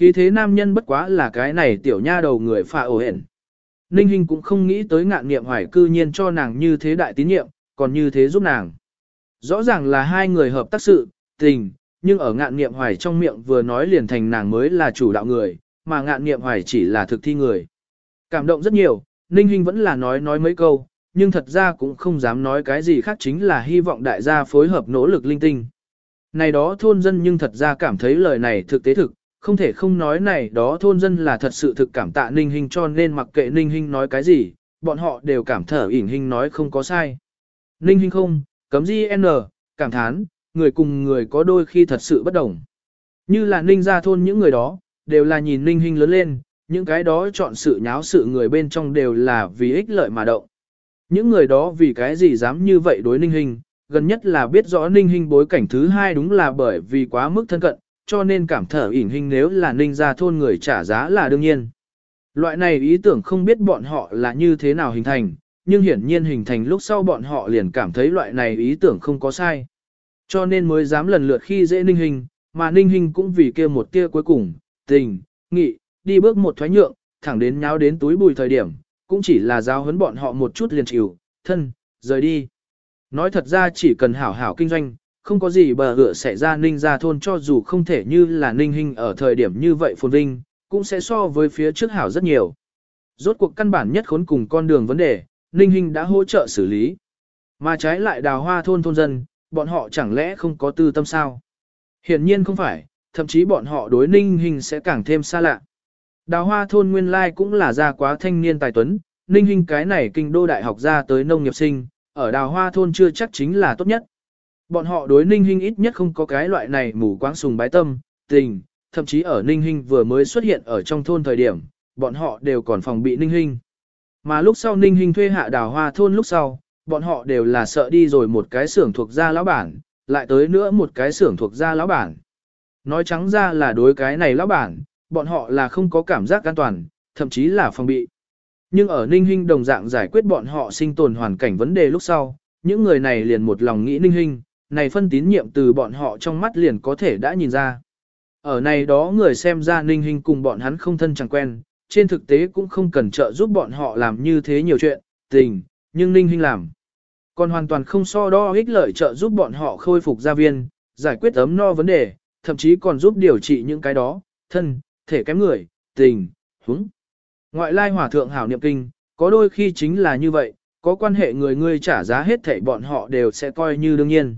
Khí thế nam nhân bất quá là cái này tiểu nha đầu người phà ổ hển. Ninh Hinh cũng không nghĩ tới ngạn niệm hoài cư nhiên cho nàng như thế đại tín nhiệm, còn như thế giúp nàng. Rõ ràng là hai người hợp tác sự, tình, nhưng ở ngạn niệm hoài trong miệng vừa nói liền thành nàng mới là chủ đạo người, mà ngạn niệm hoài chỉ là thực thi người. Cảm động rất nhiều, Ninh Hinh vẫn là nói nói mấy câu, nhưng thật ra cũng không dám nói cái gì khác chính là hy vọng đại gia phối hợp nỗ lực linh tinh. Này đó thôn dân nhưng thật ra cảm thấy lời này thực tế thực, không thể không nói này đó thôn dân là thật sự thực cảm tạ Ninh Hinh cho nên mặc kệ Ninh Hinh nói cái gì, bọn họ đều cảm thở ỉn Hinh nói không có sai. Ninh Hinh không, cấm di n, cảm thán, người cùng người có đôi khi thật sự bất đồng. Như là Ninh gia thôn những người đó, đều là nhìn Ninh Hinh lớn lên, những cái đó chọn sự nháo sự người bên trong đều là vì ích lợi mà động. Những người đó vì cái gì dám như vậy đối Ninh Hinh, gần nhất là biết rõ Ninh Hinh bối cảnh thứ hai đúng là bởi vì quá mức thân cận, cho nên cảm thở ỉn hình nếu là Ninh gia thôn người trả giá là đương nhiên. Loại này ý tưởng không biết bọn họ là như thế nào hình thành, nhưng hiển nhiên hình thành lúc sau bọn họ liền cảm thấy loại này ý tưởng không có sai. Cho nên mới dám lần lượt khi dễ Ninh Hình, mà Ninh Hình cũng vì kia một tia cuối cùng, tình, nghị, đi bước một thoái nhượng, thẳng đến nháo đến túi bùi thời điểm, cũng chỉ là giáo huấn bọn họ một chút liền chịu, thân, rời đi. Nói thật ra chỉ cần hảo hảo kinh doanh, không có gì bờ gựa xảy ra ninh ra thôn cho dù không thể như là ninh hình ở thời điểm như vậy phồn vinh, cũng sẽ so với phía trước hảo rất nhiều. Rốt cuộc căn bản nhất khốn cùng con đường vấn đề, ninh hình đã hỗ trợ xử lý. Mà trái lại đào hoa thôn thôn dân, bọn họ chẳng lẽ không có tư tâm sao? Hiển nhiên không phải, thậm chí bọn họ đối ninh hình sẽ càng thêm xa lạ. Đào hoa thôn nguyên lai cũng là gia quá thanh niên tài tuấn, ninh hình cái này kinh đô đại học ra tới nông nghiệp sinh, ở đào hoa thôn chưa chắc chính là tốt nhất. Bọn họ đối ninh hình ít nhất không có cái loại này mù quáng sùng bái tâm, tình, thậm chí ở ninh hình vừa mới xuất hiện ở trong thôn thời điểm, bọn họ đều còn phòng bị ninh hình. Mà lúc sau ninh hình thuê hạ đào hoa thôn lúc sau, bọn họ đều là sợ đi rồi một cái xưởng thuộc gia lão bản, lại tới nữa một cái xưởng thuộc gia lão bản. Nói trắng ra là đối cái này lão bản, bọn họ là không có cảm giác an toàn, thậm chí là phòng bị. Nhưng ở Ninh Hinh đồng dạng giải quyết bọn họ sinh tồn hoàn cảnh vấn đề lúc sau, những người này liền một lòng nghĩ Ninh Hinh, này phân tín nhiệm từ bọn họ trong mắt liền có thể đã nhìn ra. Ở này đó người xem ra Ninh hình cùng bọn hắn không thân chẳng quen, trên thực tế cũng không cần trợ giúp bọn họ làm như thế nhiều chuyện, tình, nhưng Ninh hình làm. Còn hoàn toàn không so đo ích lợi trợ giúp bọn họ khôi phục gia viên, giải quyết ấm no vấn đề, thậm chí còn giúp điều trị những cái đó, thân, thể kém người, tình, húng. Ngoại lai hòa thượng hảo niệm kinh, có đôi khi chính là như vậy, có quan hệ người ngươi trả giá hết thảy bọn họ đều sẽ coi như đương nhiên.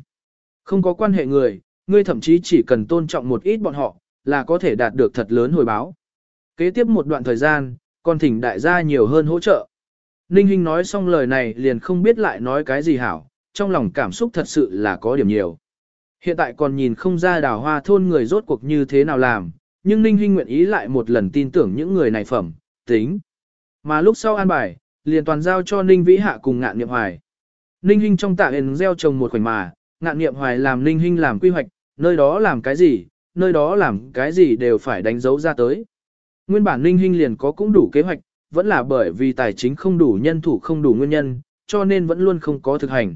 Không có quan hệ người, ngươi thậm chí chỉ cần tôn trọng một ít bọn họ, là có thể đạt được thật lớn hồi báo. Kế tiếp một đoạn thời gian, còn thỉnh đại gia nhiều hơn hỗ trợ. Ninh Hinh nói xong lời này liền không biết lại nói cái gì hảo, trong lòng cảm xúc thật sự là có điểm nhiều. Hiện tại còn nhìn không ra đào hoa thôn người rốt cuộc như thế nào làm, nhưng Ninh Hinh nguyện ý lại một lần tin tưởng những người này phẩm, tính. Mà lúc sau an bài, liền toàn giao cho Ninh Vĩ Hạ cùng ngạn niệm hoài. Ninh Hinh trong tạ hền gieo trồng một khoảnh mà, ngạn niệm hoài làm Ninh Hinh làm quy hoạch, nơi đó làm cái gì, nơi đó làm cái gì đều phải đánh dấu ra tới. Nguyên bản Ninh Hinh liền có cũng đủ kế hoạch, vẫn là bởi vì tài chính không đủ nhân thủ không đủ nguyên nhân, cho nên vẫn luôn không có thực hành.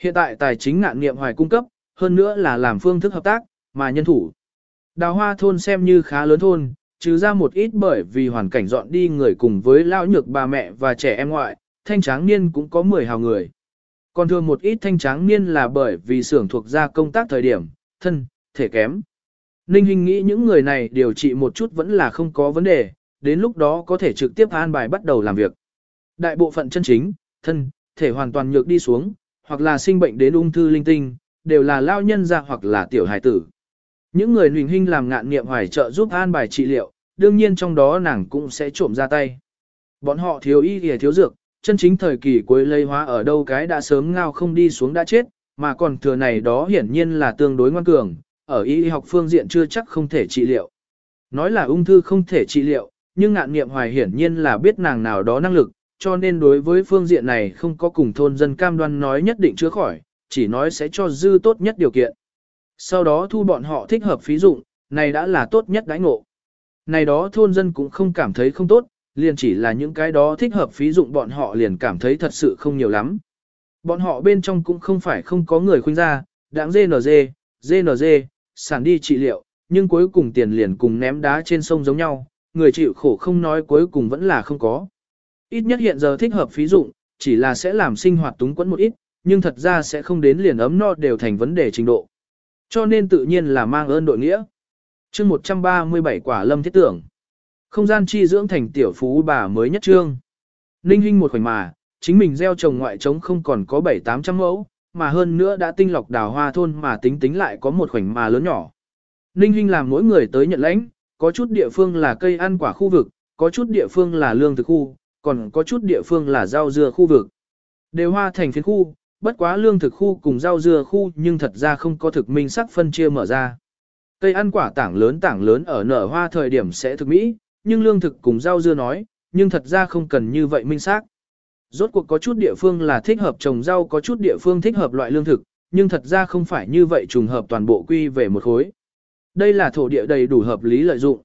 Hiện tại tài chính ngạn niệm hoài cung cấp, hơn nữa là làm phương thức hợp tác, mà nhân thủ. Đào hoa thôn xem như khá lớn thôn, trừ ra một ít bởi vì hoàn cảnh dọn đi người cùng với lao nhược bà mẹ và trẻ em ngoại, thanh tráng niên cũng có 10 hào người. Còn thường một ít thanh tráng niên là bởi vì xưởng thuộc ra công tác thời điểm, thân, thể kém. Ninh Hình nghĩ những người này điều trị một chút vẫn là không có vấn đề, đến lúc đó có thể trực tiếp an bài bắt đầu làm việc. Đại bộ phận chân chính, thân, thể hoàn toàn nhược đi xuống, hoặc là sinh bệnh đến ung thư linh tinh, đều là lao nhân ra hoặc là tiểu hài tử. Những người Ninh hình làm ngạn nghiệm hoài trợ giúp an bài trị liệu, đương nhiên trong đó nàng cũng sẽ trộm ra tay. Bọn họ thiếu y thì thiếu dược, chân chính thời kỳ cuối lây hóa ở đâu cái đã sớm ngao không đi xuống đã chết, mà còn thừa này đó hiển nhiên là tương đối ngoan cường, ở y học phương diện chưa chắc không thể trị liệu. Nói là ung thư không thể trị liệu, nhưng ngạn nghiệm hoài hiển nhiên là biết nàng nào đó năng lực, cho nên đối với phương diện này không có cùng thôn dân cam đoan nói nhất định chữa khỏi, chỉ nói sẽ cho dư tốt nhất điều kiện. Sau đó thu bọn họ thích hợp phí dụng, này đã là tốt nhất đãi ngộ. Này đó thôn dân cũng không cảm thấy không tốt, liền chỉ là những cái đó thích hợp phí dụng bọn họ liền cảm thấy thật sự không nhiều lắm. Bọn họ bên trong cũng không phải không có người khuynh ra, đáng GNG, GNG, sản đi trị liệu, nhưng cuối cùng tiền liền cùng ném đá trên sông giống nhau, người chịu khổ không nói cuối cùng vẫn là không có. Ít nhất hiện giờ thích hợp phí dụng, chỉ là sẽ làm sinh hoạt túng quẫn một ít, nhưng thật ra sẽ không đến liền ấm no đều thành vấn đề trình độ. Cho nên tự nhiên là mang ơn đội nghĩa. chương 137 quả lâm thiết tưởng. Không gian chi dưỡng thành tiểu phú bà mới nhất trương. Ninh Hinh một khoảnh mà, chính mình gieo trồng ngoại trống không còn có 7-800 mẫu, mà hơn nữa đã tinh lọc đào hoa thôn mà tính tính lại có một khoảnh mà lớn nhỏ. Ninh Hinh làm mỗi người tới nhận lãnh, có chút địa phương là cây ăn quả khu vực, có chút địa phương là lương thực khu, còn có chút địa phương là rau dưa khu vực. Đều hoa thành phiến khu, bất quá lương thực khu cùng rau dưa khu nhưng thật ra không có thực minh sắc phân chia mở ra. Cây ăn quả tảng lớn tảng lớn ở nở hoa thời điểm sẽ thực mỹ, nhưng lương thực cùng rau dưa nói, nhưng thật ra không cần như vậy minh xác. Rốt cuộc có chút địa phương là thích hợp trồng rau có chút địa phương thích hợp loại lương thực, nhưng thật ra không phải như vậy trùng hợp toàn bộ quy về một khối. Đây là thổ địa đầy đủ hợp lý lợi dụng.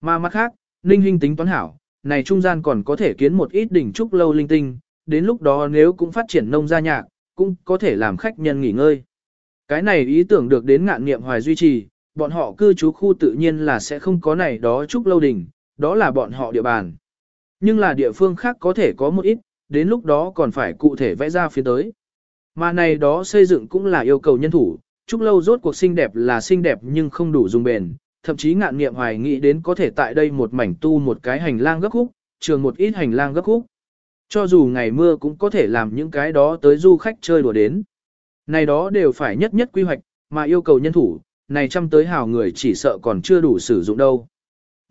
Mà mặt khác, Ninh Hinh tính toán hảo, này trung gian còn có thể kiến một ít đỉnh trúc lâu linh tinh, đến lúc đó nếu cũng phát triển nông gia nhạc, cũng có thể làm khách nhân nghỉ ngơi. Cái này ý tưởng được đến ngạn nghiệm hoài duy trì, bọn họ cư trú khu tự nhiên là sẽ không có này đó trúc lâu đỉnh, đó là bọn họ địa bàn. Nhưng là địa phương khác có thể có một ít, đến lúc đó còn phải cụ thể vẽ ra phía tới. Mà này đó xây dựng cũng là yêu cầu nhân thủ, chúc lâu rốt cuộc xinh đẹp là xinh đẹp nhưng không đủ dùng bền, thậm chí ngạn nghiệm hoài nghĩ đến có thể tại đây một mảnh tu một cái hành lang gấp khúc, trường một ít hành lang gấp khúc. Cho dù ngày mưa cũng có thể làm những cái đó tới du khách chơi đùa đến. Này đó đều phải nhất nhất quy hoạch, mà yêu cầu nhân thủ, này trăm tới hào người chỉ sợ còn chưa đủ sử dụng đâu.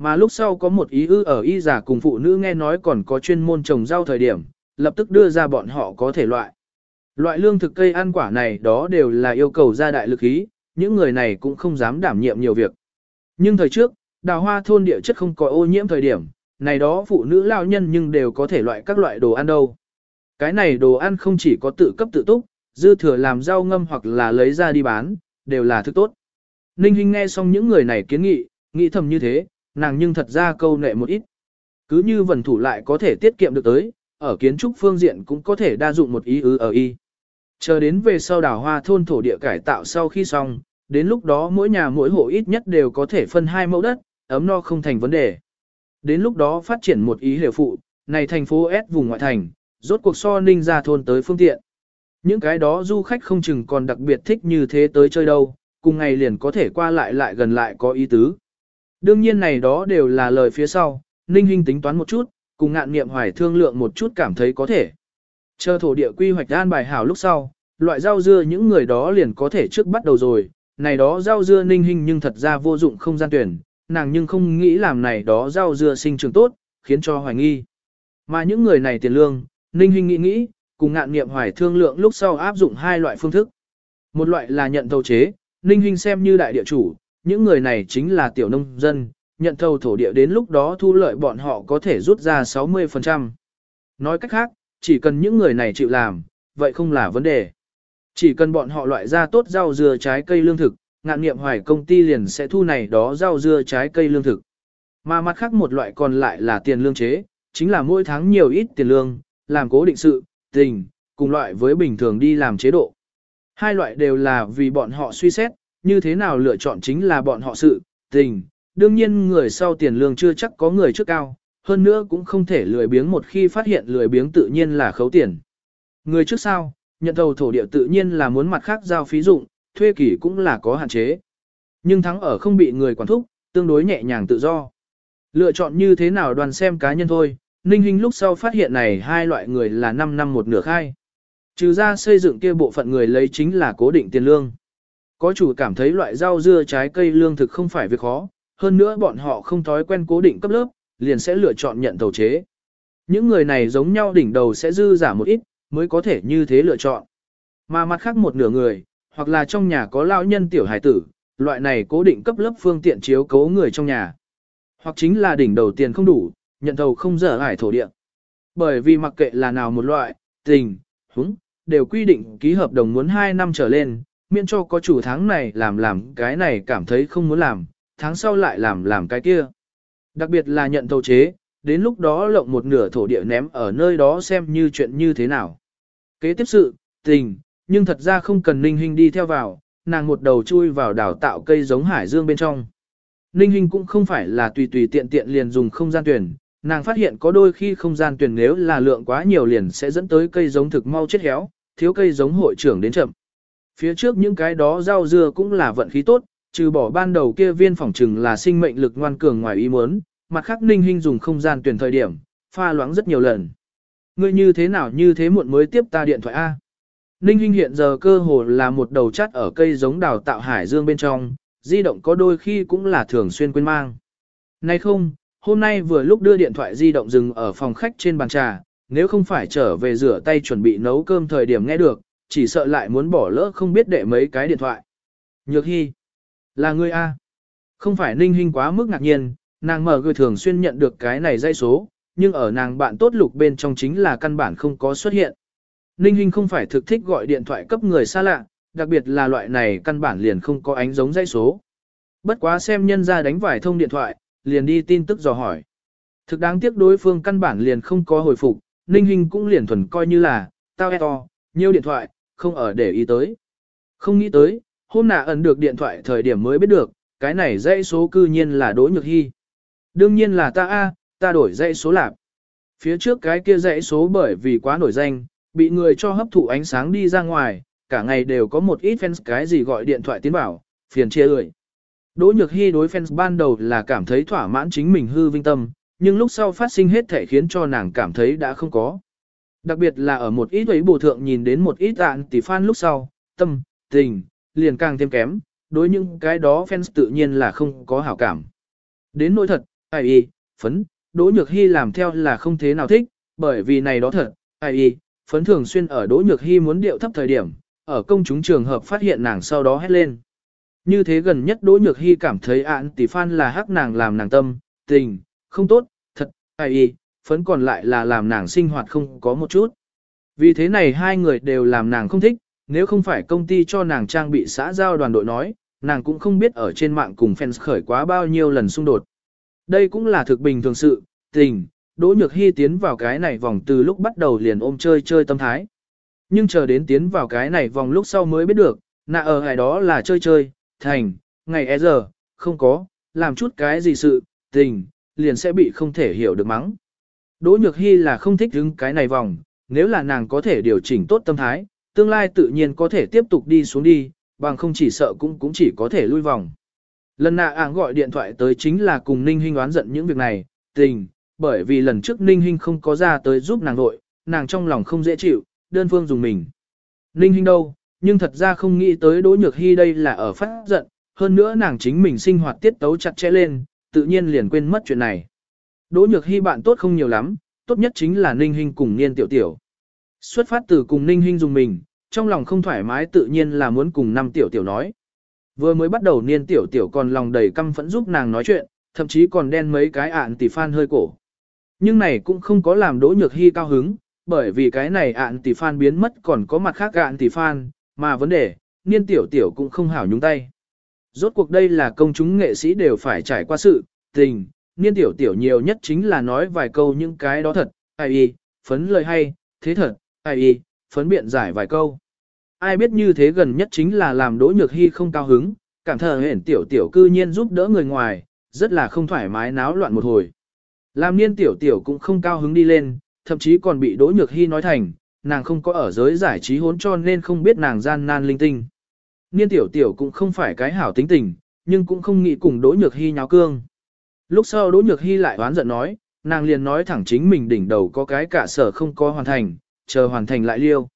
Mà lúc sau có một ý ư ở y giả cùng phụ nữ nghe nói còn có chuyên môn trồng rau thời điểm, lập tức đưa ra bọn họ có thể loại. Loại lương thực cây ăn quả này đó đều là yêu cầu gia đại lực ý, những người này cũng không dám đảm nhiệm nhiều việc. Nhưng thời trước, đào hoa thôn địa chất không có ô nhiễm thời điểm, này đó phụ nữ lao nhân nhưng đều có thể loại các loại đồ ăn đâu. Cái này đồ ăn không chỉ có tự cấp tự túc, dư thừa làm rau ngâm hoặc là lấy ra đi bán, đều là thứ tốt. Ninh Hinh nghe xong những người này kiến nghị, nghĩ thầm như thế, nàng nhưng thật ra câu nệ một ít. Cứ như vần thủ lại có thể tiết kiệm được tới, ở kiến trúc phương diện cũng có thể đa dụng một ý ư ở y. Chờ đến về sau đảo hoa thôn thổ địa cải tạo sau khi xong, đến lúc đó mỗi nhà mỗi hộ ít nhất đều có thể phân hai mẫu đất, ấm no không thành vấn đề. Đến lúc đó phát triển một ý liệu phụ, này thành phố S vùng ngoại thành, rốt cuộc so ninh ra thôn tới phương tiện. Những cái đó du khách không chừng còn đặc biệt thích như thế tới chơi đâu, cùng ngày liền có thể qua lại lại gần lại có ý tứ. Đương nhiên này đó đều là lời phía sau, Ninh Hinh tính toán một chút, cùng ngạn nghiệm hoài thương lượng một chút cảm thấy có thể. Chờ thổ địa quy hoạch an bài hảo lúc sau, loại rau dưa những người đó liền có thể trước bắt đầu rồi, này đó rau dưa Ninh Hinh nhưng thật ra vô dụng không gian tuyển, nàng nhưng không nghĩ làm này đó rau dưa sinh trưởng tốt, khiến cho hoài nghi. Mà những người này tiền lương, Ninh Hinh nghĩ nghĩ, cùng ngạn nghiệm hoài thương lượng lúc sau áp dụng hai loại phương thức. Một loại là nhận thầu chế, Ninh Hinh xem như đại địa chủ, những người này chính là tiểu nông dân, nhận thầu thổ địa đến lúc đó thu lợi bọn họ có thể rút ra 60%. Nói cách khác, chỉ cần những người này chịu làm, vậy không là vấn đề. Chỉ cần bọn họ loại ra tốt rau dưa trái cây lương thực, ngạn nghiệm hoài công ty liền sẽ thu này đó rau dưa trái cây lương thực. Mà mặt khác một loại còn lại là tiền lương chế, chính là mỗi tháng nhiều ít tiền lương, làm cố định sự, tình, cùng loại với bình thường đi làm chế độ. Hai loại đều là vì bọn họ suy xét, như thế nào lựa chọn chính là bọn họ sự, tình, đương nhiên người sau tiền lương chưa chắc có người trước cao, hơn nữa cũng không thể lười biếng một khi phát hiện lười biếng tự nhiên là khấu tiền. Người trước sau, nhận thầu thổ địa tự nhiên là muốn mặt khác giao phí dụng, thuê kỳ cũng là có hạn chế. Nhưng thắng ở không bị người quản thúc, tương đối nhẹ nhàng tự do. Lựa chọn như thế nào đoàn xem cá nhân thôi, Ninh Hinh lúc sau phát hiện này hai loại người là 5 năm một nửa khai. Trừ ra xây dựng kia bộ phận người lấy chính là cố định tiền lương. Có chủ cảm thấy loại rau dưa trái cây lương thực không phải việc khó, hơn nữa bọn họ không thói quen cố định cấp lớp, liền sẽ lựa chọn nhận tàu chế. Những người này giống nhau đỉnh đầu sẽ dư giả một ít, mới có thể như thế lựa chọn. Mà mặt khác một nửa người, hoặc là trong nhà có lão nhân tiểu hải tử, loại này cố định cấp lớp phương tiện chiếu cố người trong nhà. Hoặc chính là đỉnh đầu tiền không đủ, nhận thầu không dở hải thổ địa. Bởi vì mặc kệ là nào một loại, tình, húng, đều quy định ký hợp đồng muốn 2 năm trở lên, miễn cho có chủ tháng này làm làm cái này cảm thấy không muốn làm, tháng sau lại làm làm cái kia. Đặc biệt là nhận thầu chế, đến lúc đó lộng một nửa thổ địa ném ở nơi đó xem như chuyện như thế nào. Kế tiếp sự, tình, nhưng thật ra không cần ninh Hinh đi theo vào, nàng một đầu chui vào đào tạo cây giống hải dương bên trong. Ninh Hinh cũng không phải là tùy tùy tiện tiện liền dùng không gian tuyển, nàng phát hiện có đôi khi không gian tuyển nếu là lượng quá nhiều liền sẽ dẫn tới cây giống thực mau chết héo, thiếu cây giống hội trưởng đến chậm. Phía trước những cái đó rau dưa cũng là vận khí tốt, trừ bỏ ban đầu kia viên phòng trừng là sinh mệnh lực ngoan cường ngoài ý muốn, mặt khác Ninh Hinh dùng không gian tuyển thời điểm, pha loãng rất nhiều lần. Ngươi như thế nào như thế muộn mới tiếp ta điện thoại A. Ninh Hinh hiện giờ cơ hồ là một đầu chắt ở cây giống đào tạo hải dương bên trong, di động có đôi khi cũng là thường xuyên quên mang. Nay không, hôm nay vừa lúc đưa điện thoại di động dừng ở phòng khách trên bàn trà, nếu không phải trở về rửa tay chuẩn bị nấu cơm thời điểm nghe được, chỉ sợ lại muốn bỏ lỡ không biết để mấy cái điện thoại. Nhược Hy, là ngươi A. Không phải Ninh Hinh quá mức ngạc nhiên, nàng mở gửi thường xuyên nhận được cái này dây số, nhưng ở nàng bạn tốt lục bên trong chính là căn bản không có xuất hiện. Ninh Hinh không phải thực thích gọi điện thoại cấp người xa lạ, đặc biệt là loại này căn bản liền không có ánh giống dây số. Bất quá xem nhân ra đánh vài thông điện thoại, liền đi tin tức dò hỏi. Thực đáng tiếc đối phương căn bản liền không có hồi phục, Ninh Hinh cũng liền thuần coi như là, tao eto, nhiều điện thoại, không ở để ý tới. Không nghĩ tới, hôm nạ ẩn được điện thoại thời điểm mới biết được, cái này dãy số cư nhiên là Đỗ Nhược Hy. Đương nhiên là ta A, ta đổi dãy số lạp. Phía trước cái kia dãy số bởi vì quá nổi danh, bị người cho hấp thụ ánh sáng đi ra ngoài, cả ngày đều có một ít fans cái gì gọi điện thoại tiến bảo, phiền chia ơi. Đỗ Nhược Hy đối fans ban đầu là cảm thấy thỏa mãn chính mình hư vinh tâm, nhưng lúc sau phát sinh hết thể khiến cho nàng cảm thấy đã không có. Đặc biệt là ở một ít ấy bổ thượng nhìn đến một ít ạn tỷ fan lúc sau, tâm, tình, liền càng thêm kém, đối những cái đó fans tự nhiên là không có hảo cảm. Đến nỗi thật, ai y, phấn, Đỗ Nhược Hy làm theo là không thế nào thích, bởi vì này đó thật, ai y, phấn thường xuyên ở Đỗ Nhược Hy muốn điệu thấp thời điểm, ở công chúng trường hợp phát hiện nàng sau đó hét lên. Như thế gần nhất Đỗ Nhược Hy cảm thấy ạn tỷ fan là hắc nàng làm nàng tâm, tình, không tốt, thật, ai y, phấn còn lại là làm nàng sinh hoạt không có một chút. Vì thế này hai người đều làm nàng không thích, nếu không phải công ty cho nàng trang bị xã giao đoàn đội nói, nàng cũng không biết ở trên mạng cùng fans khởi quá bao nhiêu lần xung đột. Đây cũng là thực bình thường sự, tình, Đỗ Nhược Hy tiến vào cái này vòng từ lúc bắt đầu liền ôm chơi chơi tâm thái. Nhưng chờ đến tiến vào cái này vòng lúc sau mới biết được, nạ ở hải đó là chơi chơi, thành, ngày e giờ, không có, làm chút cái gì sự, tình, liền sẽ bị không thể hiểu được mắng. Đỗ Nhược Hy là không thích đứng cái này vòng, nếu là nàng có thể điều chỉnh tốt tâm thái, tương lai tự nhiên có thể tiếp tục đi xuống đi, bằng không chỉ sợ cũng cũng chỉ có thể lui vòng. Lần nạ ảng gọi điện thoại tới chính là cùng Ninh Hinh oán giận những việc này, tình, bởi vì lần trước Ninh Hinh không có ra tới giúp nàng nội, nàng trong lòng không dễ chịu, đơn phương dùng mình. Ninh Hinh đâu, nhưng thật ra không nghĩ tới Đỗ Nhược Hy đây là ở phát giận, hơn nữa nàng chính mình sinh hoạt tiết tấu chặt chẽ lên, tự nhiên liền quên mất chuyện này. Đỗ Nhược Hy bạn tốt không nhiều lắm, tốt nhất chính là Ninh Hinh cùng Niên Tiểu Tiểu. Xuất phát từ cùng Ninh Hinh dùng mình, trong lòng không thoải mái tự nhiên là muốn cùng năm Tiểu Tiểu nói. Vừa mới bắt đầu Niên Tiểu Tiểu còn lòng đầy căm phẫn giúp nàng nói chuyện, thậm chí còn đen mấy cái ạn tỷ fan hơi cổ. Nhưng này cũng không có làm Đỗ Nhược Hy cao hứng, bởi vì cái này ạn tỷ fan biến mất còn có mặt khác ạn tỷ fan, mà vấn đề, Niên Tiểu Tiểu cũng không hảo nhúng tay. Rốt cuộc đây là công chúng nghệ sĩ đều phải trải qua sự, tình, niên tiểu tiểu nhiều nhất chính là nói vài câu những cái đó thật, ai y, phấn lời hay, thế thật, ai y, phấn biện giải vài câu. Ai biết như thế gần nhất chính là làm đỗ nhược hy không cao hứng, cảm thờ hển tiểu tiểu cư nhiên giúp đỡ người ngoài, rất là không thoải mái náo loạn một hồi. Làm niên tiểu tiểu cũng không cao hứng đi lên, thậm chí còn bị đỗ nhược hy nói thành, nàng không có ở giới giải trí hốn cho nên không biết nàng gian nan linh tinh. Niên tiểu tiểu cũng không phải cái hảo tính tình, nhưng cũng không nghĩ cùng đỗ nhược hy nháo cương. Lúc sau Đỗ Nhược Hy lại oán giận nói, nàng liền nói thẳng chính mình đỉnh đầu có cái cả sở không có hoàn thành, chờ hoàn thành lại liêu.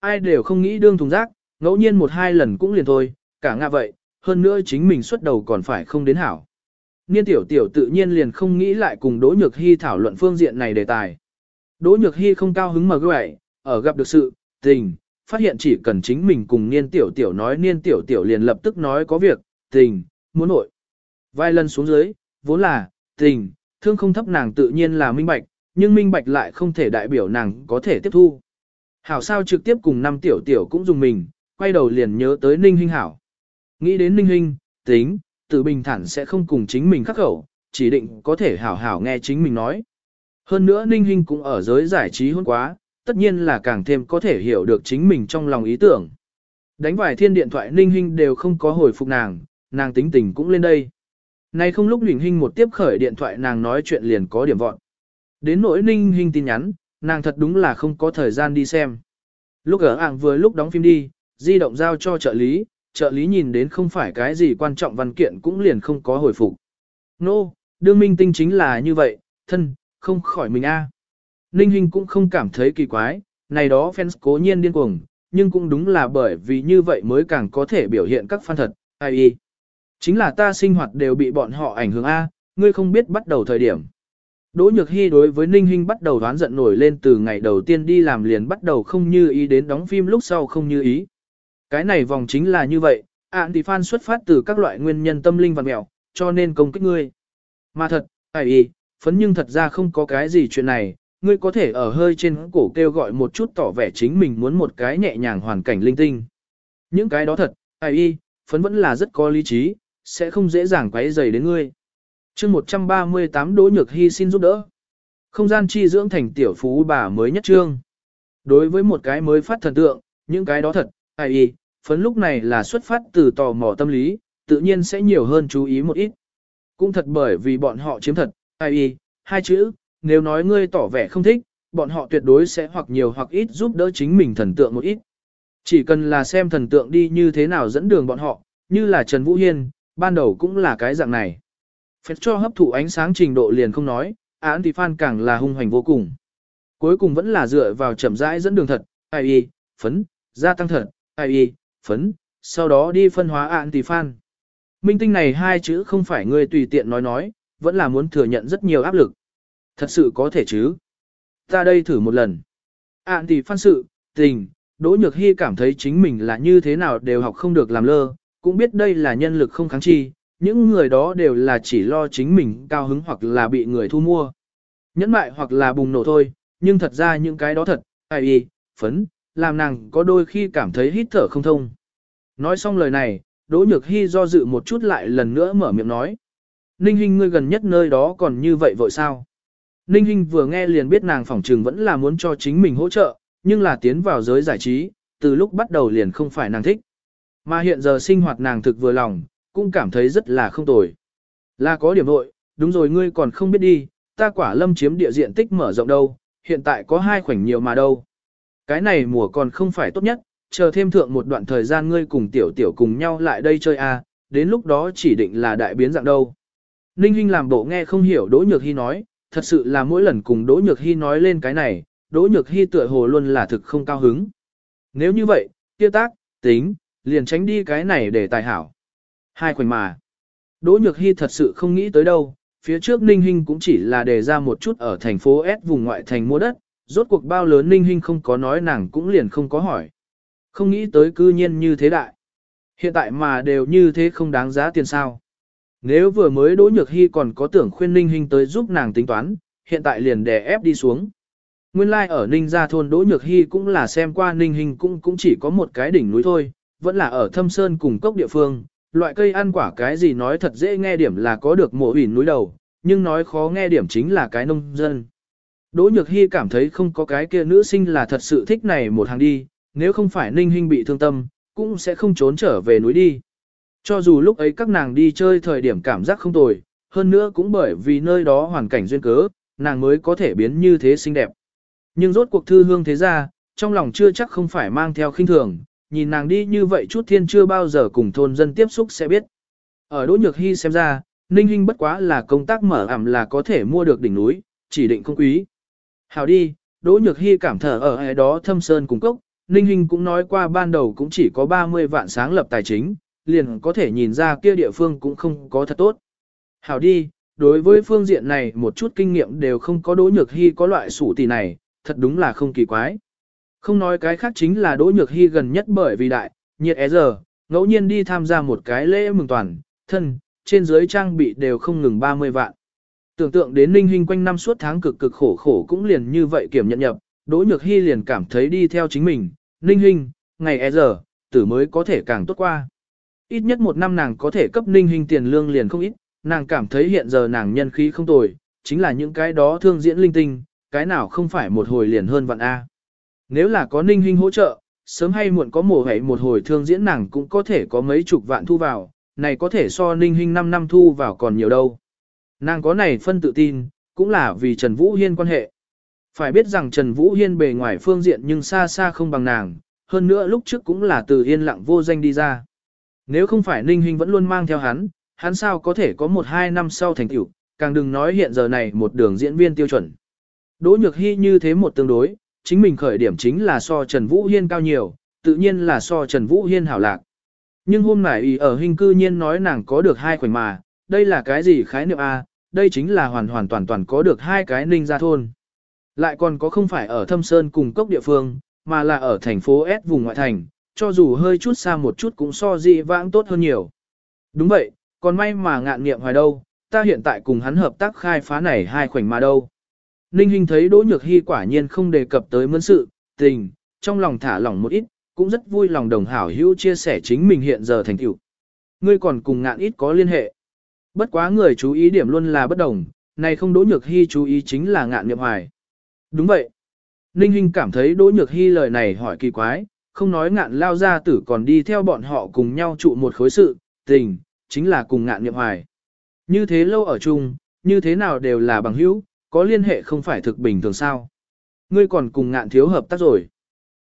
Ai đều không nghĩ đương thùng rác, ngẫu nhiên một hai lần cũng liền thôi, cả ngạ vậy, hơn nữa chính mình xuất đầu còn phải không đến hảo. Niên tiểu tiểu tự nhiên liền không nghĩ lại cùng Đỗ Nhược Hy thảo luận phương diện này đề tài. Đỗ Nhược Hy không cao hứng mà gợi, ở gặp được sự, tình, phát hiện chỉ cần chính mình cùng niên tiểu tiểu nói niên tiểu tiểu liền lập tức nói có việc, tình, muốn nội. Vài lần xuống dưới, vốn là, tình, thương không thấp nàng tự nhiên là minh bạch, nhưng minh bạch lại không thể đại biểu nàng có thể tiếp thu. Hảo sao trực tiếp cùng năm tiểu tiểu cũng dùng mình, quay đầu liền nhớ tới ninh Hinh hảo. Nghĩ đến ninh Hinh, tính, tự bình thản sẽ không cùng chính mình khắc khẩu, chỉ định có thể hảo hảo nghe chính mình nói. Hơn nữa ninh Hinh cũng ở giới giải trí hơn quá, tất nhiên là càng thêm có thể hiểu được chính mình trong lòng ý tưởng. Đánh vài thiên điện thoại ninh Hinh đều không có hồi phục nàng, nàng tính tình cũng lên đây nay không lúc Ninh Hinh một tiếp khởi điện thoại nàng nói chuyện liền có điểm vọn. Đến nỗi Ninh Hinh tin nhắn, nàng thật đúng là không có thời gian đi xem. Lúc ở ảng vừa lúc đóng phim đi, di động giao cho trợ lý, trợ lý nhìn đến không phải cái gì quan trọng văn kiện cũng liền không có hồi phục. Nô, no, đương minh tinh chính là như vậy, thân, không khỏi mình a. Ninh Hinh cũng không cảm thấy kỳ quái, này đó fans cố nhiên điên cuồng, nhưng cũng đúng là bởi vì như vậy mới càng có thể biểu hiện các fan thật, ai y. Chính là ta sinh hoạt đều bị bọn họ ảnh hưởng A, ngươi không biết bắt đầu thời điểm. Đỗ Nhược Hy đối với Ninh Hinh bắt đầu đoán giận nổi lên từ ngày đầu tiên đi làm liền bắt đầu không như ý đến đóng phim lúc sau không như ý. Cái này vòng chính là như vậy, ạn thì fan xuất phát từ các loại nguyên nhân tâm linh và mẹo, cho nên công kích ngươi. Mà thật, ai y, phấn nhưng thật ra không có cái gì chuyện này, ngươi có thể ở hơi trên cổ kêu gọi một chút tỏ vẻ chính mình muốn một cái nhẹ nhàng hoàn cảnh linh tinh. Những cái đó thật, ai y, phấn vẫn là rất có lý trí, sẽ không dễ dàng quấy rầy đến ngươi. chương 138 Đỗ Nhược Hy xin giúp đỡ. Không gian chi dưỡng thành tiểu phú bà mới nhất trương. Đối với một cái mới phát thần tượng, những cái đó thật, ai y, phấn lúc này là xuất phát từ tò mò tâm lý, tự nhiên sẽ nhiều hơn chú ý một ít. Cũng thật bởi vì bọn họ chiếm thật, ai y, hai chữ, nếu nói ngươi tỏ vẻ không thích, bọn họ tuyệt đối sẽ hoặc nhiều hoặc ít giúp đỡ chính mình thần tượng một ít. Chỉ cần là xem thần tượng đi như thế nào dẫn đường bọn họ, như là Trần Vũ Hiên, ban đầu cũng là cái dạng này. Phép cho hấp thụ ánh sáng trình độ liền không nói, án thì fan càng là hung hoành vô cùng. Cuối cùng vẫn là dựa vào chậm rãi dẫn đường thật, ai y, phấn, gia tăng thật, ai y, phấn, sau đó đi phân hóa án thì fan. Minh tinh này hai chữ không phải người tùy tiện nói nói, vẫn là muốn thừa nhận rất nhiều áp lực. Thật sự có thể chứ? Ta đây thử một lần. Án thì phan sự, tình, Đỗ Nhược Hy cảm thấy chính mình là như thế nào đều học không được làm lơ, cũng biết đây là nhân lực không kháng chi, những người đó đều là chỉ lo chính mình cao hứng hoặc là bị người thu mua. Nhẫn mại hoặc là bùng nổ thôi, nhưng thật ra những cái đó thật, ai y, phấn, làm nàng có đôi khi cảm thấy hít thở không thông. Nói xong lời này, Đỗ Nhược Hy do dự một chút lại lần nữa mở miệng nói. Ninh Hinh ngươi gần nhất nơi đó còn như vậy vội sao? Ninh Hinh vừa nghe liền biết nàng phỏng trừng vẫn là muốn cho chính mình hỗ trợ, nhưng là tiến vào giới giải trí, từ lúc bắt đầu liền không phải nàng thích. Mà hiện giờ sinh hoạt nàng thực vừa lòng, cũng cảm thấy rất là không tồi. Là có điểm nội, đúng rồi ngươi còn không biết đi, ta quả lâm chiếm địa diện tích mở rộng đâu, hiện tại có hai khoảnh nhiều mà đâu. Cái này mùa còn không phải tốt nhất, chờ thêm thượng một đoạn thời gian ngươi cùng tiểu tiểu cùng nhau lại đây chơi a, à, đến lúc đó chỉ định là đại biến dạng đâu. Ninh Hinh làm bộ nghe không hiểu Đỗ Nhược Hy nói, thật sự là mỗi lần cùng Đỗ Nhược Hy nói lên cái này, Đỗ Nhược Hy tựa hồ luôn là thực không cao hứng. Nếu như vậy, kia tác, tính, liền tránh đi cái này để tài hảo. Hai khoảnh mà. Đỗ Nhược Hy thật sự không nghĩ tới đâu, phía trước Ninh Hinh cũng chỉ là đề ra một chút ở thành phố S vùng ngoại thành mua đất, rốt cuộc bao lớn Ninh Hinh không có nói nàng cũng liền không có hỏi. Không nghĩ tới cư nhiên như thế đại. Hiện tại mà đều như thế không đáng giá tiền sao. Nếu vừa mới Đỗ Nhược Hy còn có tưởng khuyên Ninh Hinh tới giúp nàng tính toán, hiện tại liền đè ép đi xuống. Nguyên lai like ở Ninh Gia thôn Đỗ Nhược Hy cũng là xem qua Ninh Hinh cũng cũng chỉ có một cái đỉnh núi thôi, vẫn là ở thâm sơn cùng cốc địa phương, loại cây ăn quả cái gì nói thật dễ nghe điểm là có được mộ ủy núi đầu, nhưng nói khó nghe điểm chính là cái nông dân. Đỗ Nhược Hy cảm thấy không có cái kia nữ sinh là thật sự thích này một hàng đi, nếu không phải Ninh Hinh bị thương tâm, cũng sẽ không trốn trở về núi đi. Cho dù lúc ấy các nàng đi chơi thời điểm cảm giác không tồi, hơn nữa cũng bởi vì nơi đó hoàn cảnh duyên cớ, nàng mới có thể biến như thế xinh đẹp. Nhưng rốt cuộc thư hương thế ra, trong lòng chưa chắc không phải mang theo khinh thường, nhìn nàng đi như vậy chút thiên chưa bao giờ cùng thôn dân tiếp xúc sẽ biết. Ở Đỗ Nhược Hy xem ra, Ninh Hinh bất quá là công tác mở ẩm là có thể mua được đỉnh núi, chỉ định không quý. Hào đi, Đỗ Nhược Hy cảm thở ở ai đó thâm sơn cùng cốc, Ninh Hinh cũng nói qua ban đầu cũng chỉ có 30 vạn sáng lập tài chính, liền có thể nhìn ra kia địa phương cũng không có thật tốt. Hảo đi, đối với phương diện này một chút kinh nghiệm đều không có Đỗ Nhược Hy có loại sủ tỷ này, thật đúng là không kỳ quái. Không nói cái khác chính là Đỗ Nhược Hy gần nhất bởi vì đại, nhiệt é giờ, ngẫu nhiên đi tham gia một cái lễ mừng toàn, thân, trên dưới trang bị đều không ngừng 30 vạn. Tưởng tượng đến Ninh Hinh quanh năm suốt tháng cực cực khổ khổ cũng liền như vậy kiểm nhận nhập, Đỗ Nhược Hy liền cảm thấy đi theo chính mình, Ninh Hinh, ngày é giờ, tử mới có thể càng tốt qua. Ít nhất một năm nàng có thể cấp ninh hình tiền lương liền không ít, nàng cảm thấy hiện giờ nàng nhân khí không tồi, chính là những cái đó thương diễn linh tinh, cái nào không phải một hồi liền hơn vạn A. Nếu là có ninh hình hỗ trợ, sớm hay muộn có mổ hảy một hồi thương diễn nàng cũng có thể có mấy chục vạn thu vào, này có thể so ninh hình 5 năm thu vào còn nhiều đâu. Nàng có này phân tự tin, cũng là vì Trần Vũ Hiên quan hệ. Phải biết rằng Trần Vũ Hiên bề ngoài phương diện nhưng xa xa không bằng nàng, hơn nữa lúc trước cũng là từ yên lặng vô danh đi ra. Nếu không phải Ninh Hinh vẫn luôn mang theo hắn, hắn sao có thể có một hai năm sau thành tựu, càng đừng nói hiện giờ này một đường diễn viên tiêu chuẩn. Đỗ Nhược Hy như thế một tương đối, chính mình khởi điểm chính là so Trần Vũ Hiên cao nhiều, tự nhiên là so Trần Vũ Hiên hảo lạc. Nhưng hôm nay ý ở hình cư nhiên nói nàng có được hai khoảnh mà, đây là cái gì khái niệm A, đây chính là hoàn hoàn toàn toàn có được hai cái ninh gia thôn. Lại còn có không phải ở thâm sơn cùng cốc địa phương, mà là ở thành phố S vùng ngoại thành, cho dù hơi chút xa một chút cũng so dị vãng tốt hơn nhiều. Đúng vậy, còn may mà ngạn nghiệm hoài đâu, ta hiện tại cùng hắn hợp tác khai phá này hai khoảnh mà đâu. Ninh Hinh thấy Đỗ Nhược Hy quả nhiên không đề cập tới mướn sự, tình, trong lòng thả lỏng một ít, cũng rất vui lòng đồng hảo hữu chia sẻ chính mình hiện giờ thành tựu. Ngươi còn cùng ngạn ít có liên hệ. Bất quá người chú ý điểm luôn là bất đồng, này không Đỗ Nhược Hy chú ý chính là ngạn niệm hoài. Đúng vậy. Ninh Hinh cảm thấy Đỗ Nhược Hy lời này hỏi kỳ quái, không nói ngạn lao ra tử còn đi theo bọn họ cùng nhau trụ một khối sự, tình, chính là cùng ngạn niệm hoài. Như thế lâu ở chung, như thế nào đều là bằng hữu, có liên hệ không phải thực bình thường sao. Ngươi còn cùng ngạn thiếu hợp tác rồi.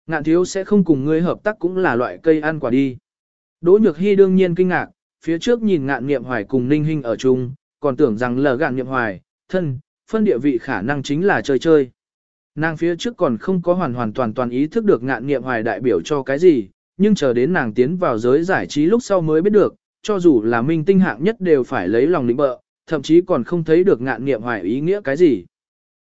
Ngạn thiếu sẽ không cùng ngươi hợp tác cũng là loại cây ăn quả đi. Đỗ Nhược Hy đương nhiên kinh ngạc, phía trước nhìn ngạn niệm hoài cùng ninh hình ở chung, còn tưởng rằng lờ gạn niệm hoài, thân, phân địa vị khả năng chính là chơi chơi. Nàng phía trước còn không có hoàn hoàn toàn toàn ý thức được ngạn niệm hoài đại biểu cho cái gì, nhưng chờ đến nàng tiến vào giới giải trí lúc sau mới biết được, cho dù là minh tinh hạng nhất đều phải lấy lòng lĩnh bợ, thậm chí còn không thấy được ngạn niệm hoài ý nghĩa cái gì.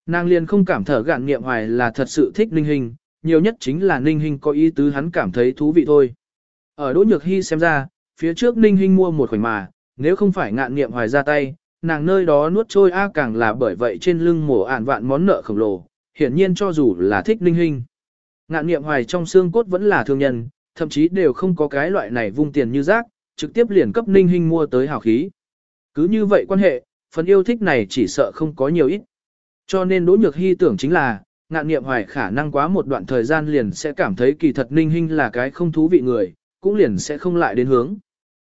Nàng liền không cảm thở gạn niệm hoài là thật sự thích ninh hình, nhiều nhất chính là ninh hình có ý tứ hắn cảm thấy thú vị thôi. Ở Đỗ Nhược Hy xem ra, phía trước ninh hình mua một khoảnh mà, nếu không phải ngạn niệm hoài ra tay, nàng nơi đó nuốt trôi a càng là bởi vậy trên lưng mổ ản vạn món nợ khổng lồ, hiển nhiên cho dù là thích ninh hình. Ngạn niệm hoài trong xương cốt vẫn là thương nhân, thậm chí đều không có cái loại này vung tiền như rác, trực tiếp liền cấp ninh hình mua tới hào khí. Cứ như vậy quan hệ, phần yêu thích này chỉ sợ không có nhiều ít. Cho nên Đỗ Nhược Hy tưởng chính là, ngạn niệm hoài khả năng quá một đoạn thời gian liền sẽ cảm thấy kỳ thật ninh hinh là cái không thú vị người, cũng liền sẽ không lại đến hướng.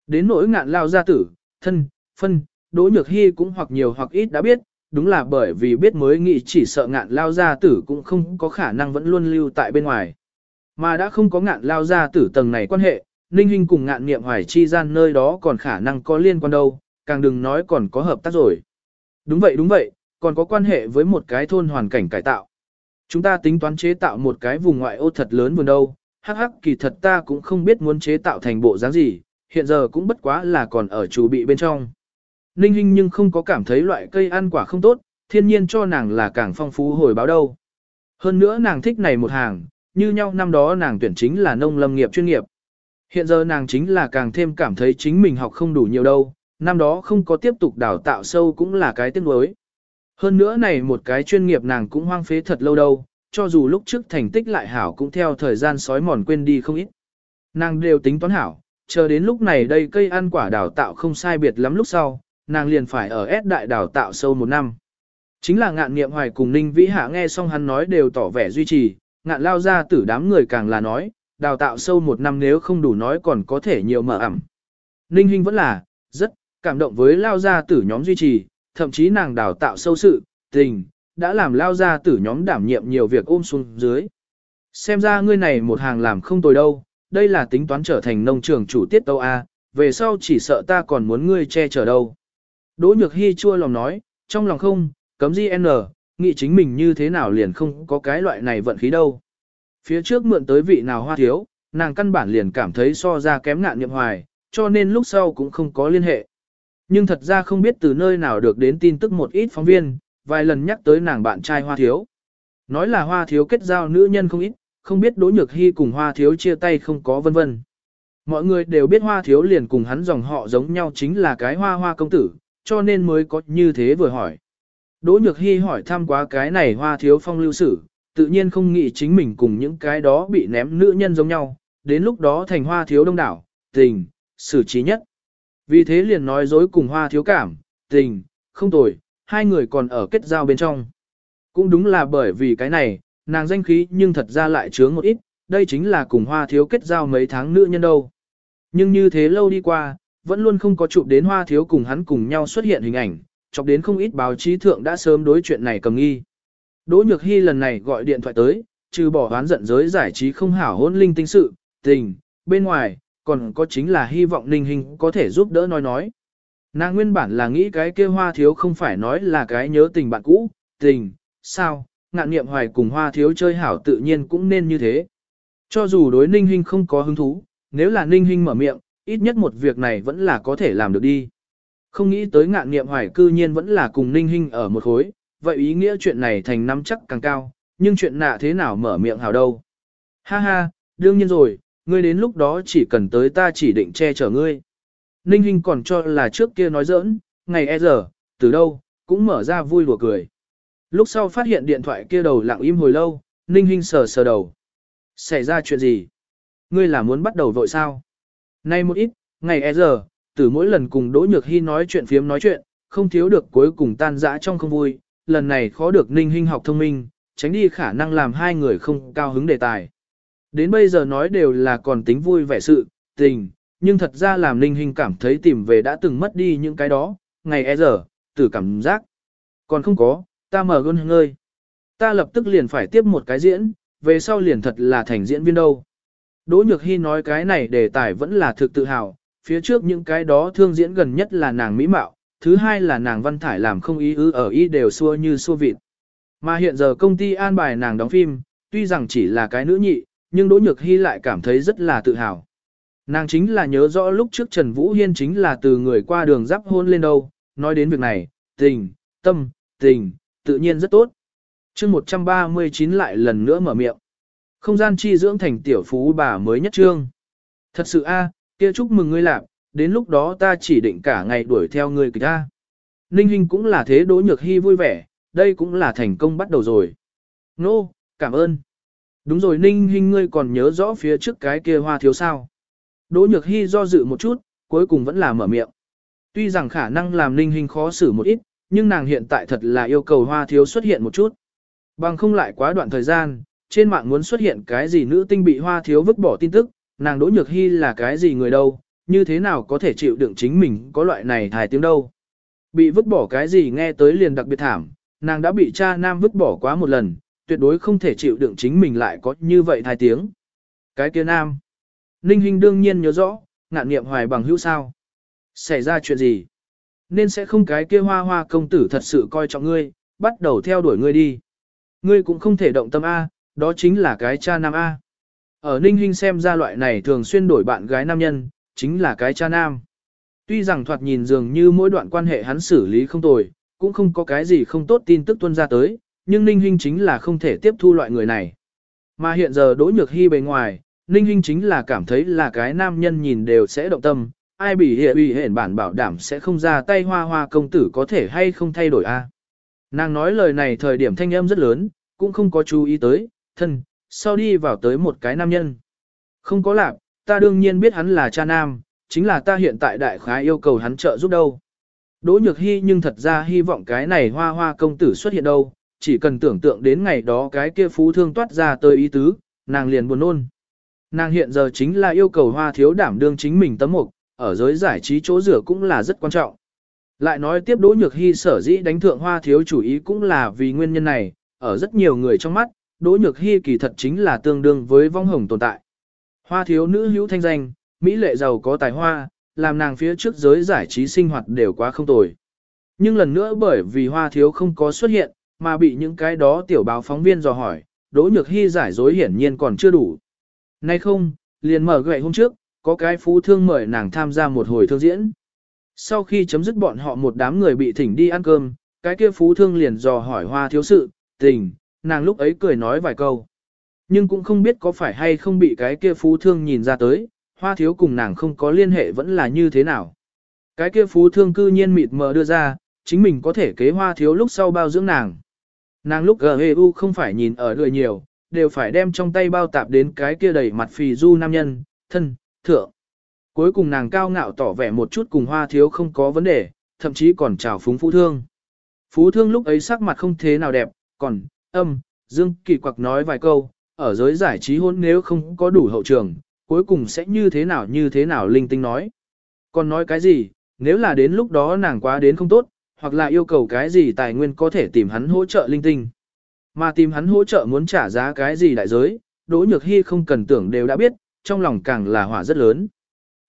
Đến nỗi ngạn lao gia tử, thân, phân, Đỗ Nhược Hy cũng hoặc nhiều hoặc ít đã biết, đúng là bởi vì biết mới nghĩ chỉ sợ ngạn lao gia tử cũng không có khả năng vẫn luôn lưu tại bên ngoài. Mà đã không có ngạn lao gia tử tầng này quan hệ, Ninh Hinh cùng ngạn niệm hoài chi gian nơi đó còn khả năng có liên quan đâu, càng đừng nói còn có hợp tác rồi. Đúng vậy đúng vậy, còn có quan hệ với một cái thôn hoàn cảnh cải tạo. Chúng ta tính toán chế tạo một cái vùng ngoại ô thật lớn vườn đâu, hắc hắc kỳ thật ta cũng không biết muốn chế tạo thành bộ dáng gì, hiện giờ cũng bất quá là còn ở chủ bị bên trong. Ninh Hinh nhưng không có cảm thấy loại cây ăn quả không tốt, thiên nhiên cho nàng là càng phong phú hồi báo đâu. Hơn nữa nàng thích này một hàng, như nhau năm đó nàng tuyển chính là nông lâm nghiệp chuyên nghiệp. Hiện giờ nàng chính là càng thêm cảm thấy chính mình học không đủ nhiều đâu, năm đó không có tiếp tục đào tạo sâu cũng là cái tiếc nuối. Hơn nữa này một cái chuyên nghiệp nàng cũng hoang phế thật lâu đâu, cho dù lúc trước thành tích lại hảo cũng theo thời gian sói mòn quên đi không ít. Nàng đều tính toán hảo, chờ đến lúc này đây cây ăn quả đào tạo không sai biệt lắm lúc sau, nàng liền phải ở S đại đào tạo sâu một năm. Chính là ngạn nghiệm hoài cùng Ninh Vĩ Hạ nghe xong hắn nói đều tỏ vẻ duy trì, ngạn lao ra tử đám người càng là nói, đào tạo sâu một năm nếu không đủ nói còn có thể nhiều mở ẩm. Ninh Hinh vẫn là, rất, cảm động với lao gia tử nhóm duy trì, thậm chí nàng đào tạo sâu sự, tình, đã làm lao gia tử nhóm đảm nhiệm nhiều việc ôm xuống dưới. Xem ra ngươi này một hàng làm không tồi đâu, đây là tính toán trở thành nông trường chủ tiết tâu A, về sau chỉ sợ ta còn muốn ngươi che chở đâu. Đỗ Nhược Hy chua lòng nói, trong lòng không, cấm gì n, nghĩ chính mình như thế nào liền không có cái loại này vận khí đâu. Phía trước mượn tới vị nào hoa thiếu, nàng căn bản liền cảm thấy so ra kém ngạn niệm hoài, cho nên lúc sau cũng không có liên hệ. Nhưng thật ra không biết từ nơi nào được đến tin tức một ít phóng viên, vài lần nhắc tới nàng bạn trai hoa thiếu. Nói là hoa thiếu kết giao nữ nhân không ít, không biết Đỗ Nhược Hy cùng hoa thiếu chia tay không có vân vân. Mọi người đều biết hoa thiếu liền cùng hắn dòng họ giống nhau chính là cái hoa hoa công tử, cho nên mới có như thế vừa hỏi. Đỗ Nhược Hy hỏi thăm quá cái này hoa thiếu phong lưu sử, tự nhiên không nghĩ chính mình cùng những cái đó bị ném nữ nhân giống nhau, đến lúc đó thành hoa thiếu đông đảo, tình, xử trí nhất. Vì thế liền nói dối cùng hoa thiếu cảm, tình, không tồi, hai người còn ở kết giao bên trong. Cũng đúng là bởi vì cái này, nàng danh khí nhưng thật ra lại chướng một ít, đây chính là cùng hoa thiếu kết giao mấy tháng nữa nhân đâu. Nhưng như thế lâu đi qua, vẫn luôn không có chụp đến hoa thiếu cùng hắn cùng nhau xuất hiện hình ảnh, chọc đến không ít báo chí thượng đã sớm đối chuyện này cầm nghi. Đỗ Nhược Hy lần này gọi điện thoại tới, trừ bỏ oán giận giới giải trí không hảo hôn linh tinh sự, tình, bên ngoài, còn có chính là hy vọng Ninh Hình có thể giúp đỡ nói nói. Nàng nguyên bản là nghĩ cái kia hoa thiếu không phải nói là cái nhớ tình bạn cũ, tình, sao, ngạn nghiệm hoài cùng hoa thiếu chơi hảo tự nhiên cũng nên như thế. Cho dù đối Ninh Hinh không có hứng thú, nếu là Ninh Hinh mở miệng, ít nhất một việc này vẫn là có thể làm được đi. Không nghĩ tới ngạn nghiệm hoài cư nhiên vẫn là cùng Ninh Hinh ở một khối, vậy ý nghĩa chuyện này thành năm chắc càng cao, nhưng chuyện nạ thế nào mở miệng hảo đâu. Ha ha, đương nhiên rồi, ngươi đến lúc đó chỉ cần tới ta chỉ định che chở ngươi. Ninh Hinh còn cho là trước kia nói giỡn, ngày e giờ, từ đâu, cũng mở ra vui đùa cười. Lúc sau phát hiện điện thoại kia đầu lặng im hồi lâu, Ninh Hinh sờ sờ đầu. Xảy ra chuyện gì? Ngươi là muốn bắt đầu vội sao? Nay một ít, ngày e giờ, từ mỗi lần cùng Đỗ Nhược Hy nói chuyện phiếm nói chuyện, không thiếu được cuối cùng tan rã trong không vui, lần này khó được Ninh Hinh học thông minh, tránh đi khả năng làm hai người không cao hứng đề tài. Đến bây giờ nói đều là còn tính vui vẻ sự, tình, nhưng thật ra làm Ninh Hinh cảm thấy tìm về đã từng mất đi những cái đó, ngày e giờ, từ cảm giác. Còn không có, ta mở gôn ngơi. Ta lập tức liền phải tiếp một cái diễn, về sau liền thật là thành diễn viên đâu. Đỗ Nhược Hy nói cái này đề tài vẫn là thực tự hào, phía trước những cái đó thương diễn gần nhất là nàng mỹ mạo, thứ hai là nàng văn thải làm không ý ư ở ý đều xua như xua vịt. Mà hiện giờ công ty an bài nàng đóng phim, tuy rằng chỉ là cái nữ nhị, nhưng Đỗ Nhược Hy lại cảm thấy rất là tự hào. Nàng chính là nhớ rõ lúc trước Trần Vũ Hiên chính là từ người qua đường giáp hôn lên đâu, nói đến việc này, tình, tâm, tình, tự nhiên rất tốt. chương 139 lại lần nữa mở miệng. Không gian chi dưỡng thành tiểu phú bà mới nhất trương. Thật sự a, kia chúc mừng ngươi lạc, đến lúc đó ta chỉ định cả ngày đuổi theo ngươi kìa. ta. Ninh Hinh cũng là thế Đỗ Nhược Hy vui vẻ, đây cũng là thành công bắt đầu rồi. Nô, no, cảm ơn. Đúng rồi Ninh Hinh ngươi còn nhớ rõ phía trước cái kia hoa thiếu sao. Đỗ Nhược Hy do dự một chút, cuối cùng vẫn là mở miệng. Tuy rằng khả năng làm Ninh Hinh khó xử một ít, nhưng nàng hiện tại thật là yêu cầu hoa thiếu xuất hiện một chút. Bằng không lại quá đoạn thời gian, trên mạng muốn xuất hiện cái gì nữ tinh bị hoa thiếu vứt bỏ tin tức, nàng Đỗ Nhược Hy là cái gì người đâu, như thế nào có thể chịu đựng chính mình có loại này thải tiếng đâu. Bị vứt bỏ cái gì nghe tới liền đặc biệt thảm, nàng đã bị cha nam vứt bỏ quá một lần, tuyệt đối không thể chịu đựng chính mình lại có như vậy thai tiếng. Cái kia nam. Ninh Hinh đương nhiên nhớ rõ, ngạn nghiệm hoài bằng hữu sao. Xảy ra chuyện gì? Nên sẽ không cái kia hoa hoa công tử thật sự coi trọng ngươi, bắt đầu theo đuổi ngươi đi. Ngươi cũng không thể động tâm A, đó chính là cái cha nam A. Ở Ninh Hinh xem ra loại này thường xuyên đổi bạn gái nam nhân, chính là cái cha nam. Tuy rằng thoạt nhìn dường như mỗi đoạn quan hệ hắn xử lý không tồi, cũng không có cái gì không tốt tin tức tuân ra tới, nhưng Ninh Hinh chính là không thể tiếp thu loại người này. Mà hiện giờ Đỗ Nhược hi bề ngoài, Ninh Hinh chính là cảm thấy là cái nam nhân nhìn đều sẽ động tâm, ai bị hệ bị hển bản bảo đảm sẽ không ra tay hoa hoa công tử có thể hay không thay đổi a. Nàng nói lời này thời điểm thanh âm rất lớn, cũng không có chú ý tới, thân, sau đi vào tới một cái nam nhân. Không có lạc, ta đương nhiên biết hắn là cha nam, chính là ta hiện tại đại khái yêu cầu hắn trợ giúp đâu. Đỗ Nhược hi nhưng thật ra hy vọng cái này hoa hoa công tử xuất hiện đâu, chỉ cần tưởng tượng đến ngày đó cái kia phú thương toát ra tới ý tứ, nàng liền buồn nôn. Nàng hiện giờ chính là yêu cầu hoa thiếu đảm đương chính mình tấm mục, ở giới giải trí chỗ rửa cũng là rất quan trọng. Lại nói tiếp Đỗ Nhược Hy sở dĩ đánh thượng hoa thiếu chủ ý cũng là vì nguyên nhân này, ở rất nhiều người trong mắt, Đỗ Nhược Hy kỳ thật chính là tương đương với vong hồng tồn tại. Hoa thiếu nữ hữu thanh danh, Mỹ lệ giàu có tài hoa, làm nàng phía trước giới giải trí sinh hoạt đều quá không tồi. Nhưng lần nữa bởi vì hoa thiếu không có xuất hiện, mà bị những cái đó tiểu báo phóng viên dò hỏi, Đỗ Nhược Hy giải dối hiển nhiên còn chưa đủ. Nay không, liền mở gậy hôm trước, có cái phú thương mời nàng tham gia một hồi thương diễn. Sau khi chấm dứt bọn họ một đám người bị thỉnh đi ăn cơm, cái kia phú thương liền dò hỏi hoa thiếu sự, tình, nàng lúc ấy cười nói vài câu. Nhưng cũng không biết có phải hay không bị cái kia phú thương nhìn ra tới, hoa thiếu cùng nàng không có liên hệ vẫn là như thế nào. Cái kia phú thương cư nhiên mịt mờ đưa ra, chính mình có thể kế hoa thiếu lúc sau bao dưỡng nàng. Nàng lúc GEU không phải nhìn ở lười nhiều, đều phải đem trong tay bao tạp đến cái kia đầy mặt phì du nam nhân, thân, thượng. Cuối cùng nàng cao ngạo tỏ vẻ một chút cùng hoa thiếu không có vấn đề, thậm chí còn chào phúng phú thương. Phú thương lúc ấy sắc mặt không thế nào đẹp, còn, âm, dương kỳ quặc nói vài câu, ở giới giải trí hôn nếu không có đủ hậu trường, cuối cùng sẽ như thế nào như thế nào linh tinh nói. Còn nói cái gì, nếu là đến lúc đó nàng quá đến không tốt, hoặc là yêu cầu cái gì tài nguyên có thể tìm hắn hỗ trợ linh tinh. Mà tìm hắn hỗ trợ muốn trả giá cái gì đại giới, Đỗ Nhược Hy không cần tưởng đều đã biết, trong lòng càng là hỏa rất lớn.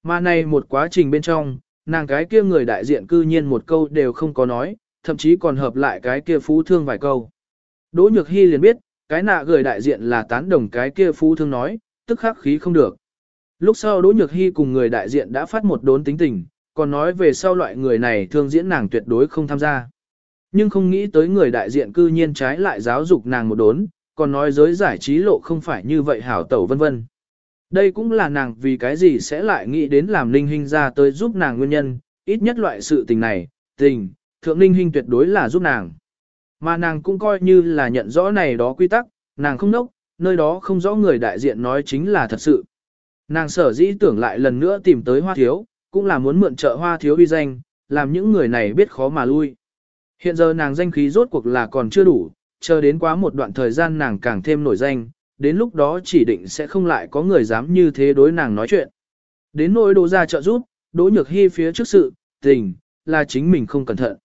Mà này một quá trình bên trong, nàng cái kia người đại diện cư nhiên một câu đều không có nói, thậm chí còn hợp lại cái kia phú thương vài câu. Đỗ Nhược Hy liền biết, cái nạ người đại diện là tán đồng cái kia phú thương nói, tức khắc khí không được. Lúc sau Đỗ Nhược Hy cùng người đại diện đã phát một đốn tính tình, còn nói về sau loại người này thương diễn nàng tuyệt đối không tham gia. Nhưng không nghĩ tới người đại diện cư nhiên trái lại giáo dục nàng một đốn, còn nói giới giải trí lộ không phải như vậy hảo tẩu vân vân. Đây cũng là nàng vì cái gì sẽ lại nghĩ đến làm Ninh Hinh ra tới giúp nàng nguyên nhân, ít nhất loại sự tình này, tình, thượng Ninh Hinh tuyệt đối là giúp nàng. Mà nàng cũng coi như là nhận rõ này đó quy tắc, nàng không nốc, nơi đó không rõ người đại diện nói chính là thật sự. Nàng sở dĩ tưởng lại lần nữa tìm tới hoa thiếu, cũng là muốn mượn trợ hoa thiếu uy danh, làm những người này biết khó mà lui. Hiện giờ nàng danh khí rốt cuộc là còn chưa đủ, chờ đến quá một đoạn thời gian nàng càng thêm nổi danh, đến lúc đó chỉ định sẽ không lại có người dám như thế đối nàng nói chuyện. Đến nỗi đỗ ra trợ giúp, đỗ nhược hy phía trước sự, tình, là chính mình không cẩn thận.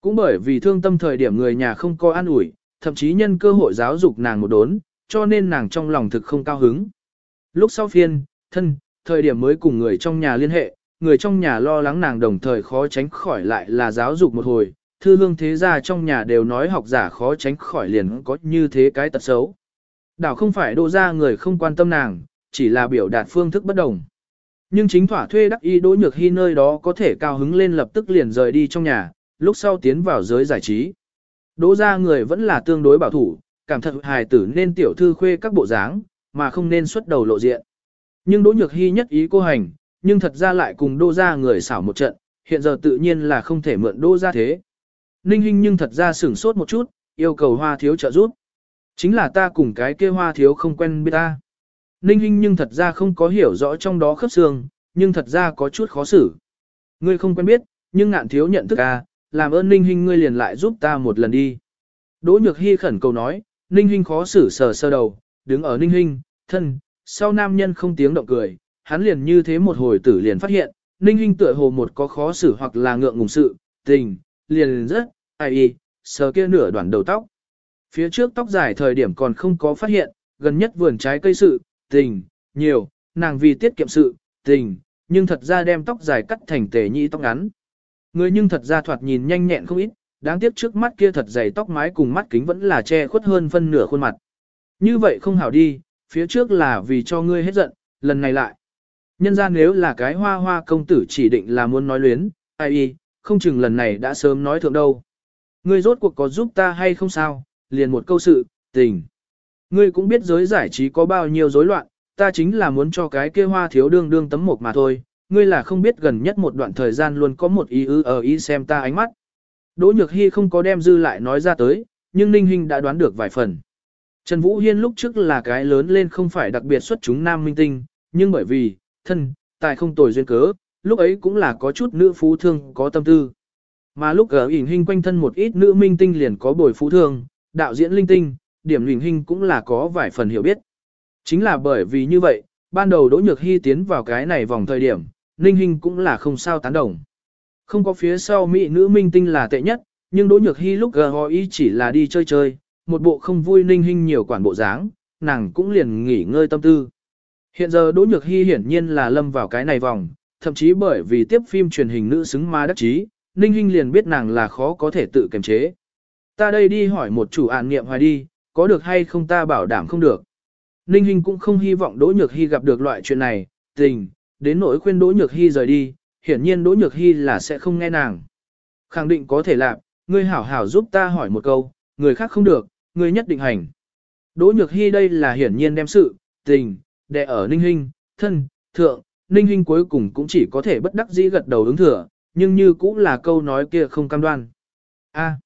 Cũng bởi vì thương tâm thời điểm người nhà không có an ủi, thậm chí nhân cơ hội giáo dục nàng một đốn, cho nên nàng trong lòng thực không cao hứng. Lúc sau phiên, thân, thời điểm mới cùng người trong nhà liên hệ, người trong nhà lo lắng nàng đồng thời khó tránh khỏi lại là giáo dục một hồi, thư hương thế gia trong nhà đều nói học giả khó tránh khỏi liền có như thế cái tật xấu. Đảo không phải đô ra người không quan tâm nàng, chỉ là biểu đạt phương thức bất đồng. Nhưng chính thỏa thuê đắc y đỗ nhược hy nơi đó có thể cao hứng lên lập tức liền rời đi trong nhà, lúc sau tiến vào giới giải trí. Đỗ ra người vẫn là tương đối bảo thủ, cảm thật hài tử nên tiểu thư khuê các bộ dáng, mà không nên xuất đầu lộ diện. Nhưng đỗ nhược hy nhất ý cô hành, nhưng thật ra lại cùng đô ra người xảo một trận, hiện giờ tự nhiên là không thể mượn đô ra thế. Ninh Hinh nhưng thật ra sửng sốt một chút, yêu cầu hoa thiếu trợ giúp. Chính là ta cùng cái kia hoa thiếu không quen biết ta. Ninh Hinh nhưng thật ra không có hiểu rõ trong đó khớp xương, nhưng thật ra có chút khó xử. Ngươi không quen biết, nhưng ngạn thiếu nhận thức à, làm ơn Ninh Hinh ngươi liền lại giúp ta một lần đi. Đỗ Nhược Hy khẩn cầu nói, Ninh Hinh khó xử sờ sơ đầu, đứng ở Ninh Hinh, thân, sau nam nhân không tiếng động cười, hắn liền như thế một hồi tử liền phát hiện, Ninh Hinh tựa hồ một có khó xử hoặc là ngượng ngùng sự, tình, liền rất, ai y, sờ kia nửa đoạn đầu tóc. Phía trước tóc dài thời điểm còn không có phát hiện, gần nhất vườn trái cây sự, tình, nhiều, nàng vì tiết kiệm sự, tình, nhưng thật ra đem tóc dài cắt thành tề nhị tóc ngắn. Người nhưng thật ra thoạt nhìn nhanh nhẹn không ít, đáng tiếc trước mắt kia thật dày tóc mái cùng mắt kính vẫn là che khuất hơn phân nửa khuôn mặt. Như vậy không hảo đi, phía trước là vì cho ngươi hết giận, lần này lại. Nhân ra nếu là cái hoa hoa công tử chỉ định là muốn nói luyến, ai y, không chừng lần này đã sớm nói thượng đâu. Ngươi rốt cuộc có giúp ta hay không sao, liền một câu sự, tình. Ngươi cũng biết giới giải trí có bao nhiêu rối loạn, ta chính là muốn cho cái kia hoa thiếu đương đương tấm một mà thôi, ngươi là không biết gần nhất một đoạn thời gian luôn có một ý ư ở ý xem ta ánh mắt. Đỗ Nhược Hy không có đem dư lại nói ra tới, nhưng Ninh Hinh đã đoán được vài phần. Trần Vũ Hiên lúc trước là cái lớn lên không phải đặc biệt xuất chúng nam minh tinh, nhưng bởi vì, thân, tài không tồi duyên cớ, lúc ấy cũng là có chút nữ phú thương có tâm tư. Mà lúc ở ỉn hình quanh thân một ít nữ minh tinh liền có bồi phú thương, đạo diễn linh tinh, điểm ỉn hình cũng là có vài phần hiểu biết. Chính là bởi vì như vậy, ban đầu Đỗ Nhược Hy tiến vào cái này vòng thời điểm, Ninh Hinh cũng là không sao tán đồng. Không có phía sau mỹ nữ minh tinh là tệ nhất, nhưng Đỗ Nhược Hy lúc GOI chỉ là đi chơi chơi, một bộ không vui Ninh Hinh nhiều quản bộ dáng, nàng cũng liền nghỉ ngơi tâm tư. Hiện giờ Đỗ Nhược Hy hiển nhiên là lâm vào cái này vòng, thậm chí bởi vì tiếp phim truyền hình nữ xứng ma đắc chí, Ninh Hinh liền biết nàng là khó có thể tự kiềm chế. Ta đây đi hỏi một chủ án nghiệm hoài đi, có được hay không ta bảo đảm không được. Ninh Hinh cũng không hy vọng Đỗ Nhược Hy gặp được loại chuyện này, tình, đến nỗi khuyên Đỗ Nhược Hy rời đi, hiển nhiên Đỗ Nhược Hy là sẽ không nghe nàng. Khẳng định có thể làm, ngươi hảo hảo giúp ta hỏi một câu, người khác không được, ngươi nhất định hành. Đỗ Nhược Hy đây là hiển nhiên đem sự, tình, đè ở Ninh Hinh, thân, thượng, Ninh Hinh cuối cùng cũng chỉ có thể bất đắc dĩ gật đầu ứng thừa, nhưng như cũng là câu nói kia không cam đoan. A,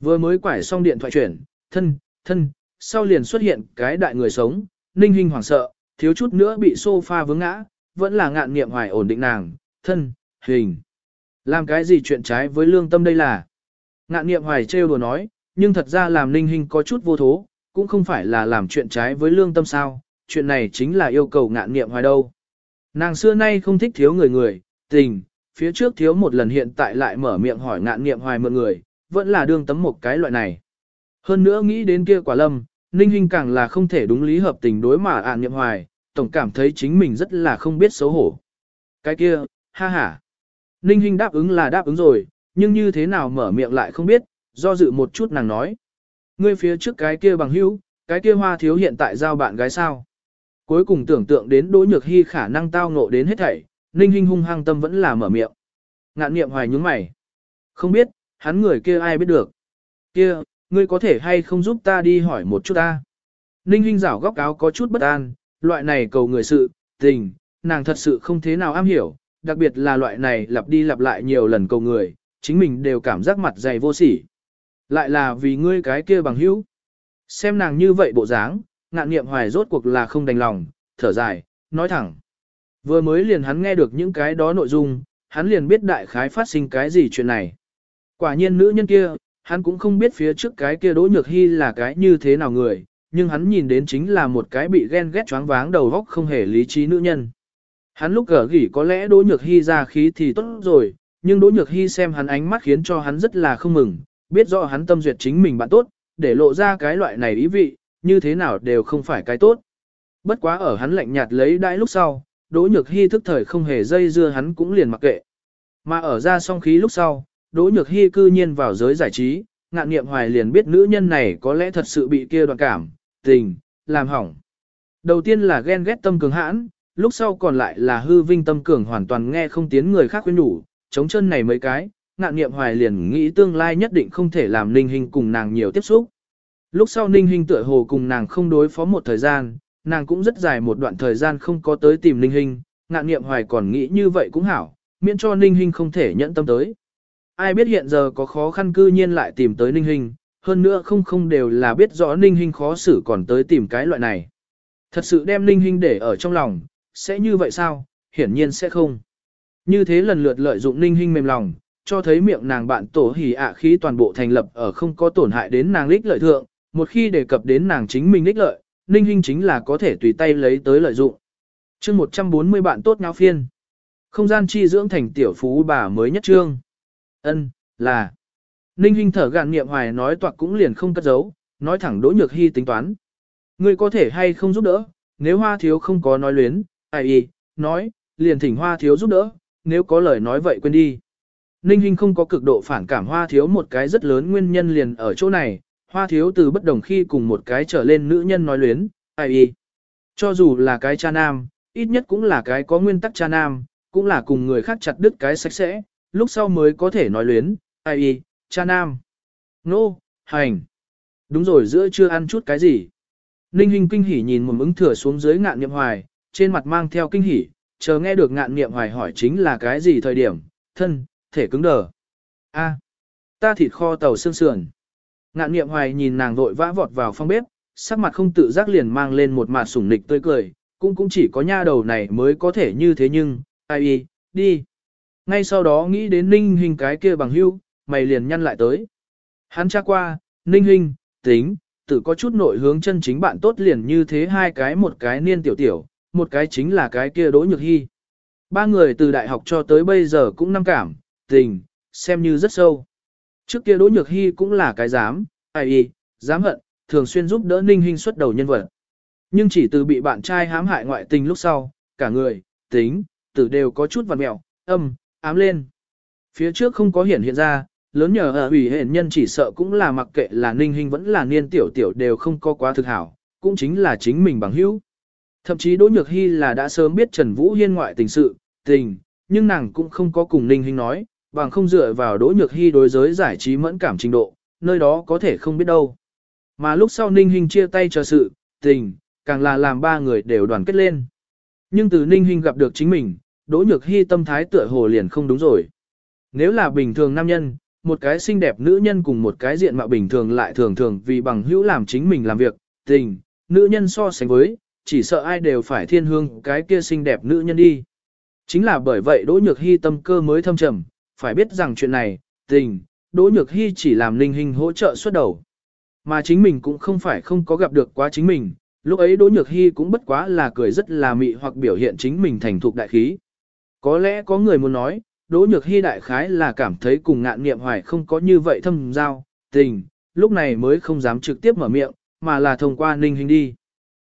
vừa mới quải xong điện thoại chuyển, thân, thân, sau liền xuất hiện cái đại người sống, Ninh Hinh hoảng sợ, thiếu chút nữa bị sofa vướng ngã, vẫn là ngạn nghiệm hoài ổn định nàng, thân, hình. Làm cái gì chuyện trái với lương tâm đây là? Ngạn nghiệm hoài trêu đùa nói, nhưng thật ra làm Ninh Hinh có chút vô thố, cũng không phải là làm chuyện trái với lương tâm sao, chuyện này chính là yêu cầu ngạn nghiệm hoài đâu. Nàng xưa nay không thích thiếu người người, tình, phía trước thiếu một lần hiện tại lại mở miệng hỏi ngạn nghiệm hoài mượn người, vẫn là đương tấm một cái loại này. Hơn nữa nghĩ đến kia quả lâm, Ninh Hinh càng là không thể đúng lý hợp tình đối mà ạn nghiệm hoài, tổng cảm thấy chính mình rất là không biết xấu hổ. Cái kia, ha ha. Ninh Hinh đáp ứng là đáp ứng rồi, nhưng như thế nào mở miệng lại không biết, do dự một chút nàng nói. Ngươi phía trước cái kia bằng hữu, cái kia hoa thiếu hiện tại giao bạn gái sao. Cuối cùng tưởng tượng đến Đỗ Nhược Hy khả năng tao ngộ đến hết thảy, Ninh Hinh hung hăng tâm vẫn là mở miệng. Ngạn niệm hoài nhúng mày. Không biết, hắn người kia ai biết được. Kia, ngươi có thể hay không giúp ta đi hỏi một chút ta. Ninh Hinh rảo góc áo có chút bất an, loại này cầu người sự, tình, nàng thật sự không thế nào am hiểu, đặc biệt là loại này lặp đi lặp lại nhiều lần cầu người, chính mình đều cảm giác mặt dày vô sỉ. Lại là vì ngươi cái kia bằng hữu. Xem nàng như vậy bộ dáng, ngạn nghiệm hoài rốt cuộc là không đành lòng, thở dài, nói thẳng. Vừa mới liền hắn nghe được những cái đó nội dung, hắn liền biết đại khái phát sinh cái gì chuyện này. Quả nhiên nữ nhân kia, hắn cũng không biết phía trước cái kia đỗ nhược hy là cái như thế nào người, nhưng hắn nhìn đến chính là một cái bị ghen ghét choáng váng đầu góc không hề lý trí nữ nhân. Hắn lúc gở gỉ có lẽ đỗ nhược hy ra khí thì tốt rồi, nhưng đỗ nhược hy xem hắn ánh mắt khiến cho hắn rất là không mừng, biết rõ hắn tâm duyệt chính mình bạn tốt, để lộ ra cái loại này ý vị, như thế nào đều không phải cái tốt. Bất quá ở hắn lạnh nhạt lấy đãi lúc sau, Đỗ Nhược Hy thức thời không hề dây dưa hắn cũng liền mặc kệ. Mà ở ra song khí lúc sau, Đỗ Nhược Hy cư nhiên vào giới giải trí, ngạn nghiệm hoài liền biết nữ nhân này có lẽ thật sự bị kia đoạn cảm, tình, làm hỏng. Đầu tiên là ghen ghét tâm cường hãn, lúc sau còn lại là hư vinh tâm cường hoàn toàn nghe không tiếng người khác khuyên nhủ, chống chân này mấy cái, ngạn nghiệm hoài liền nghĩ tương lai nhất định không thể làm ninh hình cùng nàng nhiều tiếp xúc. Lúc sau ninh Hinh tựa hồ cùng nàng không đối phó một thời gian, nàng cũng rất dài một đoạn thời gian không có tới tìm ninh Hinh, ngạn nghiệm hoài còn nghĩ như vậy cũng hảo, miễn cho ninh Hinh không thể nhận tâm tới. Ai biết hiện giờ có khó khăn cư nhiên lại tìm tới ninh Hinh, hơn nữa không không đều là biết rõ ninh Hinh khó xử còn tới tìm cái loại này. Thật sự đem ninh Hinh để ở trong lòng, sẽ như vậy sao? Hiển nhiên sẽ không. Như thế lần lượt lợi dụng ninh Hinh mềm lòng, cho thấy miệng nàng bạn tổ hỉ ạ khí toàn bộ thành lập ở không có tổn hại đến nàng lích lợi thượng, một khi đề cập đến nàng chính mình ích lợi, ninh Hinh chính là có thể tùy tay lấy tới lợi dụng. chương 140 bạn tốt nhau phiên. Không gian chi dưỡng thành tiểu phú bà mới nhất trương. ân là. Ninh Hinh thở gạn nghiệm hoài nói toạc cũng liền không cất giấu, nói thẳng đỗ nhược hy tính toán. Ngươi có thể hay không giúp đỡ, nếu hoa thiếu không có nói luyến, ai y, nói, liền thỉnh hoa thiếu giúp đỡ, nếu có lời nói vậy quên đi. Ninh Hinh không có cực độ phản cảm hoa thiếu một cái rất lớn nguyên nhân liền ở chỗ này, hoa thiếu từ bất đồng khi cùng một cái trở lên nữ nhân nói luyến, ai y. Cho dù là cái cha nam, ít nhất cũng là cái có nguyên tắc cha nam, cũng là cùng người khác chặt đứt cái sạch sẽ, lúc sau mới có thể nói luyến, ai y, cha nam. Nô, no, hành. Đúng rồi giữa chưa ăn chút cái gì. Ninh Hinh kinh hỉ nhìn một ứng thừa xuống dưới ngạn niệm hoài, trên mặt mang theo kinh hỉ, chờ nghe được ngạn niệm hoài hỏi chính là cái gì thời điểm, thân, thể cứng đờ. A, ta thịt kho tàu xương sườn. Ngạn niệm hoài nhìn nàng vội vã vọt vào phòng bếp, sắc mặt không tự giác liền mang lên một mặt sủng nịch tươi cười, cũng cũng chỉ có nha đầu này mới có thể như thế nhưng, ai y, đi. Ngay sau đó nghĩ đến ninh hình cái kia bằng hưu, mày liền nhăn lại tới. Hắn tra qua, ninh hình, tính, tự có chút nội hướng chân chính bạn tốt liền như thế hai cái một cái niên tiểu tiểu, một cái chính là cái kia đỗ nhược hy. Ba người từ đại học cho tới bây giờ cũng năm cảm, tình, xem như rất sâu. Trước kia Đỗ Nhược Hy cũng là cái dám, ai y, dám hận, thường xuyên giúp đỡ Ninh Hinh xuất đầu nhân vật. Nhưng chỉ từ bị bạn trai hãm hại ngoại tình lúc sau, cả người, tính, tử đều có chút vằn mẹo, âm, ám lên. Phía trước không có hiển hiện ra, lớn nhờ ở ủy hệ nhân chỉ sợ cũng là mặc kệ là Ninh Hinh vẫn là niên tiểu tiểu đều không có quá thực hảo, cũng chính là chính mình bằng hữu. Thậm chí Đỗ Nhược Hy là đã sớm biết Trần Vũ Hiên ngoại tình sự, tình, nhưng nàng cũng không có cùng Ninh Hinh nói, bằng không dựa vào Đỗ Nhược Hy đối giới giải trí mẫn cảm trình độ, nơi đó có thể không biết đâu. Mà lúc sau Ninh Hinh chia tay cho sự, tình, càng là làm ba người đều đoàn kết lên. Nhưng từ Ninh Hinh gặp được chính mình, Đỗ Nhược Hy tâm thái tựa hồ liền không đúng rồi. Nếu là bình thường nam nhân, một cái xinh đẹp nữ nhân cùng một cái diện mạo bình thường lại thường thường vì bằng hữu làm chính mình làm việc, tình, nữ nhân so sánh với, chỉ sợ ai đều phải thiên hương cái kia xinh đẹp nữ nhân đi. Chính là bởi vậy Đỗ Nhược Hy tâm cơ mới thâm trầm, phải biết rằng chuyện này, tình, Đỗ Nhược Hy chỉ làm linh hình hỗ trợ xuất đầu. Mà chính mình cũng không phải không có gặp được quá chính mình, lúc ấy Đỗ Nhược Hy cũng bất quá là cười rất là mị hoặc biểu hiện chính mình thành thục đại khí. Có lẽ có người muốn nói, Đỗ Nhược Hy đại khái là cảm thấy cùng ngạn niệm hoài không có như vậy thâm giao, tình, lúc này mới không dám trực tiếp mở miệng, mà là thông qua Ninh Hinh đi.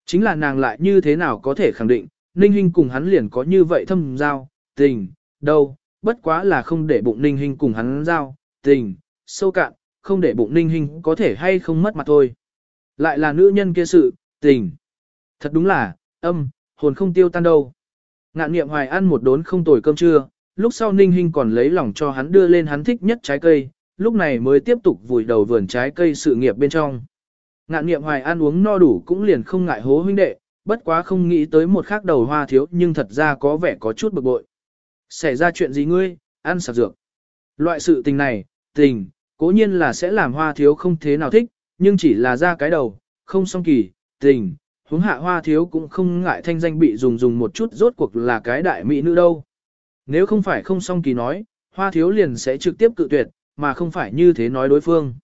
Chính là nàng lại như thế nào có thể khẳng định, Ninh Hinh cùng hắn liền có như vậy thâm giao, tình, đâu, bất quá là không để bụng Ninh Hình cùng hắn giao, tình, sâu cạn, không để bụng Ninh Hình có thể hay không mất mặt thôi. Lại là nữ nhân kia sự, tình. Thật đúng là, âm, hồn không tiêu tan đâu. Ngạn niệm hoài ăn một đốn không tồi cơm trưa, lúc sau Ninh Hình còn lấy lòng cho hắn đưa lên hắn thích nhất trái cây, lúc này mới tiếp tục vùi đầu vườn trái cây sự nghiệp bên trong. Ngạn niệm hoài ăn uống no đủ cũng liền không ngại hố huynh đệ, bất quá không nghĩ tới một khác đầu hoa thiếu nhưng thật ra có vẻ có chút bực bội. Xảy ra chuyện gì ngươi, ăn sạc dược. Loại sự tình này, tình, cố nhiên là sẽ làm hoa thiếu không thế nào thích, nhưng chỉ là ra cái đầu, không song kỳ, tình, huống hạ hoa thiếu cũng không ngại thanh danh bị dùng dùng một chút rốt cuộc là cái đại mỹ nữ đâu. Nếu không phải không song kỳ nói, hoa thiếu liền sẽ trực tiếp cự tuyệt, mà không phải như thế nói đối phương.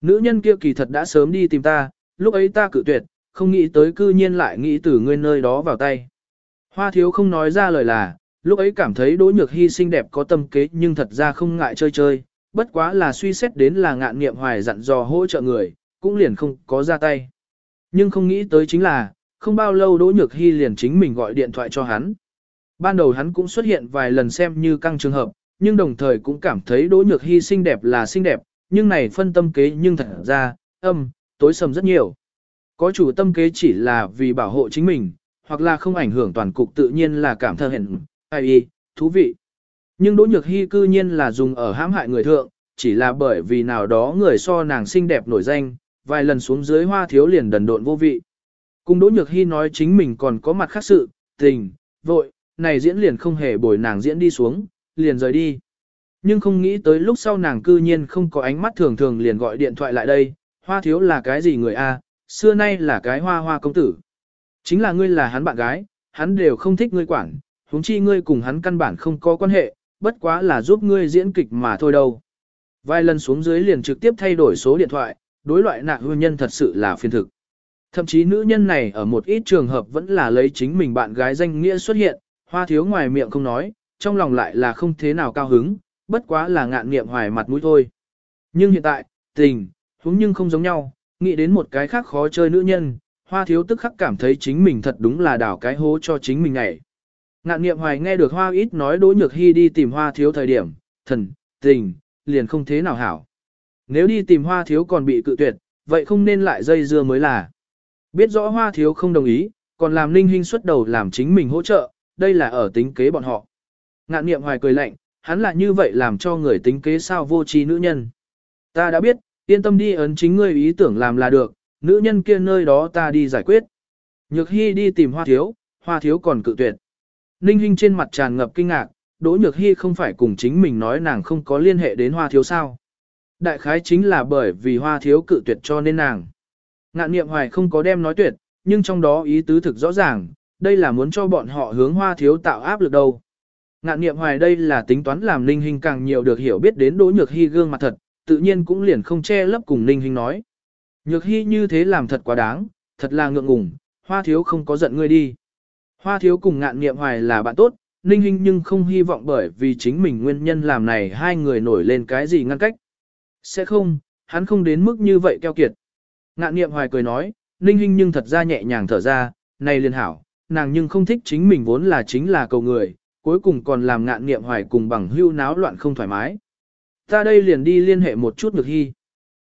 Nữ nhân kia kỳ thật đã sớm đi tìm ta, lúc ấy ta cự tuyệt, không nghĩ tới cư nhiên lại nghĩ từ ngươi nơi đó vào tay. Hoa thiếu không nói ra lời là, lúc ấy cảm thấy đỗ nhược hy xinh đẹp có tâm kế nhưng thật ra không ngại chơi chơi, bất quá là suy xét đến là ngạn nghiệm hoài dặn dò hỗ trợ người, cũng liền không có ra tay. Nhưng không nghĩ tới chính là, không bao lâu đỗ nhược hy liền chính mình gọi điện thoại cho hắn. Ban đầu hắn cũng xuất hiện vài lần xem như căng trường hợp, nhưng đồng thời cũng cảm thấy đỗ nhược hy xinh đẹp là xinh đẹp, nhưng này phân tâm kế nhưng thật ra, âm, tối sầm rất nhiều. Có chủ tâm kế chỉ là vì bảo hộ chính mình, hoặc là không ảnh hưởng toàn cục tự nhiên là cảm thơ hẹn, ai y, thú vị. Nhưng Đỗ Nhược Hy cư nhiên là dùng ở hãm hại người thượng, chỉ là bởi vì nào đó người so nàng xinh đẹp nổi danh, vài lần xuống dưới hoa thiếu liền đần độn vô vị. Cùng Đỗ Nhược Hy nói chính mình còn có mặt khác sự, tình, vội, này diễn liền không hề bồi nàng diễn đi xuống, liền rời đi. Nhưng không nghĩ tới lúc sau nàng cư nhiên không có ánh mắt thường thường liền gọi điện thoại lại đây, hoa thiếu là cái gì người a? xưa nay là cái hoa hoa công tử. Chính là ngươi là hắn bạn gái, hắn đều không thích ngươi quản, huống chi ngươi cùng hắn căn bản không có quan hệ, bất quá là giúp ngươi diễn kịch mà thôi đâu. Vài lần xuống dưới liền trực tiếp thay đổi số điện thoại, đối loại nạn hôn nhân thật sự là phiền thực. Thậm chí nữ nhân này ở một ít trường hợp vẫn là lấy chính mình bạn gái danh nghĩa xuất hiện, hoa thiếu ngoài miệng không nói, trong lòng lại là không thế nào cao hứng, bất quá là ngạn nghiệm hoài mặt mũi thôi. Nhưng hiện tại, tình, huống nhưng không giống nhau, nghĩ đến một cái khác khó chơi nữ nhân, hoa thiếu tức khắc cảm thấy chính mình thật đúng là đảo cái hố cho chính mình này. Ngạn nghiệm hoài nghe được hoa ít nói đỗ nhược hy đi tìm hoa thiếu thời điểm, thần, tình, liền không thế nào hảo. Nếu đi tìm hoa thiếu còn bị cự tuyệt, vậy không nên lại dây dưa mới là. Biết rõ hoa thiếu không đồng ý, còn làm ninh Hinh xuất đầu làm chính mình hỗ trợ, đây là ở tính kế bọn họ. Ngạn nghiệm hoài cười lạnh, hắn là như vậy làm cho người tính kế sao vô trí nữ nhân. Ta đã biết, yên tâm đi ấn chính ngươi ý tưởng làm là được, nữ nhân kia nơi đó ta đi giải quyết. Nhược Hy đi tìm hoa thiếu, hoa thiếu còn cự tuyệt. Ninh Hinh trên mặt tràn ngập kinh ngạc, Đỗ Nhược Hi không phải cùng chính mình nói nàng không có liên hệ đến hoa thiếu sao. Đại khái chính là bởi vì hoa thiếu cự tuyệt cho nên nàng. Ngạn niệm hoài không có đem nói tuyệt, nhưng trong đó ý tứ thực rõ ràng, đây là muốn cho bọn họ hướng hoa thiếu tạo áp lực đâu. Ngạn niệm hoài đây là tính toán làm Ninh Hinh càng nhiều được hiểu biết đến Đỗ Nhược Hi gương mặt thật, tự nhiên cũng liền không che lấp cùng Ninh Hinh nói. Nhược Hi như thế làm thật quá đáng, thật là ngượng ngùng, hoa thiếu không có giận ngươi đi. Hoa thiếu cùng ngạn niệm hoài là bạn tốt, Ninh Hinh nhưng không hy vọng bởi vì chính mình nguyên nhân làm này hai người nổi lên cái gì ngăn cách. Sẽ không, hắn không đến mức như vậy keo kiệt. Ngạn niệm hoài cười nói, Ninh Hinh nhưng thật ra nhẹ nhàng thở ra, này liền hảo, nàng nhưng không thích chính mình vốn là chính là cầu người, cuối cùng còn làm ngạn niệm hoài cùng bằng hưu náo loạn không thoải mái. Ta đây liền đi liên hệ một chút Nhược Hy.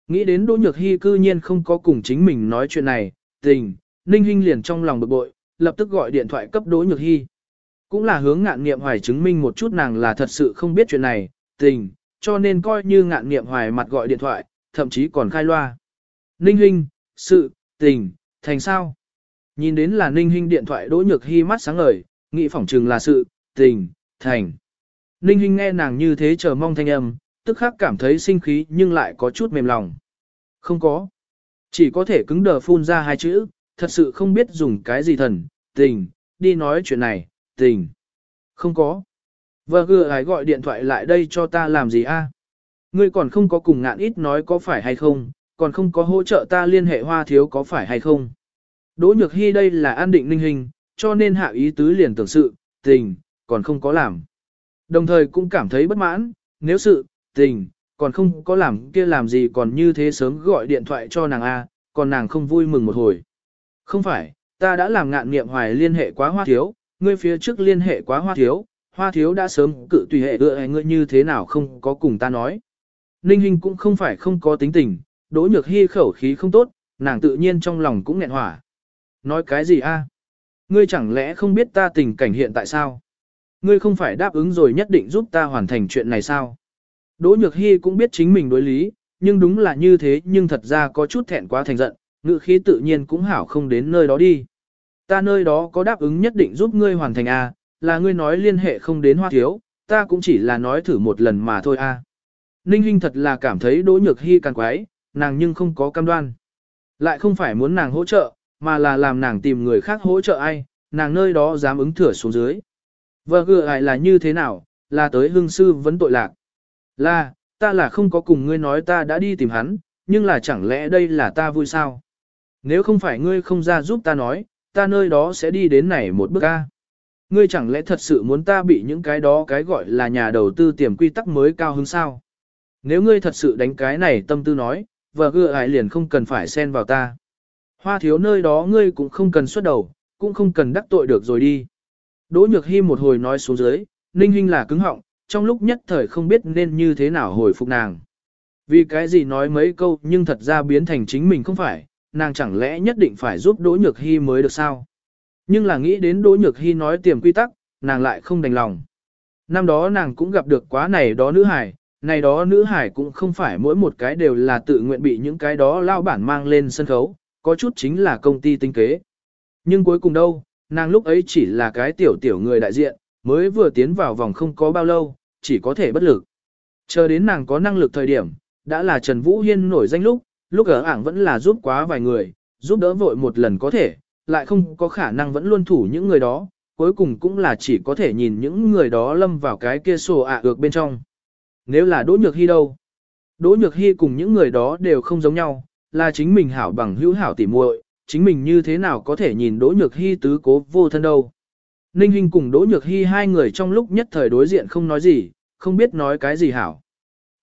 Nghĩ đến Đỗ Nhược Hy cư nhiên không có cùng chính mình nói chuyện này, tình, Ninh Hinh liền trong lòng bực bội, lập tức gọi điện thoại cấp Đỗ Nhược Hy. Cũng là hướng ngạn nghiệm hoài chứng minh một chút nàng là thật sự không biết chuyện này, tình, cho nên coi như ngạn nghiệm hoài mặt gọi điện thoại, thậm chí còn khai loa. Ninh Hinh, sự, tình, thành sao? Nhìn đến là Ninh Hinh điện thoại Đỗ Nhược Hy mắt sáng ngời, nghĩ phỏng chừng là sự, tình, thành. Ninh Hinh nghe nàng như thế chờ mong thanh âm, tức khắc cảm thấy sinh khí nhưng lại có chút mềm lòng. Không có. Chỉ có thể cứng đờ phun ra hai chữ, thật sự không biết dùng cái gì thần, tình, đi nói chuyện này, tình. Không có. Vợ gừa ai gọi điện thoại lại đây cho ta làm gì a? Ngươi còn không có cùng ngạn ít nói có phải hay không, còn không có hỗ trợ ta liên hệ hoa thiếu có phải hay không. Đỗ Nhược Hy đây là an định ninh hình, cho nên hạ ý tứ liền tưởng sự, tình, còn không có làm. Đồng thời cũng cảm thấy bất mãn, nếu sự, tình, còn không có làm kia làm gì còn như thế sớm gọi điện thoại cho nàng A, còn nàng không vui mừng một hồi. Không phải, ta đã làm ngạn nghiệm hoài liên hệ quá hoa thiếu, ngươi phía trước liên hệ quá hoa thiếu, hoa thiếu đã sớm cự tùy hệ ựa ngươi như thế nào không có cùng ta nói. Ninh Hinh cũng không phải không có tính tình, đỗ nhược hy khẩu khí không tốt, nàng tự nhiên trong lòng cũng nghẹn hỏa. Nói cái gì a? Ngươi chẳng lẽ không biết ta tình cảnh hiện tại sao? Ngươi không phải đáp ứng rồi nhất định giúp ta hoàn thành chuyện này sao? Đỗ Nhược Hy cũng biết chính mình đối lý, nhưng đúng là như thế nhưng thật ra có chút thẹn quá thành giận, ngự khí tự nhiên cũng hảo không đến nơi đó đi. Ta nơi đó có đáp ứng nhất định giúp ngươi hoàn thành A, là ngươi nói liên hệ không đến hoa thiếu, ta cũng chỉ là nói thử một lần mà thôi A. Ninh Hinh thật là cảm thấy Đỗ Nhược Hy càng quái, nàng nhưng không có cam đoan. Lại không phải muốn nàng hỗ trợ, mà là làm nàng tìm người khác hỗ trợ ai, nàng nơi đó dám ứng thửa xuống dưới. Vợ gựa ai là như thế nào, là tới hương sư vấn tội lạc. Là, ta là không có cùng ngươi nói ta đã đi tìm hắn, nhưng là chẳng lẽ đây là ta vui sao? Nếu không phải ngươi không ra giúp ta nói, ta nơi đó sẽ đi đến này một bước a. Ngươi chẳng lẽ thật sự muốn ta bị những cái đó cái gọi là nhà đầu tư tiềm quy tắc mới cao hơn sao? Nếu ngươi thật sự đánh cái này tâm tư nói, vợ gựa ải liền không cần phải xen vào ta. Hoa thiếu nơi đó ngươi cũng không cần xuất đầu, cũng không cần đắc tội được rồi đi. Đỗ nhược hy một hồi nói xuống dưới, ninh hinh là cứng họng, trong lúc nhất thời không biết nên như thế nào hồi phục nàng. Vì cái gì nói mấy câu nhưng thật ra biến thành chính mình không phải, nàng chẳng lẽ nhất định phải giúp Đỗ Nhược Hy mới được sao? Nhưng là nghĩ đến Đỗ Nhược Hy nói tiềm quy tắc, nàng lại không đành lòng. Năm đó nàng cũng gặp được quá này đó nữ hải, này đó nữ hải cũng không phải mỗi một cái đều là tự nguyện bị những cái đó lao bản mang lên sân khấu, có chút chính là công ty tinh kế. Nhưng cuối cùng đâu, nàng lúc ấy chỉ là cái tiểu tiểu người đại diện, mới vừa tiến vào vòng không có bao lâu, chỉ có thể bất lực. Chờ đến nàng có năng lực thời điểm, đã là Trần Vũ Hiên nổi danh lúc, lúc ở ảng vẫn là giúp quá vài người, giúp đỡ vội một lần có thể, lại không có khả năng vẫn luôn thủ những người đó, cuối cùng cũng là chỉ có thể nhìn những người đó lâm vào cái kia sổ ạ à ược bên trong. Nếu là Đỗ Nhược Hy đâu? Đỗ Nhược Hy cùng những người đó đều không giống nhau, là chính mình hảo bằng hữu hảo tỉ muội, chính mình như thế nào có thể nhìn Đỗ Nhược Hy tứ cố vô thân đâu. Ninh Hinh cùng Đỗ Nhược Hy hai người trong lúc nhất thời đối diện không nói gì, không biết nói cái gì hảo.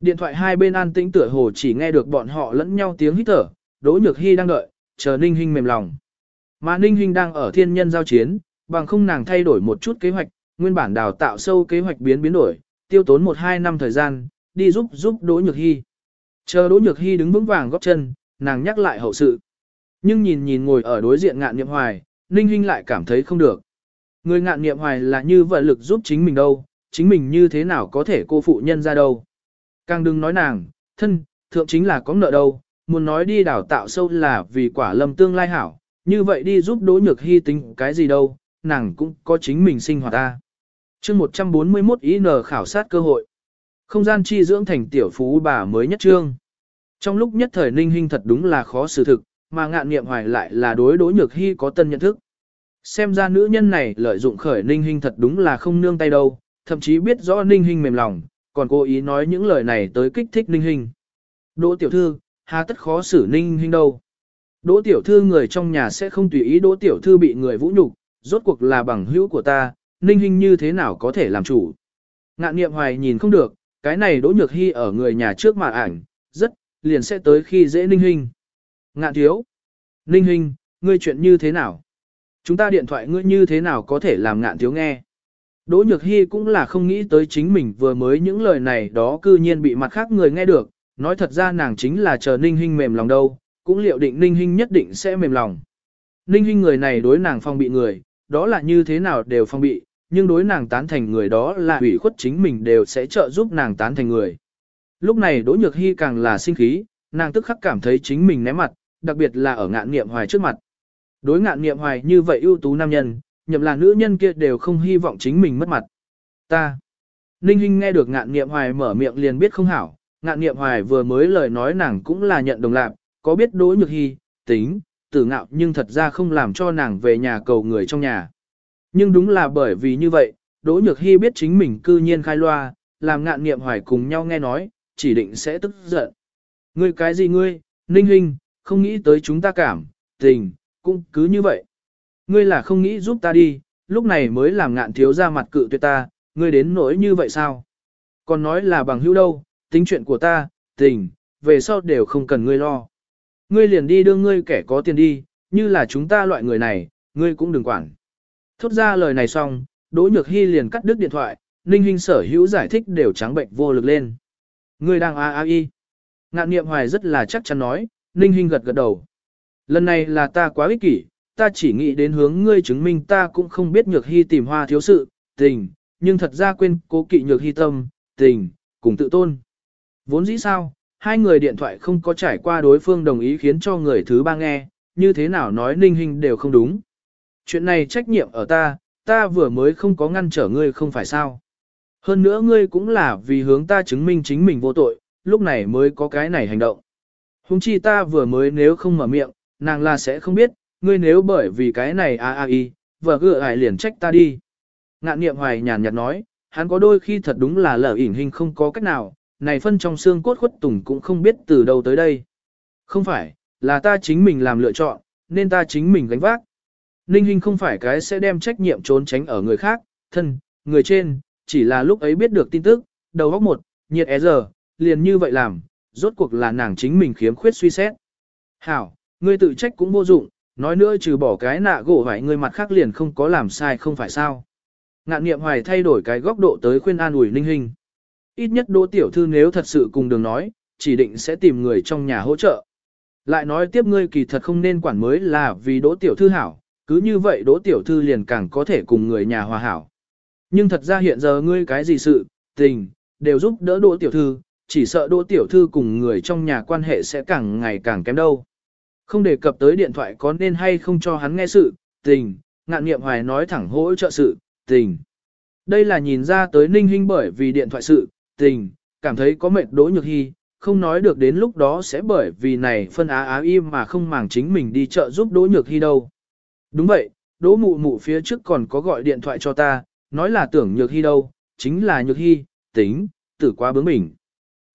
Điện thoại hai bên an tĩnh tựa hồ chỉ nghe được bọn họ lẫn nhau tiếng hít thở, Đỗ Nhược Hy đang đợi, chờ Ninh Hinh mềm lòng. Mà Ninh Hinh đang ở thiên nhân giao chiến, bằng không nàng thay đổi một chút kế hoạch, nguyên bản đào tạo sâu kế hoạch biến biến đổi, tiêu tốn 1-2 năm thời gian, đi giúp giúp Đỗ Nhược Hy. Chờ Đỗ Nhược Hy đứng vững vàng góp chân, nàng nhắc lại hậu sự. Nhưng nhìn nhìn ngồi ở đối diện ngạn niệm hoài, Ninh Hinh lại cảm thấy không được. Người ngạn niệm hoài là như vợ lực giúp chính mình đâu, chính mình như thế nào có thể cô phụ nhân ra đâu. Càng đừng nói nàng, thân, thượng chính là có nợ đâu, muốn nói đi đào tạo sâu là vì quả lâm tương lai hảo, như vậy đi giúp Đỗ Nhược Hy tính cái gì đâu, nàng cũng có chính mình sinh hoạt ta. chương 141 IN khảo sát cơ hội. Không gian chi dưỡng thành tiểu phú bà mới nhất trương. Trong lúc nhất thời ninh hình thật đúng là khó xử thực, mà ngạn nghiệm hoài lại là đối Đỗ Nhược Hy có tân nhận thức. Xem ra nữ nhân này lợi dụng khởi ninh hình thật đúng là không nương tay đâu, thậm chí biết rõ ninh hình mềm lòng, còn cố ý nói những lời này tới kích thích ninh Hinh, Đỗ tiểu thư, hà tất khó xử ninh Hinh đâu. Đỗ tiểu thư người trong nhà sẽ không tùy ý đỗ tiểu thư bị người vũ nhục, rốt cuộc là bằng hữu của ta, ninh Hinh như thế nào có thể làm chủ. Ngạn niệm hoài nhìn không được, cái này đỗ nhược hy ở người nhà trước mà ảnh, rất, liền sẽ tới khi dễ ninh Hinh. Ngạn thiếu. Ninh Hinh, ngươi chuyện như thế nào? Chúng ta điện thoại ngươi như thế nào có thể làm ngạn thiếu nghe? Đỗ Nhược Hy cũng là không nghĩ tới chính mình vừa mới những lời này đó cư nhiên bị mặt khác người nghe được, nói thật ra nàng chính là chờ Ninh Hinh mềm lòng đâu, cũng liệu định Ninh Hinh nhất định sẽ mềm lòng. Ninh Hinh người này đối nàng phong bị người, đó là như thế nào đều phong bị, nhưng đối nàng tán thành người đó là ủy khuất chính mình đều sẽ trợ giúp nàng tán thành người. Lúc này Đỗ Nhược Hy càng là sinh khí, nàng tức khắc cảm thấy chính mình ném mặt, đặc biệt là ở ngạn niệm hoài trước mặt. Đối ngạn niệm hoài như vậy ưu tú nam nhân, nhậm là nữ nhân kia đều không hy vọng chính mình mất mặt. Ta. Ninh Hinh nghe được ngạn niệm hoài mở miệng liền biết không hảo, ngạn niệm hoài vừa mới lời nói nàng cũng là nhận đồng lạc, có biết đối nhược hy, tính, tử ngạo nhưng thật ra không làm cho nàng về nhà cầu người trong nhà. Nhưng đúng là bởi vì như vậy, Đỗ Nhược Hy biết chính mình cư nhiên khai loa, làm ngạn niệm hoài cùng nhau nghe nói, chỉ định sẽ tức giận. Ngươi cái gì ngươi, Ninh Hinh, không nghĩ tới chúng ta cảm, tình, cũng cứ như vậy. Ngươi là không nghĩ giúp ta đi, lúc này mới làm ngạn thiếu ra mặt cự tuyệt ta, ngươi đến nỗi như vậy sao? Còn nói là bằng hữu đâu, tính chuyện của ta, tình, về sau đều không cần ngươi lo. Ngươi liền đi đưa ngươi kẻ có tiền đi, như là chúng ta loại người này, ngươi cũng đừng quản. Thốt ra lời này xong, Đỗ Nhược Hy liền cắt đứt điện thoại, Ninh Hinh sở hữu giải thích đều trắng bệnh vô lực lên. Ngươi đang a a y. Ngạn niệm hoài rất là chắc chắn nói, Ninh Hinh gật gật đầu. Lần này là ta quá ích kỷ, ta chỉ nghĩ đến hướng ngươi chứng minh ta cũng không biết Nhược Hy tìm hoa thiếu sự, tình, nhưng thật ra quên cố kỵ Nhược Hy tâm, tình, cùng tự tôn. Vốn dĩ sao, hai người điện thoại không có trải qua đối phương đồng ý khiến cho người thứ ba nghe, như thế nào nói Ninh hình đều không đúng. Chuyện này trách nhiệm ở ta, ta vừa mới không có ngăn trở ngươi không phải sao. Hơn nữa ngươi cũng là vì hướng ta chứng minh chính mình vô tội, lúc này mới có cái này hành động. Hùng chi ta vừa mới nếu không mở miệng, nàng là sẽ không biết, ngươi nếu bởi vì cái này a a y, vợ gựa ải liền trách ta đi. Ngạn niệm hoài nhàn nhạt nói, hắn có đôi khi thật đúng là lở ỉn hình không có cách nào, này phân trong xương cốt khuất tùng cũng không biết từ đâu tới đây. Không phải, là ta chính mình làm lựa chọn, nên ta chính mình gánh vác. Ninh Hinh không phải cái sẽ đem trách nhiệm trốn tránh ở người khác, thân, người trên, chỉ là lúc ấy biết được tin tức, đầu góc một, nhiệt é giờ, liền như vậy làm, rốt cuộc là nàng chính mình khiếm khuyết suy xét. Hảo, ngươi tự trách cũng vô dụng, nói nữa trừ bỏ cái nạ gỗ hoài ngươi mặt khác liền không có làm sai không phải sao. Ngạn niệm hoài thay đổi cái góc độ tới khuyên an ủi Ninh hình.ít nhất đỗ tiểu thư nếu thật sự cùng đường nói, chỉ định sẽ tìm người trong nhà hỗ trợ. Lại nói tiếp ngươi kỳ thật không nên quản mới là vì đỗ tiểu thư hảo, cứ như vậy đỗ tiểu thư liền càng có thể cùng người nhà hòa hảo. Nhưng thật ra hiện giờ ngươi cái gì sự, tình, đều giúp đỡ đỗ tiểu thư, chỉ sợ đỗ tiểu thư cùng người trong nhà quan hệ sẽ càng ngày càng kém đâu. Không đề cập tới điện thoại có nên hay không cho hắn nghe sự, tình, ngạn nghiệm hoài nói thẳng hỗ trợ sự, tình. Đây là nhìn ra tới ninh hinh bởi vì điện thoại sự, tình, cảm thấy có mệt đỗ nhược hy, không nói được đến lúc đó sẽ bởi vì này phân á á im mà không màng chính mình đi chợ giúp đỗ nhược hy đâu. Đúng vậy, đỗ mụ mụ phía trước còn có gọi điện thoại cho ta, nói là tưởng nhược hy đâu, chính là nhược hy, tính, tử quá bướng bỉnh.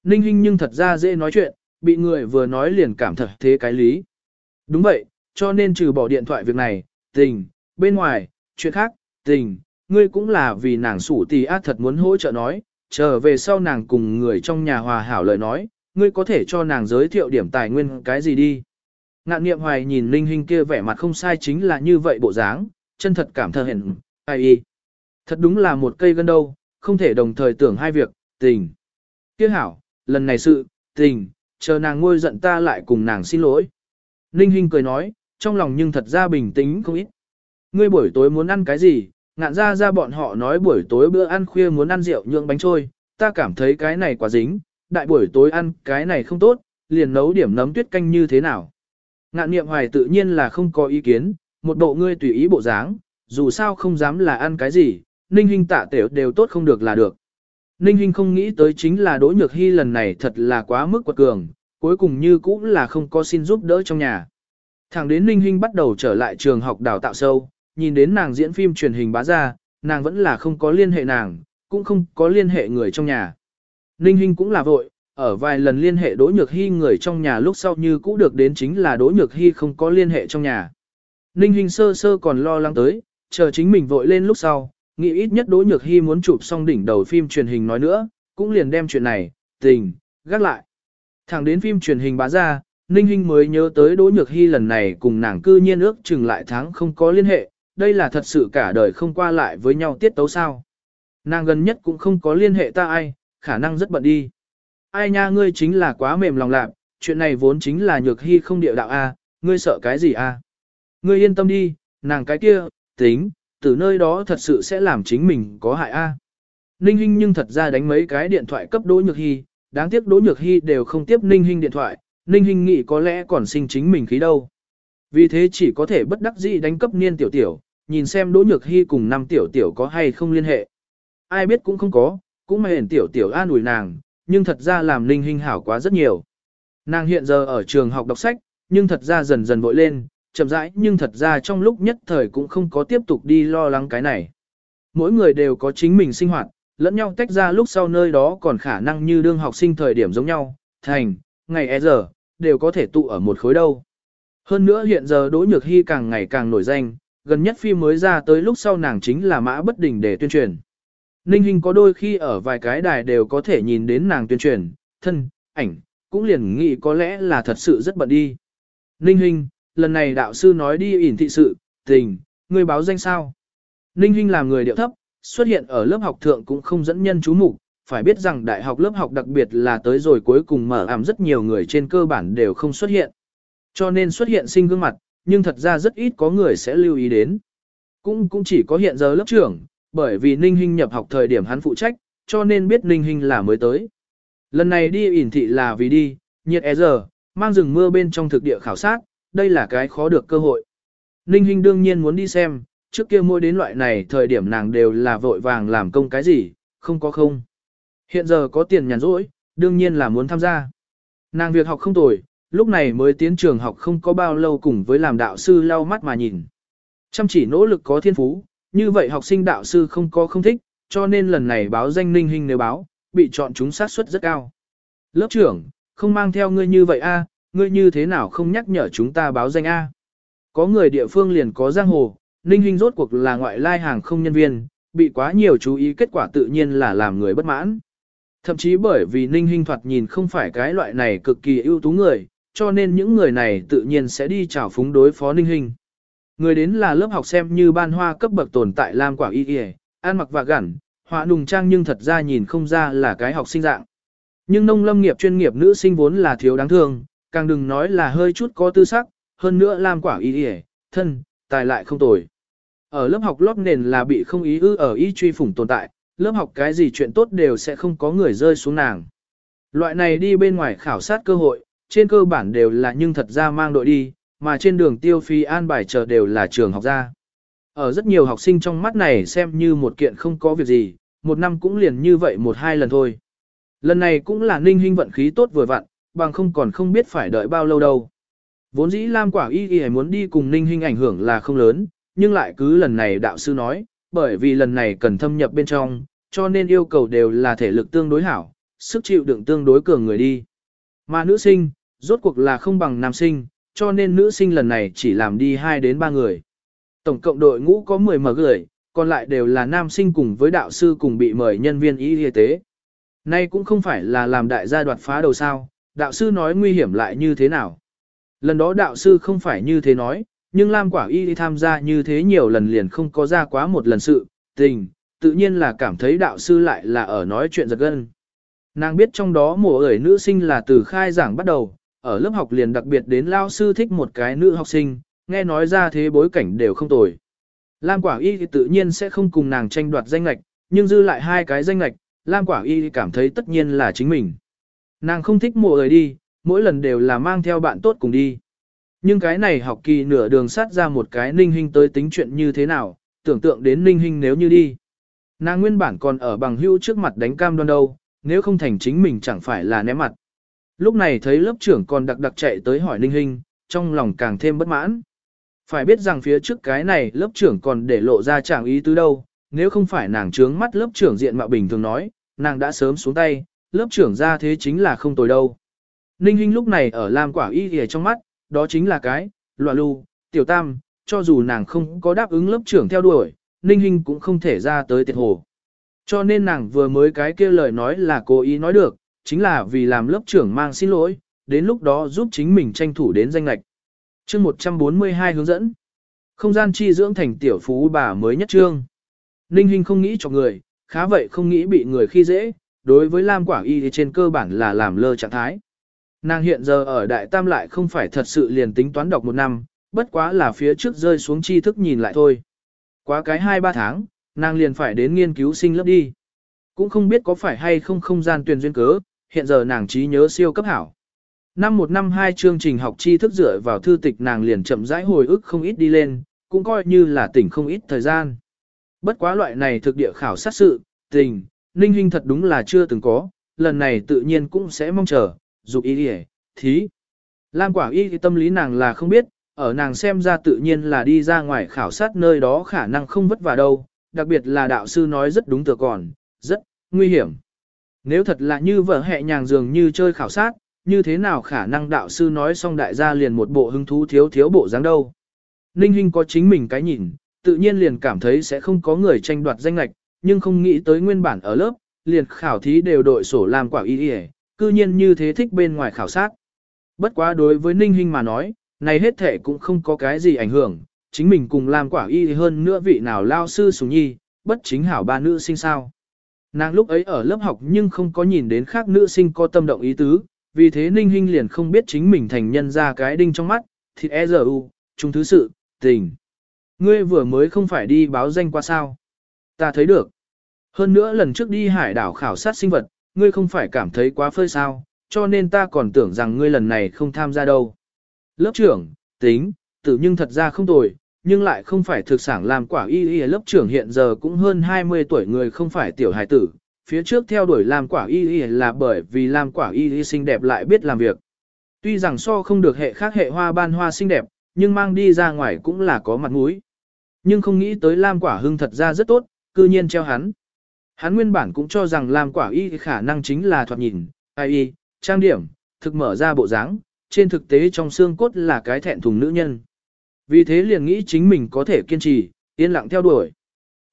Ninh Hinh nhưng thật ra dễ nói chuyện, bị người vừa nói liền cảm thật thế cái lý. Đúng vậy, cho nên trừ bỏ điện thoại việc này, tình, bên ngoài, chuyện khác, tình, ngươi cũng là vì nàng sủ tỷ ác thật muốn hỗ trợ nói, trở về sau nàng cùng người trong nhà hòa hảo lời nói, ngươi có thể cho nàng giới thiệu điểm tài nguyên cái gì đi. Ngạn niệm hoài nhìn Linh Hinh kia vẻ mặt không sai chính là như vậy bộ dáng, chân thật cảm thờ hẹn, ai y. Thật đúng là một cây gân đâu, không thể đồng thời tưởng hai việc, tình. Kia hảo, lần này sự, tình, chờ nàng ngôi giận ta lại cùng nàng xin lỗi. Ninh Hinh cười nói, trong lòng nhưng thật ra bình tĩnh không ít. Ngươi buổi tối muốn ăn cái gì, ngạn ra ra bọn họ nói buổi tối bữa ăn khuya muốn ăn rượu nhượng bánh trôi, ta cảm thấy cái này quá dính, đại buổi tối ăn cái này không tốt, liền nấu điểm nấm tuyết canh như thế nào. Ngạn niệm hoài tự nhiên là không có ý kiến, một bộ ngươi tùy ý bộ dáng, dù sao không dám là ăn cái gì, ninh hình tạ tiểu đều tốt không được là được. Ninh hình không nghĩ tới chính là đỗ nhược hy lần này thật là quá mức quật cường, cuối cùng như cũng là không có xin giúp đỡ trong nhà. Thẳng đến ninh hinh bắt đầu trở lại trường học đào tạo sâu, nhìn đến nàng diễn phim truyền hình bá ra, nàng vẫn là không có liên hệ nàng, cũng không có liên hệ người trong nhà. Ninh hinh cũng là vội, ở vài lần liên hệ Đỗ Nhược Hy người trong nhà lúc sau như cũ được đến chính là Đỗ Nhược Hy không có liên hệ trong nhà. Ninh Hinh sơ sơ còn lo lắng tới, chờ chính mình vội lên lúc sau, nghĩ ít nhất Đỗ Nhược Hy muốn chụp xong đỉnh đầu phim truyền hình nói nữa, cũng liền đem chuyện này, tình, gác lại. Thẳng đến phim truyền hình bá ra, Ninh Hinh mới nhớ tới Đỗ Nhược Hy lần này cùng nàng cư nhiên ước chừng lại tháng không có liên hệ, đây là thật sự cả đời không qua lại với nhau tiết tấu sao. Nàng gần nhất cũng không có liên hệ ta ai, khả năng rất bận đi ai nha ngươi chính là quá mềm lòng lạc, chuyện này vốn chính là nhược hy không địa đạo a, ngươi sợ cái gì a? Ngươi yên tâm đi, nàng cái kia, tính, từ nơi đó thật sự sẽ làm chính mình có hại a. Ninh Hinh nhưng thật ra đánh mấy cái điện thoại cấp Đỗ Nhược Hy, đáng tiếc Đỗ Nhược Hy đều không tiếp Ninh Hinh điện thoại, Ninh Hinh nghĩ có lẽ còn sinh chính mình khí đâu. Vì thế chỉ có thể bất đắc dĩ đánh cấp niên tiểu tiểu, nhìn xem Đỗ Nhược Hy cùng năm tiểu tiểu có hay không liên hệ. Ai biết cũng không có, cũng mà ห็ n tiểu tiểu an ủi nàng, nhưng thật ra làm Ninh Hinh hảo quá rất nhiều. Nàng hiện giờ ở trường học đọc sách, nhưng thật ra dần dần vội lên, chậm rãi nhưng thật ra trong lúc nhất thời cũng không có tiếp tục đi lo lắng cái này. Mỗi người đều có chính mình sinh hoạt, lẫn nhau tách ra lúc sau nơi đó còn khả năng như đương học sinh thời điểm giống nhau, thành, ngày e giờ, đều có thể tụ ở một khối đâu. Hơn nữa hiện giờ Đỗ Nhược Hy càng ngày càng nổi danh, gần nhất phim mới ra tới lúc sau nàng chính là mã bất đình để tuyên truyền. Ninh Hinh có đôi khi ở vài cái đài đều có thể nhìn đến nàng tuyên truyền, thân, ảnh, cũng liền nghĩ có lẽ là thật sự rất bận đi. Ninh Hinh, lần này đạo sư nói đi ỉn thị sự, tình, người báo danh sao. Ninh Hinh làm người điệu thấp, xuất hiện ở lớp học thượng cũng không dẫn nhân chú mục phải biết rằng đại học lớp học đặc biệt là tới rồi cuối cùng mở ảm rất nhiều người trên cơ bản đều không xuất hiện. Cho nên xuất hiện sinh gương mặt, nhưng thật ra rất ít có người sẽ lưu ý đến. Cũng cũng chỉ có hiện giờ lớp trưởng, bởi vì Ninh Hinh nhập học thời điểm hắn phụ trách, cho nên biết Ninh Hinh là mới tới. Lần này đi ỉn thị là vì đi, nhiệt e giờ, mang rừng mưa bên trong thực địa khảo sát, đây là cái khó được cơ hội. Ninh Hinh đương nhiên muốn đi xem, trước kia mua đến loại này thời điểm nàng đều là vội vàng làm công cái gì, không có không. Hiện giờ có tiền nhàn rỗi, đương nhiên là muốn tham gia. Nàng việc học không tồi, lúc này mới tiến trường học không có bao lâu cùng với làm đạo sư lau mắt mà nhìn. Chăm chỉ nỗ lực có thiên phú, như vậy học sinh đạo sư không có không thích, cho nên lần này báo danh ninh hình nếu báo, bị chọn chúng sát suất rất cao. Lớp trưởng, không mang theo ngươi như vậy a, ngươi như thế nào không nhắc nhở chúng ta báo danh a? Có người địa phương liền có giang hồ, ninh Hinh rốt cuộc là ngoại lai hàng không nhân viên, bị quá nhiều chú ý kết quả tự nhiên là làm người bất mãn. Thậm chí bởi vì ninh Hinh thoạt nhìn không phải cái loại này cực kỳ ưu tú người, cho nên những người này tự nhiên sẽ đi chào phúng đối phó ninh Hinh. Người đến là lớp học xem như ban hoa cấp bậc tồn tại Lam Quả Y Y, ăn mặc và gẩn, họa nùng trang nhưng thật ra nhìn không ra là cái học sinh dạng. Nhưng nông lâm nghiệp chuyên nghiệp nữ sinh vốn là thiếu đáng thương, càng đừng nói là hơi chút có tư sắc, hơn nữa Lam Quả Y Y, thân, tài lại không tồi. Ở lớp học lót nền là bị không ý ư ở ý truy phủng tồn tại, lớp học cái gì chuyện tốt đều sẽ không có người rơi xuống nàng. Loại này đi bên ngoài khảo sát cơ hội, trên cơ bản đều là nhưng thật ra mang đội đi, mà trên đường tiêu phí an bài chờ đều là trường học ra. Ở rất nhiều học sinh trong mắt này xem như một kiện không có việc gì, một năm cũng liền như vậy một hai lần thôi. Lần này cũng là ninh huynh vận khí tốt vừa vặn, bằng không còn không biết phải đợi bao lâu đâu. Vốn dĩ Lam Quả Y Y muốn đi cùng ninh huynh ảnh hưởng là không lớn, nhưng lại cứ lần này đạo sư nói, bởi vì lần này cần thâm nhập bên trong, cho nên yêu cầu đều là thể lực tương đối hảo, sức chịu đựng tương đối cường người đi. Mà nữ sinh, rốt cuộc là không bằng nam sinh, cho nên nữ sinh lần này chỉ làm đi 2 đến 3 người. Tổng cộng đội ngũ có 10 mở người, còn lại đều là nam sinh cùng với đạo sư cùng bị mời nhân viên y y tế. Nay cũng không phải là làm đại gia đoạt phá đầu sao, đạo sư nói nguy hiểm lại như thế nào. Lần đó đạo sư không phải như thế nói, nhưng Lam Quả Y đi tham gia như thế nhiều lần liền không có ra quá một lần sự, tình, tự nhiên là cảm thấy đạo sư lại là ở nói chuyện giật gân. Nàng biết trong đó mùa ởi nữ sinh là từ khai giảng bắt đầu, ở lớp học liền đặc biệt đến lao sư thích một cái nữ học sinh, nghe nói ra thế bối cảnh đều không tồi. Lam Quả Y thì tự nhiên sẽ không cùng nàng tranh đoạt danh lạch, nhưng dư lại hai cái danh lạch, Lam Quả Y cảm thấy tất nhiên là chính mình. Nàng không thích mùa ởi đi, mỗi lần đều là mang theo bạn tốt cùng đi. Nhưng cái này học kỳ nửa đường sát ra một cái ninh hình tới tính chuyện như thế nào, tưởng tượng đến ninh hình nếu như đi. Nàng nguyên bản còn ở bằng hữu trước mặt đánh cam đoan đâu, nếu không thành chính mình chẳng phải là ném mặt. Lúc này thấy lớp trưởng còn đặc đặc chạy tới hỏi ninh hình, trong lòng càng thêm bất mãn. Phải biết rằng phía trước cái này lớp trưởng còn để lộ ra chẳng ý tứ đâu, nếu không phải nàng trướng mắt lớp trưởng diện mạo bình thường nói, nàng đã sớm xuống tay, lớp trưởng ra thế chính là không tồi đâu. Ninh Hinh lúc này ở Lam Quả Y ở trong mắt, đó chính là cái, loạn lưu, tiểu tam, cho dù nàng không có đáp ứng lớp trưởng theo đuổi, Ninh Hinh cũng không thể ra tới tiệt hồ. Cho nên nàng vừa mới cái kia lời nói là cố ý nói được, chính là vì làm lớp trưởng mang xin lỗi, đến lúc đó giúp chính mình tranh thủ đến danh lạch. chương 142 hướng dẫn. Không gian chi dưỡng thành tiểu phú bà mới nhất trương. Ninh Hinh không nghĩ cho người, khá vậy không nghĩ bị người khi dễ, đối với Lam Quả Y thì trên cơ bản là làm lơ trạng thái. Nàng hiện giờ ở Đại Tam lại không phải thật sự liền tính toán đọc một năm, bất quá là phía trước rơi xuống tri thức nhìn lại thôi. Quá cái 2-3 tháng, nàng liền phải đến nghiên cứu sinh lớp đi. Cũng không biết có phải hay không không gian tuyển duyên cớ, hiện giờ nàng trí nhớ siêu cấp hảo. Năm một năm hai chương trình học tri thức dựa vào thư tịch nàng liền chậm rãi hồi ức không ít đi lên, cũng coi như là tỉnh không ít thời gian. Bất quá loại này thực địa khảo sát sự, tình, ninh hình thật đúng là chưa từng có, lần này tự nhiên cũng sẽ mong chờ, dục ý đi thí. Lam quả y thì tâm lý nàng là không biết, ở nàng xem ra tự nhiên là đi ra ngoài khảo sát nơi đó khả năng không vất vả đâu, đặc biệt là đạo sư nói rất đúng tựa còn, rất nguy hiểm. Nếu thật là như vợ hẹ nhàng dường như chơi khảo sát, như thế nào khả năng đạo sư nói xong đại gia liền một bộ hứng thú thiếu thiếu bộ dáng đâu. Ninh Hinh có chính mình cái nhìn, tự nhiên liền cảm thấy sẽ không có người tranh đoạt danh lạch, nhưng không nghĩ tới nguyên bản ở lớp, liền khảo thí đều đội sổ làm quả y y, cư nhiên như thế thích bên ngoài khảo sát. Bất quá đối với Ninh Hinh mà nói, này hết thể cũng không có cái gì ảnh hưởng, chính mình cùng làm quả y hơn nữa vị nào lao sư sùng nhi, bất chính hảo ba nữ sinh sao. Nàng lúc ấy ở lớp học nhưng không có nhìn đến khác nữ sinh có tâm động ý tứ, vì thế Ninh Hinh liền không biết chính mình thành nhân ra cái đinh trong mắt, Thì e giờ u, trung thứ sự, tình. Ngươi vừa mới không phải đi báo danh qua sao. Ta thấy được. Hơn nữa lần trước đi hải đảo khảo sát sinh vật, ngươi không phải cảm thấy quá phơi sao, cho nên ta còn tưởng rằng ngươi lần này không tham gia đâu. Lớp trưởng, tính, tử nhưng thật ra không tồi, nhưng lại không phải thực sản làm quả y y lớp trưởng hiện giờ cũng hơn 20 tuổi người không phải tiểu hài tử. Phía trước theo đuổi làm quả y y là bởi vì làm quả y y xinh đẹp lại biết làm việc. Tuy rằng so không được hệ khác hệ hoa ban hoa xinh đẹp, nhưng mang đi ra ngoài cũng là có mặt mũi. Nhưng không nghĩ tới Lam Quả Hưng thật ra rất tốt, cư nhiên treo hắn. Hắn nguyên bản cũng cho rằng làm Quả Y khả năng chính là thoạt nhìn, ai y, trang điểm, thực mở ra bộ dáng, trên thực tế trong xương cốt là cái thẹn thùng nữ nhân. Vì thế liền nghĩ chính mình có thể kiên trì, yên lặng theo đuổi.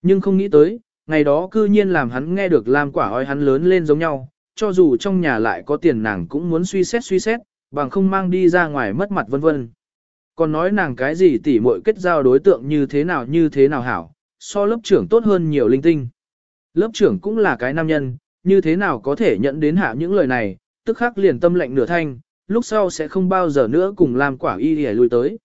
Nhưng không nghĩ tới, ngày đó cư nhiên làm hắn nghe được làm Quả ói hắn lớn lên giống nhau, cho dù trong nhà lại có tiền nàng cũng muốn suy xét suy xét, bằng không mang đi ra ngoài mất mặt vân vân. Còn nói nàng cái gì tỉ muội kết giao đối tượng như thế nào như thế nào hảo, so lớp trưởng tốt hơn nhiều linh tinh. Lớp trưởng cũng là cái nam nhân, như thế nào có thể nhận đến hạ những lời này, tức khắc liền tâm lệnh nửa thanh, lúc sau sẽ không bao giờ nữa cùng Lam Quả Y để lui tới.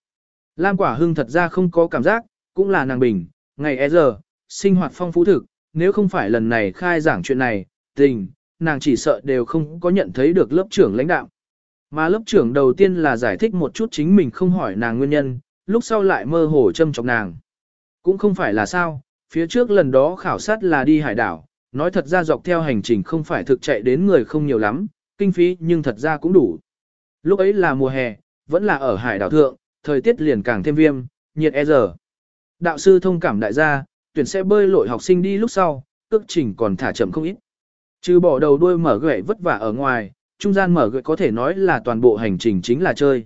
Lam Quả Hưng thật ra không có cảm giác, cũng là nàng bình, ngày e giờ, sinh hoạt phong phú thực, nếu không phải lần này khai giảng chuyện này, tình, nàng chỉ sợ đều không có nhận thấy được lớp trưởng lãnh đạo. Mà lớp trưởng đầu tiên là giải thích một chút chính mình không hỏi nàng nguyên nhân, lúc sau lại mơ hồ châm chọc nàng. Cũng không phải là sao, phía trước lần đó khảo sát là đi hải đảo, nói thật ra dọc theo hành trình không phải thực chạy đến người không nhiều lắm, kinh phí nhưng thật ra cũng đủ. Lúc ấy là mùa hè, vẫn là ở hải đảo thượng, thời tiết liền càng thêm viêm, nhiệt e giờ. Đạo sư thông cảm đại gia, tuyển sẽ bơi lội học sinh đi lúc sau, cước trình còn thả chậm không ít. Trừ bỏ đầu đuôi mở gậy vất vả ở ngoài, trung gian mở gậy có thể nói là toàn bộ hành trình chính là chơi.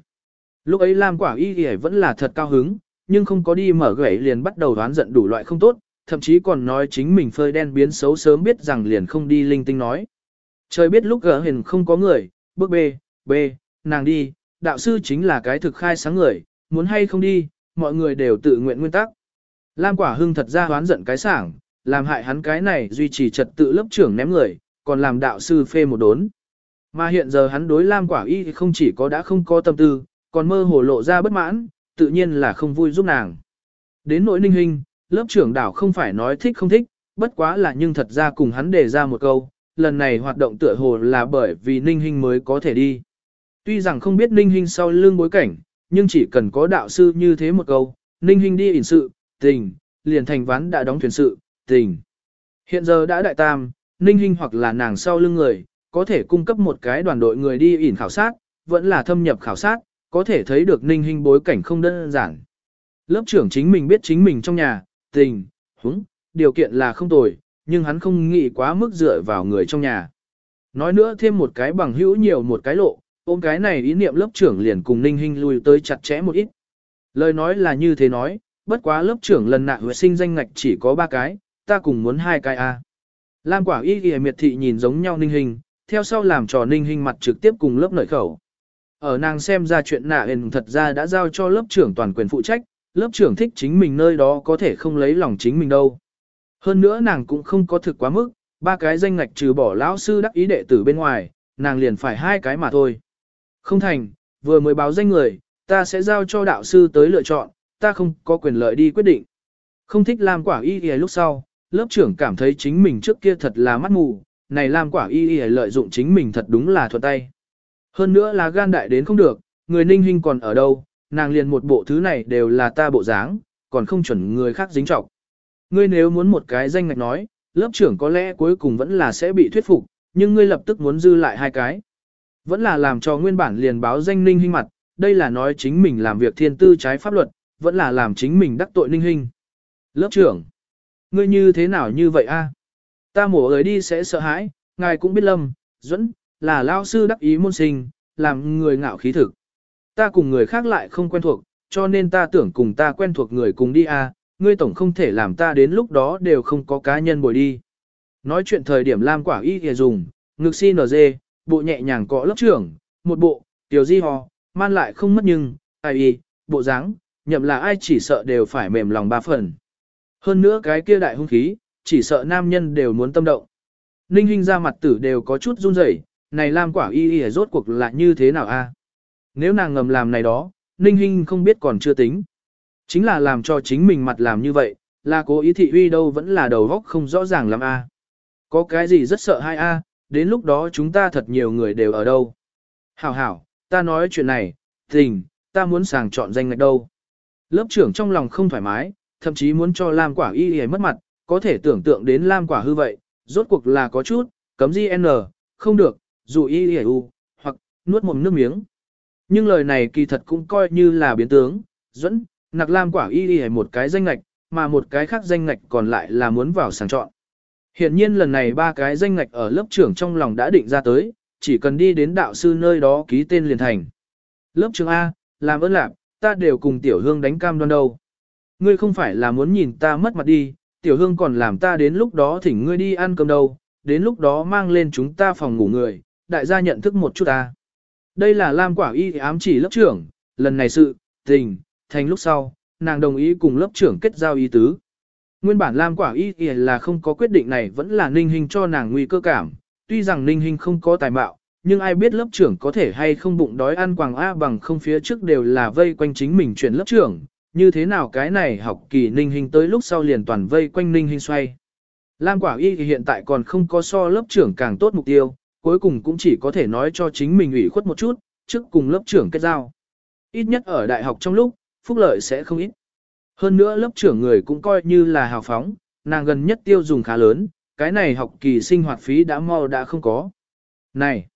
Lúc ấy Lam Quả Y Y vẫn là thật cao hứng, nhưng không có đi mở gậy liền bắt đầu đoán giận đủ loại không tốt, thậm chí còn nói chính mình phơi đen biến xấu sớm biết rằng liền không đi linh tinh nói. Trời biết lúc gỡ hình không có người, bước B, B, nàng đi, đạo sư chính là cái thực khai sáng người, muốn hay không đi, mọi người đều tự nguyện nguyên tắc. Lam Quả Hưng thật ra đoán giận cái sảng, làm hại hắn cái này duy trì trật tự lớp trưởng ném người, còn làm đạo sư phê một đốn. Mà hiện giờ hắn đối Lam Quả Y không chỉ có đã không có tâm tư, còn mơ hồ lộ ra bất mãn, tự nhiên là không vui giúp nàng. Đến nỗi ninh hình, lớp trưởng đảo không phải nói thích không thích, bất quá là nhưng thật ra cùng hắn đề ra một câu, lần này hoạt động tựa hồ là bởi vì ninh Hinh mới có thể đi. Tuy rằng không biết ninh Hinh sau lưng bối cảnh, nhưng chỉ cần có đạo sư như thế một câu, ninh Hinh đi ỉn sự, tình, liền thành ván đã đóng thuyền sự, tình. Hiện giờ đã đại tam, ninh Hinh hoặc là nàng sau lưng người, có thể cung cấp một cái đoàn đội người đi ỉn khảo sát, vẫn là thâm nhập khảo sát, có thể thấy được ninh Hinh bối cảnh không đơn giản. Lớp trưởng chính mình biết chính mình trong nhà, tình, húng, điều kiện là không tồi, nhưng hắn không nghĩ quá mức dựa vào người trong nhà. Nói nữa thêm một cái bằng hữu nhiều một cái lộ, ôm cái này ý niệm lớp trưởng liền cùng ninh hình lui tới chặt chẽ một ít. Lời nói là như thế nói, bất quá lớp trưởng lần nạ huệ sinh danh ngạch chỉ có ba cái, ta cùng muốn hai cái a. Lam quả y ghi miệt thị nhìn giống nhau ninh hình, theo sau làm trò ninh hình mặt trực tiếp cùng lớp nội khẩu. Ở nàng xem ra chuyện nạ hình thật ra đã giao cho lớp trưởng toàn quyền phụ trách, lớp trưởng thích chính mình nơi đó có thể không lấy lòng chính mình đâu. Hơn nữa nàng cũng không có thực quá mức, ba cái danh ngạch trừ bỏ lão sư đắc ý đệ tử bên ngoài, nàng liền phải hai cái mà thôi. Không thành, vừa mới báo danh người, ta sẽ giao cho đạo sư tới lựa chọn, ta không có quyền lợi đi quyết định. Không thích làm quả y y lúc sau, lớp trưởng cảm thấy chính mình trước kia thật là mắt mù, này làm quả y y lợi dụng chính mình thật đúng là thuận tay. Hơn nữa là gan đại đến không được, người ninh hình còn ở đâu, nàng liền một bộ thứ này đều là ta bộ dáng, còn không chuẩn người khác dính trọng. Ngươi nếu muốn một cái danh ngạch nói, lớp trưởng có lẽ cuối cùng vẫn là sẽ bị thuyết phục, nhưng ngươi lập tức muốn dư lại hai cái. Vẫn là làm cho nguyên bản liền báo danh ninh hinh mặt, đây là nói chính mình làm việc thiên tư trái pháp luật, vẫn là làm chính mình đắc tội ninh hinh. Lớp trưởng, ngươi như thế nào như vậy a? À? Ta mổ ấy đi sẽ sợ hãi, ngài cũng biết lâm, dẫn, là lao sư đắc ý môn sinh, làm người ngạo khí thực. Ta cùng người khác lại không quen thuộc, cho nên ta tưởng cùng ta quen thuộc người cùng đi à, ngươi tổng không thể làm ta đến lúc đó đều không có cá nhân bồi đi. Nói chuyện thời điểm Lam Quả Y thì dùng, ngực si nở dê, bộ nhẹ nhàng cọ lớp trưởng, một bộ, tiểu di hò, man lại không mất nhưng, ai y, bộ dáng, nhậm là ai chỉ sợ đều phải mềm lòng ba phần. Hơn nữa cái kia đại hung khí, chỉ sợ nam nhân đều muốn tâm động. Ninh Hinh ra mặt tử đều có chút run rẩy, này Lam Quả Y Y rốt cuộc là như thế nào a? Nếu nàng ngầm làm này đó, Ninh Hinh không biết còn chưa tính. Chính là làm cho chính mình mặt làm như vậy, là cố ý thị uy đâu vẫn là đầu góc không rõ ràng lắm a. Có cái gì rất sợ hai a, đến lúc đó chúng ta thật nhiều người đều ở đâu. Hảo hảo, ta nói chuyện này, tình, ta muốn sàng chọn danh ngạch đâu. Lớp trưởng trong lòng không thoải mái, thậm chí muốn cho Lam quả y y mất mặt, có thể tưởng tượng đến Lam quả hư vậy, rốt cuộc là có chút, cấm di n, không được, dù y y u, hoặc, nuốt mồm nước miếng. Nhưng lời này kỳ thật cũng coi như là biến tướng, dẫn, nặc Lam quả y y một cái danh ngạch, mà một cái khác danh ngạch còn lại là muốn vào sàng chọn. Hiện nhiên lần này ba cái danh ngạch ở lớp trưởng trong lòng đã định ra tới, chỉ cần đi đến đạo sư nơi đó ký tên liền thành. Lớp trưởng A, làm ơn lạc, ta đều cùng tiểu hương đánh cam đoan đâu. Ngươi không phải là muốn nhìn ta mất mặt đi, tiểu hương còn làm ta đến lúc đó thỉnh ngươi đi ăn cơm đâu, đến lúc đó mang lên chúng ta phòng ngủ người, đại gia nhận thức một chút ta. Đây là Lam Quả Y ám chỉ lớp trưởng, lần này sự, tình, thành lúc sau, nàng đồng ý cùng lớp trưởng kết giao ý tứ. Nguyên bản Lam Quả Y là không có quyết định này vẫn là ninh hình cho nàng nguy cơ cảm, tuy rằng ninh hình không có tài mạo, nhưng ai biết lớp trưởng có thể hay không bụng đói ăn quàng A bằng không phía trước đều là vây quanh chính mình chuyển lớp trưởng, như thế nào cái này học kỳ ninh hình tới lúc sau liền toàn vây quanh ninh hình xoay. Lam quả y thì hiện tại còn không có so lớp trưởng càng tốt mục tiêu, cuối cùng cũng chỉ có thể nói cho chính mình ủy khuất một chút, trước cùng lớp trưởng kết giao. Ít nhất ở đại học trong lúc, phúc lợi sẽ không ít. Hơn nữa lớp trưởng người cũng coi như là hào phóng, nàng gần nhất tiêu dùng khá lớn, cái này học kỳ sinh hoạt phí đã mau đã không có. Này!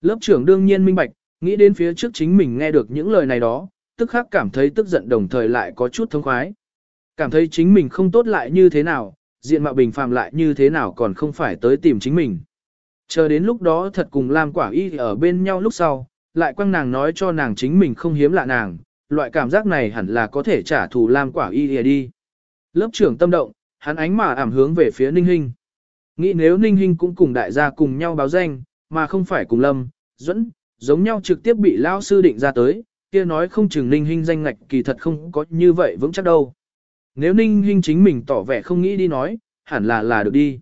Lớp trưởng đương nhiên minh bạch, nghĩ đến phía trước chính mình nghe được những lời này đó, tức khắc cảm thấy tức giận đồng thời lại có chút thông khoái. Cảm thấy chính mình không tốt lại như thế nào, diện mạo bình phàm lại như thế nào còn không phải tới tìm chính mình. Chờ đến lúc đó thật cùng Lam Quả Y ở bên nhau lúc sau, lại quăng nàng nói cho nàng chính mình không hiếm lạ nàng, loại cảm giác này hẳn là có thể trả thù Lam Quả Y đi. Lớp trưởng tâm động, hắn ánh mà ảm hướng về phía Ninh Hinh. Nghĩ nếu Ninh Hinh cũng cùng đại gia cùng nhau báo danh, mà không phải cùng Lâm, Duẫn, giống nhau trực tiếp bị lao sư định ra tới, kia nói không chừng Ninh Hinh danh ngạch kỳ thật không có như vậy vững chắc đâu. Nếu Ninh Hinh chính mình tỏ vẻ không nghĩ đi nói, hẳn là là được đi.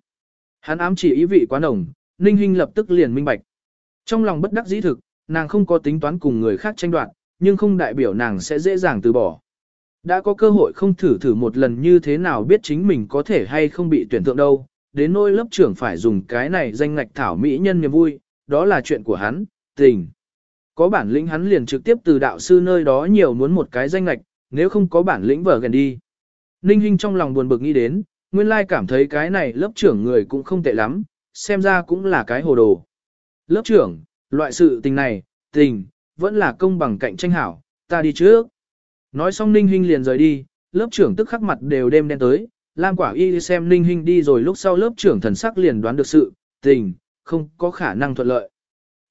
Hắn ám chỉ ý vị quá nồng, Ninh Hinh lập tức liền minh bạch. Trong lòng bất đắc dĩ thực, nàng không có tính toán cùng người khác tranh đoạt, nhưng không đại biểu nàng sẽ dễ dàng từ bỏ. Đã có cơ hội không thử thử một lần như thế nào biết chính mình có thể hay không bị tuyển thượng đâu, đến nỗi lớp trưởng phải dùng cái này danh ngạch thảo mỹ nhân niềm vui, đó là chuyện của hắn, tình. Có bản lĩnh hắn liền trực tiếp từ đạo sư nơi đó nhiều muốn một cái danh ngạch, nếu không có bản lĩnh vở gần đi. Ninh Hinh trong lòng buồn bực nghĩ đến, nguyên lai cảm thấy cái này lớp trưởng người cũng không tệ lắm, xem ra cũng là cái hồ đồ. Lớp trưởng, loại sự tình này, tình, vẫn là công bằng cạnh tranh hảo, ta đi trước. Nói xong Ninh Hinh liền rời đi, lớp trưởng tức khắc mặt đều đêm đen tới, Lam Quả Y xem Ninh Hinh đi rồi lúc sau lớp trưởng thần sắc liền đoán được sự, tình, không có khả năng thuận lợi.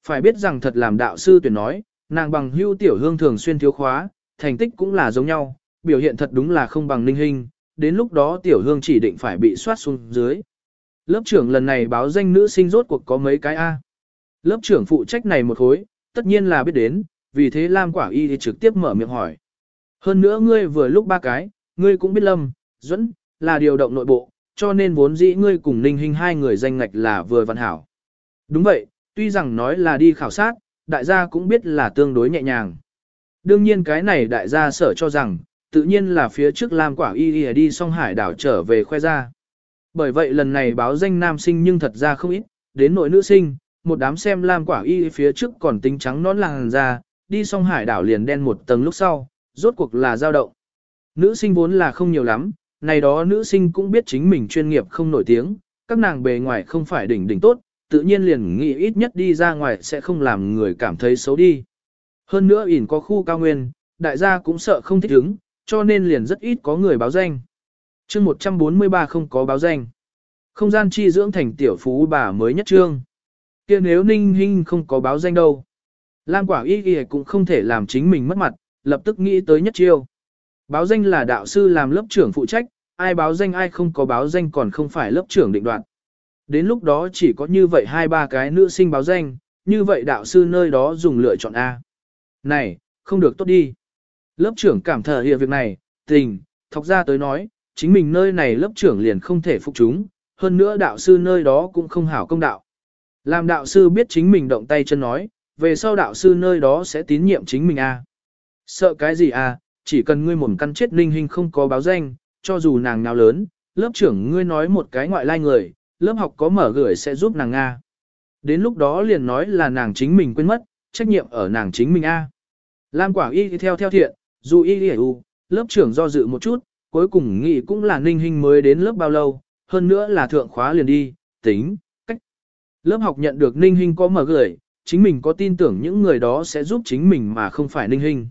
Phải biết rằng thật làm đạo sư tuyển nói, nàng bằng hưu tiểu hương thường xuyên thiếu khóa, thành tích cũng là giống nhau, biểu hiện thật đúng là không bằng Ninh Hinh, đến lúc đó tiểu hương chỉ định phải bị soát xuống dưới. Lớp trưởng lần này báo danh nữ sinh rốt cuộc có mấy cái A. Lớp trưởng phụ trách này một khối, tất nhiên là biết đến, vì thế Lam Quả Y thì trực tiếp mở miệng hỏi. Hơn nữa ngươi vừa lúc ba cái, ngươi cũng biết lâm, dẫn, là điều động nội bộ, cho nên vốn dĩ ngươi cùng Ninh Hinh hai người danh ngạch là vừa văn hảo. Đúng vậy, tuy rằng nói là đi khảo sát, đại gia cũng biết là tương đối nhẹ nhàng. Đương nhiên cái này đại gia sở cho rằng, tự nhiên là phía trước Lam Quả Y đi xong hải đảo trở về khoe ra. Bởi vậy lần này báo danh nam sinh nhưng thật ra không ít, đến nội nữ sinh, một đám xem Lam Quả Y phía trước còn tính trắng nón làng ra, đi xong hải đảo liền đen một tầng lúc sau, rốt cuộc là dao động. Nữ sinh vốn là không nhiều lắm, này đó nữ sinh cũng biết chính mình chuyên nghiệp không nổi tiếng, các nàng bề ngoài không phải đỉnh đỉnh tốt, tự nhiên liền nghĩ ít nhất đi ra ngoài sẽ không làm người cảm thấy xấu đi. Hơn nữa ỉn có khu cao nguyên, đại gia cũng sợ không thích ứng, cho nên liền rất ít có người báo danh chương 143 không có báo danh. Không gian chi dưỡng thành tiểu phú bà mới nhất trương. kia nếu ninh hinh không có báo danh đâu. Lam quả y y cũng không thể làm chính mình mất mặt, lập tức nghĩ tới nhất chiêu. Báo danh là đạo sư làm lớp trưởng phụ trách, ai báo danh ai không có báo danh còn không phải lớp trưởng định đoạn Đến lúc đó chỉ có như vậy hai ba cái nữ sinh báo danh, như vậy đạo sư nơi đó dùng lựa chọn A. Này, không được tốt đi. Lớp trưởng cảm thở hiện việc này, tình, thọc ra tới nói, chính mình nơi này lớp trưởng liền không thể phục chúng, hơn nữa đạo sư nơi đó cũng không hảo công đạo. Làm đạo sư biết chính mình động tay chân nói, về sau đạo sư nơi đó sẽ tín nhiệm chính mình a. Sợ cái gì a? chỉ cần ngươi mồm căn chết linh hình không có báo danh, cho dù nàng nào lớn, lớp trưởng ngươi nói một cái ngoại lai người, lớp học có mở gửi sẽ giúp nàng a. Đến lúc đó liền nói là nàng chính mình quên mất, trách nhiệm ở nàng chính mình a. Lam quả Y theo theo thiện, dù Y Y U, lớp trưởng do dự một chút, cuối cùng nghĩ cũng là ninh hình mới đến lớp bao lâu, hơn nữa là thượng khóa liền đi, tính, cách. Lớp học nhận được ninh hình có mở gửi, chính mình có tin tưởng những người đó sẽ giúp chính mình mà không phải ninh hình.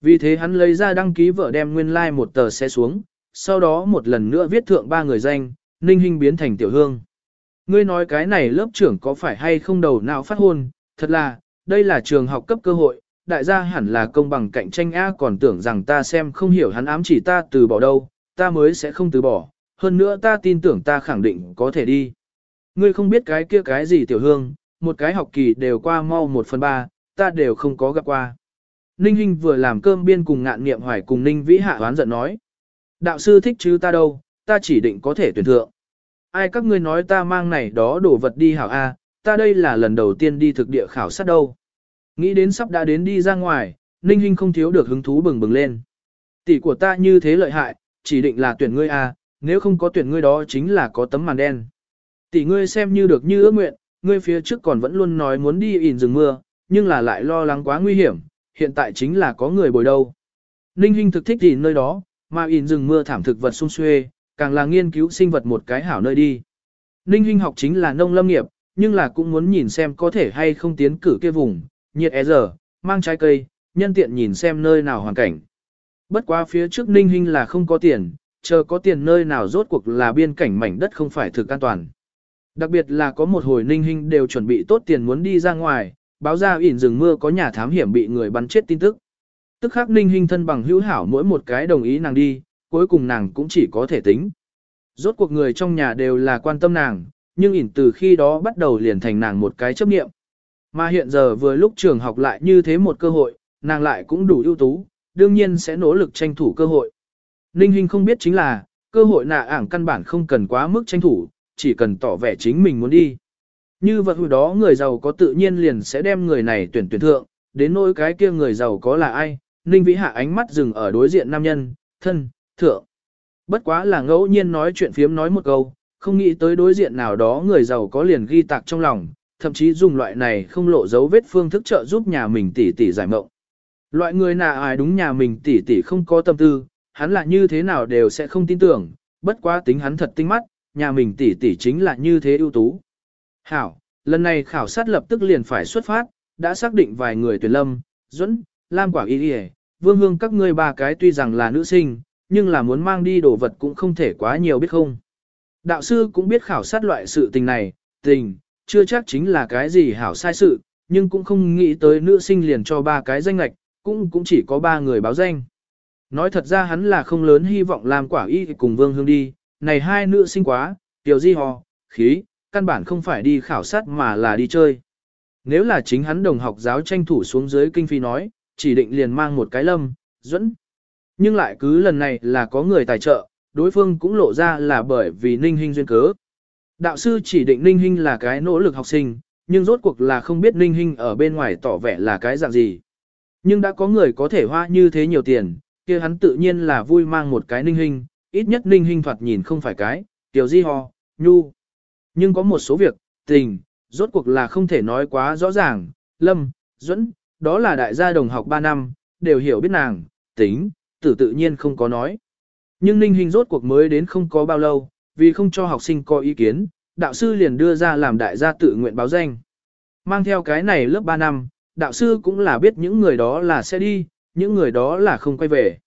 Vì thế hắn lấy ra đăng ký vợ đem nguyên lai like một tờ xe xuống, sau đó một lần nữa viết thượng ba người danh, ninh hình biến thành tiểu hương. Ngươi nói cái này lớp trưởng có phải hay không đầu nào phát hôn, thật là, đây là trường học cấp cơ hội, đại gia hẳn là công bằng cạnh tranh A còn tưởng rằng ta xem không hiểu hắn ám chỉ ta từ bỏ đâu, ta mới sẽ không từ bỏ, hơn nữa ta tin tưởng ta khẳng định có thể đi. Ngươi không biết cái kia cái gì tiểu hương, một cái học kỳ đều qua mau một phần ba, ta đều không có gặp qua. Ninh Hinh vừa làm cơm biên cùng ngạn nghiệm hoài cùng Ninh Vĩ Hạ oán giận nói. Đạo sư thích chứ ta đâu, ta chỉ định có thể tuyển thượng. Ai các ngươi nói ta mang này đó đổ vật đi hảo A, ta đây là lần đầu tiên đi thực địa khảo sát đâu. Nghĩ đến sắp đã đến đi ra ngoài, Ninh Hinh không thiếu được hứng thú bừng bừng lên. Tỷ của ta như thế lợi hại, chỉ định là tuyển ngươi à? nếu không có tuyển ngươi đó chính là có tấm màn đen. Tỷ ngươi xem như được như ước nguyện, ngươi phía trước còn vẫn luôn nói muốn đi ỉn rừng mưa, nhưng là lại lo lắng quá nguy hiểm, hiện tại chính là có người bồi đâu. Ninh Hinh thực thích ỉn nơi đó, mà ỉn rừng mưa thảm thực vật sung xuê, càng là nghiên cứu sinh vật một cái hảo nơi đi. Ninh Hinh học chính là nông lâm nghiệp, nhưng là cũng muốn nhìn xem có thể hay không tiến cử kia vùng, nhiệt e giờ, mang trái cây, nhân tiện nhìn xem nơi nào hoàn cảnh. Bất quá phía trước Ninh Hinh là không có tiền, chờ có tiền nơi nào rốt cuộc là biên cảnh mảnh đất không phải thực an toàn. Đặc biệt là có một hồi ninh hình đều chuẩn bị tốt tiền muốn đi ra ngoài, báo ra ỉn rừng mưa có nhà thám hiểm bị người bắn chết tin tức. Tức khắc ninh hình thân bằng hữu hảo mỗi một cái đồng ý nàng đi, cuối cùng nàng cũng chỉ có thể tính. Rốt cuộc người trong nhà đều là quan tâm nàng, nhưng ỉn từ khi đó bắt đầu liền thành nàng một cái chấp nghiệm. Mà hiện giờ vừa lúc trường học lại như thế một cơ hội, nàng lại cũng đủ ưu tú, đương nhiên sẽ nỗ lực tranh thủ cơ hội. Ninh Hinh không biết chính là, cơ hội nạ ảng căn bản không cần quá mức tranh thủ, chỉ cần tỏ vẻ chính mình muốn đi. Như vật hồi đó người giàu có tự nhiên liền sẽ đem người này tuyển tuyển thượng, đến nỗi cái kia người giàu có là ai, Ninh Vĩ Hạ ánh mắt dừng ở đối diện nam nhân, thân, thượng. Bất quá là ngẫu nhiên nói chuyện phiếm nói một câu, không nghĩ tới đối diện nào đó người giàu có liền ghi tạc trong lòng, thậm chí dùng loại này không lộ dấu vết phương thức trợ giúp nhà mình tỷ tỷ giải mộng. Loại người nào ai đúng nhà mình tỷ tỷ không có tâm tư, hắn là như thế nào đều sẽ không tin tưởng, bất quá tính hắn thật tinh mắt, nhà mình tỷ tỷ chính là như thế ưu tú. Hảo, lần này khảo sát lập tức liền phải xuất phát, đã xác định vài người tuyển lâm, dẫn, lam quả y đi vương hương các ngươi ba cái tuy rằng là nữ sinh, nhưng là muốn mang đi đồ vật cũng không thể quá nhiều biết không. Đạo sư cũng biết khảo sát loại sự tình này, tình, chưa chắc chính là cái gì hảo sai sự, nhưng cũng không nghĩ tới nữ sinh liền cho ba cái danh lạch, cũng cũng chỉ có ba người báo danh. Nói thật ra hắn là không lớn hy vọng làm quả y cùng Vương Hương đi, này hai nữ sinh quá, tiểu di hò, khí, căn bản không phải đi khảo sát mà là đi chơi. Nếu là chính hắn đồng học giáo tranh thủ xuống dưới kinh phi nói, chỉ định liền mang một cái lâm, dẫn. Nhưng lại cứ lần này là có người tài trợ, đối phương cũng lộ ra là bởi vì ninh hình duyên cớ. Đạo sư chỉ định ninh hình là cái nỗ lực học sinh, nhưng rốt cuộc là không biết ninh hình ở bên ngoài tỏ vẻ là cái dạng gì. Nhưng đã có người có thể hoa như thế nhiều tiền, kia hắn tự nhiên là vui mang một cái ninh hình, ít nhất ninh hình thoạt nhìn không phải cái, tiểu di ho, nhu. Nhưng có một số việc, tình, rốt cuộc là không thể nói quá rõ ràng, lâm, dẫn, đó là đại gia đồng học 3 năm, đều hiểu biết nàng, tính, tử tự nhiên không có nói. Nhưng ninh hình rốt cuộc mới đến không có bao lâu, vì không cho học sinh có ý kiến, đạo sư liền đưa ra làm đại gia tự nguyện báo danh. Mang theo cái này lớp 3 năm, đạo sư cũng là biết những người đó là sẽ đi, những người đó là không quay về.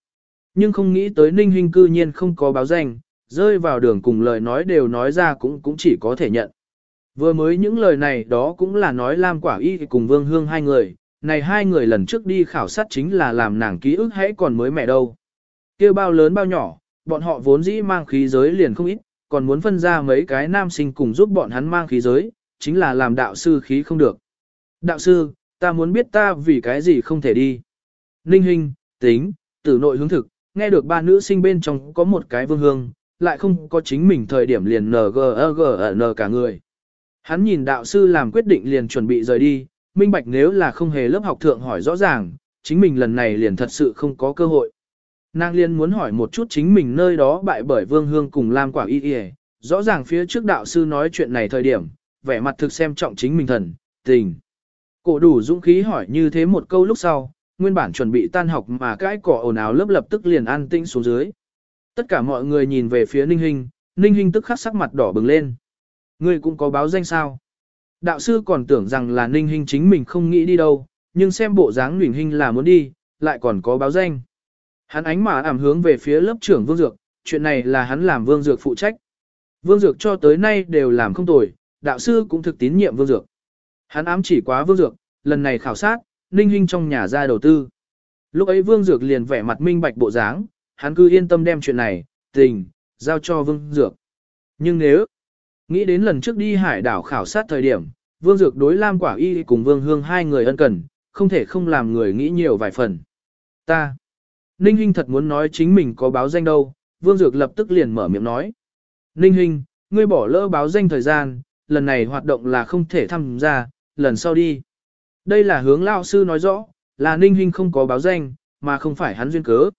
Nhưng không nghĩ tới Ninh Hinh cư nhiên không có báo danh, rơi vào đường cùng lời nói đều nói ra cũng cũng chỉ có thể nhận. Vừa mới những lời này đó cũng là nói Lam Quả Y cùng Vương Hương hai người, này hai người lần trước đi khảo sát chính là làm nàng ký ức hãy còn mới mẹ đâu. kia bao lớn bao nhỏ, bọn họ vốn dĩ mang khí giới liền không ít, còn muốn phân ra mấy cái nam sinh cùng giúp bọn hắn mang khí giới, chính là làm đạo sư khí không được. Đạo sư, ta muốn biết ta vì cái gì không thể đi. Ninh Hinh, tính, tử nội hướng thực, nghe được ba nữ sinh bên trong có một cái vương hương, lại không có chính mình thời điểm liền n cả người. Hắn nhìn đạo sư làm quyết định liền chuẩn bị rời đi, minh bạch nếu là không hề lớp học thượng hỏi rõ ràng, chính mình lần này liền thật sự không có cơ hội. Nàng liên muốn hỏi một chút chính mình nơi đó bại bởi vương hương cùng Lam quả y y rõ ràng phía trước đạo sư nói chuyện này thời điểm, vẻ mặt thực xem trọng chính mình thần, tình. Cổ đủ dũng khí hỏi như thế một câu lúc sau, nguyên bản chuẩn bị tan học mà cái cỏ ồn ào lớp lập tức liền an tĩnh xuống dưới. Tất cả mọi người nhìn về phía Ninh Hinh, Ninh Hinh tức khắc sắc mặt đỏ bừng lên. Ngươi cũng có báo danh sao? Đạo sư còn tưởng rằng là Ninh Hinh chính mình không nghĩ đi đâu, nhưng xem bộ dáng Ninh Hinh là muốn đi, lại còn có báo danh. Hắn ánh mà ảm hướng về phía lớp trưởng Vương Dược, chuyện này là hắn làm Vương Dược phụ trách. Vương Dược cho tới nay đều làm không tồi, đạo sư cũng thực tín nhiệm Vương Dược. Hắn ám chỉ quá Vương Dược, lần này khảo sát, Ninh Hinh trong nhà ra đầu tư. Lúc ấy Vương Dược liền vẻ mặt minh bạch bộ dáng, hắn cứ yên tâm đem chuyện này, tình, giao cho Vương Dược. Nhưng nếu, nghĩ đến lần trước đi hải đảo khảo sát thời điểm, Vương Dược đối Lam Quả Y cùng Vương Hương hai người ân cần, không thể không làm người nghĩ nhiều vài phần. Ta, Ninh Hinh thật muốn nói chính mình có báo danh đâu, Vương Dược lập tức liền mở miệng nói. Ninh Hinh, ngươi bỏ lỡ báo danh thời gian, lần này hoạt động là không thể tham gia, lần sau đi. Đây là hướng lao sư nói rõ, là Ninh Hinh không có báo danh, mà không phải hắn duyên cớ.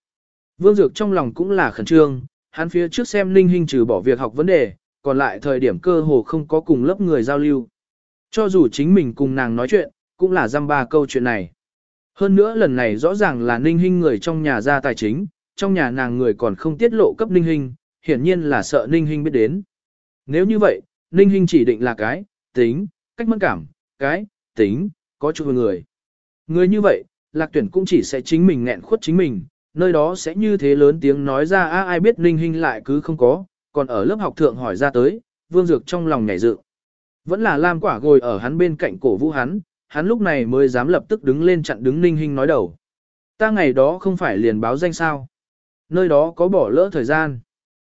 Vương Dược trong lòng cũng là khẩn trương, hắn phía trước xem Ninh Hinh trừ bỏ việc học vấn đề, còn lại thời điểm cơ hồ không có cùng lớp người giao lưu. Cho dù chính mình cùng nàng nói chuyện, cũng là dăm ba câu chuyện này. Hơn nữa lần này rõ ràng là Ninh hình người trong nhà ra tài chính, trong nhà nàng người còn không tiết lộ cấp Ninh hình, hiển nhiên là sợ Ninh hình biết đến. Nếu như vậy, Ninh hình chỉ định là cái, tính, cách mẫn cảm, cái, tính, có chút người. Người như vậy, lạc tuyển cũng chỉ sẽ chính mình nghẹn khuất chính mình, nơi đó sẽ như thế lớn tiếng nói ra a ai biết Ninh hình lại cứ không có, còn ở lớp học thượng hỏi ra tới, Vương Dược trong lòng nhảy dự. Vẫn là Lam Quả ngồi ở hắn bên cạnh cổ vũ hắn, hắn lúc này mới dám lập tức đứng lên chặn đứng Ninh Hinh nói đầu. Ta ngày đó không phải liền báo danh sao. Nơi đó có bỏ lỡ thời gian.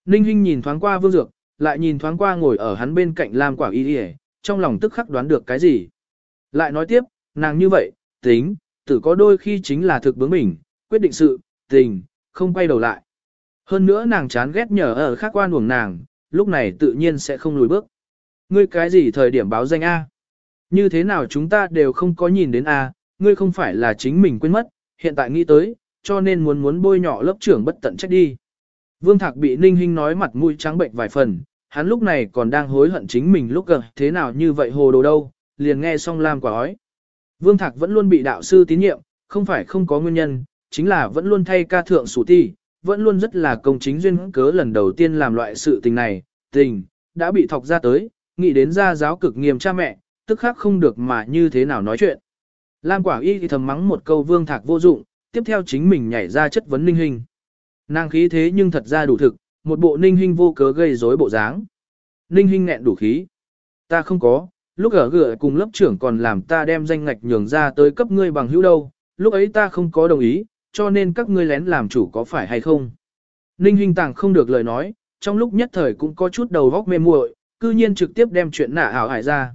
Ninh Hinh nhìn thoáng qua Vương Dược, lại nhìn thoáng qua ngồi ở hắn bên cạnh Lam Quả Y Y, trong lòng tức khắc đoán được cái gì. Lại nói tiếp, nàng như vậy, tính, tử có đôi khi chính là thực bướng mình, quyết định sự, tình, không quay đầu lại. Hơn nữa nàng chán ghét nhờ ở khác quan uổng nàng, lúc này tự nhiên sẽ không lùi bước. Ngươi cái gì thời điểm báo danh A? Như thế nào chúng ta đều không có nhìn đến A, ngươi không phải là chính mình quên mất, hiện tại nghĩ tới, cho nên muốn muốn bôi nhọ lớp trưởng bất tận trách đi. Vương Thạc bị Ninh Hinh nói mặt mũi trắng bệnh vài phần, hắn lúc này còn đang hối hận chính mình lúc gần thế nào như vậy hồ đồ đâu, liền nghe xong Lam quả ói. Vương Thạc vẫn luôn bị đạo sư tín nhiệm, không phải không có nguyên nhân, chính là vẫn luôn thay ca thượng sủ ti, vẫn luôn rất là công chính duyên cớ lần đầu tiên làm loại sự tình này, tình, đã bị thọc ra tới, nghĩ đến ra giáo cực nghiêm cha mẹ, tức khắc không được mà như thế nào nói chuyện. Lam quả y thì thầm mắng một câu vương thạc vô dụng, tiếp theo chính mình nhảy ra chất vấn ninh hình. Nàng khí thế nhưng thật ra đủ thực, một bộ ninh hình vô cớ gây rối bộ dáng. Ninh hình nghẹn đủ khí. Ta không có, lúc ở gựa cùng lớp trưởng còn làm ta đem danh ngạch nhường ra tới cấp ngươi bằng hữu đâu, lúc ấy ta không có đồng ý, cho nên các ngươi lén làm chủ có phải hay không. Ninh Hinh Tàng không được lời nói, trong lúc nhất thời cũng có chút đầu góc mê muội, cư nhiên trực tiếp đem chuyện nạ hảo hại ra.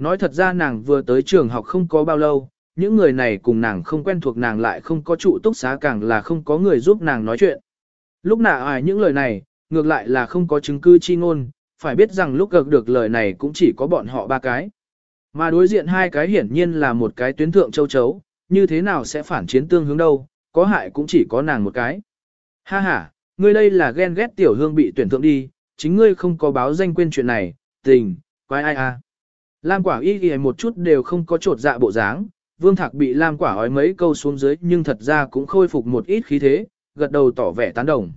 Nói thật ra nàng vừa tới trường học không có bao lâu, những người này cùng nàng không quen thuộc nàng lại không có trụ túc xá càng là không có người giúp nàng nói chuyện. Lúc nào ai những lời này, ngược lại là không có chứng cứ chi ngôn, phải biết rằng lúc gật được lời này cũng chỉ có bọn họ ba cái. Mà đối diện hai cái hiển nhiên là một cái tuyến thượng châu chấu, như thế nào sẽ phản chiến tương hướng đâu, có hại cũng chỉ có nàng một cái. Ha ha, ngươi đây là ghen ghét tiểu hương bị tuyển thượng đi, chính ngươi không có báo danh quên chuyện này, tình, quái ai à. Lam quả y ghi một chút đều không có trột dạ bộ dáng, vương thạc bị Lam quả ói mấy câu xuống dưới nhưng thật ra cũng khôi phục một ít khí thế, gật đầu tỏ vẻ tán đồng.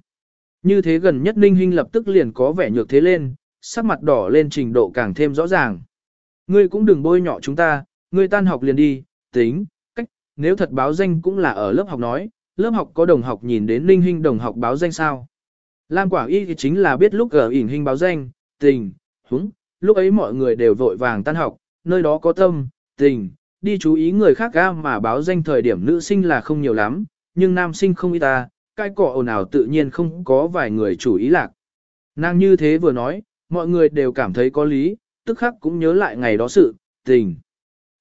Như thế gần nhất ninh Hinh lập tức liền có vẻ nhược thế lên, sắc mặt đỏ lên trình độ càng thêm rõ ràng. Ngươi cũng đừng bôi nhọ chúng ta, ngươi tan học liền đi, tính, cách. nếu thật báo danh cũng là ở lớp học nói, lớp học có đồng học nhìn đến Ninh Hinh đồng học báo danh sao. Lam Quả Y thì chính là biết lúc ở ỉn hình báo danh, tình, húng, lúc ấy mọi người đều vội vàng tan học, nơi đó có tâm, tình, đi chú ý người khác ga mà báo danh thời điểm nữ sinh là không nhiều lắm, nhưng nam sinh không ít ta, cái cọ ồn ào tự nhiên không có vài người chủ ý lạc. Nàng như thế vừa nói, mọi người đều cảm thấy có lý, tức khắc cũng nhớ lại ngày đó sự, tình.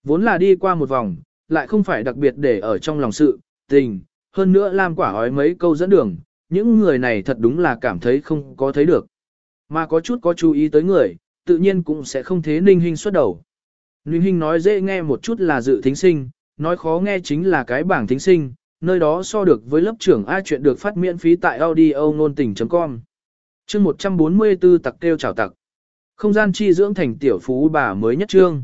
Vốn là đi qua một vòng, lại không phải đặc biệt để ở trong lòng sự, tình, hơn nữa Lam quả hói mấy câu dẫn đường, những người này thật đúng là cảm thấy không có thấy được. Mà có chút có chú ý tới người, tự nhiên cũng sẽ không thế ninh hình xuất đầu. Ninh hình nói dễ nghe một chút là dự thính sinh, nói khó nghe chính là cái bảng thính sinh, nơi đó so được với lớp trưởng A chuyện được phát miễn phí tại audio nôn tình.com. Chương 144 tặc kêu chào tặc. Không gian chi dưỡng thành tiểu phú bà mới nhất trương.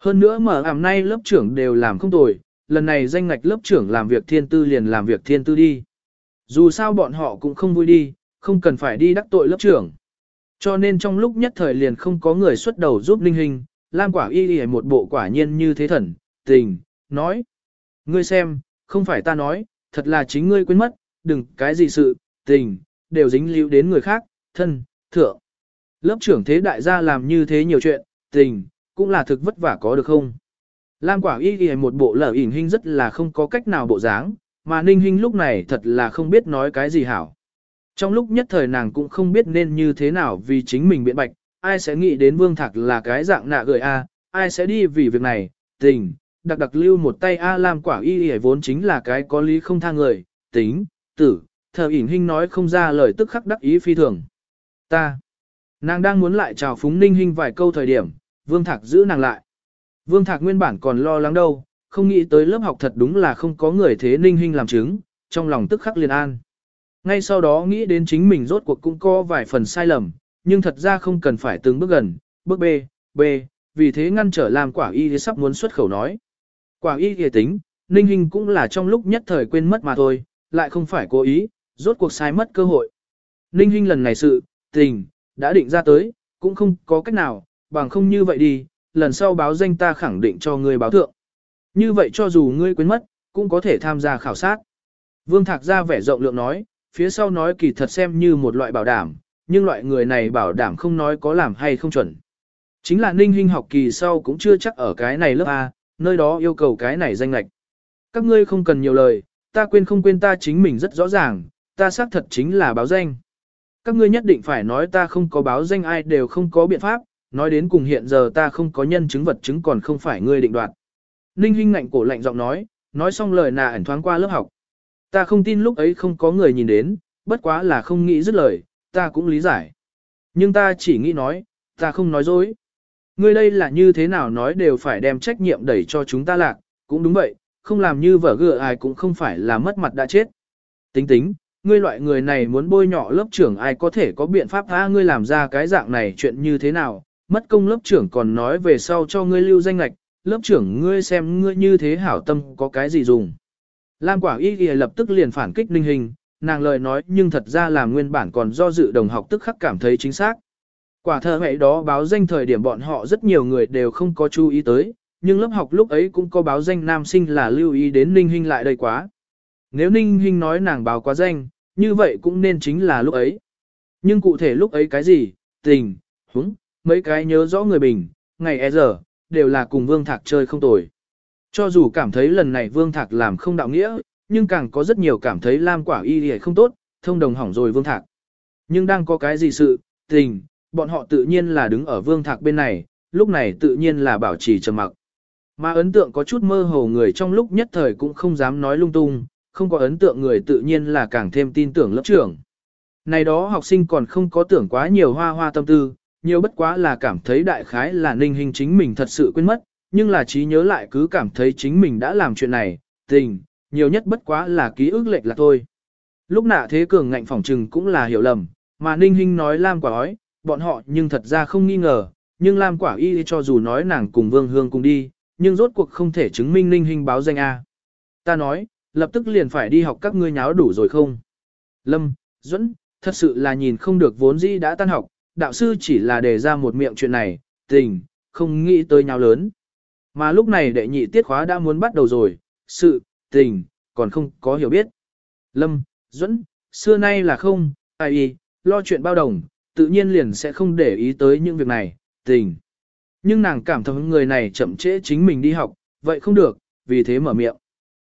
Hơn nữa mở ảm nay lớp trưởng đều làm không tồi, lần này danh ngạch lớp trưởng làm việc thiên tư liền làm việc thiên tư đi. Dù sao bọn họ cũng không vui đi, không cần phải đi đắc tội lớp trưởng. Cho nên trong lúc nhất thời liền không có người xuất đầu giúp linh hình, Lam quả y y một bộ quả nhiên như thế thần, tình, nói. Ngươi xem, không phải ta nói, thật là chính ngươi quên mất, đừng cái gì sự, tình, đều dính líu đến người khác, thân, thượng. Lớp trưởng thế đại gia làm như thế nhiều chuyện, tình, cũng là thực vất vả có được không? Lam quả y y một bộ lở ỉn hình rất là không có cách nào bộ dáng, mà ninh hình lúc này thật là không biết nói cái gì hảo. Trong lúc nhất thời nàng cũng không biết nên như thế nào vì chính mình biện bạch, ai sẽ nghĩ đến vương thạc là cái dạng nạ gợi a, ai sẽ đi vì việc này, tình, đặc đặc lưu một tay A làm quả y y vốn chính là cái có lý không tha người, tính, tử, thờ ỉn hình nói không ra lời tức khắc đắc ý phi thường. Ta, nàng đang muốn lại chào phúng ninh hình vài câu thời điểm, vương thạc giữ nàng lại. Vương thạc nguyên bản còn lo lắng đâu, không nghĩ tới lớp học thật đúng là không có người thế ninh hình làm chứng, trong lòng tức khắc liền an. Ngay sau đó nghĩ đến chính mình rốt cuộc cũng có vài phần sai lầm, nhưng thật ra không cần phải từng bước gần, bước B, B, vì thế ngăn trở làm quả y sắp muốn xuất khẩu nói. Quả y thì tính, ninh hình cũng là trong lúc nhất thời quên mất mà thôi, lại không phải cố ý, rốt cuộc sai mất cơ hội. Ninh hình lần này sự, tình, đã định ra tới, cũng không có cách nào, bằng không như vậy đi, lần sau báo danh ta khẳng định cho ngươi báo thượng. Như vậy cho dù ngươi quên mất, cũng có thể tham gia khảo sát. Vương Thạc ra vẻ rộng lượng nói, phía sau nói kỳ thật xem như một loại bảo đảm, nhưng loại người này bảo đảm không nói có làm hay không chuẩn. Chính là ninh hình học kỳ sau cũng chưa chắc ở cái này lớp A, nơi đó yêu cầu cái này danh lạch. Các ngươi không cần nhiều lời, ta quên không quên ta chính mình rất rõ ràng, ta xác thật chính là báo danh. Các ngươi nhất định phải nói ta không có báo danh ai đều không có biện pháp, nói đến cùng hiện giờ ta không có nhân chứng vật chứng còn không phải ngươi định đoạt. Ninh Hinh ngạnh cổ lạnh giọng nói, nói xong lời nà ẩn thoáng qua lớp học. Ta không tin lúc ấy không có người nhìn đến, bất quá là không nghĩ dứt lời, ta cũng lý giải. Nhưng ta chỉ nghĩ nói, ta không nói dối. Ngươi đây là như thế nào nói đều phải đem trách nhiệm đẩy cho chúng ta lạc, cũng đúng vậy, không làm như vở gựa ai cũng không phải là mất mặt đã chết. Tính tính, ngươi loại người này muốn bôi nhọ lớp trưởng ai có thể có biện pháp tha ngươi làm ra cái dạng này chuyện như thế nào, mất công lớp trưởng còn nói về sau cho ngươi lưu danh lạch, lớp trưởng ngươi xem ngươi như thế hảo tâm có cái gì dùng. Lam quả y ghi lập tức liền phản kích ninh hình, nàng lời nói nhưng thật ra là nguyên bản còn do dự đồng học tức khắc cảm thấy chính xác. Quả thơ vậy đó báo danh thời điểm bọn họ rất nhiều người đều không có chú ý tới, nhưng lớp học lúc ấy cũng có báo danh nam sinh là lưu ý đến ninh hình lại đây quá. Nếu ninh hình nói nàng báo quá danh, như vậy cũng nên chính là lúc ấy. Nhưng cụ thể lúc ấy cái gì, tình, húng, mấy cái nhớ rõ người bình, ngày e giờ, đều là cùng Vương Thạc chơi không tồi. Cho dù cảm thấy lần này Vương Thạc làm không đạo nghĩa, nhưng càng có rất nhiều cảm thấy Lam Quả Y Y không tốt, thông đồng hỏng rồi Vương Thạc. Nhưng đang có cái gì sự, tình, bọn họ tự nhiên là đứng ở Vương Thạc bên này, lúc này tự nhiên là bảo trì trầm mặc. Mà ấn tượng có chút mơ hồ người trong lúc nhất thời cũng không dám nói lung tung, không có ấn tượng người tự nhiên là càng thêm tin tưởng lớp trưởng. Này đó học sinh còn không có tưởng quá nhiều hoa hoa tâm tư, nhiều bất quá là cảm thấy đại khái là ninh hình chính mình thật sự quên mất, nhưng là trí nhớ lại cứ cảm thấy chính mình đã làm chuyện này, tình, nhiều nhất bất quá là ký ức lệch là thôi. Lúc nạ thế cường ngạnh phỏng trừng cũng là hiểu lầm, mà ninh Hinh nói Lam quả ói, bọn họ nhưng thật ra không nghi ngờ, nhưng Lam quả y cho dù nói nàng cùng Vương Hương cùng đi, nhưng rốt cuộc không thể chứng minh ninh Hinh báo danh A. Ta nói, lập tức liền phải đi học các ngươi nháo đủ rồi không? Lâm, Duẫn, thật sự là nhìn không được vốn dĩ đã tan học, đạo sư chỉ là đề ra một miệng chuyện này, tình, không nghĩ tới nhau lớn. Mà lúc này đệ nhị tiết khóa đã muốn bắt đầu rồi, sự, tình, còn không có hiểu biết. Lâm, Duẫn, xưa nay là không, ai y, lo chuyện bao đồng, tự nhiên liền sẽ không để ý tới những việc này, tình. Nhưng nàng cảm thấy người này chậm trễ chính mình đi học, vậy không được, vì thế mở miệng.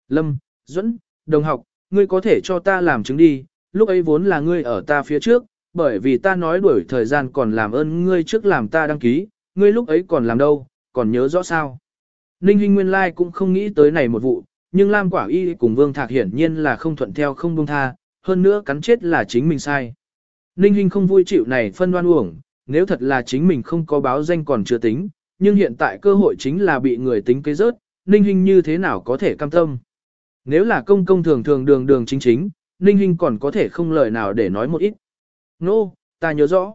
Lâm, Duẫn, đồng học, ngươi có thể cho ta làm chứng đi, lúc ấy vốn là ngươi ở ta phía trước, bởi vì ta nói đuổi thời gian còn làm ơn ngươi trước làm ta đăng ký, ngươi lúc ấy còn làm đâu, còn nhớ rõ sao. Ninh Hinh nguyên lai cũng không nghĩ tới này một vụ, nhưng Lam Quả Y cùng Vương Thạc hiển nhiên là không thuận theo không buông tha, hơn nữa cắn chết là chính mình sai. Ninh Hinh không vui chịu này phân đoan uổng, nếu thật là chính mình không có báo danh còn chưa tính, nhưng hiện tại cơ hội chính là bị người tính kế rớt, Ninh Hinh như thế nào có thể cam tâm. Nếu là công công thường thường đường đường chính chính, Ninh Hinh còn có thể không lời nào để nói một ít. Nô, no, ta nhớ rõ.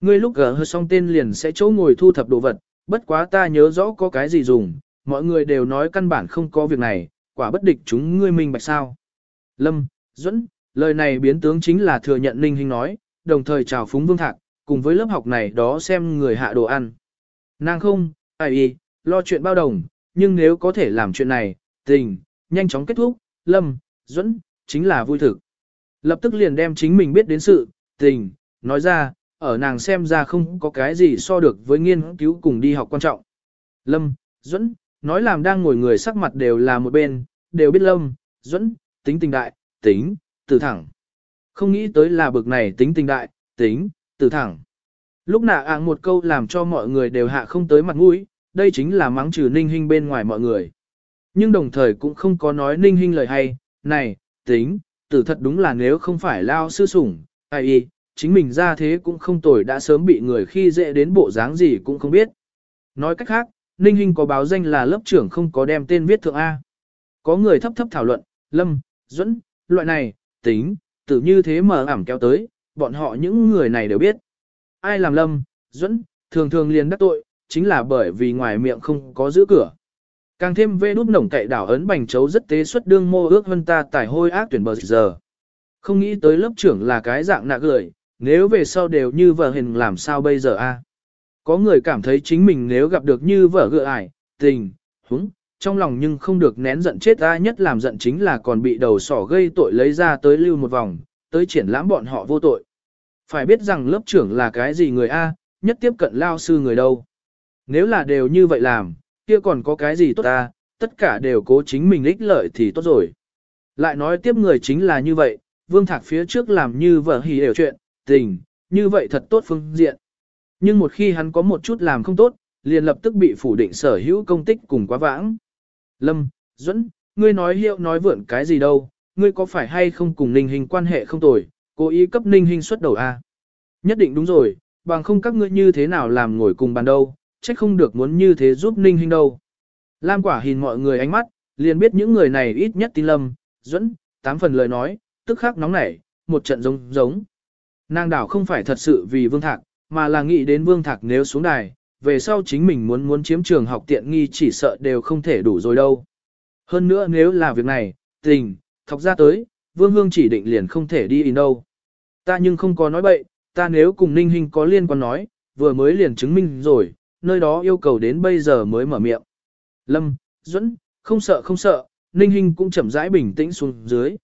Ngươi lúc gỡ hơi xong tên liền sẽ chỗ ngồi thu thập đồ vật, bất quá ta nhớ rõ có cái gì dùng, mọi người đều nói căn bản không có việc này, quả bất địch chúng ngươi minh bạch sao. Lâm, Duẫn, lời này biến tướng chính là thừa nhận Ninh Hinh nói, đồng thời chào phúng Vương Thạc, cùng với lớp học này đó xem người hạ đồ ăn. Nàng không, ai y, lo chuyện bao đồng, nhưng nếu có thể làm chuyện này, tình, nhanh chóng kết thúc, Lâm, Duẫn, chính là vui thực. Lập tức liền đem chính mình biết đến sự, tình, nói ra, ở nàng xem ra không có cái gì so được với nghiên cứu cùng đi học quan trọng. Lâm, Duẫn, nói làm đang ngồi người sắc mặt đều là một bên, đều biết Lâm, Duẫn, tính tình đại, tính, từ thẳng. Không nghĩ tới là bực này tính tình đại, tính, từ thẳng. Lúc nạ ạng một câu làm cho mọi người đều hạ không tới mặt mũi, đây chính là mắng trừ ninh hình bên ngoài mọi người. Nhưng đồng thời cũng không có nói ninh hình lời hay, này, tính, tử thật đúng là nếu không phải lao sư sủng, ai y, chính mình ra thế cũng không tồi đã sớm bị người khi dễ đến bộ dáng gì cũng không biết. Nói cách khác, Ninh Hinh có báo danh là lớp trưởng không có đem tên viết thượng A. Có người thấp thấp thảo luận, Lâm, Duẫn, loại này, tính, tự như thế mở ảm kéo tới, bọn họ những người này đều biết. Ai làm Lâm, Duẫn, thường thường liền đắc tội, chính là bởi vì ngoài miệng không có giữ cửa. Càng thêm vê đút nổng cậy đảo ấn bành chấu rất tế xuất đương mô ước vân ta tải hôi ác tuyển bờ giờ. Không nghĩ tới lớp trưởng là cái dạng nạ gửi, nếu về sau đều như vợ hình làm sao bây giờ a? Có người cảm thấy chính mình nếu gặp được như vợ gựa ải, tình, húng, trong lòng nhưng không được nén giận chết ra nhất làm giận chính là còn bị đầu sỏ gây tội lấy ra tới lưu một vòng, tới triển lãm bọn họ vô tội. Phải biết rằng lớp trưởng là cái gì người A, nhất tiếp cận lao sư người đâu. Nếu là đều như vậy làm, kia còn có cái gì tốt ta, tất cả đều cố chính mình ích lợi thì tốt rồi. Lại nói tiếp người chính là như vậy, Vương Thạc phía trước làm như vợ hỉ đều chuyện, tình, như vậy thật tốt phương diện. Nhưng một khi hắn có một chút làm không tốt, liền lập tức bị phủ định sở hữu công tích cùng quá vãng. Lâm, Duẫn, ngươi nói hiệu nói vượn cái gì đâu, ngươi có phải hay không cùng Ninh Hình quan hệ không tồi, cố ý cấp Ninh Hình xuất đầu a? Nhất định đúng rồi, bằng không các ngươi như thế nào làm ngồi cùng bàn đâu, trách không được muốn như thế giúp Ninh Hình đâu. Lam quả nhìn mọi người ánh mắt, liền biết những người này ít nhất tin Lâm, Duẫn, tám phần lời nói, tức khắc nóng nảy, một trận giống giống. Nàng đảo không phải thật sự vì Vương Thạc, mà là nghĩ đến Vương Thạc nếu xuống đài, về sau chính mình muốn muốn chiếm trường học tiện nghi chỉ sợ đều không thể đủ rồi đâu. Hơn nữa nếu là việc này, tình, thọc ra tới, Vương Hương chỉ định liền không thể đi in đâu. Ta nhưng không có nói bậy, ta nếu cùng Ninh Hinh có liên quan nói, vừa mới liền chứng minh rồi, nơi đó yêu cầu đến bây giờ mới mở miệng. Lâm, Duẫn, không sợ không sợ, Ninh Hinh cũng chậm rãi bình tĩnh xuống dưới.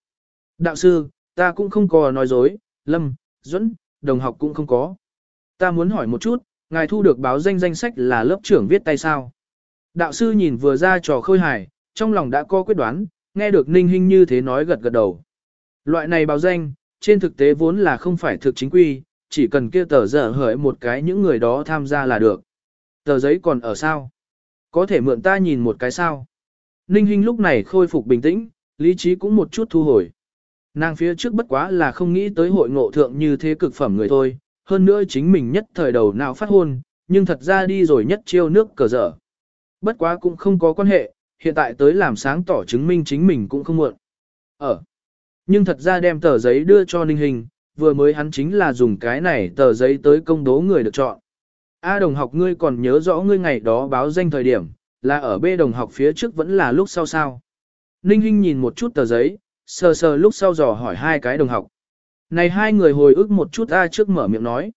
Đạo sư, ta cũng không có nói dối, Lâm, Duẫn, đồng học cũng không có. Ta muốn hỏi một chút, ngài thu được báo danh danh sách là lớp trưởng viết tay sao? Đạo sư nhìn vừa ra trò khôi hài, trong lòng đã có quyết đoán, nghe được Ninh Hinh như thế nói gật gật đầu. Loại này báo danh, trên thực tế vốn là không phải thực chính quy, chỉ cần kia tờ dở hởi một cái những người đó tham gia là được. Tờ giấy còn ở sao? Có thể mượn ta nhìn một cái sao? Ninh Hinh lúc này khôi phục bình tĩnh, lý trí cũng một chút thu hồi. Nàng phía trước bất quá là không nghĩ tới hội ngộ thượng như thế cực phẩm người thôi, hơn nữa chính mình nhất thời đầu nào phát hôn, nhưng thật ra đi rồi nhất chiêu nước cờ dở. Bất quá cũng không có quan hệ, hiện tại tới làm sáng tỏ chứng minh chính mình cũng không muộn. Ở. Nhưng thật ra đem tờ giấy đưa cho Ninh Hình, vừa mới hắn chính là dùng cái này tờ giấy tới công đố người được chọn. A đồng học ngươi còn nhớ rõ ngươi ngày đó báo danh thời điểm, là ở B đồng học phía trước vẫn là lúc sau sao. Ninh Hinh nhìn một chút tờ giấy, sờ sờ lúc sau dò hỏi hai cái đồng học. Này hai người hồi ức một chút ta trước mở miệng nói.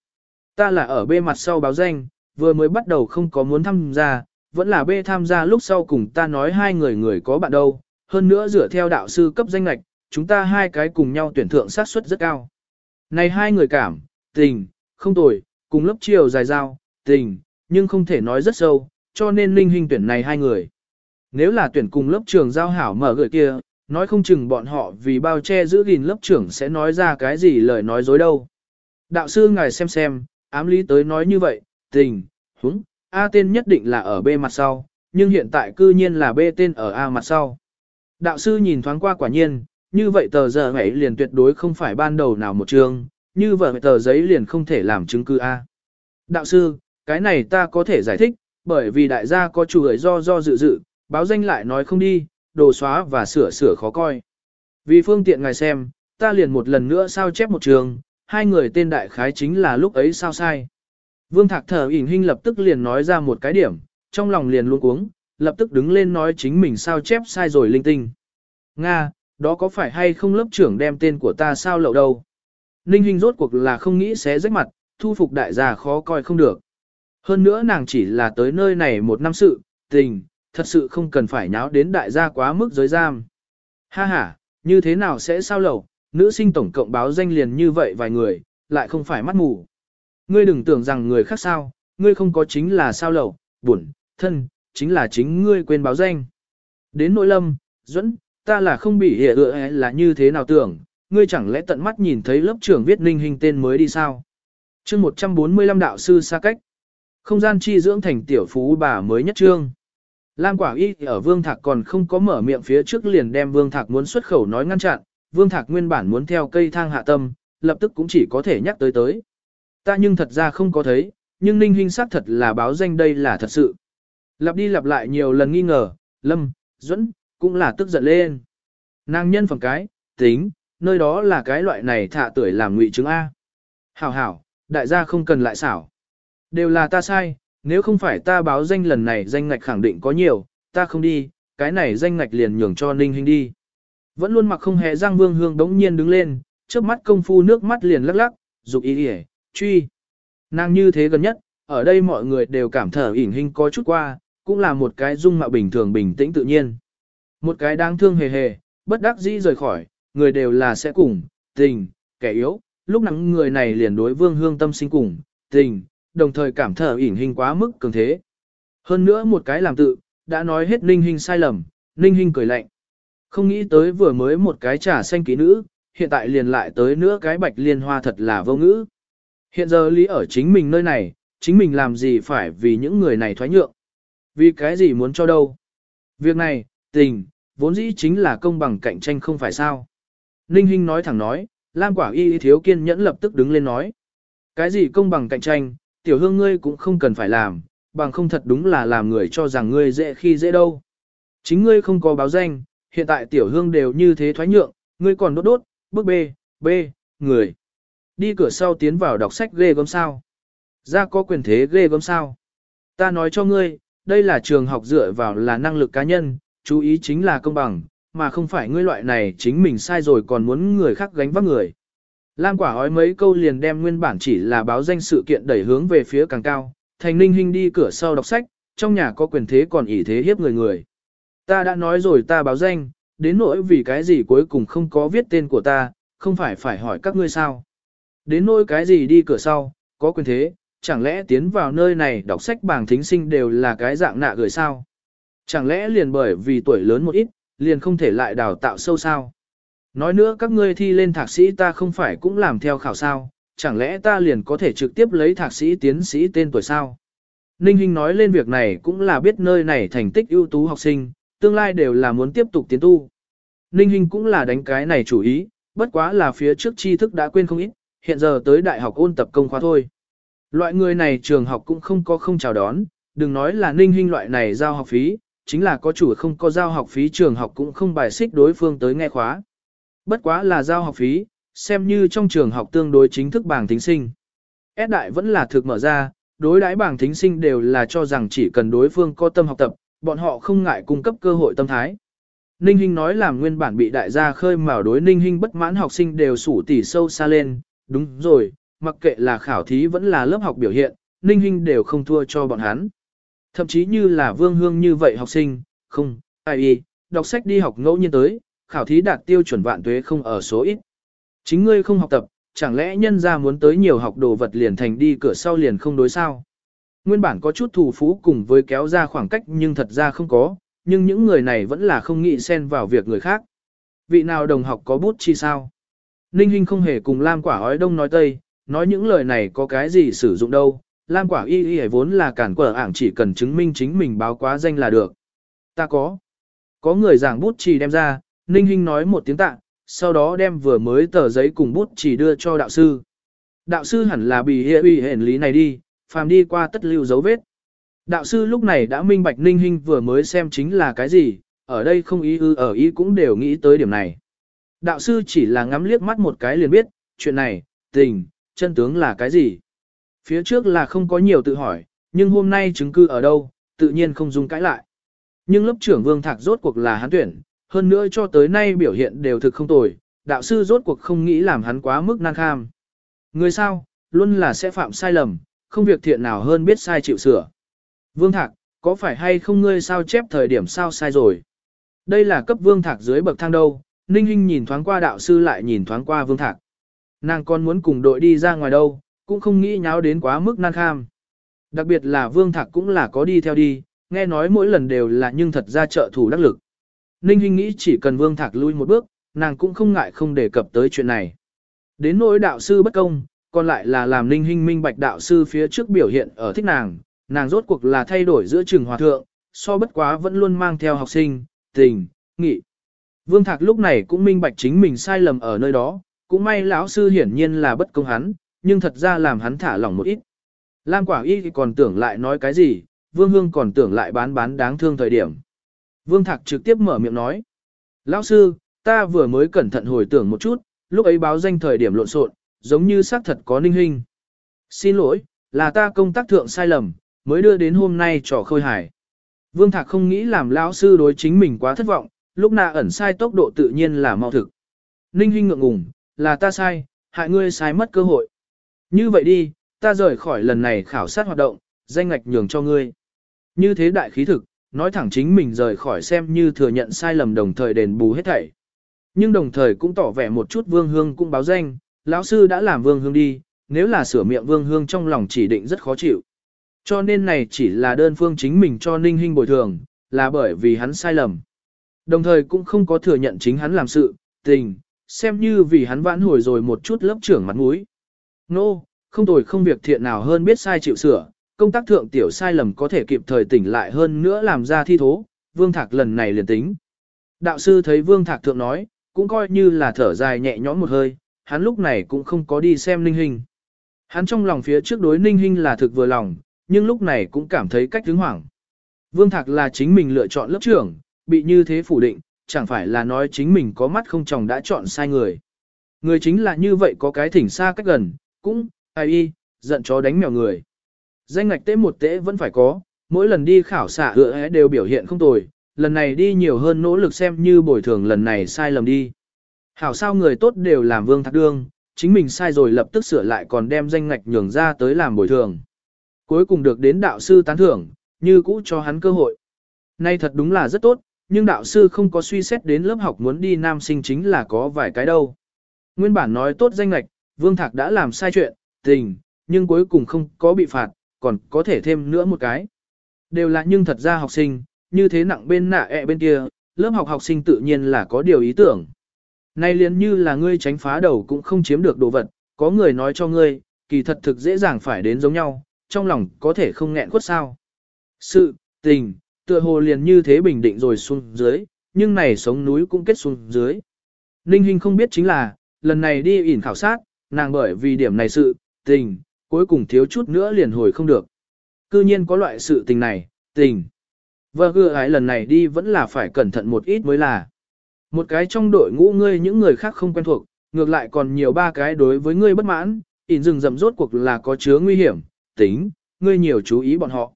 Ta là ở B mặt sau báo danh, vừa mới bắt đầu không có muốn tham gia, vẫn là B tham gia lúc sau cùng ta nói hai người người có bạn đâu, hơn nữa dựa theo đạo sư cấp danh lạch, chúng ta hai cái cùng nhau tuyển thượng sát suất rất cao. Này hai người cảm, tình, không tồi, cùng lớp chiều dài giao, tình, nhưng không thể nói rất sâu, cho nên linh hình tuyển này hai người. Nếu là tuyển cùng lớp trường giao hảo mở gửi kia, nói không chừng bọn họ vì bao che giữ gìn lớp trưởng sẽ nói ra cái gì lời nói dối đâu. Đạo sư ngài xem xem, ám lý tới nói như vậy, tình, húng, A tên nhất định là ở B mặt sau, nhưng hiện tại cư nhiên là B tên ở A mặt sau. Đạo sư nhìn thoáng qua quả nhiên, như vậy tờ giờ ấy liền tuyệt đối không phải ban đầu nào một trường, như vậy tờ giấy liền không thể làm chứng cứ A. Đạo sư, cái này ta có thể giải thích, bởi vì đại gia có chủ ấy do do dự dự, báo danh lại nói không đi, đồ xóa và sửa sửa khó coi. Vì phương tiện ngài xem, ta liền một lần nữa sao chép một trường, hai người tên đại khái chính là lúc ấy sao sai. Vương Thạc thở ỉn hình lập tức liền nói ra một cái điểm, trong lòng liền luôn cuống, lập tức đứng lên nói chính mình sao chép sai rồi linh tinh. Nga, đó có phải hay không lớp trưởng đem tên của ta sao lậu đâu? Ninh Hinh rốt cuộc là không nghĩ xé rách mặt, thu phục đại gia khó coi không được. Hơn nữa nàng chỉ là tới nơi này một năm sự, tình, thật sự không cần phải nháo đến đại gia quá mức giới giam. Ha ha, như thế nào sẽ sao lầu, nữ sinh tổng cộng báo danh liền như vậy vài người, lại không phải mắt mù. Ngươi đừng tưởng rằng người khác sao, ngươi không có chính là sao lầu, buồn, thân, chính là chính ngươi quên báo danh. Đến nội lâm, dẫn, ta là không bị hệ ựa là như thế nào tưởng, ngươi chẳng lẽ tận mắt nhìn thấy lớp trưởng viết ninh hình tên mới đi sao? chương 145 đạo sư xa cách. Không gian chi dưỡng thành tiểu phú bà mới nhất trương. Lam quả y ở Vương Thạc còn không có mở miệng phía trước liền đem Vương Thạc muốn xuất khẩu nói ngăn chặn, Vương Thạc nguyên bản muốn theo cây thang hạ tâm, lập tức cũng chỉ có thể nhắc tới tới. Ta nhưng thật ra không có thấy, nhưng Ninh Hinh xác thật là báo danh đây là thật sự. Lặp đi lặp lại nhiều lần nghi ngờ, Lâm, Duẫn cũng là tức giận lên. Nàng nhân phẩm cái, tính, nơi đó là cái loại này thạ tuổi làm ngụy chứng A. Hảo hảo, đại gia không cần lại xảo. Đều là ta sai, nếu không phải ta báo danh lần này danh ngạch khẳng định có nhiều, ta không đi, cái này danh ngạch liền nhường cho Ninh Hinh đi. Vẫn luôn mặc không hề giang vương hương đống nhiên đứng lên, trước mắt công phu nước mắt liền lắc lắc, dục ý hề, truy. Nàng như thế gần nhất, ở đây mọi người đều cảm thở ỉn hình có chút qua, cũng là một cái dung mạo bình thường bình tĩnh tự nhiên. Một cái đáng thương hề hề, bất đắc dĩ rời khỏi, người đều là sẽ cùng, tình, kẻ yếu, lúc nắng người này liền đối vương hương tâm sinh cùng, tình, đồng thời cảm thở ỉn hình quá mức cường thế. Hơn nữa một cái làm tự, đã nói hết ninh hình sai lầm, ninh hình cười lạnh. Không nghĩ tới vừa mới một cái trà xanh ký nữ, hiện tại liền lại tới nữa cái bạch liên hoa thật là vô ngữ. Hiện giờ lý ở chính mình nơi này, chính mình làm gì phải vì những người này thoái nhượng. Vì cái gì muốn cho đâu. Việc này, tình, vốn dĩ chính là công bằng cạnh tranh không phải sao. Ninh Hinh nói thẳng nói, Lam Quả Y thiếu kiên nhẫn lập tức đứng lên nói. Cái gì công bằng cạnh tranh, tiểu hương ngươi cũng không cần phải làm, bằng không thật đúng là làm người cho rằng ngươi dễ khi dễ đâu. Chính ngươi không có báo danh, hiện tại tiểu hương đều như thế thoái nhượng, ngươi còn đốt đốt, bước B, B, người. Đi cửa sau tiến vào đọc sách ghê gớm sao. Ra có quyền thế ghê gớm sao. Ta nói cho ngươi, đây là trường học dựa vào là năng lực cá nhân, chú ý chính là công bằng, mà không phải ngươi loại này chính mình sai rồi còn muốn người khác gánh vác người. Lam quả ói mấy câu liền đem nguyên bản chỉ là báo danh sự kiện đẩy hướng về phía càng cao, thành ninh hình đi cửa sau đọc sách, trong nhà có quyền thế còn ỷ thế hiếp người người. Ta đã nói rồi ta báo danh, đến nỗi vì cái gì cuối cùng không có viết tên của ta, không phải phải hỏi các ngươi sao. Đến nỗi cái gì đi cửa sau, có quyền thế, chẳng lẽ tiến vào nơi này đọc sách bảng thính sinh đều là cái dạng nạ gửi sao? Chẳng lẽ liền bởi vì tuổi lớn một ít, liền không thể lại đào tạo sâu sao? Nói nữa các ngươi thi lên thạc sĩ ta không phải cũng làm theo khảo sao, chẳng lẽ ta liền có thể trực tiếp lấy thạc sĩ tiến sĩ tên tuổi sao? Ninh Hinh nói lên việc này cũng là biết nơi này thành tích ưu tú học sinh, tương lai đều là muốn tiếp tục tiến tu. Ninh Hinh cũng là đánh cái này chủ ý, bất quá là phía trước tri thức đã quên không ít, hiện giờ tới đại học ôn tập công khóa thôi. Loại người này trường học cũng không có không chào đón, đừng nói là Ninh Hinh loại này giao học phí, chính là có chủ không có giao học phí trường học cũng không bài xích đối phương tới nghe khóa. Bất quá là giao học phí, xem như trong trường học tương đối chính thức bảng thính sinh. S đại vẫn là thực mở ra, đối đãi bảng thính sinh đều là cho rằng chỉ cần đối phương có tâm học tập, bọn họ không ngại cung cấp cơ hội tâm thái. Ninh Hinh nói làm nguyên bản bị đại gia khơi mào đối Ninh Hinh bất mãn học sinh đều sủ tỉ sâu xa lên, đúng rồi, mặc kệ là khảo thí vẫn là lớp học biểu hiện, Ninh Hinh đều không thua cho bọn hắn. Thậm chí như là vương hương như vậy học sinh, không, ai y, đọc sách đi học ngẫu nhiên tới, khảo thí đạt tiêu chuẩn vạn tuế không ở số ít. Chính ngươi không học tập, chẳng lẽ nhân ra muốn tới nhiều học đồ vật liền thành đi cửa sau liền không đối sao? Nguyên bản có chút thù phú cùng với kéo ra khoảng cách nhưng thật ra không có, nhưng những người này vẫn là không nghĩ xen vào việc người khác. Vị nào đồng học có bút chi sao? Ninh Hinh không hề cùng Lam Quả ói đông nói tây, nói những lời này có cái gì sử dụng đâu. Lam Quả y y vốn là cản quở ảng chỉ cần chứng minh chính mình báo quá danh là được. Ta có. Có người giảng bút chi đem ra, Ninh Hinh nói một tiếng tạ, sau đó đem vừa mới tờ giấy cùng bút chỉ đưa cho đạo sư. Đạo sư hẳn là bị hệ uy hển lý này đi, phàm đi qua tất lưu dấu vết. Đạo sư lúc này đã minh bạch Ninh Hinh vừa mới xem chính là cái gì, ở đây không ý ư ở ý cũng đều nghĩ tới điểm này. Đạo sư chỉ là ngắm liếc mắt một cái liền biết, chuyện này, tình, chân tướng là cái gì. Phía trước là không có nhiều tự hỏi, nhưng hôm nay chứng cứ ở đâu, tự nhiên không dùng cãi lại. Nhưng lớp trưởng Vương Thạc rốt cuộc là hắn tuyển, hơn nữa cho tới nay biểu hiện đều thực không tồi, đạo sư rốt cuộc không nghĩ làm hắn quá mức năng kham. Người sao, luôn là sẽ phạm sai lầm, không việc thiện nào hơn biết sai chịu sửa. Vương Thạc, có phải hay không ngươi sao chép thời điểm sao sai rồi? Đây là cấp Vương Thạc dưới bậc thang đâu, Ninh Hinh nhìn thoáng qua đạo sư lại nhìn thoáng qua Vương Thạc. Nàng còn muốn cùng đội đi ra ngoài đâu, cũng không nghĩ nháo đến quá mức năng kham. Đặc biệt là Vương Thạc cũng là có đi theo đi, nghe nói mỗi lần đều là nhưng thật ra trợ thủ đắc lực. Ninh Hinh nghĩ chỉ cần Vương Thạc lui một bước, nàng cũng không ngại không đề cập tới chuyện này. Đến nỗi đạo sư bất công, còn lại là làm Ninh Hinh minh bạch đạo sư phía trước biểu hiện ở thích nàng, nàng rốt cuộc là thay đổi giữa trường hòa thượng, so bất quá vẫn luôn mang theo học sinh, tình, nghị. Vương Thạc lúc này cũng minh bạch chính mình sai lầm ở nơi đó, cũng may lão sư hiển nhiên là bất công hắn, nhưng thật ra làm hắn thả lỏng một ít. Lam Quả Y còn tưởng lại nói cái gì, Vương Hương còn tưởng lại bán bán đáng thương thời điểm. Vương Thạc trực tiếp mở miệng nói. Lão sư, ta vừa mới cẩn thận hồi tưởng một chút, lúc ấy báo danh thời điểm lộn xộn, giống như xác thật có ninh hình. Xin lỗi, là ta công tác thượng sai lầm, mới đưa đến hôm nay trò khôi hải. Vương Thạc không nghĩ làm lão sư đối chính mình quá thất vọng, lúc nào ẩn sai tốc độ tự nhiên là mau thực. Ninh Hinh ngượng ngùng, là ta sai, hại ngươi sai mất cơ hội. Như vậy đi, ta rời khỏi lần này khảo sát hoạt động, danh ngạch nhường cho ngươi. Như thế đại khí thực, nói thẳng chính mình rời khỏi xem như thừa nhận sai lầm đồng thời đền bù hết thảy. Nhưng đồng thời cũng tỏ vẻ một chút vương hương cũng báo danh, lão sư đã làm vương hương đi, nếu là sửa miệng vương hương trong lòng chỉ định rất khó chịu. Cho nên này chỉ là đơn phương chính mình cho ninh hình bồi thường, là bởi vì hắn sai lầm. Đồng thời cũng không có thừa nhận chính hắn làm sự, tình, xem như vì hắn vãn hồi rồi một chút lớp trưởng mặt mũi. Nô, no, không tồi không việc thiện nào hơn biết sai chịu sửa, công tác thượng tiểu sai lầm có thể kịp thời tỉnh lại hơn nữa làm ra thi thố, Vương Thạc lần này liền tính. Đạo sư thấy Vương Thạc thượng nói, cũng coi như là thở dài nhẹ nhõm một hơi, hắn lúc này cũng không có đi xem Ninh Hinh. Hắn trong lòng phía trước đối Ninh Hinh là thực vừa lòng, nhưng lúc này cũng cảm thấy cách hứng hoảng. Vương Thạc là chính mình lựa chọn lớp trưởng, bị như thế phủ định, chẳng phải là nói chính mình có mắt không chồng đã chọn sai người. Người chính là như vậy có cái thỉnh xa cách gần, cũng, ai y, giận chó đánh mèo người. Danh ngạch tế một tế vẫn phải có, mỗi lần đi khảo xạ hứa đều biểu hiện không tồi, lần này đi nhiều hơn nỗ lực xem như bồi thường lần này sai lầm đi. Hảo sao người tốt đều làm vương thạc đương, chính mình sai rồi lập tức sửa lại còn đem danh ngạch nhường ra tới làm bồi thường. Cuối cùng được đến đạo sư tán thưởng, như cũ cho hắn cơ hội. Nay thật đúng là rất tốt, nhưng đạo sư không có suy xét đến lớp học muốn đi nam sinh chính là có vài cái đâu. Nguyên bản nói tốt danh ngạch, Vương Thạc đã làm sai chuyện, tình, nhưng cuối cùng không có bị phạt, còn có thể thêm nữa một cái. Đều là nhưng thật ra học sinh, như thế nặng bên nạ ẹ bên kia, lớp học học sinh tự nhiên là có điều ý tưởng. Nay liền như là ngươi tránh phá đầu cũng không chiếm được đồ vật, có người nói cho ngươi, kỳ thật thực dễ dàng phải đến giống nhau, trong lòng có thể không nghẹn khuất sao. Sự, tình, tựa hồ liền như thế bình định rồi xuống dưới, nhưng này sống núi cũng kết xuống dưới. Ninh Hinh không biết chính là, lần này đi ỉn khảo sát, nàng bởi vì điểm này sự, tình, cuối cùng thiếu chút nữa liền hồi không được. Cư nhiên có loại sự tình này, tình. Và gưa ái lần này đi vẫn là phải cẩn thận một ít mới là. Một cái trong đội ngũ ngươi những người khác không quen thuộc, ngược lại còn nhiều ba cái đối với ngươi bất mãn, ỉn rừng rậm rốt cuộc là có chứa nguy hiểm, tính, ngươi nhiều chú ý bọn họ.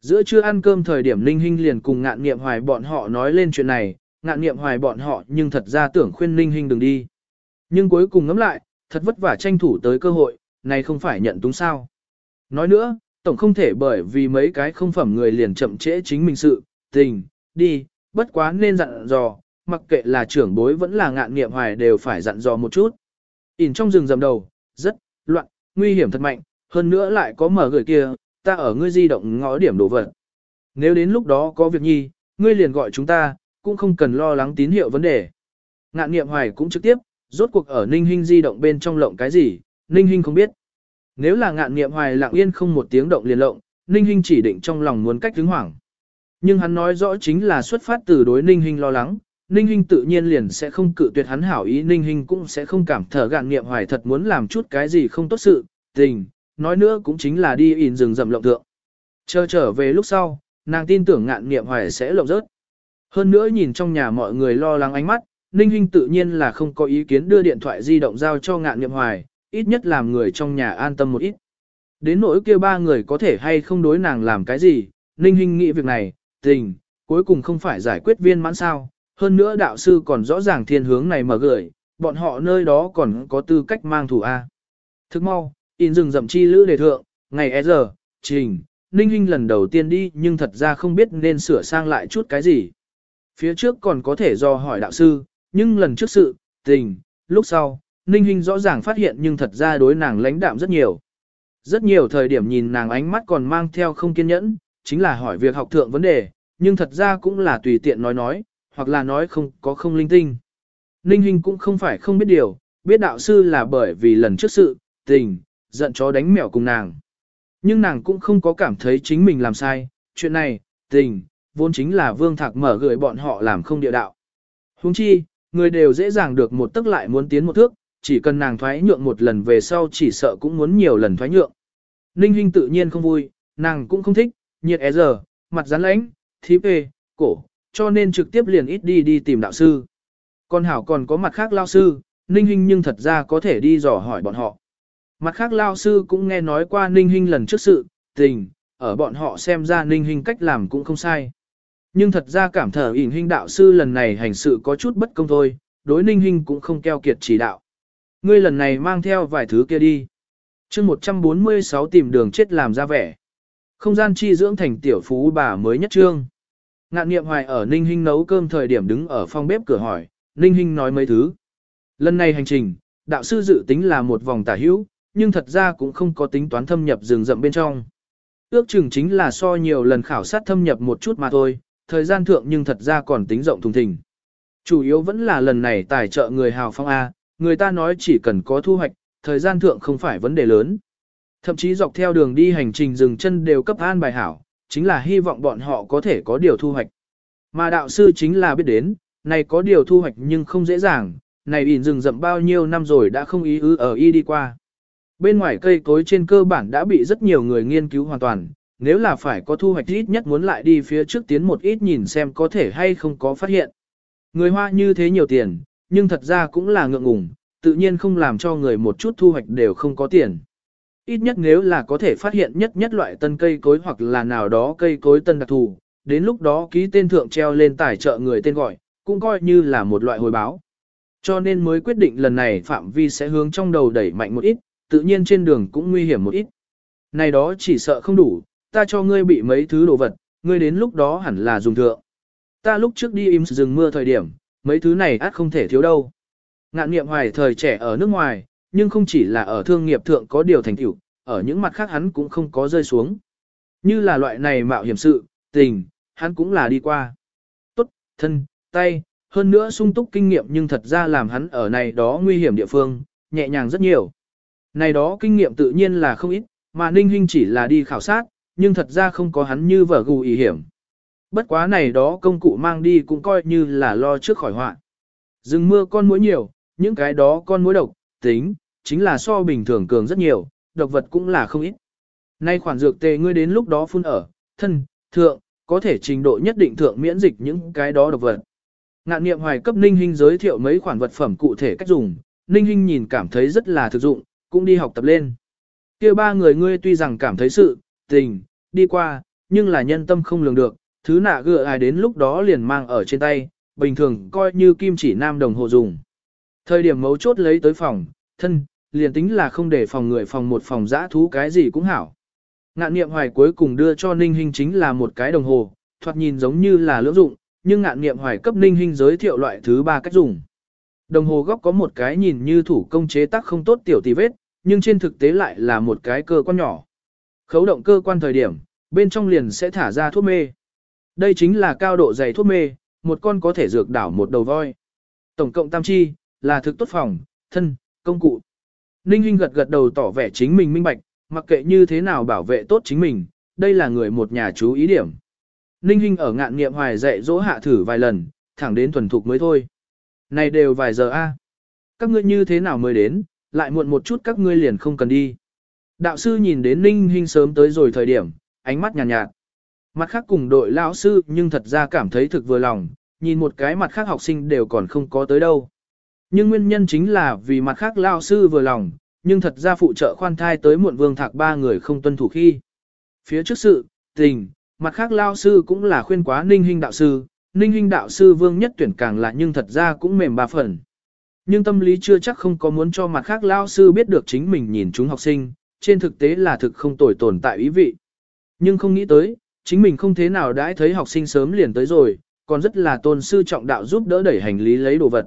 Giữa trưa ăn cơm thời điểm linh Hinh liền cùng ngạn nghiệm hoài bọn họ nói lên chuyện này, ngạn nghiệm hoài bọn họ nhưng thật ra tưởng khuyên linh Hinh đừng đi. Nhưng cuối cùng ngẫm lại, thật vất vả tranh thủ tới cơ hội, này không phải nhận túng sao. Nói nữa, tổng không thể bởi vì mấy cái không phẩm người liền chậm trễ chính mình sự, tình, đi, bất quá nên dặn dò, mặc kệ là trưởng bối vẫn là ngạn nghiệm hoài đều phải dặn dò một chút. ỉn trong rừng rầm đầu, rất, loạn, nguy hiểm thật mạnh, hơn nữa lại có mở gửi kia, ta ở ngươi di động ngõ điểm đồ vật. Nếu đến lúc đó có việc nhi, ngươi liền gọi chúng ta, cũng không cần lo lắng tín hiệu vấn đề. Ngạn niệm hoài cũng trực tiếp, rốt cuộc ở Ninh Hinh di động bên trong lộng cái gì, Ninh Hinh không biết. Nếu là ngạn niệm hoài lặng yên không một tiếng động liền lộng, Ninh Hinh chỉ định trong lòng muốn cách đứng hoảng. Nhưng hắn nói rõ chính là xuất phát từ đối Ninh Hinh lo lắng, Ninh Hinh tự nhiên liền sẽ không cự tuyệt hắn hảo ý Ninh Hinh cũng sẽ không cảm thở gạn niệm hoài thật muốn làm chút cái gì không tốt sự, tình, nói nữa cũng chính là đi in rừng rậm lộng thượng. Chờ trở về lúc sau, nàng tin tưởng ngạn niệm hoài sẽ lộng rớt. Hơn nữa nhìn trong nhà mọi người lo lắng ánh mắt, Ninh Hinh tự nhiên là không có ý kiến đưa điện thoại di động giao cho ngạn niệm hoài, ít nhất làm người trong nhà an tâm một ít. Đến nỗi kia ba người có thể hay không đối nàng làm cái gì, Ninh Hinh nghĩ việc này, tình, cuối cùng không phải giải quyết viên mãn sao, hơn nữa đạo sư còn rõ ràng thiên hướng này mở gửi, bọn họ nơi đó còn có tư cách mang thủ A. Thức mau, in rừng rậm chi lữ đề thượng, ngày e giờ, trình, Ninh Hinh lần đầu tiên đi nhưng thật ra không biết nên sửa sang lại chút cái gì. Phía trước còn có thể do hỏi đạo sư, nhưng lần trước sự, tình, lúc sau, Ninh Hinh rõ ràng phát hiện nhưng thật ra đối nàng lãnh đạm rất nhiều. Rất nhiều thời điểm nhìn nàng ánh mắt còn mang theo không kiên nhẫn, chính là hỏi việc học thượng vấn đề, nhưng thật ra cũng là tùy tiện nói nói, hoặc là nói không có không linh tinh. Ninh Hinh cũng không phải không biết điều, biết đạo sư là bởi vì lần trước sự, tình, giận chó đánh mèo cùng nàng. Nhưng nàng cũng không có cảm thấy chính mình làm sai, chuyện này, tình, vốn chính là vương thạc mở gửi bọn họ làm không địa đạo. Huống chi, người đều dễ dàng được một tức lại muốn tiến một thước, chỉ cần nàng thoái nhượng một lần về sau chỉ sợ cũng muốn nhiều lần thoái nhượng. Ninh Hinh tự nhiên không vui, nàng cũng không thích, nhiệt é giờ, mặt rắn lãnh, thí bê, cổ, cho nên trực tiếp liền ít đi đi tìm đạo sư. Con Hảo còn có mặt khác lao sư, Ninh Hinh nhưng thật ra có thể đi dò hỏi bọn họ. Mặt khác lao sư cũng nghe nói qua Ninh Hinh lần trước sự, tình, ở bọn họ xem ra Ninh Hinh cách làm cũng không sai. Nhưng thật ra cảm thở ỉn Hinh đạo sư lần này hành sự có chút bất công thôi, đối Ninh Hinh cũng không keo kiệt chỉ đạo. Ngươi lần này mang theo vài thứ kia đi. chương 146 tìm đường chết làm ra vẻ. Không gian chi dưỡng thành tiểu phú bà mới nhất trương. Ngạn niệm hoài ở Ninh Hinh nấu cơm thời điểm đứng ở phòng bếp cửa hỏi, Ninh Hinh nói mấy thứ. Lần này hành trình, đạo sư dự tính là một vòng tả hữu, nhưng thật ra cũng không có tính toán thâm nhập rừng rậm bên trong. Ước chừng chính là so nhiều lần khảo sát thâm nhập một chút mà thôi, thời gian thượng nhưng thật ra còn tính rộng thùng thình. Chủ yếu vẫn là lần này tài trợ người hào phong A, người ta nói chỉ cần có thu hoạch, thời gian thượng không phải vấn đề lớn. Thậm chí dọc theo đường đi hành trình dừng chân đều cấp an bài hảo, chính là hy vọng bọn họ có thể có điều thu hoạch. Mà đạo sư chính là biết đến, này có điều thu hoạch nhưng không dễ dàng, này ỉn rừng rậm bao nhiêu năm rồi đã không ý ư ở y đi qua. Bên ngoài cây cối trên cơ bản đã bị rất nhiều người nghiên cứu hoàn toàn, nếu là phải có thu hoạch ít nhất muốn lại đi phía trước tiến một ít nhìn xem có thể hay không có phát hiện. Người hoa như thế nhiều tiền, nhưng thật ra cũng là ngượng ngùng, tự nhiên không làm cho người một chút thu hoạch đều không có tiền. Ít nhất nếu là có thể phát hiện nhất nhất loại tân cây cối hoặc là nào đó cây cối tân đặc thù, đến lúc đó ký tên thượng treo lên tài trợ người tên gọi, cũng coi như là một loại hồi báo. Cho nên mới quyết định lần này phạm vi sẽ hướng trong đầu đẩy mạnh một ít, tự nhiên trên đường cũng nguy hiểm một ít. Này đó chỉ sợ không đủ, ta cho ngươi bị mấy thứ đồ vật, ngươi đến lúc đó hẳn là dùng thượng. Ta lúc trước đi im rừng mưa thời điểm, mấy thứ này át không thể thiếu đâu. Ngạn nghiệm hoài thời trẻ ở nước ngoài, nhưng không chỉ là ở thương nghiệp thượng có điều thành tựu, ở những mặt khác hắn cũng không có rơi xuống. Như là loại này mạo hiểm sự, tình, hắn cũng là đi qua. Tốt, thân, tay, hơn nữa sung túc kinh nghiệm nhưng thật ra làm hắn ở này đó nguy hiểm địa phương, nhẹ nhàng rất nhiều. Này đó kinh nghiệm tự nhiên là không ít, mà Ninh Hinh chỉ là đi khảo sát, nhưng thật ra không có hắn như vở gù ý hiểm. Bất quá này đó công cụ mang đi cũng coi như là lo trước khỏi họa. Rừng mưa con muỗi nhiều, những cái đó con muỗi độc, tính, chính là so bình thường cường rất nhiều, độc vật cũng là không ít. Nay khoản dược tề ngươi đến lúc đó phun ở, thân, thượng, có thể trình độ nhất định thượng miễn dịch những cái đó độc vật. Ngạn niệm hoài cấp Ninh Hinh giới thiệu mấy khoản vật phẩm cụ thể cách dùng, Ninh Hinh nhìn cảm thấy rất là thực dụng, cũng đi học tập lên. kia ba người ngươi tuy rằng cảm thấy sự, tình, đi qua, nhưng là nhân tâm không lường được, thứ nạ gựa ai đến lúc đó liền mang ở trên tay, bình thường coi như kim chỉ nam đồng hồ dùng. Thời điểm mấu chốt lấy tới phòng, thân, liền tính là không để phòng người phòng một phòng giã thú cái gì cũng hảo. Ngạn niệm hoài cuối cùng đưa cho Ninh Hinh chính là một cái đồng hồ, thoạt nhìn giống như là lưỡng dụng, nhưng ngạn niệm hoài cấp Ninh Hinh giới thiệu loại thứ ba cách dùng. Đồng hồ góc có một cái nhìn như thủ công chế tác không tốt tiểu tì vết, nhưng trên thực tế lại là một cái cơ quan nhỏ. Khấu động cơ quan thời điểm, bên trong liền sẽ thả ra thuốc mê. Đây chính là cao độ dày thuốc mê, một con có thể dược đảo một đầu voi. Tổng cộng tam chi, là thực tốt phòng, thân, công cụ. Ninh Hinh gật gật đầu tỏ vẻ chính mình minh bạch, mặc kệ như thế nào bảo vệ tốt chính mình, đây là người một nhà chú ý điểm. Ninh Hinh ở ngạn nghiệm hoài dạy dỗ hạ thử vài lần, thẳng đến thuần thục mới thôi. Này đều vài giờ a. Các ngươi như thế nào mới đến, lại muộn một chút các ngươi liền không cần đi. Đạo sư nhìn đến Ninh Hinh sớm tới rồi thời điểm, ánh mắt nhàn nhạt, nhạt. Mặt khác cùng đội lão sư nhưng thật ra cảm thấy thực vừa lòng, nhìn một cái mặt khác học sinh đều còn không có tới đâu. Nhưng nguyên nhân chính là vì mặt khác lão sư vừa lòng, nhưng thật ra phụ trợ khoan thai tới muộn vương thạc ba người không tuân thủ khi. Phía trước sự, tình, mặt khác lão sư cũng là khuyên quá ninh hình đạo sư, ninh hình đạo sư vương nhất tuyển càng là nhưng thật ra cũng mềm ba phần. Nhưng tâm lý chưa chắc không có muốn cho mặt khác lão sư biết được chính mình nhìn chúng học sinh, trên thực tế là thực không tồi tồn tại ý vị. Nhưng không nghĩ tới, chính mình không thế nào đãi thấy học sinh sớm liền tới rồi, còn rất là tôn sư trọng đạo giúp đỡ đẩy hành lý lấy đồ vật.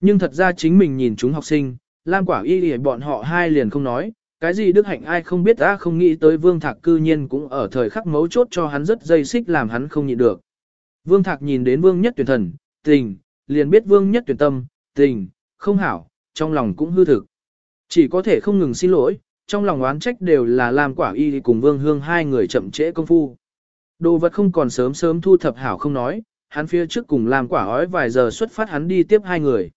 Nhưng thật ra chính mình nhìn chúng học sinh, Lam Quả Y thì bọn họ hai liền không nói, cái gì đức hạnh ai không biết ta không nghĩ tới Vương Thạc cư nhiên cũng ở thời khắc mấu chốt cho hắn rất dây xích làm hắn không nhịn được. Vương Thạc nhìn đến Vương Nhất tuyển thần, tình, liền biết Vương Nhất tuyển tâm, tình, không hảo, trong lòng cũng hư thực. Chỉ có thể không ngừng xin lỗi, trong lòng oán trách đều là Lam Quả Y cùng Vương Hương hai người chậm trễ công phu. Đồ vật không còn sớm sớm thu thập hảo không nói, hắn phía trước cùng làm quả ói vài giờ xuất phát hắn đi tiếp hai người.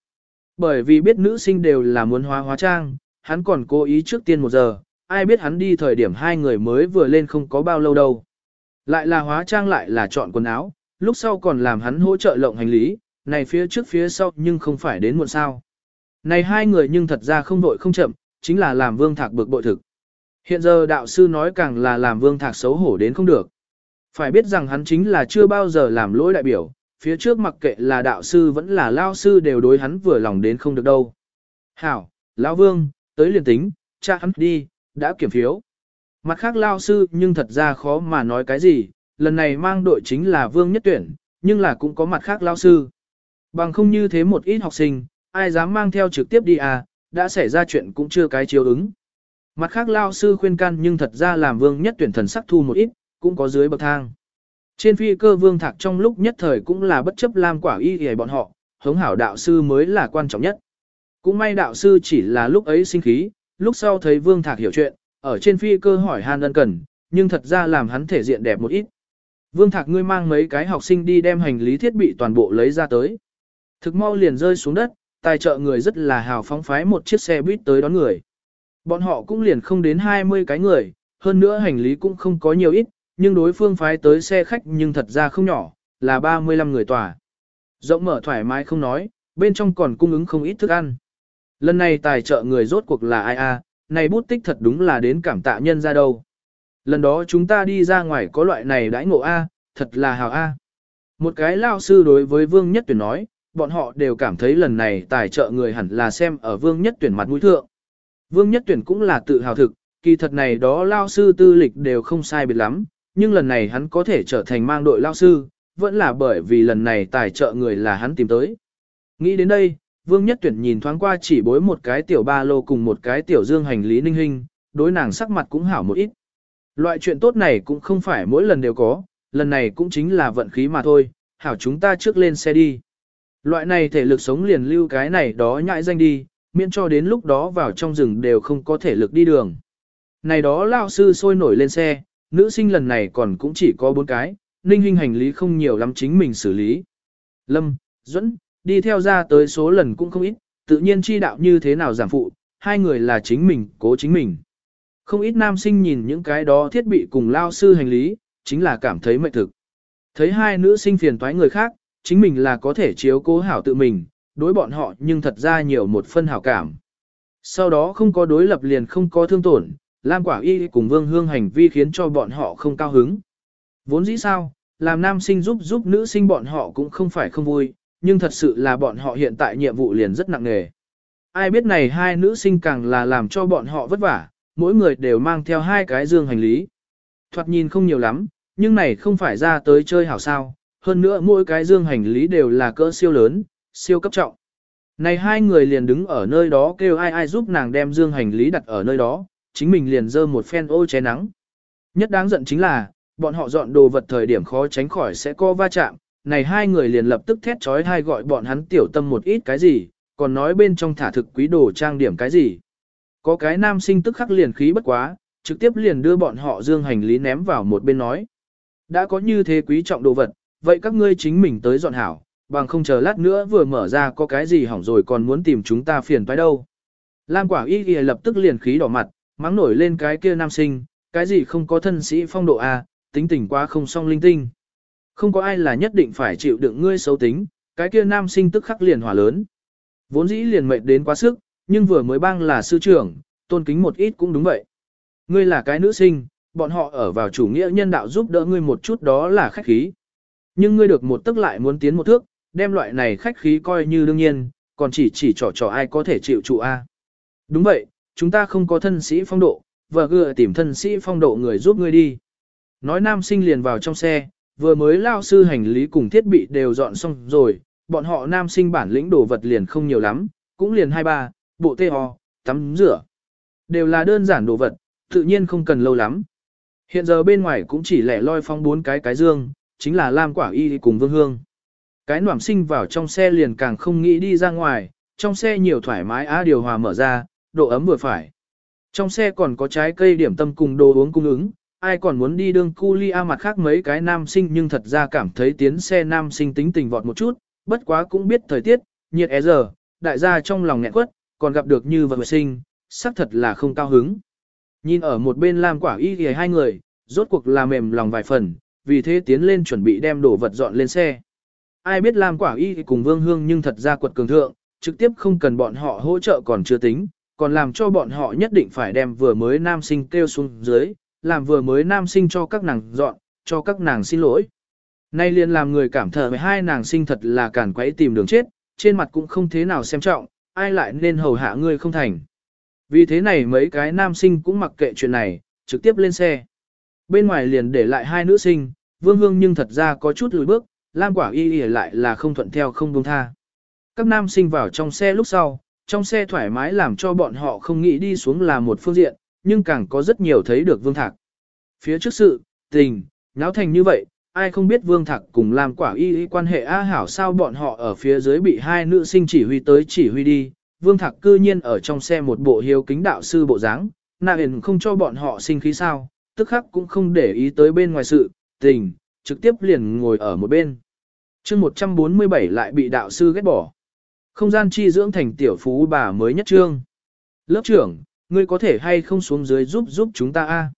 Bởi vì biết nữ sinh đều là muốn hóa hóa trang, hắn còn cố ý trước tiên một giờ, ai biết hắn đi thời điểm hai người mới vừa lên không có bao lâu đâu. Lại là hóa trang lại là chọn quần áo, lúc sau còn làm hắn hỗ trợ lộng hành lý, này phía trước phía sau nhưng không phải đến muộn sao. Này hai người nhưng thật ra không vội không chậm, chính là làm vương thạc bực bội thực. Hiện giờ đạo sư nói càng là làm vương thạc xấu hổ đến không được. Phải biết rằng hắn chính là chưa bao giờ làm lỗi đại biểu, phía trước mặc kệ là đạo sư vẫn là lao sư đều đối hắn vừa lòng đến không được đâu. Hảo, lão vương, tới liền tính, cha hắn đi, đã kiểm phiếu. Mặt khác lao sư nhưng thật ra khó mà nói cái gì, lần này mang đội chính là vương nhất tuyển, nhưng là cũng có mặt khác lao sư. Bằng không như thế một ít học sinh, ai dám mang theo trực tiếp đi à, đã xảy ra chuyện cũng chưa cái chiếu ứng. Mặt khác lao sư khuyên can nhưng thật ra làm vương nhất tuyển thần sắc thu một ít, cũng có dưới bậc thang. Trên phi cơ vương thạc trong lúc nhất thời cũng là bất chấp lam quả y hề bọn họ, hống hảo đạo sư mới là quan trọng nhất. Cũng may đạo sư chỉ là lúc ấy sinh khí, lúc sau thấy vương thạc hiểu chuyện, ở trên phi cơ hỏi han ân cần, nhưng thật ra làm hắn thể diện đẹp một ít. Vương thạc ngươi mang mấy cái học sinh đi đem hành lý thiết bị toàn bộ lấy ra tới. Thực mau liền rơi xuống đất, tài trợ người rất là hào phóng phái một chiếc xe buýt tới đón người. Bọn họ cũng liền không đến 20 cái người, hơn nữa hành lý cũng không có nhiều ít, nhưng đối phương phái tới xe khách nhưng thật ra không nhỏ, là 35 người tòa. Rộng mở thoải mái không nói, bên trong còn cung ứng không ít thức ăn. Lần này tài trợ người rốt cuộc là ai a? À? này bút tích thật đúng là đến cảm tạ nhân ra đâu. Lần đó chúng ta đi ra ngoài có loại này đãi ngộ a, thật là hào a. Một cái lao sư đối với Vương Nhất Tuyển nói, bọn họ đều cảm thấy lần này tài trợ người hẳn là xem ở Vương Nhất Tuyển mặt mũi thượng. Vương Nhất Tuyển cũng là tự hào thực, kỳ thật này đó lao sư tư lịch đều không sai biệt lắm, nhưng lần này hắn có thể trở thành mang đội lao sư, vẫn là bởi vì lần này tài trợ người là hắn tìm tới. Nghĩ đến đây, Vương Nhất Tuyển nhìn thoáng qua chỉ bối một cái tiểu ba lô cùng một cái tiểu dương hành lý ninh hình, đối nàng sắc mặt cũng hảo một ít. Loại chuyện tốt này cũng không phải mỗi lần đều có, lần này cũng chính là vận khí mà thôi, hảo chúng ta trước lên xe đi. Loại này thể lực sống liền lưu cái này đó nhại danh đi, miễn cho đến lúc đó vào trong rừng đều không có thể lực đi đường. Này đó lao sư sôi nổi lên xe, nữ sinh lần này còn cũng chỉ có bốn cái, ninh hình hành lý không nhiều lắm chính mình xử lý. Lâm, Duẫn, đi theo ra tới số lần cũng không ít, tự nhiên chi đạo như thế nào giảm phụ, hai người là chính mình, cố chính mình. Không ít nam sinh nhìn những cái đó thiết bị cùng lao sư hành lý, chính là cảm thấy mệt thực. Thấy hai nữ sinh phiền toái người khác, chính mình là có thể chiếu cố hảo tự mình, đối bọn họ nhưng thật ra nhiều một phân hảo cảm. Sau đó không có đối lập liền không có thương tổn, Lam Quả Y cùng Vương Hương hành vi khiến cho bọn họ không cao hứng. Vốn dĩ sao, làm nam sinh giúp giúp nữ sinh bọn họ cũng không phải không vui, nhưng thật sự là bọn họ hiện tại nhiệm vụ liền rất nặng nề. Ai biết này hai nữ sinh càng là làm cho bọn họ vất vả, mỗi người đều mang theo hai cái dương hành lý. Thoạt nhìn không nhiều lắm, nhưng này không phải ra tới chơi hảo sao, hơn nữa mỗi cái dương hành lý đều là cỡ siêu lớn, siêu cấp trọng. Này hai người liền đứng ở nơi đó kêu ai ai giúp nàng đem dương hành lý đặt ở nơi đó, chính mình liền dơ một phen ô che nắng. Nhất đáng giận chính là, bọn họ dọn đồ vật thời điểm khó tránh khỏi sẽ có va chạm, này hai người liền lập tức thét trói hai gọi bọn hắn tiểu tâm một ít cái gì, còn nói bên trong thả thực quý đồ trang điểm cái gì. Có cái nam sinh tức khắc liền khí bất quá, trực tiếp liền đưa bọn họ dương hành lý ném vào một bên nói. Đã có như thế quý trọng đồ vật, vậy các ngươi chính mình tới dọn hảo, bằng không chờ lát nữa vừa mở ra có cái gì hỏng rồi còn muốn tìm chúng ta phiền phải đâu. Lam quả y y lập tức liền khí đỏ mặt, mắng nổi lên cái kia nam sinh, cái gì không có thân sĩ phong độ a, tính tình quá không song linh tinh. Không có ai là nhất định phải chịu đựng ngươi xấu tính, cái kia nam sinh tức khắc liền hỏa lớn. Vốn dĩ liền mệt đến quá sức, nhưng vừa mới bang là sư trưởng, tôn kính một ít cũng đúng vậy. Ngươi là cái nữ sinh, bọn họ ở vào chủ nghĩa nhân đạo giúp đỡ ngươi một chút đó là khách khí. Nhưng ngươi được một tức lại muốn tiến một thước, đem loại này khách khí coi như đương nhiên, còn chỉ chỉ trò trò ai có thể chịu trụ a. Đúng vậy, chúng ta không có thân sĩ phong độ, vợ gựa tìm thân sĩ phong độ người giúp ngươi đi. Nói nam sinh liền vào trong xe, vừa mới lao sư hành lý cùng thiết bị đều dọn xong rồi, bọn họ nam sinh bản lĩnh đồ vật liền không nhiều lắm, cũng liền hai ba, bộ tê ho, tắm rửa. Đều là đơn giản đồ vật, tự nhiên không cần lâu lắm. Hiện giờ bên ngoài cũng chỉ lẻ loi phong bốn cái cái dương, chính là Lam Quả Y cùng Vương Hương. Cái noảm sinh vào trong xe liền càng không nghĩ đi ra ngoài, trong xe nhiều thoải mái á điều hòa mở ra, độ ấm vừa phải. Trong xe còn có trái cây điểm tâm cùng đồ uống cung ứng, ai còn muốn đi đường cu lia mặt khác mấy cái nam sinh nhưng thật ra cảm thấy tiến xe nam sinh tính tình vọt một chút, bất quá cũng biết thời tiết, nhiệt é giờ, đại gia trong lòng nghẹn quất, còn gặp được như vật sinh, xác thật là không cao hứng. Nhìn ở một bên Lam Quả Y thì hai người, rốt cuộc là mềm lòng vài phần, vì thế tiến lên chuẩn bị đem đồ vật dọn lên xe. Ai biết Lam Quả Y cùng Vương Hương nhưng thật ra quật cường thượng, trực tiếp không cần bọn họ hỗ trợ còn chưa tính, còn làm cho bọn họ nhất định phải đem vừa mới nam sinh kêu xuống dưới, làm vừa mới nam sinh cho các nàng dọn, cho các nàng xin lỗi. Nay liền làm người cảm thở với hai nàng sinh thật là cản quấy tìm đường chết, trên mặt cũng không thế nào xem trọng, ai lại nên hầu hạ ngươi không thành. Vì thế này mấy cái nam sinh cũng mặc kệ chuyện này, trực tiếp lên xe. Bên ngoài liền để lại hai nữ sinh, vương hương nhưng thật ra có chút lùi bước, Lam quả y y lại là không thuận theo không buông tha. Các nam sinh vào trong xe lúc sau, trong xe thoải mái làm cho bọn họ không nghĩ đi xuống là một phương diện, nhưng càng có rất nhiều thấy được vương thạc. Phía trước sự, tình, náo thành như vậy, ai không biết vương thạc cùng làm quả y y quan hệ A hảo sao bọn họ ở phía dưới bị hai nữ sinh chỉ huy tới chỉ huy đi, Vương Thạc cư nhiên ở trong xe một bộ hiếu kính đạo sư bộ dáng, nạ hền không cho bọn họ sinh khí sao, tức khắc cũng không để ý tới bên ngoài sự, tình, trực tiếp liền ngồi ở một bên. chương 147 lại bị đạo sư ghét bỏ. Không gian chi dưỡng thành tiểu phú bà mới nhất trương. Lớp trưởng, ngươi có thể hay không xuống dưới giúp giúp chúng ta a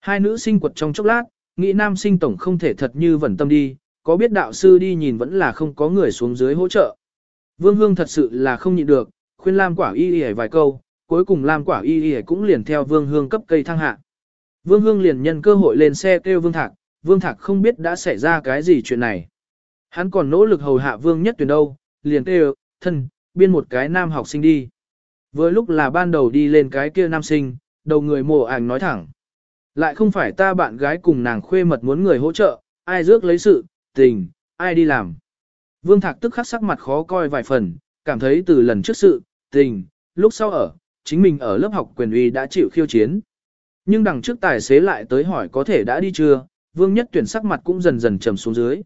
Hai nữ sinh quật trong chốc lát, nghĩ nam sinh tổng không thể thật như vẩn tâm đi, có biết đạo sư đi nhìn vẫn là không có người xuống dưới hỗ trợ. Vương Hương thật sự là không nhịn được, khuyên Lam Quả Y Y vài câu, cuối cùng Lam Quả Y Y cũng liền theo Vương Hương cấp cây thăng hạ. Vương Hương liền nhân cơ hội lên xe kêu Vương Thạc, Vương Thạc không biết đã xảy ra cái gì chuyện này. Hắn còn nỗ lực hầu hạ Vương Nhất Tuyển đâu, liền kêu, thân, biên một cái nam học sinh đi. Với lúc là ban đầu đi lên cái kia nam sinh, đầu người mồ ảnh nói thẳng. Lại không phải ta bạn gái cùng nàng khuê mật muốn người hỗ trợ, ai rước lấy sự, tình, ai đi làm. Vương Thạc tức khắc sắc mặt khó coi vài phần, cảm thấy từ lần trước sự, tình, lúc sau ở, chính mình ở lớp học quyền uy đã chịu khiêu chiến. Nhưng đằng trước tài xế lại tới hỏi có thể đã đi chưa, Vương Nhất Tuyển sắc mặt cũng dần dần trầm xuống dưới.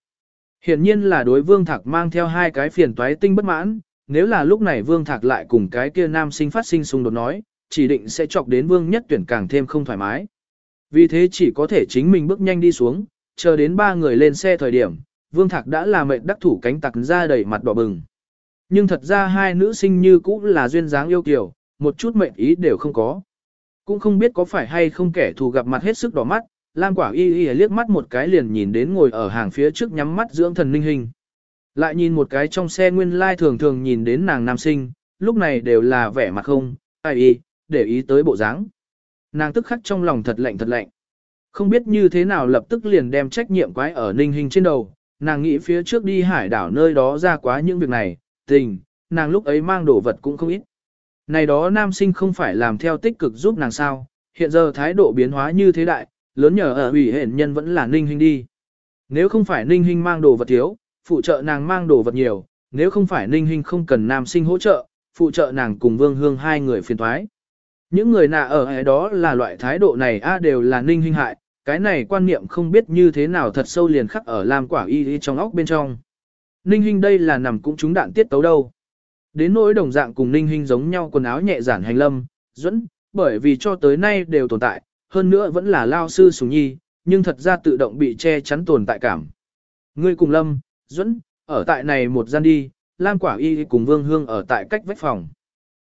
Hiển nhiên là đối Vương Thạc mang theo hai cái phiền toái tinh bất mãn, nếu là lúc này Vương Thạc lại cùng cái kia nam sinh phát sinh xung đột nói, chỉ định sẽ chọc đến Vương Nhất Tuyển càng thêm không thoải mái. Vì thế chỉ có thể chính mình bước nhanh đi xuống, chờ đến ba người lên xe thời điểm, Vương Thạc đã là mệnh đắc thủ cánh tặc ra đầy mặt đỏ bừng. Nhưng thật ra hai nữ sinh như cũ là duyên dáng yêu kiều, một chút mệnh ý đều không có. Cũng không biết có phải hay không kẻ thù gặp mặt hết sức đỏ mắt, Lam Quả Y Y liếc mắt một cái liền nhìn đến ngồi ở hàng phía trước nhắm mắt dưỡng thần linh hình. Lại nhìn một cái trong xe nguyên lai thường thường nhìn đến nàng nam sinh, lúc này đều là vẻ mặt không, ai y, để ý tới bộ dáng. Nàng tức khắc trong lòng thật lạnh thật lạnh. Không biết như thế nào lập tức liền đem trách nhiệm quái ở ninh hình trên đầu, nàng nghĩ phía trước đi hải đảo nơi đó ra quá những việc này, tình, nàng lúc ấy mang đồ vật cũng không ít. Này đó nam sinh không phải làm theo tích cực giúp nàng sao, hiện giờ thái độ biến hóa như thế đại, lớn nhờ ở ủy hển nhân vẫn là ninh hình đi. Nếu không phải ninh hình mang đồ vật thiếu, phụ trợ nàng mang đồ vật nhiều, nếu không phải ninh hình không cần nam sinh hỗ trợ, phụ trợ nàng cùng vương hương hai người phiền thoái. Những người nạ ở ấy đó là loại thái độ này a đều là ninh hình hại, cái này quan niệm không biết như thế nào thật sâu liền khắc ở Lam Quả Y Y trong óc bên trong. Ninh Hinh đây là nằm cũng trúng đạn tiết tấu đâu. Đến nỗi đồng dạng cùng Ninh Hinh giống nhau quần áo nhẹ giản hành lâm, dẫn, bởi vì cho tới nay đều tồn tại, hơn nữa vẫn là lao sư sùng nhi, nhưng thật ra tự động bị che chắn tồn tại cảm. Ngươi cùng Lâm, dẫn, ở tại này một gian đi, Lam Quả Y cùng Vương Hương ở tại cách vách phòng.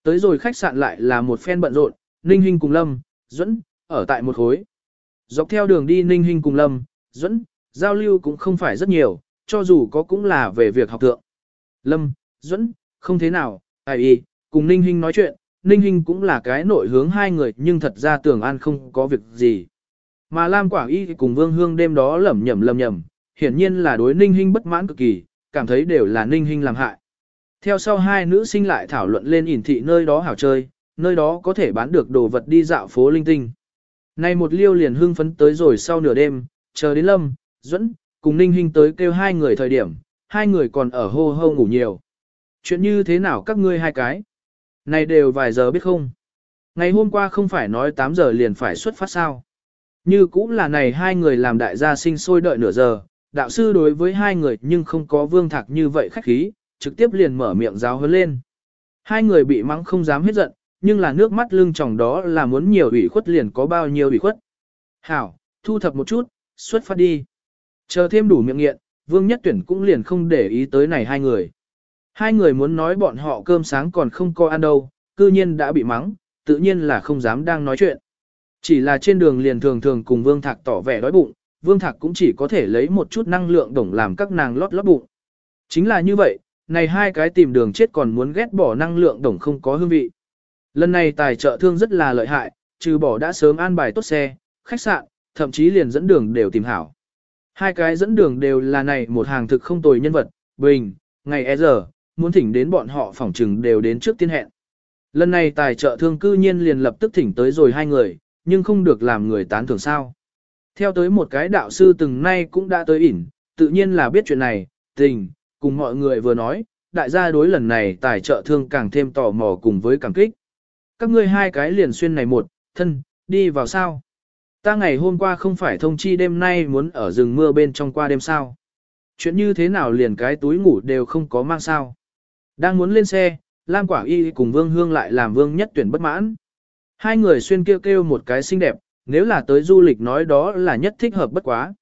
Tới rồi khách sạn lại là một phen bận rộn, Ninh Hinh cùng Lâm, dẫn, ở tại một khối. Dọc theo đường đi Ninh Hinh cùng Lâm, dẫn, giao lưu cũng không phải rất nhiều, cho dù có cũng là về việc học tượng. Lâm, dẫn, không thế nào, ai y, cùng Ninh Hinh nói chuyện, Ninh Hinh cũng là cái nội hướng hai người nhưng thật ra tưởng an không có việc gì. Mà Lam Quả Y cùng Vương Hương đêm đó lẩm nhẩm lẩm nhẩm, hiển nhiên là đối Ninh Hinh bất mãn cực kỳ, cảm thấy đều là Ninh Hinh làm hại. Theo sau hai nữ sinh lại thảo luận lên ỉn thị nơi đó hảo chơi, nơi đó có thể bán được đồ vật đi dạo phố linh tinh. Này một liêu liền hưng phấn tới rồi sau nửa đêm, chờ đến Lâm, Duẫn, cùng Ninh Hinh tới kêu hai người thời điểm, hai người còn ở hô hô ngủ nhiều. Chuyện như thế nào các ngươi hai cái? Này đều vài giờ biết không? Ngày hôm qua không phải nói 8 giờ liền phải xuất phát sao? Như cũng là này hai người làm đại gia sinh sôi đợi nửa giờ, đạo sư đối với hai người nhưng không có vương thạc như vậy khách khí, trực tiếp liền mở miệng giáo hơn lên. Hai người bị mắng không dám hết giận, nhưng là nước mắt lưng tròng đó là muốn nhiều ủy khuất liền có bao nhiêu ủy khuất. Hảo, thu thập một chút, xuất phát đi. Chờ thêm đủ miệng nghiện, vương nhất tuyển cũng liền không để ý tới này hai người. Hai người muốn nói bọn họ cơm sáng còn không có ăn đâu, cư nhiên đã bị mắng, tự nhiên là không dám đang nói chuyện. Chỉ là trên đường liền thường thường cùng Vương Thạc tỏ vẻ đói bụng, Vương Thạc cũng chỉ có thể lấy một chút năng lượng đồng làm các nàng lót lót bụng. Chính là như vậy, này hai cái tìm đường chết còn muốn ghét bỏ năng lượng đồng không có hương vị. Lần này tài trợ thương rất là lợi hại, trừ bỏ đã sớm an bài tốt xe, khách sạn, thậm chí liền dẫn đường đều tìm hảo. Hai cái dẫn đường đều là này một hàng thực không tồi nhân vật, bình, ngày e giờ, muốn thỉnh đến bọn họ phỏng trừng đều đến trước tiên hẹn. Lần này tài trợ thương cư nhiên liền lập tức thỉnh tới rồi hai người, nhưng không được làm người tán thưởng sao. Theo tới một cái đạo sư từng nay cũng đã tới ỉn, tự nhiên là biết chuyện này, tình, cùng mọi người vừa nói, đại gia đối lần này tài trợ thương càng thêm tò mò cùng với cảm kích. Các ngươi hai cái liền xuyên này một, thân, đi vào sao? Ta ngày hôm qua không phải thông chi đêm nay muốn ở rừng mưa bên trong qua đêm sao? Chuyện như thế nào liền cái túi ngủ đều không có mang sao? Đang muốn lên xe, Lam Quả Y cùng Vương Hương lại làm Vương Nhất Tuyển bất mãn. Hai người xuyên kêu kêu một cái xinh đẹp, nếu là tới du lịch nói đó là nhất thích hợp bất quá.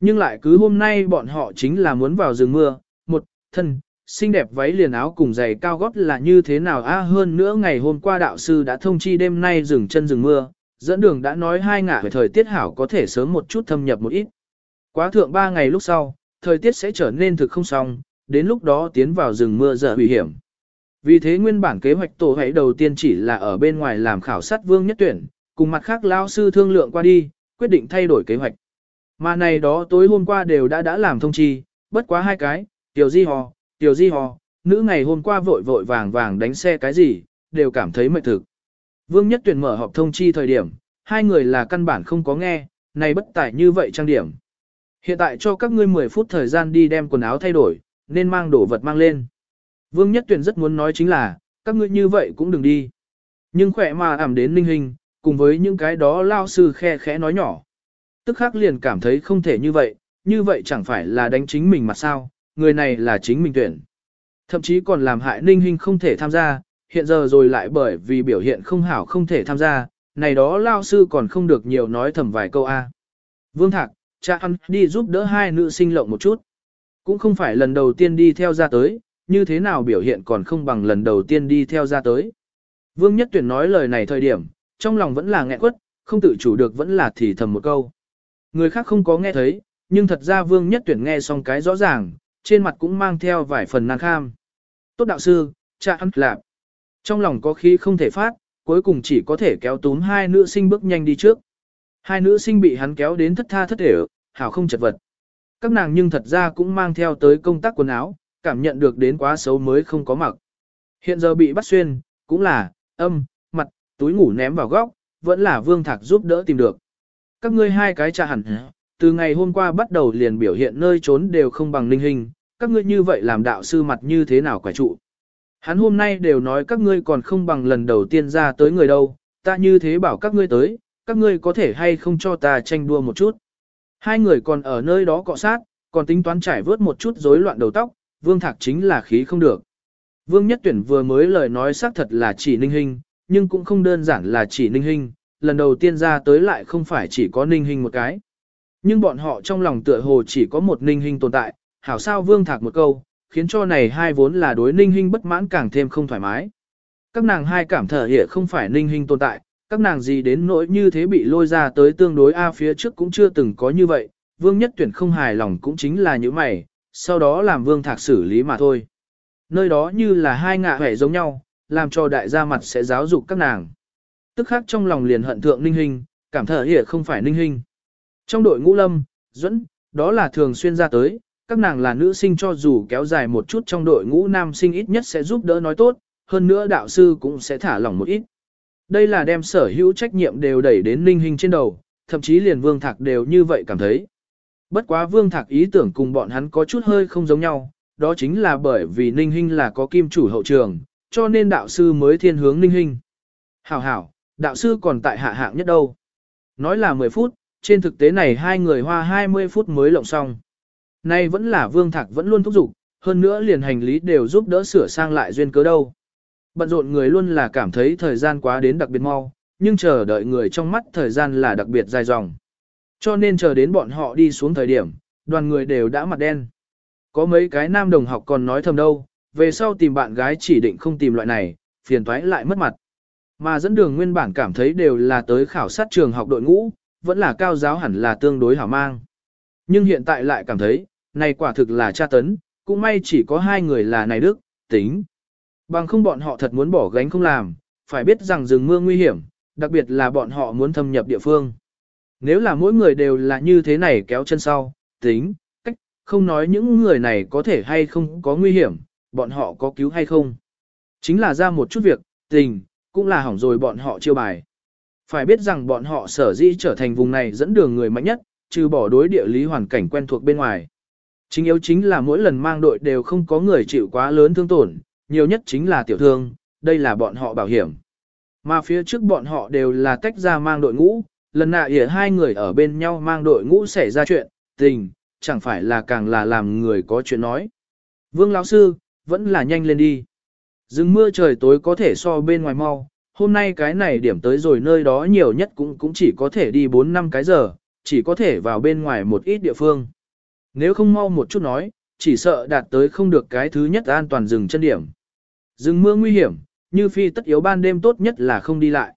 Nhưng lại cứ hôm nay bọn họ chính là muốn vào rừng mưa, một, thân, xinh đẹp váy liền áo cùng giày cao gót là như thế nào a hơn nữa ngày hôm qua đạo sư đã thông chi đêm nay dừng chân rừng mưa, dẫn đường đã nói hai ngả về thời tiết hảo có thể sớm một chút thâm nhập một ít. Quá thượng ba ngày lúc sau, thời tiết sẽ trở nên thực không xong, đến lúc đó tiến vào rừng mưa giờ nguy hiểm. Vì thế nguyên bản kế hoạch tổ hãy đầu tiên chỉ là ở bên ngoài làm khảo sát vương nhất tuyển, cùng mặt khác lao sư thương lượng qua đi, quyết định thay đổi kế hoạch. Mà này đó tối hôm qua đều đã đã làm thông chi, bất quá hai cái, tiểu di hò, tiểu di hò, nữ ngày hôm qua vội vội vàng vàng đánh xe cái gì, đều cảm thấy mệt thực. Vương Nhất Tuyển mở họp thông chi thời điểm, hai người là căn bản không có nghe, này bất tải như vậy trang điểm. Hiện tại cho các ngươi 10 phút thời gian đi đem quần áo thay đổi, nên mang đồ vật mang lên. Vương Nhất Tuyển rất muốn nói chính là, các ngươi như vậy cũng đừng đi. Nhưng khỏe mà ảm đến ninh hình, cùng với những cái đó lao sư khe khẽ nói nhỏ. Tức khắc liền cảm thấy không thể như vậy, như vậy chẳng phải là đánh chính mình mà sao, người này là chính mình tuyển. Thậm chí còn làm hại ninh hình không thể tham gia, hiện giờ rồi lại bởi vì biểu hiện không hảo không thể tham gia, này đó lao sư còn không được nhiều nói thầm vài câu A. Vương Thạc, cha ăn đi giúp đỡ hai nữ sinh lộng một chút. Cũng không phải lần đầu tiên đi theo ra tới, như thế nào biểu hiện còn không bằng lần đầu tiên đi theo ra tới. Vương Nhất Tuyển nói lời này thời điểm, trong lòng vẫn là nghẹn quất, không tự chủ được vẫn là thì thầm một câu. Người khác không có nghe thấy, nhưng thật ra Vương Nhất Tuyển nghe xong cái rõ ràng, trên mặt cũng mang theo vài phần nan kham. Tốt đạo sư, cha ăn lạp. Trong lòng có khi không thể phát, cuối cùng chỉ có thể kéo túm hai nữ sinh bước nhanh đi trước. Hai nữ sinh bị hắn kéo đến thất tha thất để hảo không chật vật. Các nàng nhưng thật ra cũng mang theo tới công tác quần áo, cảm nhận được đến quá xấu mới không có mặc. Hiện giờ bị bắt xuyên, cũng là, âm, túi ngủ ném vào góc, vẫn là vương thạc giúp đỡ tìm được. Các ngươi hai cái trà hẳn, từ ngày hôm qua bắt đầu liền biểu hiện nơi trốn đều không bằng linh hình, các ngươi như vậy làm đạo sư mặt như thế nào quả trụ. Hắn hôm nay đều nói các ngươi còn không bằng lần đầu tiên ra tới người đâu, ta như thế bảo các ngươi tới, các ngươi có thể hay không cho ta tranh đua một chút. Hai người còn ở nơi đó cọ sát, còn tính toán trải vớt một chút rối loạn đầu tóc, Vương Thạc chính là khí không được. Vương Nhất Tuyển vừa mới lời nói xác thật là chỉ ninh hình, nhưng cũng không đơn giản là chỉ ninh hình, lần đầu tiên ra tới lại không phải chỉ có ninh hình một cái. Nhưng bọn họ trong lòng tựa hồ chỉ có một ninh hình tồn tại, hảo sao Vương Thạc một câu, khiến cho này hai vốn là đối ninh hình bất mãn càng thêm không thoải mái. Các nàng hai cảm thở hiện không phải ninh hình tồn tại, các nàng gì đến nỗi như thế bị lôi ra tới tương đối A phía trước cũng chưa từng có như vậy, Vương Nhất Tuyển không hài lòng cũng chính là những mày, sau đó làm Vương Thạc xử lý mà thôi. Nơi đó như là hai ngạ vẻ giống nhau, làm cho đại gia mặt sẽ giáo dục các nàng. Tức khác trong lòng liền hận thượng ninh hình, cảm thở hiểu không phải ninh hình. Trong đội ngũ lâm, dẫn, đó là thường xuyên ra tới, các nàng là nữ sinh cho dù kéo dài một chút trong đội ngũ nam sinh ít nhất sẽ giúp đỡ nói tốt, hơn nữa đạo sư cũng sẽ thả lỏng một ít. Đây là đem sở hữu trách nhiệm đều đẩy đến ninh hình trên đầu, thậm chí liền vương thạc đều như vậy cảm thấy. Bất quá vương thạc ý tưởng cùng bọn hắn có chút hơi không giống nhau, đó chính là bởi vì ninh hình là có kim chủ hậu trường, cho nên đạo sư mới thiên hướng ninh hình. Hảo hảo, đạo sư còn tại hạ hạng nhất đâu. Nói là 10 phút, trên thực tế này hai người hoa 20 phút mới lộng xong. Nay vẫn là vương thạc vẫn luôn thúc giục, hơn nữa liền hành lý đều giúp đỡ sửa sang lại duyên cớ đâu. Bận rộn người luôn là cảm thấy thời gian quá đến đặc biệt mau, nhưng chờ đợi người trong mắt thời gian là đặc biệt dài dòng. Cho nên chờ đến bọn họ đi xuống thời điểm, đoàn người đều đã mặt đen. Có mấy cái nam đồng học còn nói thầm đâu, về sau tìm bạn gái chỉ định không tìm loại này, phiền toái lại mất mặt. Mà dẫn đường nguyên bản cảm thấy đều là tới khảo sát trường học đội ngũ, vẫn là cao giáo hẳn là tương đối hảo mang. Nhưng hiện tại lại cảm thấy, này quả thực là tra tấn, cũng may chỉ có hai người là này đức, tính. Bằng không bọn họ thật muốn bỏ gánh không làm, phải biết rằng rừng mưa nguy hiểm, đặc biệt là bọn họ muốn thâm nhập địa phương. Nếu là mỗi người đều là như thế này kéo chân sau, tính, cách, không nói những người này có thể hay không có nguy hiểm, bọn họ có cứu hay không. Chính là ra một chút việc, tình, cũng là hỏng rồi bọn họ chiêu bài. Phải biết rằng bọn họ sở dĩ trở thành vùng này dẫn đường người mạnh nhất, trừ bỏ đối địa lý hoàn cảnh quen thuộc bên ngoài. Chính yếu chính là mỗi lần mang đội đều không có người chịu quá lớn thương tổn, nhiều nhất chính là tiểu thương, đây là bọn họ bảo hiểm. Mà phía trước bọn họ đều là tách ra mang đội ngũ, lần nạ ỉa hai người ở bên nhau mang đội ngũ xảy ra chuyện, tình, chẳng phải là càng là làm người có chuyện nói. Vương lão sư, vẫn là nhanh lên đi. Dừng mưa trời tối có thể so bên ngoài mau, hôm nay cái này điểm tới rồi nơi đó nhiều nhất cũng cũng chỉ có thể đi 4 năm cái giờ, chỉ có thể vào bên ngoài một ít địa phương. Nếu không mau một chút nói, chỉ sợ đạt tới không được cái thứ nhất an toàn dừng chân điểm. Dừng mưa nguy hiểm, như phi tất yếu ban đêm tốt nhất là không đi lại.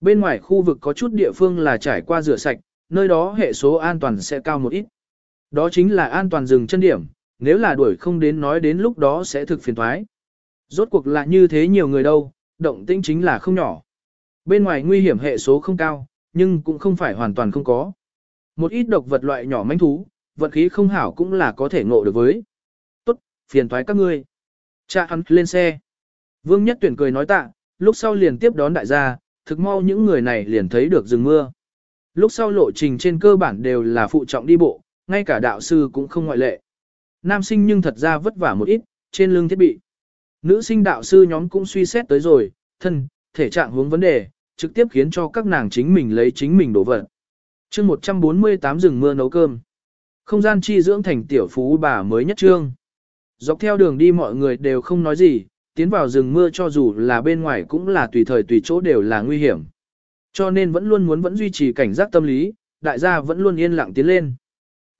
Bên ngoài khu vực có chút địa phương là trải qua rửa sạch, nơi đó hệ số an toàn sẽ cao một ít. Đó chính là an toàn dừng chân điểm, nếu là đuổi không đến nói đến lúc đó sẽ thực phiền thoái. Rốt cuộc là như thế nhiều người đâu, động tĩnh chính là không nhỏ. Bên ngoài nguy hiểm hệ số không cao, nhưng cũng không phải hoàn toàn không có. Một ít độc vật loại nhỏ manh thú, vận khí không hảo cũng là có thể ngộ được với. Tốt, phiền thoái các ngươi. Cha hắn lên xe. Vương Nhất Tuyển cười nói tạ, lúc sau liền tiếp đón đại gia, thực mau những người này liền thấy được rừng mưa. Lúc sau lộ trình trên cơ bản đều là phụ trọng đi bộ, ngay cả đạo sư cũng không ngoại lệ. Nam sinh nhưng thật ra vất vả một ít, trên lưng thiết bị. Nữ sinh đạo sư nhóm cũng suy xét tới rồi, thân, thể trạng hướng vấn đề, trực tiếp khiến cho các nàng chính mình lấy chính mình đổ vật. chương 148 rừng mưa nấu cơm. Không gian chi dưỡng thành tiểu phú bà mới nhất trương. Dọc theo đường đi mọi người đều không nói gì, tiến vào rừng mưa cho dù là bên ngoài cũng là tùy thời tùy chỗ đều là nguy hiểm. Cho nên vẫn luôn muốn vẫn duy trì cảnh giác tâm lý, đại gia vẫn luôn yên lặng tiến lên.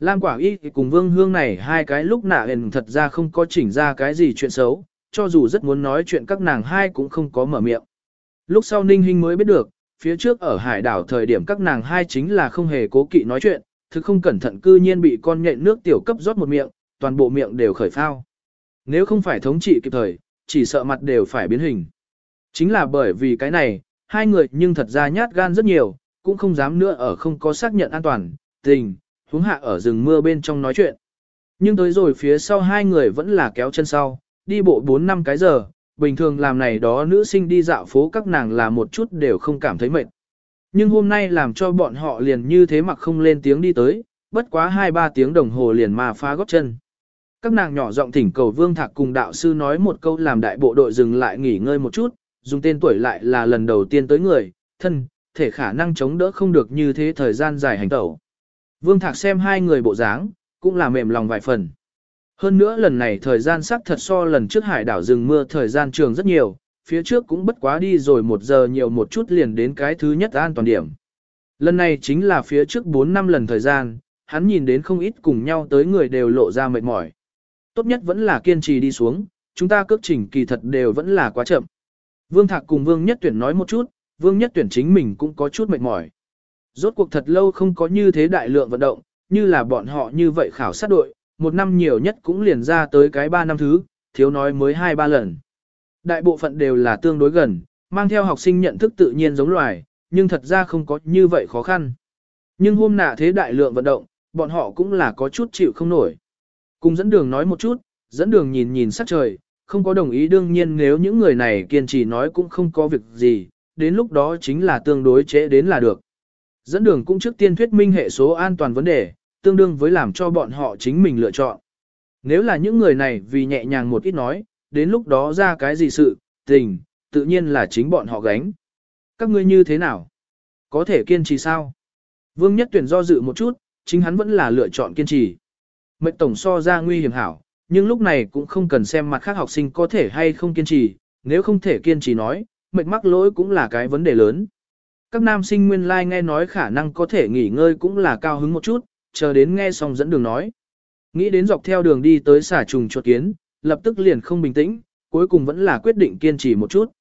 Lam quả y cùng vương hương này hai cái lúc nạ hền thật ra không có chỉnh ra cái gì chuyện xấu, cho dù rất muốn nói chuyện các nàng hai cũng không có mở miệng. Lúc sau Ninh Hinh mới biết được, phía trước ở hải đảo thời điểm các nàng hai chính là không hề cố kỵ nói chuyện, thực không cẩn thận cư nhiên bị con nhện nước tiểu cấp rót một miệng, toàn bộ miệng đều khởi phao. Nếu không phải thống trị kịp thời, chỉ sợ mặt đều phải biến hình. Chính là bởi vì cái này, hai người nhưng thật ra nhát gan rất nhiều, cũng không dám nữa ở không có xác nhận an toàn, tình, huống hạ ở rừng mưa bên trong nói chuyện. Nhưng tới rồi phía sau hai người vẫn là kéo chân sau, đi bộ 4 năm cái giờ, bình thường làm này đó nữ sinh đi dạo phố các nàng là một chút đều không cảm thấy mệt. Nhưng hôm nay làm cho bọn họ liền như thế mặc không lên tiếng đi tới, bất quá 2-3 tiếng đồng hồ liền mà phá gót chân. Các nàng nhỏ giọng thỉnh cầu Vương Thạc cùng đạo sư nói một câu làm đại bộ đội dừng lại nghỉ ngơi một chút, dùng tên tuổi lại là lần đầu tiên tới người, thân, thể khả năng chống đỡ không được như thế thời gian dài hành tẩu. Vương Thạc xem hai người bộ dáng, cũng là mềm lòng vài phần. Hơn nữa lần này thời gian sắc thật so lần trước hải đảo rừng mưa thời gian trường rất nhiều, phía trước cũng bất quá đi rồi một giờ nhiều một chút liền đến cái thứ nhất an toàn điểm. Lần này chính là phía trước 4 năm lần thời gian, hắn nhìn đến không ít cùng nhau tới người đều lộ ra mệt mỏi. Tốt nhất vẫn là kiên trì đi xuống, chúng ta cước chỉnh kỳ thật đều vẫn là quá chậm. Vương Thạc cùng Vương Nhất Tuyển nói một chút, Vương Nhất Tuyển chính mình cũng có chút mệt mỏi. Rốt cuộc thật lâu không có như thế đại lượng vận động, như là bọn họ như vậy khảo sát đội, một năm nhiều nhất cũng liền ra tới cái ba năm thứ, thiếu nói mới hai ba lần. Đại bộ phận đều là tương đối gần, mang theo học sinh nhận thức tự nhiên giống loài, nhưng thật ra không có như vậy khó khăn. Nhưng hôm nạ thế đại lượng vận động, bọn họ cũng là có chút chịu không nổi. Cùng dẫn đường nói một chút, dẫn đường nhìn nhìn sắc trời, không có đồng ý đương nhiên nếu những người này kiên trì nói cũng không có việc gì, đến lúc đó chính là tương đối chế đến là được. Dẫn đường cũng trước tiên thuyết minh hệ số an toàn vấn đề, tương đương với làm cho bọn họ chính mình lựa chọn. Nếu là những người này vì nhẹ nhàng một ít nói, đến lúc đó ra cái gì sự, tình, tự nhiên là chính bọn họ gánh. Các ngươi như thế nào? Có thể kiên trì sao? Vương Nhất Tuyển do dự một chút, chính hắn vẫn là lựa chọn kiên trì. Mệnh tổng so ra nguy hiểm hảo, nhưng lúc này cũng không cần xem mặt khác học sinh có thể hay không kiên trì, nếu không thể kiên trì nói, mệnh mắc lỗi cũng là cái vấn đề lớn. Các nam sinh nguyên lai like nghe nói khả năng có thể nghỉ ngơi cũng là cao hứng một chút, chờ đến nghe xong dẫn đường nói. Nghĩ đến dọc theo đường đi tới xả trùng chuột kiến, lập tức liền không bình tĩnh, cuối cùng vẫn là quyết định kiên trì một chút.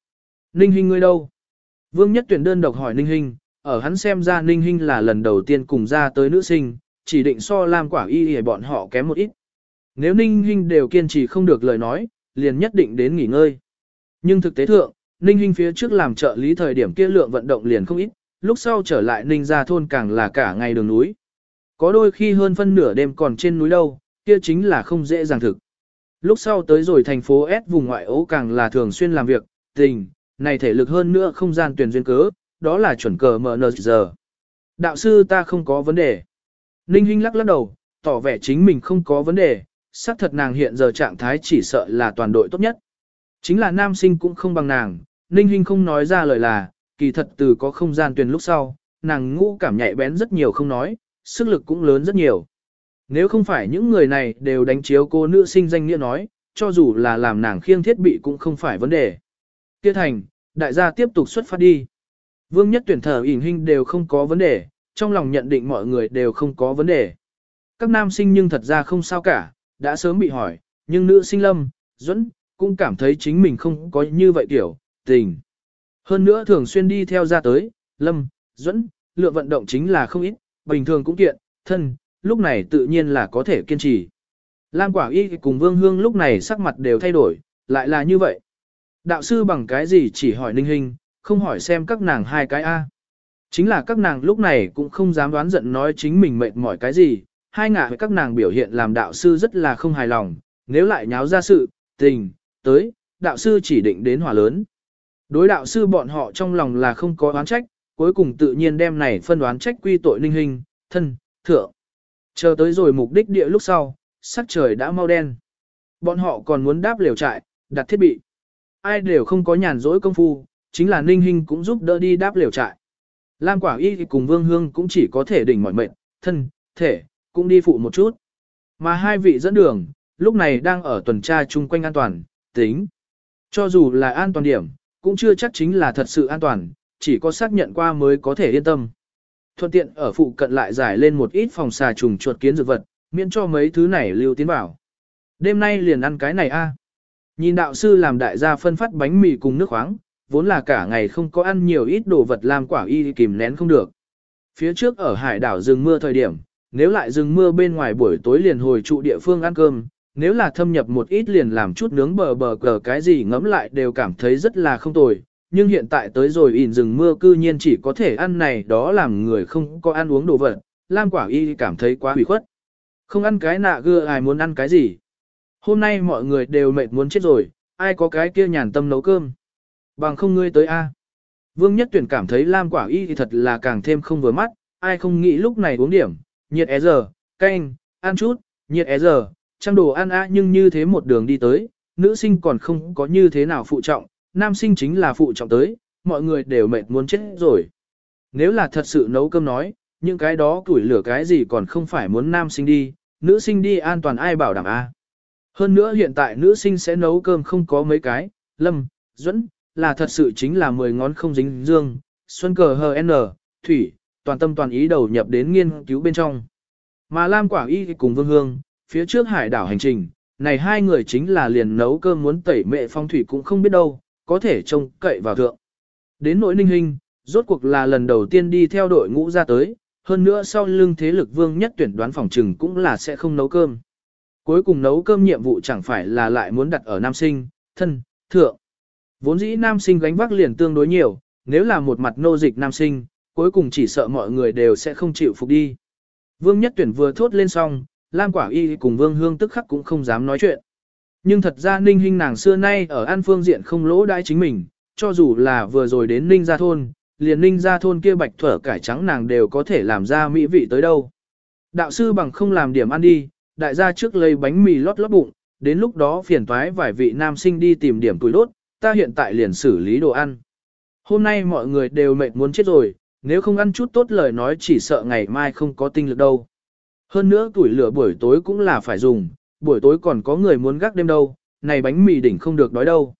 Ninh Hinh ngươi đâu? Vương Nhất Tuyển đơn độc hỏi Ninh Hinh, ở hắn xem ra Ninh Hinh là lần đầu tiên cùng ra tới nữ sinh, chỉ định so Lam Quả Y để bọn họ kém một ít. Nếu Ninh Hinh đều kiên trì không được lời nói, liền nhất định đến nghỉ ngơi. Nhưng thực tế thượng, Ninh Hinh phía trước làm trợ lý thời điểm kia lượng vận động liền không ít, lúc sau trở lại Ninh ra thôn càng là cả ngày đường núi. Có đôi khi hơn phân nửa đêm còn trên núi đâu, kia chính là không dễ dàng thực. Lúc sau tới rồi thành phố S vùng ngoại ố càng là thường xuyên làm việc, tình, này thể lực hơn nữa không gian tuyển duyên cớ, đó là chuẩn cờ mở giờ. Đạo sư ta không có vấn đề. Ninh Hinh lắc lắc đầu, tỏ vẻ chính mình không có vấn đề, xác thật nàng hiện giờ trạng thái chỉ sợ là toàn đội tốt nhất. Chính là nam sinh cũng không bằng nàng, Ninh Hinh không nói ra lời là, kỳ thật từ có không gian tuyển lúc sau, nàng ngũ cảm nhạy bén rất nhiều không nói, sức lực cũng lớn rất nhiều. Nếu không phải những người này đều đánh chiếu cô nữ sinh danh nghĩa nói, cho dù là làm nàng khiêng thiết bị cũng không phải vấn đề. Tiết thành, đại gia tiếp tục xuất phát đi. Vương nhất tuyển thờ ỉn hình đều không có vấn đề, trong lòng nhận định mọi người đều không có vấn đề. Các nam sinh nhưng thật ra không sao cả, đã sớm bị hỏi, nhưng nữ sinh lâm, dẫn, cũng cảm thấy chính mình không có như vậy tiểu tình. Hơn nữa thường xuyên đi theo ra tới, lâm, dẫn, lượng vận động chính là không ít, bình thường cũng kiện, thân, lúc này tự nhiên là có thể kiên trì. Lam Quả Y cùng Vương Hương lúc này sắc mặt đều thay đổi, lại là như vậy. Đạo sư bằng cái gì chỉ hỏi Ninh Hình, không hỏi xem các nàng hai cái A. Chính là các nàng lúc này cũng không dám đoán giận nói chính mình mệt mỏi cái gì, hai ngạ với các nàng biểu hiện làm đạo sư rất là không hài lòng, nếu lại nháo ra sự, tình, tới, đạo sư chỉ định đến hòa lớn. Đối đạo sư bọn họ trong lòng là không có oán trách, cuối cùng tự nhiên đem này phân đoán trách quy tội linh hình, thân, thượng. Chờ tới rồi mục đích địa lúc sau, sắc trời đã mau đen. Bọn họ còn muốn đáp liều trại, đặt thiết bị. Ai đều không có nhàn rỗi công phu, chính là ninh hình cũng giúp đỡ đi đáp liều trại. Lam quả y cùng vương hương cũng chỉ có thể đỉnh mọi mệnh, thân, thể, cũng đi phụ một chút. Mà hai vị dẫn đường, lúc này đang ở tuần tra chung quanh an toàn, tính. Cho dù là an toàn điểm, cũng chưa chắc chính là thật sự an toàn, chỉ có xác nhận qua mới có thể yên tâm. Thuận tiện ở phụ cận lại giải lên một ít phòng xà trùng chuột kiến dược vật, miễn cho mấy thứ này lưu tiến vào. Đêm nay liền ăn cái này a. Nhìn đạo sư làm đại gia phân phát bánh mì cùng nước khoáng, vốn là cả ngày không có ăn nhiều ít đồ vật làm quả y kìm nén không được. Phía trước ở hải đảo rừng mưa thời điểm, nếu lại rừng mưa bên ngoài buổi tối liền hồi trụ địa phương ăn cơm, nếu là thâm nhập một ít liền làm chút nướng bờ bờ cờ cái gì ngấm lại đều cảm thấy rất là không tồi, nhưng hiện tại tới rồi ỉn rừng mưa cư nhiên chỉ có thể ăn này đó làm người không có ăn uống đồ vật, Lam Quả Y cảm thấy quá hủy khuất. Không ăn cái nạ gưa ai muốn ăn cái gì. Hôm nay mọi người đều mệt muốn chết rồi, ai có cái kia nhàn tâm nấu cơm. Bằng không ngươi tới A. Vương Nhất Tuyển cảm thấy Lam Quả Y thì thật là càng thêm không vừa mắt, ai không nghĩ lúc này uống điểm, nhiệt é giờ, canh, ăn chút, nhiệt é giờ, trang đồ ăn a nhưng như thế một đường đi tới, nữ sinh còn không có như thế nào phụ trọng, nam sinh chính là phụ trọng tới, mọi người đều mệt muốn chết rồi. Nếu là thật sự nấu cơm nói, những cái đó tuổi lửa cái gì còn không phải muốn nam sinh đi, nữ sinh đi an toàn ai bảo đảm a? Hơn nữa hiện tại nữ sinh sẽ nấu cơm không có mấy cái, lâm, dẫn, là thật sự chính là 10 ngón không dính dương, xuân cờ hờ n, thủy, toàn tâm toàn ý đầu nhập đến nghiên cứu bên trong. Mà Lam Quả Y cùng Vương Hương, phía trước hải đảo hành trình, này hai người chính là liền nấu cơm muốn tẩy mẹ phong thủy cũng không biết đâu, có thể trông cậy vào thượng. Đến nỗi ninh hình, rốt cuộc là lần đầu tiên đi theo đội ngũ ra tới, hơn nữa sau lưng thế lực vương nhất tuyển đoán phòng trừng cũng là sẽ không nấu cơm. Cuối cùng nấu cơm nhiệm vụ chẳng phải là lại muốn đặt ở nam sinh, thân, thượng. Vốn dĩ nam sinh gánh vác liền tương đối nhiều, nếu là một mặt nô dịch nam sinh, cuối cùng chỉ sợ mọi người đều sẽ không chịu phục đi. Vương Nhất Tuyển vừa thốt lên xong, Lam Quả Y cùng Vương Hương tức khắc cũng không dám nói chuyện. Nhưng thật ra Ninh Hinh nàng xưa nay ở An Phương diện không lỗ đãi chính mình, cho dù là vừa rồi đến Ninh Gia Thôn, liền Ninh Gia Thôn kia bạch thuở cải trắng nàng đều có thể làm ra mỹ vị tới đâu. Đạo sư bằng không làm điểm ăn đi, đại gia trước lấy bánh mì lót lót bụng, đến lúc đó phiền toái vài vị nam sinh đi tìm điểm tuổi lốt, ta hiện tại liền xử lý đồ ăn. Hôm nay mọi người đều mệt muốn chết rồi, nếu không ăn chút tốt lời nói chỉ sợ ngày mai không có tinh lực đâu. Hơn nữa tuổi lửa buổi tối cũng là phải dùng, buổi tối còn có người muốn gác đêm đâu, này bánh mì đỉnh không được đói đâu.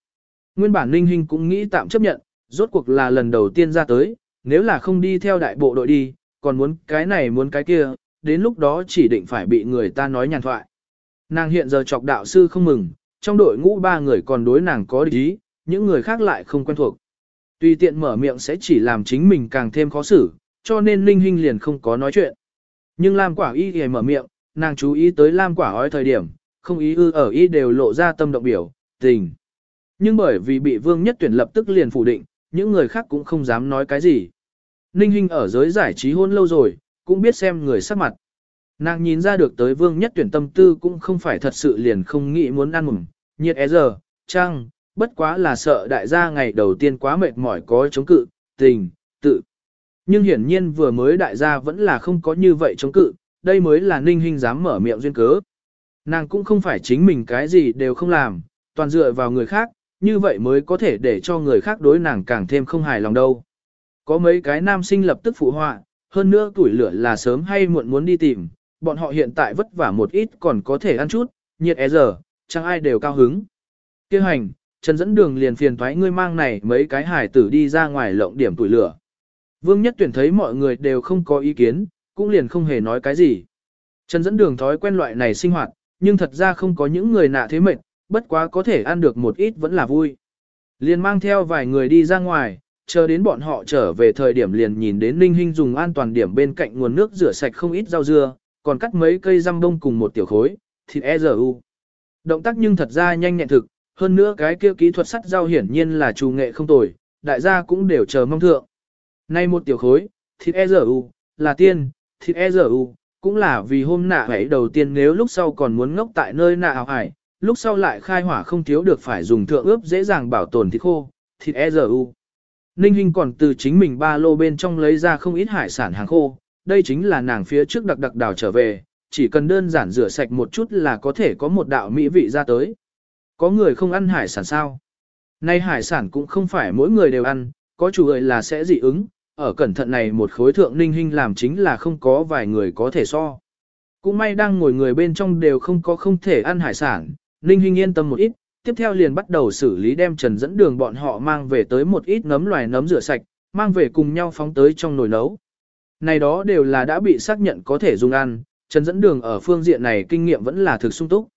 Nguyên bản Ninh Hinh cũng nghĩ tạm chấp nhận, rốt cuộc là lần đầu tiên ra tới, nếu là không đi theo đại bộ đội đi, còn muốn cái này muốn cái kia, đến lúc đó chỉ định phải bị người ta nói nhàn thoại. Nàng hiện giờ chọc đạo sư không mừng, trong đội ngũ ba người còn đối nàng có địch ý, những người khác lại không quen thuộc. Tùy tiện mở miệng sẽ chỉ làm chính mình càng thêm khó xử, cho nên Linh Hinh liền không có nói chuyện. Nhưng Lam Quả Y thì mở miệng, nàng chú ý tới Lam Quả ói thời điểm, không ý ư ở y đều lộ ra tâm động biểu, tình. Nhưng bởi vì bị Vương Nhất Tuyển lập tức liền phủ định, những người khác cũng không dám nói cái gì. Ninh Hinh ở giới giải trí hôn lâu rồi, cũng biết xem người sắc mặt. Nàng nhìn ra được tới Vương Nhất Tuyển tâm tư cũng không phải thật sự liền không nghĩ muốn ăn mừng, nhiệt é giờ, chăng, bất quá là sợ đại gia ngày đầu tiên quá mệt mỏi có chống cự, tình, tự. Nhưng hiển nhiên vừa mới đại gia vẫn là không có như vậy chống cự, đây mới là ninh hình dám mở miệng duyên cớ. Nàng cũng không phải chính mình cái gì đều không làm, toàn dựa vào người khác, như vậy mới có thể để cho người khác đối nàng càng thêm không hài lòng đâu. Có mấy cái nam sinh lập tức phụ họa, hơn nữa tuổi lửa là sớm hay muộn muốn đi tìm, bọn họ hiện tại vất vả một ít còn có thể ăn chút, nhiệt é giờ, chẳng ai đều cao hứng. Kêu hành, Trần dẫn đường liền phiền thoái ngươi mang này mấy cái hải tử đi ra ngoài lộng điểm tuổi lửa. Vương Nhất Tuyển thấy mọi người đều không có ý kiến, cũng liền không hề nói cái gì. Trần dẫn đường thói quen loại này sinh hoạt, nhưng thật ra không có những người nạ thế mệt, bất quá có thể ăn được một ít vẫn là vui. Liền mang theo vài người đi ra ngoài, chờ đến bọn họ trở về thời điểm liền nhìn đến Ninh Hinh dùng an toàn điểm bên cạnh nguồn nước rửa sạch không ít rau dưa, còn cắt mấy cây răm bông cùng một tiểu khối, thịt e u. Động tác nhưng thật ra nhanh nhẹn thực, hơn nữa cái kia kỹ thuật sắt rau hiển nhiên là trù nghệ không tồi, đại gia cũng đều chờ mong thượng. Nay một tiểu khối, thịt EZU, là tiên, thịt EZU, cũng là vì hôm nạ hãy đầu tiên nếu lúc sau còn muốn ngốc tại nơi nạ hào hải, lúc sau lại khai hỏa không thiếu được phải dùng thượng ướp dễ dàng bảo tồn thịt khô, thịt EZU. Ninh Hinh còn từ chính mình ba lô bên trong lấy ra không ít hải sản hàng khô, đây chính là nàng phía trước đặc đặc đào trở về, chỉ cần đơn giản rửa sạch một chút là có thể có một đạo mỹ vị ra tới. Có người không ăn hải sản sao? Nay hải sản cũng không phải mỗi người đều ăn, có chủ người là sẽ dị ứng, ở cẩn thận này một khối thượng ninh hình làm chính là không có vài người có thể so. Cũng may đang ngồi người bên trong đều không có không thể ăn hải sản, ninh hình yên tâm một ít, tiếp theo liền bắt đầu xử lý đem trần dẫn đường bọn họ mang về tới một ít nấm loài nấm rửa sạch, mang về cùng nhau phóng tới trong nồi nấu. Này đó đều là đã bị xác nhận có thể dùng ăn, trần dẫn đường ở phương diện này kinh nghiệm vẫn là thực sung túc.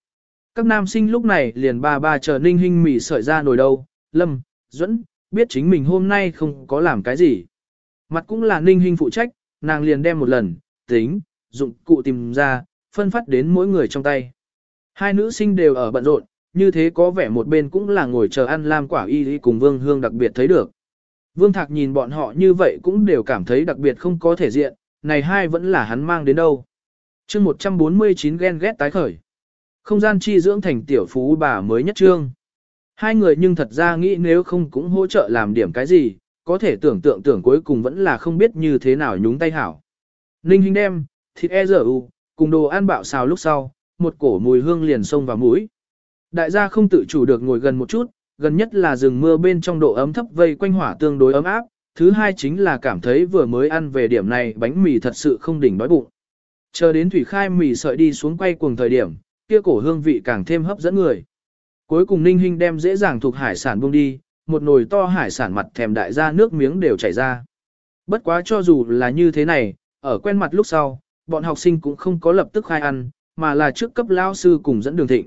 Các nam sinh lúc này liền ba ba chờ ninh hình mỉ sợi ra nồi đâu, lâm, dẫn, biết chính mình hôm nay không có làm cái gì. Mặt cũng là ninh hình phụ trách, nàng liền đem một lần, tính, dụng cụ tìm ra, phân phát đến mỗi người trong tay. Hai nữ sinh đều ở bận rộn, như thế có vẻ một bên cũng là ngồi chờ ăn lam quả y y cùng Vương Hương đặc biệt thấy được. Vương Thạc nhìn bọn họ như vậy cũng đều cảm thấy đặc biệt không có thể diện, này hai vẫn là hắn mang đến đâu. chương 149 ghen ghét tái khởi. Không gian chi dưỡng thành tiểu phú bà mới nhất trương. Hai người nhưng thật ra nghĩ nếu không cũng hỗ trợ làm điểm cái gì, có thể tưởng tượng tưởng cuối cùng vẫn là không biết như thế nào nhúng tay hảo. Ninh Hinh đem, thịt e dở u, cùng đồ ăn bạo xào lúc sau, một cổ mùi hương liền xông vào mũi. Đại gia không tự chủ được ngồi gần một chút, gần nhất là rừng mưa bên trong độ ấm thấp vây quanh hỏa tương đối ấm áp, thứ hai chính là cảm thấy vừa mới ăn về điểm này bánh mì thật sự không đỉnh đói bụng. Chờ đến thủy khai mì sợi đi xuống quay cuồng thời điểm, kia cổ hương vị càng thêm hấp dẫn người. Cuối cùng Ninh Hinh đem dễ dàng thuộc hải sản buông đi, một nồi to hải sản mặt thèm đại ra nước miếng đều chảy ra. Bất quá cho dù là như thế này, ở quen mặt lúc sau, bọn học sinh cũng không có lập tức khai ăn, mà là trước cấp lao sư cùng dẫn đường thịnh.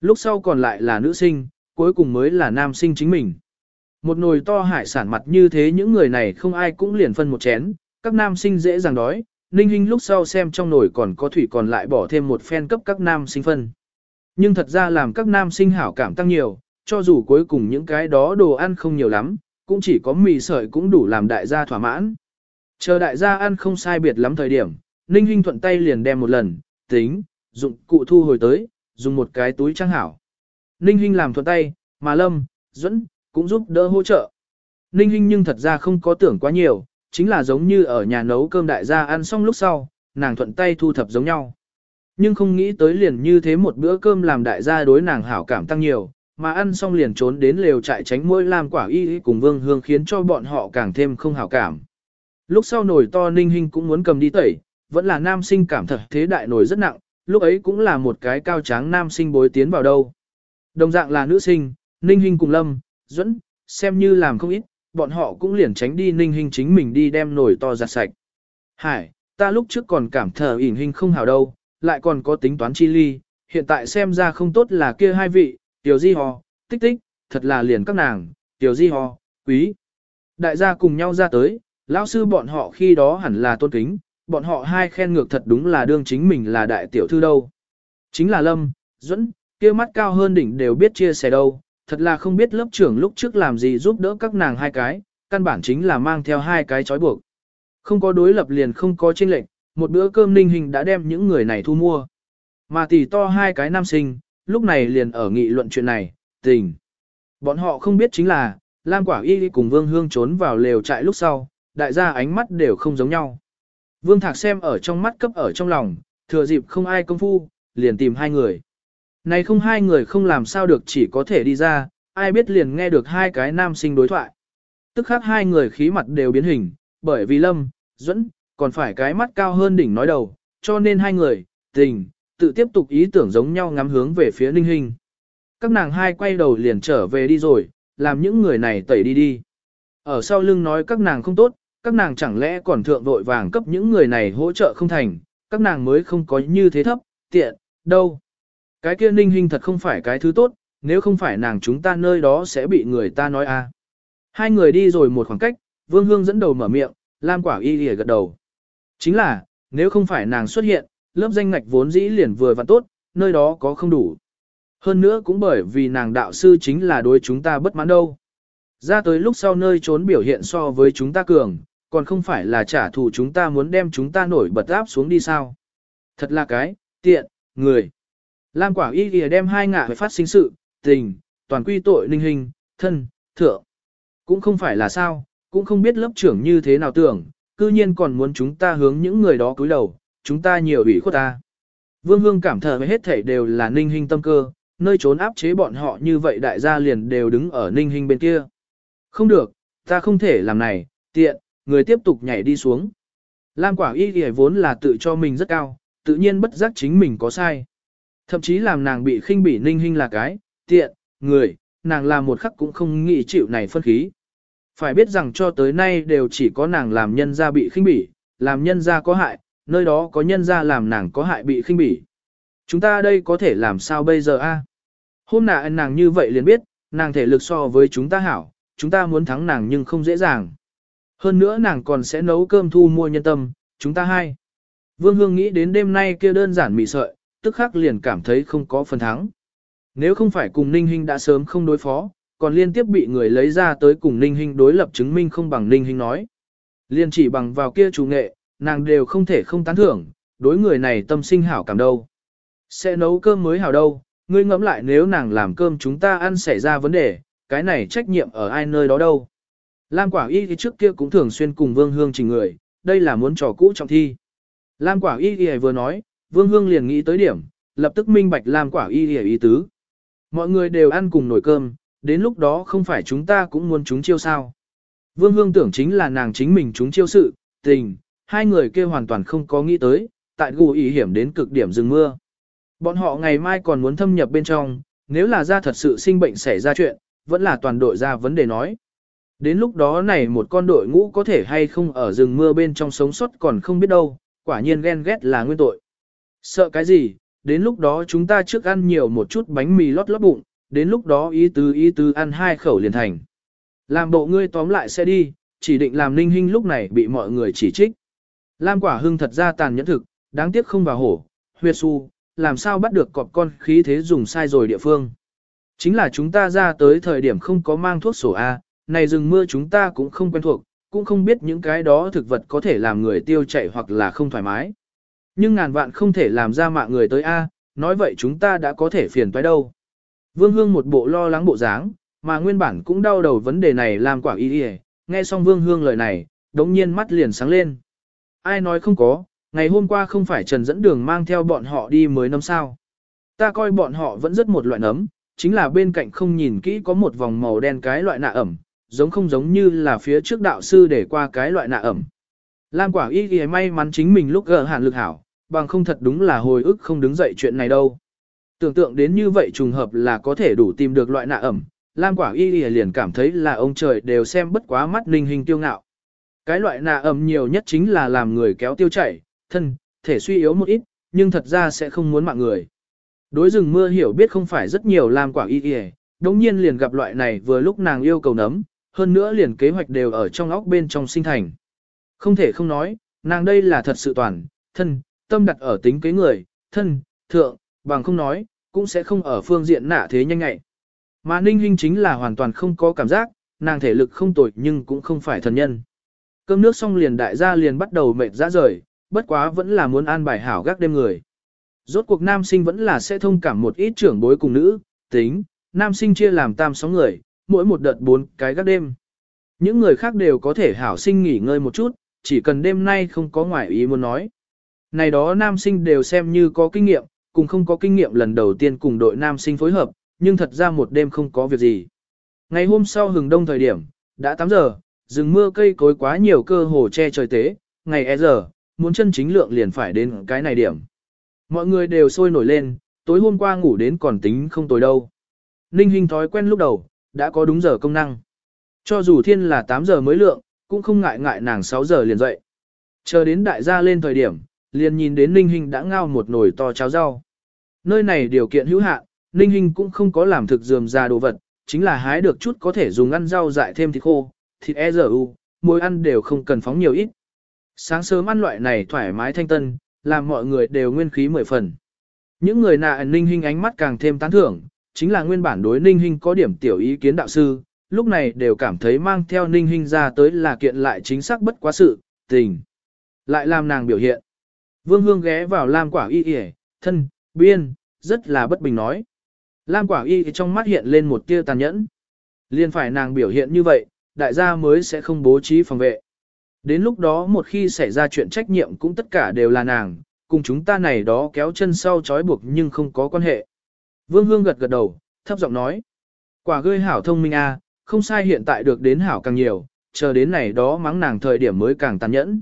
Lúc sau còn lại là nữ sinh, cuối cùng mới là nam sinh chính mình. Một nồi to hải sản mặt như thế những người này không ai cũng liền phân một chén, các nam sinh dễ dàng đói, Ninh Hinh lúc sau xem trong nồi còn có thủy còn lại bỏ thêm một phen cấp các nam sinh phân. Nhưng thật ra làm các nam sinh hảo cảm tăng nhiều, cho dù cuối cùng những cái đó đồ ăn không nhiều lắm, cũng chỉ có mì sợi cũng đủ làm đại gia thỏa mãn. Chờ đại gia ăn không sai biệt lắm thời điểm, Ninh Hinh thuận tay liền đem một lần, tính, dụng cụ thu hồi tới, dùng một cái túi trang hảo. Ninh Hinh làm thuận tay, mà Lâm, Duẫn cũng giúp đỡ hỗ trợ. Ninh Hinh nhưng thật ra không có tưởng quá nhiều, chính là giống như ở nhà nấu cơm đại gia ăn xong lúc sau, nàng thuận tay thu thập giống nhau. Nhưng không nghĩ tới liền như thế một bữa cơm làm đại gia đối nàng hảo cảm tăng nhiều, mà ăn xong liền trốn đến lều trại tránh mỗi làm quả y cùng vương hương khiến cho bọn họ càng thêm không hảo cảm. Lúc sau nồi to ninh hình cũng muốn cầm đi tẩy, vẫn là nam sinh cảm thật thế đại nồi rất nặng, lúc ấy cũng là một cái cao tráng nam sinh bối tiến vào đâu. Đồng dạng là nữ sinh, ninh hình cùng lâm, duẫn, xem như làm không ít, bọn họ cũng liền tránh đi ninh hình chính mình đi đem nồi to giặt sạch. Hải, ta lúc trước còn cảm thở ỉn hình không hảo đâu, lại còn có tính toán chi ly, hiện tại xem ra không tốt là kia hai vị, tiểu di Ho, tích tích, thật là liền các nàng, tiểu di Ho, quý. Đại gia cùng nhau ra tới, lão sư bọn họ khi đó hẳn là tôn kính, bọn họ hai khen ngược thật đúng là đương chính mình là đại tiểu thư đâu. Chính là Lâm, Duẫn, kia mắt cao hơn đỉnh đều biết chia sẻ đâu, thật là không biết lớp trưởng lúc trước làm gì giúp đỡ các nàng hai cái, căn bản chính là mang theo hai cái chói buộc. Không có đối lập liền không có chênh lệnh, một bữa cơm ninh hình đã đem những người này thu mua. Mà tỷ to hai cái nam sinh, lúc này liền ở nghị luận chuyện này, tình. Bọn họ không biết chính là, Lam Quả Y cùng Vương Hương trốn vào lều trại lúc sau, đại gia ánh mắt đều không giống nhau. Vương Thạc xem ở trong mắt cấp ở trong lòng, thừa dịp không ai công phu, liền tìm hai người. Này không hai người không làm sao được chỉ có thể đi ra, ai biết liền nghe được hai cái nam sinh đối thoại. Tức khác hai người khí mặt đều biến hình, bởi vì Lâm, Duẫn, còn phải cái mắt cao hơn đỉnh nói đầu, cho nên hai người, tình, tự tiếp tục ý tưởng giống nhau ngắm hướng về phía Ninh Hinh. Các nàng hai quay đầu liền trở về đi rồi, làm những người này tẩy đi đi. Ở sau lưng nói các nàng không tốt, các nàng chẳng lẽ còn thượng vội vàng cấp những người này hỗ trợ không thành, các nàng mới không có như thế thấp, tiện, đâu. Cái kia Ninh Hinh thật không phải cái thứ tốt, nếu không phải nàng chúng ta nơi đó sẽ bị người ta nói a. À. Hai người đi rồi một khoảng cách, Vương Hương dẫn đầu mở miệng, Lam Quả Y lìa gật đầu. Chính là, nếu không phải nàng xuất hiện, lớp danh ngạch vốn dĩ liền vừa và tốt, nơi đó có không đủ. Hơn nữa cũng bởi vì nàng đạo sư chính là đối chúng ta bất mãn đâu. Ra tới lúc sau nơi trốn biểu hiện so với chúng ta cường, còn không phải là trả thù chúng ta muốn đem chúng ta nổi bật áp xuống đi sao. Thật là cái, tiện, người. Lam quả y kìa đem hai ngạ phát sinh sự, tình, toàn quy tội ninh hình, thân, thượng. Cũng không phải là sao, cũng không biết lớp trưởng như thế nào tưởng, cư nhiên còn muốn chúng ta hướng những người đó cúi đầu, chúng ta nhiều ủy khuất ta. Vương Hương cảm thở hết thảy đều là ninh hình tâm cơ, nơi trốn áp chế bọn họ như vậy đại gia liền đều đứng ở ninh hình bên kia. Không được, ta không thể làm này, tiện, người tiếp tục nhảy đi xuống. Lam quả y y vốn là tự cho mình rất cao, tự nhiên bất giác chính mình có sai. Thậm chí làm nàng bị khinh bỉ ninh hình là cái, tiện, người, nàng làm một khắc cũng không nghĩ chịu này phân khí. Phải biết rằng cho tới nay đều chỉ có nàng làm nhân gia bị khinh bỉ, làm nhân gia có hại, nơi đó có nhân gia làm nàng có hại bị khinh bỉ. Chúng ta đây có thể làm sao bây giờ a? Hôm nạ nàng như vậy liền biết, nàng thể lực so với chúng ta hảo, chúng ta muốn thắng nàng nhưng không dễ dàng. Hơn nữa nàng còn sẽ nấu cơm thu mua nhân tâm, chúng ta hai. Vương Hương nghĩ đến đêm nay kia đơn giản mị sợi, tức khắc liền cảm thấy không có phần thắng. Nếu không phải cùng Ninh Hinh đã sớm không đối phó, còn liên tiếp bị người lấy ra tới cùng Ninh Hinh đối lập chứng minh không bằng Ninh Hinh nói. Liên chỉ bằng vào kia chủ nghệ, nàng đều không thể không tán thưởng, đối người này tâm sinh hảo cảm đâu. Sẽ nấu cơm mới hảo đâu, ngươi ngẫm lại nếu nàng làm cơm chúng ta ăn xảy ra vấn đề, cái này trách nhiệm ở ai nơi đó đâu. Lam quả y thì trước kia cũng thường xuyên cùng Vương Hương trình người, đây là muốn trò cũ trọng thi. Lam quả y thì vừa nói, Vương Hương liền nghĩ tới điểm, lập tức minh bạch Lam quả y thì ý tứ. Mọi người đều ăn cùng nồi cơm, đến lúc đó không phải chúng ta cũng muốn chúng chiêu sao. Vương Hương tưởng chính là nàng chính mình chúng chiêu sự, tình, hai người kia hoàn toàn không có nghĩ tới, tại gù ý hiểm đến cực điểm rừng mưa. Bọn họ ngày mai còn muốn thâm nhập bên trong, nếu là ra thật sự sinh bệnh xảy ra chuyện, vẫn là toàn đội ra vấn đề nói. Đến lúc đó này một con đội ngũ có thể hay không ở rừng mưa bên trong sống sót còn không biết đâu, quả nhiên ghen ghét là nguyên tội. Sợ cái gì, đến lúc đó chúng ta trước ăn nhiều một chút bánh mì lót lót bụng, đến lúc đó ý tứ ý tứ ăn hai khẩu liền thành. Làm bộ ngươi tóm lại sẽ đi, chỉ định làm ninh hinh lúc này bị mọi người chỉ trích. Lam quả hưng thật ra tàn nhẫn thực, đáng tiếc không vào hổ, huyệt su, làm sao bắt được cọp con khí thế dùng sai rồi địa phương. Chính là chúng ta ra tới thời điểm không có mang thuốc sổ A, này rừng mưa chúng ta cũng không quen thuộc, cũng không biết những cái đó thực vật có thể làm người tiêu chảy hoặc là không thoải mái. Nhưng ngàn vạn không thể làm ra mạng người tới A, nói vậy chúng ta đã có thể phiền toái đâu. Vương Hương một bộ lo lắng bộ dáng, mà nguyên bản cũng đau đầu vấn đề này làm quả y đi nghe xong Vương Hương lời này, đống nhiên mắt liền sáng lên. Ai nói không có, ngày hôm qua không phải Trần dẫn đường mang theo bọn họ đi mới năm sao. Ta coi bọn họ vẫn rất một loại nấm, chính là bên cạnh không nhìn kỹ có một vòng màu đen cái loại nạ ẩm, giống không giống như là phía trước đạo sư để qua cái loại nạ ẩm. Lam quả y ghi may mắn chính mình lúc gỡ hạn lực hảo, bằng không thật đúng là hồi ức không đứng dậy chuyện này đâu. Tưởng tượng đến như vậy trùng hợp là có thể đủ tìm được loại nạ ẩm, Lam quả y ghi liền cảm thấy là ông trời đều xem bất quá mắt ninh hình tiêu ngạo. Cái loại nạ ẩm nhiều nhất chính là làm người kéo tiêu chảy, thân, thể suy yếu một ít, nhưng thật ra sẽ không muốn mạng người. Đối rừng mưa hiểu biết không phải rất nhiều làm quả y y, đống nhiên liền gặp loại này vừa lúc nàng yêu cầu nấm, hơn nữa liền kế hoạch đều ở trong óc bên trong sinh thành. Không thể không nói, nàng đây là thật sự toàn, thân, tâm đặt ở tính kế người, thân, thượng, bằng không nói, cũng sẽ không ở phương diện nạ thế nhanh ngại. Mà ninh hình chính là hoàn toàn không có cảm giác, nàng thể lực không tồi nhưng cũng không phải thần nhân. Cơm nước xong liền đại gia liền bắt đầu mệt ra rời, bất quá vẫn là muốn an bài hảo gác đêm người. Rốt cuộc nam sinh vẫn là sẽ thông cảm một ít trưởng bối cùng nữ, tính, nam sinh chia làm tam sóng người, mỗi một đợt bốn cái gác đêm. Những người khác đều có thể hảo sinh nghỉ ngơi một chút, chỉ cần đêm nay không có ngoại ý muốn nói. Này đó nam sinh đều xem như có kinh nghiệm, cùng không có kinh nghiệm lần đầu tiên cùng đội nam sinh phối hợp, nhưng thật ra một đêm không có việc gì. Ngày hôm sau hừng đông thời điểm, đã 8 giờ, rừng mưa cây cối quá nhiều cơ hồ che trời tế, ngày e giờ, muốn chân chính lượng liền phải đến cái này điểm. Mọi người đều sôi nổi lên, tối hôm qua ngủ đến còn tính không tối đâu. Ninh Hinh thói quen lúc đầu, đã có đúng giờ công năng. Cho dù thiên là 8 giờ mới lượng, cũng không ngại ngại nàng 6 giờ liền dậy. Chờ đến đại gia lên thời điểm, liền nhìn đến Ninh Hinh đã ngao một nồi to cháo rau. Nơi này điều kiện hữu hạn, Ninh Hinh cũng không có làm thực dườm ra đồ vật, chính là hái được chút có thể dùng ăn rau dại thêm thịt khô, thịt e u, mỗi ăn đều không cần phóng nhiều ít. Sáng sớm ăn loại này thoải mái thanh tân, làm mọi người đều nguyên khí mười phần. Những người nạ Ninh hình ánh mắt càng thêm tán thưởng, chính là nguyên bản đối Ninh hình có điểm tiểu ý kiến đạo sư, lúc này đều cảm thấy mang theo Ninh hình ra tới là kiện lại chính xác bất quá sự, tình. Lại làm nàng biểu hiện. Vương Hương ghé vào Lam Quả Y Y, thân, biên, rất là bất bình nói. Lam Quả Y trong mắt hiện lên một tia tàn nhẫn. Liên phải nàng biểu hiện như vậy, đại gia mới sẽ không bố trí phòng vệ. Đến lúc đó một khi xảy ra chuyện trách nhiệm cũng tất cả đều là nàng, cùng chúng ta này đó kéo chân sau trói buộc nhưng không có quan hệ. Vương Hương gật gật đầu, thấp giọng nói. Quả gươi hảo thông minh a, không sai hiện tại được đến hảo càng nhiều, chờ đến này đó mắng nàng thời điểm mới càng tàn nhẫn.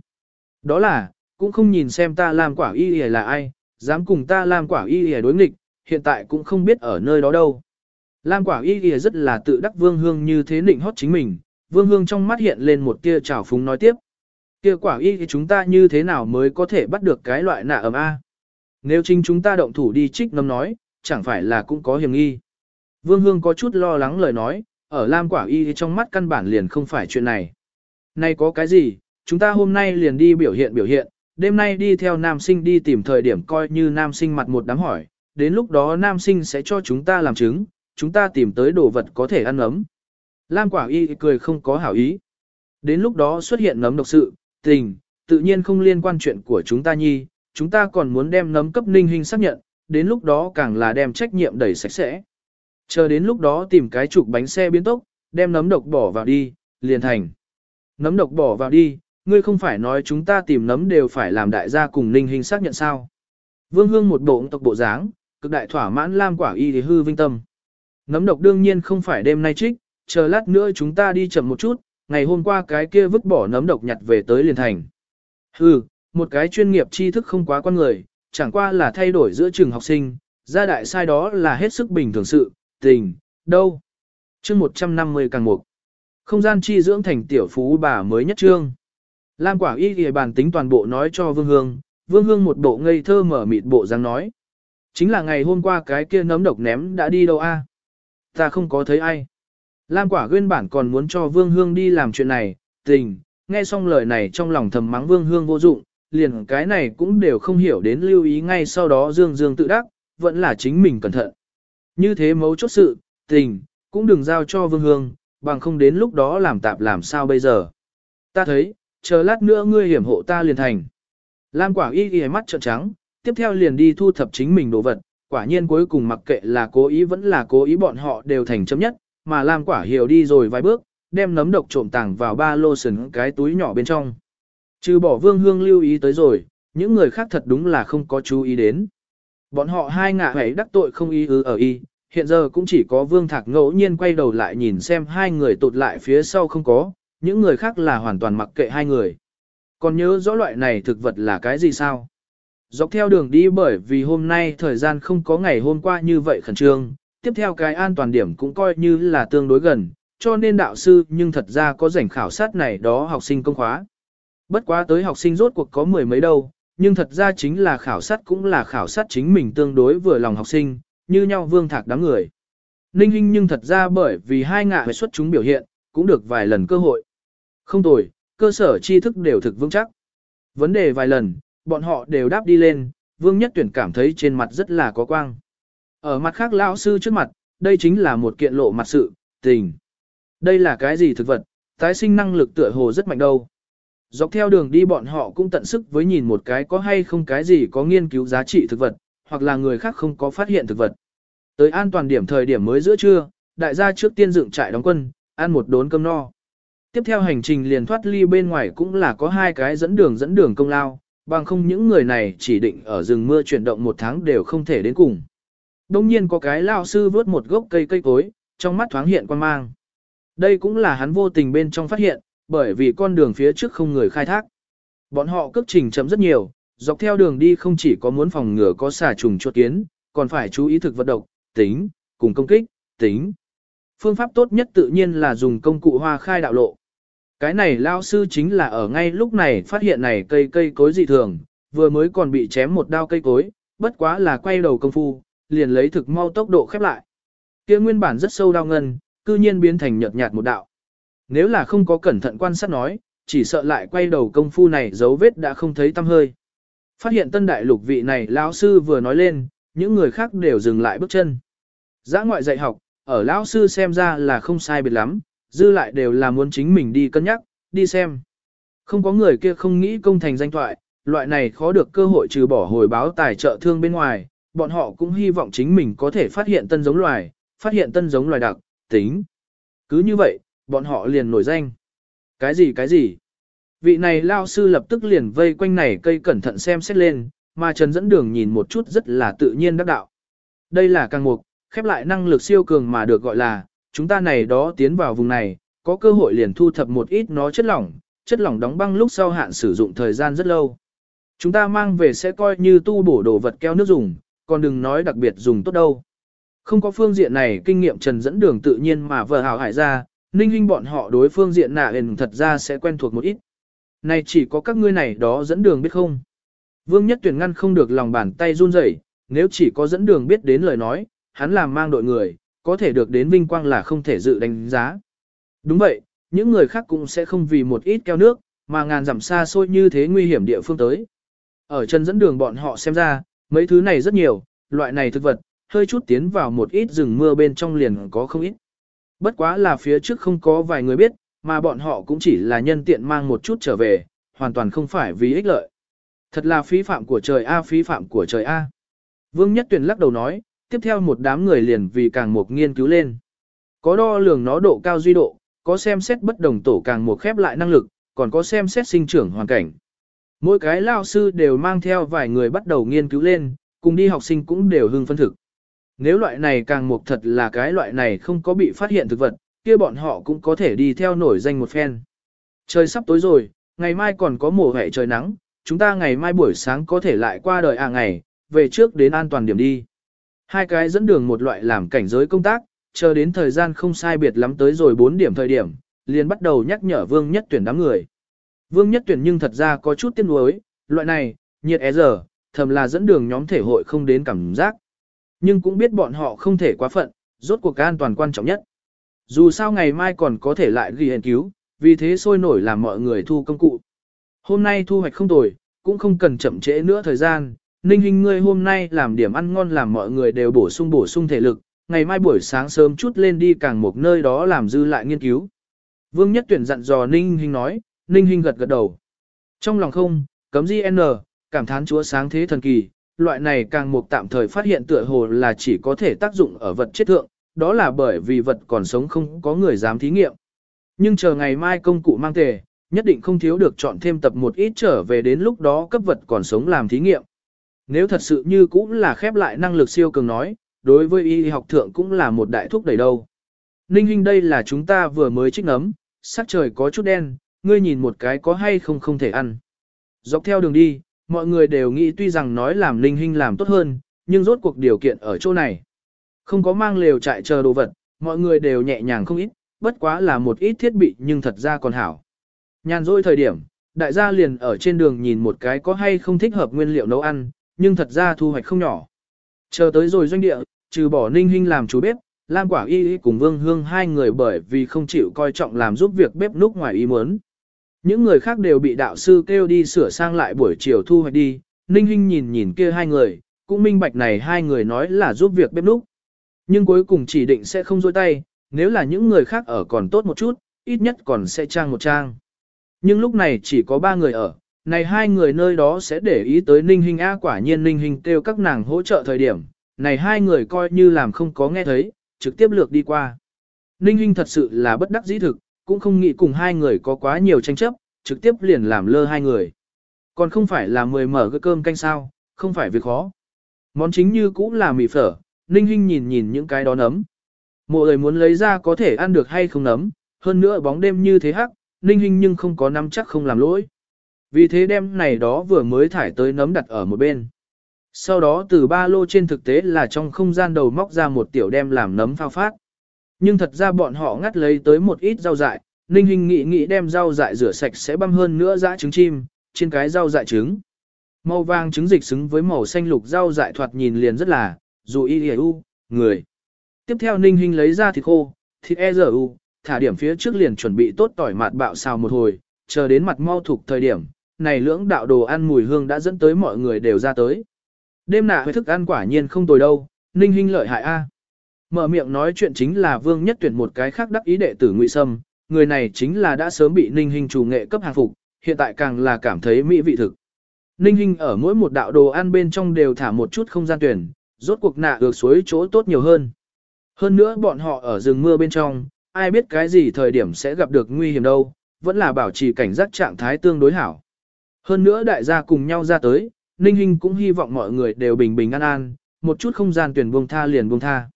Đó là, cũng không nhìn xem ta làm quả y y là ai, dám cùng ta làm quả y y đối nghịch, hiện tại cũng không biết ở nơi đó đâu. Lam quả y y rất là tự đắc Vương Hương như thế định hót chính mình, Vương Hương trong mắt hiện lên một tia trào phúng nói tiếp. Kia quả y thì chúng ta như thế nào mới có thể bắt được cái loại nạ ẩm A? Nếu chính chúng ta động thủ đi trích ngâm nói, chẳng phải là cũng có hiểm nghi. Vương Hương có chút lo lắng lời nói, ở Lam quả y thì trong mắt căn bản liền không phải chuyện này. Này có cái gì, chúng ta hôm nay liền đi biểu hiện biểu hiện, đêm nay đi theo nam sinh đi tìm thời điểm coi như nam sinh mặt một đám hỏi, đến lúc đó nam sinh sẽ cho chúng ta làm chứng, chúng ta tìm tới đồ vật có thể ăn ấm. Lam quả y cười không có hảo ý. Đến lúc đó xuất hiện nấm độc sự, tình, tự nhiên không liên quan chuyện của chúng ta nhi, chúng ta còn muốn đem nấm cấp ninh hình xác nhận, đến lúc đó càng là đem trách nhiệm đẩy sạch sẽ. Chờ đến lúc đó tìm cái trục bánh xe biến tốc, đem nấm độc bỏ vào đi, liền thành. Nấm độc bỏ vào đi, ngươi không phải nói chúng ta tìm nấm đều phải làm đại gia cùng ninh hình xác nhận sao. Vương Hương một bộ tộc bộ dáng, cực đại thỏa mãn lam quả y thì hư vinh tâm. Nấm độc đương nhiên không phải đêm nay trích, chờ lát nữa chúng ta đi chậm một chút, ngày hôm qua cái kia vứt bỏ nấm độc nhặt về tới liền thành. Hừ, một cái chuyên nghiệp tri thức không quá con người, chẳng qua là thay đổi giữa trường học sinh, gia đại sai đó là hết sức bình thường sự, tình, đâu. chương 150 càng mục. Không gian chi dưỡng thành tiểu phú bà mới nhất trương. Lam quả y ghi bàn tính toàn bộ nói cho Vương Hương, Vương Hương một bộ ngây thơ mở mịt bộ dáng nói. Chính là ngày hôm qua cái kia nấm độc ném đã đi đâu a? Ta không có thấy ai. Lam quả nguyên bản còn muốn cho Vương Hương đi làm chuyện này, tình, nghe xong lời này trong lòng thầm mắng Vương Hương vô dụng, liền cái này cũng đều không hiểu đến lưu ý ngay sau đó Dương Dương tự đắc, vẫn là chính mình cẩn thận. Như thế mấu chốt sự, tình, cũng đừng giao cho Vương Hương, bằng không đến lúc đó làm tạp làm sao bây giờ. Ta thấy, chờ lát nữa ngươi hiểm hộ ta liền thành. Lam quả y ghi mắt trợn trắng, tiếp theo liền đi thu thập chính mình đồ vật, quả nhiên cuối cùng mặc kệ là cố ý vẫn là cố ý bọn họ đều thành chấm nhất, mà Lam quả hiểu đi rồi vài bước, đem nấm độc trộm tàng vào ba lô sừng cái túi nhỏ bên trong. Trừ bỏ vương hương lưu ý tới rồi, những người khác thật đúng là không có chú ý đến. Bọn họ hai ngạ hãy đắc tội không ý ư ở y, hiện giờ cũng chỉ có vương thạc ngẫu nhiên quay đầu lại nhìn xem hai người tụt lại phía sau không có, những người khác là hoàn toàn mặc kệ hai người. Còn nhớ rõ loại này thực vật là cái gì sao? Dọc theo đường đi bởi vì hôm nay thời gian không có ngày hôm qua như vậy khẩn trương, tiếp theo cái an toàn điểm cũng coi như là tương đối gần, cho nên đạo sư nhưng thật ra có rảnh khảo sát này đó học sinh công khóa. Bất quá tới học sinh rốt cuộc có mười mấy đâu, nhưng thật ra chính là khảo sát cũng là khảo sát chính mình tương đối vừa lòng học sinh, như nhau vương thạc đám người. Ninh Hinh nhưng thật ra bởi vì hai ngạ xuất chúng biểu hiện, cũng được vài lần cơ hội. Không tồi, cơ sở tri thức đều thực vững chắc. Vấn đề vài lần, bọn họ đều đáp đi lên, vương nhất tuyển cảm thấy trên mặt rất là có quang. Ở mặt khác lão sư trước mặt, đây chính là một kiện lộ mặt sự, tình. Đây là cái gì thực vật, tái sinh năng lực tựa hồ rất mạnh đâu. Dọc theo đường đi bọn họ cũng tận sức với nhìn một cái có hay không cái gì có nghiên cứu giá trị thực vật, hoặc là người khác không có phát hiện thực vật. Tới an toàn điểm thời điểm mới giữa trưa, đại gia trước tiên dựng trại đóng quân, ăn một đốn cơm no. Tiếp theo hành trình liền thoát ly bên ngoài cũng là có hai cái dẫn đường dẫn đường công lao, bằng không những người này chỉ định ở rừng mưa chuyển động một tháng đều không thể đến cùng. Đông nhiên có cái lao sư vớt một gốc cây cây cối, trong mắt thoáng hiện quan mang. Đây cũng là hắn vô tình bên trong phát hiện, bởi vì con đường phía trước không người khai thác. Bọn họ cước trình chậm rất nhiều, dọc theo đường đi không chỉ có muốn phòng ngừa có xà trùng chuột kiến, còn phải chú ý thực vật độc, tính, cùng công kích, tính. Phương pháp tốt nhất tự nhiên là dùng công cụ hoa khai đạo lộ. Cái này lao sư chính là ở ngay lúc này phát hiện này cây cây cối dị thường, vừa mới còn bị chém một đao cây cối, bất quá là quay đầu công phu, liền lấy thực mau tốc độ khép lại. Kia nguyên bản rất sâu đau ngân, cư nhiên biến thành nhợt nhạt một đạo. Nếu là không có cẩn thận quan sát nói, chỉ sợ lại quay đầu công phu này dấu vết đã không thấy tăm hơi. Phát hiện tân đại lục vị này lão sư vừa nói lên, những người khác đều dừng lại bước chân. Giã ngoại dạy học, ở lão sư xem ra là không sai biệt lắm, dư lại đều là muốn chính mình đi cân nhắc, đi xem. Không có người kia không nghĩ công thành danh thoại, loại này khó được cơ hội trừ bỏ hồi báo tài trợ thương bên ngoài, bọn họ cũng hy vọng chính mình có thể phát hiện tân giống loài, phát hiện tân giống loài đặc, tính. Cứ như vậy, bọn họ liền nổi danh. Cái gì cái gì? Vị này lao sư lập tức liền vây quanh này cây cẩn thận xem xét lên, mà Trần dẫn đường nhìn một chút rất là tự nhiên đắc đạo. Đây là càng mục, khép lại năng lực siêu cường mà được gọi là, chúng ta này đó tiến vào vùng này, có cơ hội liền thu thập một ít nó chất lỏng, chất lỏng đóng băng lúc sau hạn sử dụng thời gian rất lâu. Chúng ta mang về sẽ coi như tu bổ đồ vật keo nước dùng, còn đừng nói đặc biệt dùng tốt đâu. Không có phương diện này kinh nghiệm trần dẫn đường tự nhiên mà vợ hào hải ra, ninh hinh bọn họ đối phương diện nạ hình thật ra sẽ quen thuộc một ít. Này chỉ có các ngươi này đó dẫn đường biết không. Vương nhất tuyển ngăn không được lòng bàn tay run rẩy, nếu chỉ có dẫn đường biết đến lời nói, hắn làm mang đội người, có thể được đến vinh quang là không thể dự đánh giá. Đúng vậy, những người khác cũng sẽ không vì một ít keo nước, mà ngàn dặm xa xôi như thế nguy hiểm địa phương tới. Ở chân dẫn đường bọn họ xem ra, mấy thứ này rất nhiều, loại này thực vật, hơi chút tiến vào một ít rừng mưa bên trong liền có không ít. Bất quá là phía trước không có vài người biết, mà bọn họ cũng chỉ là nhân tiện mang một chút trở về, hoàn toàn không phải vì ích lợi. Thật là phí phạm của trời A phí phạm của trời A. Vương Nhất Tuyền lắc đầu nói, tiếp theo một đám người liền vì càng một nghiên cứu lên. Có đo lường nó độ cao duy độ, có xem xét bất đồng tổ càng một khép lại năng lực, còn có xem xét sinh trưởng hoàn cảnh. Mỗi cái lao sư đều mang theo vài người bắt đầu nghiên cứu lên, cùng đi học sinh cũng đều hưng phân thực. Nếu loại này càng mục thật là cái loại này không có bị phát hiện thực vật, kia bọn họ cũng có thể đi theo nổi danh một phen. Trời sắp tối rồi, ngày mai còn có mùa hè trời nắng, chúng ta ngày mai buổi sáng có thể lại qua đời à ngày, về trước đến an toàn điểm đi. Hai cái dẫn đường một loại làm cảnh giới công tác, chờ đến thời gian không sai biệt lắm tới rồi 4 điểm thời điểm, liền bắt đầu nhắc nhở Vương Nhất Tuyển đám người. Vương Nhất Tuyển nhưng thật ra có chút tiếc nuối, loại này, nhiệt é giờ, thầm là dẫn đường nhóm thể hội không đến cảm giác. Nhưng cũng biết bọn họ không thể quá phận, rốt cuộc an toàn quan trọng nhất. Dù sao ngày mai còn có thể lại ghi hẹn cứu, vì thế sôi nổi làm mọi người thu công cụ. Hôm nay thu hoạch không tồi, cũng không cần chậm trễ nữa thời gian, Ninh Hinh ngươi hôm nay làm điểm ăn ngon làm mọi người đều bổ sung bổ sung thể lực, ngày mai buổi sáng sớm chút lên đi càng một nơi đó làm dư lại nghiên cứu. Vương Nhất Tuyển dặn dò Ninh Hinh nói, Ninh Hinh gật gật đầu. Trong lòng không, cấm di N, cảm thán chúa sáng thế thần kỳ, loại này càng một tạm thời phát hiện tựa hồ là chỉ có thể tác dụng ở vật chết thượng, đó là bởi vì vật còn sống không có người dám thí nghiệm. Nhưng chờ ngày mai công cụ mang tề, nhất định không thiếu được chọn thêm tập một ít trở về đến lúc đó cấp vật còn sống làm thí nghiệm. Nếu thật sự như cũng là khép lại năng lực siêu cường nói, đối với y học thượng cũng là một đại thúc đẩy đâu. Ninh Hinh đây là chúng ta vừa mới trích nấm, sắc trời có chút đen, ngươi nhìn một cái có hay không không thể ăn. Dọc theo đường đi, mọi người đều nghĩ tuy rằng nói làm Ninh Hinh làm tốt hơn, nhưng rốt cuộc điều kiện ở chỗ này. Không có mang lều trại chờ đồ vật, mọi người đều nhẹ nhàng không ít, bất quá là một ít thiết bị nhưng thật ra còn hảo. Nhàn rỗi thời điểm, đại gia liền ở trên đường nhìn một cái có hay không thích hợp nguyên liệu nấu ăn, nhưng thật ra thu hoạch không nhỏ. Chờ tới rồi doanh địa, trừ bỏ ninh hinh làm chú bếp, Lam Quả Y Y cùng Vương Hương hai người bởi vì không chịu coi trọng làm giúp việc bếp núc ngoài ý muốn. Những người khác đều bị đạo sư kêu đi sửa sang lại buổi chiều thu hoạch đi, ninh hinh nhìn nhìn kia hai người, cũng minh bạch này hai người nói là giúp việc bếp núc. Nhưng cuối cùng chỉ định sẽ không dôi tay, nếu là những người khác ở còn tốt một chút, ít nhất còn sẽ trang một trang. Nhưng lúc này chỉ có ba người ở, này hai người nơi đó sẽ để ý tới Ninh Hinh A quả nhiên Ninh Hinh kêu các nàng hỗ trợ thời điểm, này hai người coi như làm không có nghe thấy, trực tiếp lược đi qua. Ninh Hinh thật sự là bất đắc dĩ thực, cũng không nghĩ cùng hai người có quá nhiều tranh chấp, trực tiếp liền làm lơ hai người. Còn không phải là mười mở cái cơm canh sao, không phải việc khó. Món chính như cũng là mì phở, Ninh Hinh nhìn nhìn những cái đó nấm. Mộ người muốn lấy ra có thể ăn được hay không nấm, hơn nữa bóng đêm như thế hắc, Ninh Hinh nhưng không có nắm chắc không làm lỗi. Vì thế đem này đó vừa mới thải tới nấm đặt ở một bên. Sau đó từ ba lô trên thực tế là trong không gian đầu móc ra một tiểu đem làm nấm phao phát. Nhưng thật ra bọn họ ngắt lấy tới một ít rau dại, Ninh Hinh nghĩ nghĩ đem rau dại rửa sạch sẽ băm hơn nữa dã trứng chim, trên cái rau dại trứng. Màu vàng trứng dịch xứng với màu xanh lục rau dại thoạt nhìn liền rất là, dù y u, người. Tiếp theo Ninh Hinh lấy ra thịt khô, thịt e u, thả điểm phía trước liền chuẩn bị tốt tỏi mạt bạo xào một hồi, chờ đến mặt mau thuộc thời điểm, này lưỡng đạo đồ ăn mùi hương đã dẫn tới mọi người đều ra tới. Đêm nạ thức ăn quả nhiên không tồi đâu, Ninh Hinh lợi hại a. Mở miệng nói chuyện chính là Vương Nhất Tuyển một cái khác đắc ý đệ tử Ngụy Sâm, người này chính là đã sớm bị Ninh Hinh chủ nghệ cấp hàng phục, hiện tại càng là cảm thấy mỹ vị thực. Ninh Hinh ở mỗi một đạo đồ ăn bên trong đều thả một chút không gian tuyển, rốt cuộc nạ được suối chỗ tốt nhiều hơn. Hơn nữa bọn họ ở rừng mưa bên trong, ai biết cái gì thời điểm sẽ gặp được nguy hiểm đâu, vẫn là bảo trì cảnh giác trạng thái tương đối hảo. Hơn nữa đại gia cùng nhau ra tới, Ninh Hinh cũng hy vọng mọi người đều bình bình an an, một chút không gian tuyển buông tha liền buông tha.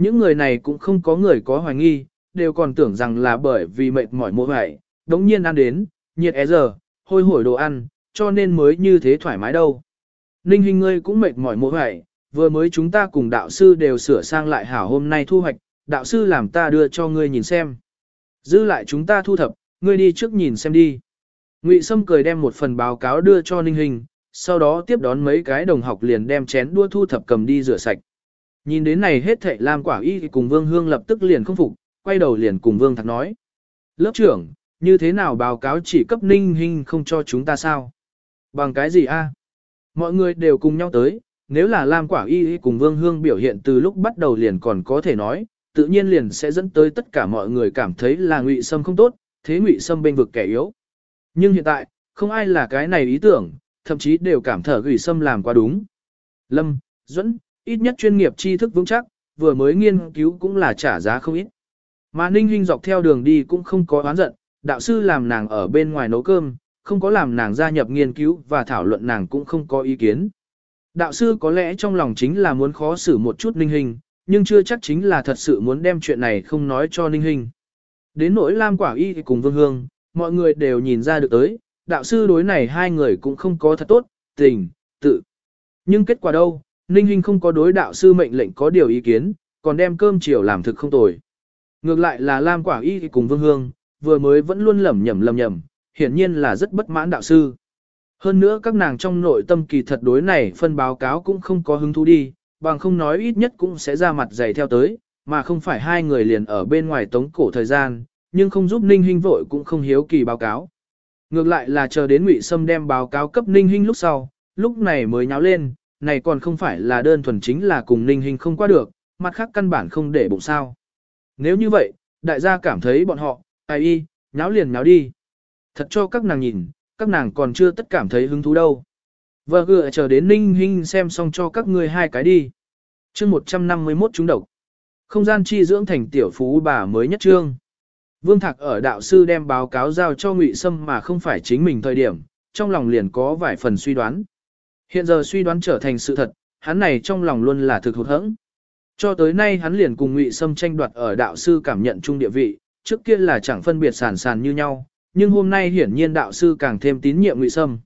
Những người này cũng không có người có hoài nghi, đều còn tưởng rằng là bởi vì mệt mỏi mỗi hoại, đống nhiên ăn đến, nhiệt é giờ, hôi hổi đồ ăn, cho nên mới như thế thoải mái đâu. Ninh Hình ngươi cũng mệt mỏi mỗi hoại, vừa mới chúng ta cùng đạo sư đều sửa sang lại hảo hôm nay thu hoạch, đạo sư làm ta đưa cho ngươi nhìn xem. Giữ lại chúng ta thu thập, ngươi đi trước nhìn xem đi. Ngụy Sâm cười đem một phần báo cáo đưa cho Ninh Hình, sau đó tiếp đón mấy cái đồng học liền đem chén đua thu thập cầm đi rửa sạch. Nhìn đến này hết thệ Lam Quả Y cùng Vương Hương lập tức liền không phục, quay đầu liền cùng Vương Thạc nói. Lớp trưởng, như thế nào báo cáo chỉ cấp Ninh Hình không cho chúng ta sao? Bằng cái gì a? Mọi người đều cùng nhau tới, nếu là Lam Quả Y cùng Vương Hương biểu hiện từ lúc bắt đầu liền còn có thể nói, tự nhiên liền sẽ dẫn tới tất cả mọi người cảm thấy là Ngụy Sâm không tốt, thế Ngụy Sâm bên vực kẻ yếu. Nhưng hiện tại, không ai là cái này ý tưởng, thậm chí đều cảm thở Ngụy Sâm làm quá đúng. Lâm, Duẫn, ít nhất chuyên nghiệp tri thức vững chắc, vừa mới nghiên cứu cũng là trả giá không ít. Mà Ninh Hinh dọc theo đường đi cũng không có oán giận, đạo sư làm nàng ở bên ngoài nấu cơm, không có làm nàng gia nhập nghiên cứu và thảo luận nàng cũng không có ý kiến. Đạo sư có lẽ trong lòng chính là muốn khó xử một chút Ninh Hinh, nhưng chưa chắc chính là thật sự muốn đem chuyện này không nói cho Ninh Hinh. Đến nỗi Lam Quả Y cùng Vương Hương, mọi người đều nhìn ra được tới, đạo sư đối này hai người cũng không có thật tốt, tình, tự. Nhưng kết quả đâu, Ninh Hinh không có đối đạo sư mệnh lệnh có điều ý kiến, còn đem cơm chiều làm thực không tồi. Ngược lại là Lam Quả Y cùng Vương Hương, vừa mới vẫn luôn lẩm nhẩm lẩm nhẩm, hiển nhiên là rất bất mãn đạo sư. Hơn nữa các nàng trong nội tâm kỳ thật đối này phân báo cáo cũng không có hứng thú đi, bằng không nói ít nhất cũng sẽ ra mặt dày theo tới, mà không phải hai người liền ở bên ngoài tống cổ thời gian, nhưng không giúp Ninh Hinh vội cũng không hiếu kỳ báo cáo. Ngược lại là chờ đến Ngụy Sâm đem báo cáo cấp Ninh Hinh lúc sau, lúc này mới nháo lên, này còn không phải là đơn thuần chính là cùng Ninh Hinh không qua được, mặt khác căn bản không để bụng sao. Nếu như vậy, đại gia cảm thấy bọn họ, ai y, nháo liền nháo đi. Thật cho các nàng nhìn, các nàng còn chưa tất cảm thấy hứng thú đâu. Vợ gựa chờ đến Ninh Hinh xem xong cho các ngươi hai cái đi. chương 151 chúng độc. Không gian chi dưỡng thành tiểu phú bà mới nhất trương. Vương Thạc ở đạo sư đem báo cáo giao cho Ngụy Sâm mà không phải chính mình thời điểm, trong lòng liền có vài phần suy đoán. Hiện giờ suy đoán trở thành sự thật, hắn này trong lòng luôn là thực hụt hẫng. Cho tới nay hắn liền cùng Ngụy Sâm tranh đoạt ở đạo sư cảm nhận chung địa vị, trước kia là chẳng phân biệt sản sản như nhau, nhưng hôm nay hiển nhiên đạo sư càng thêm tín nhiệm Ngụy Sâm.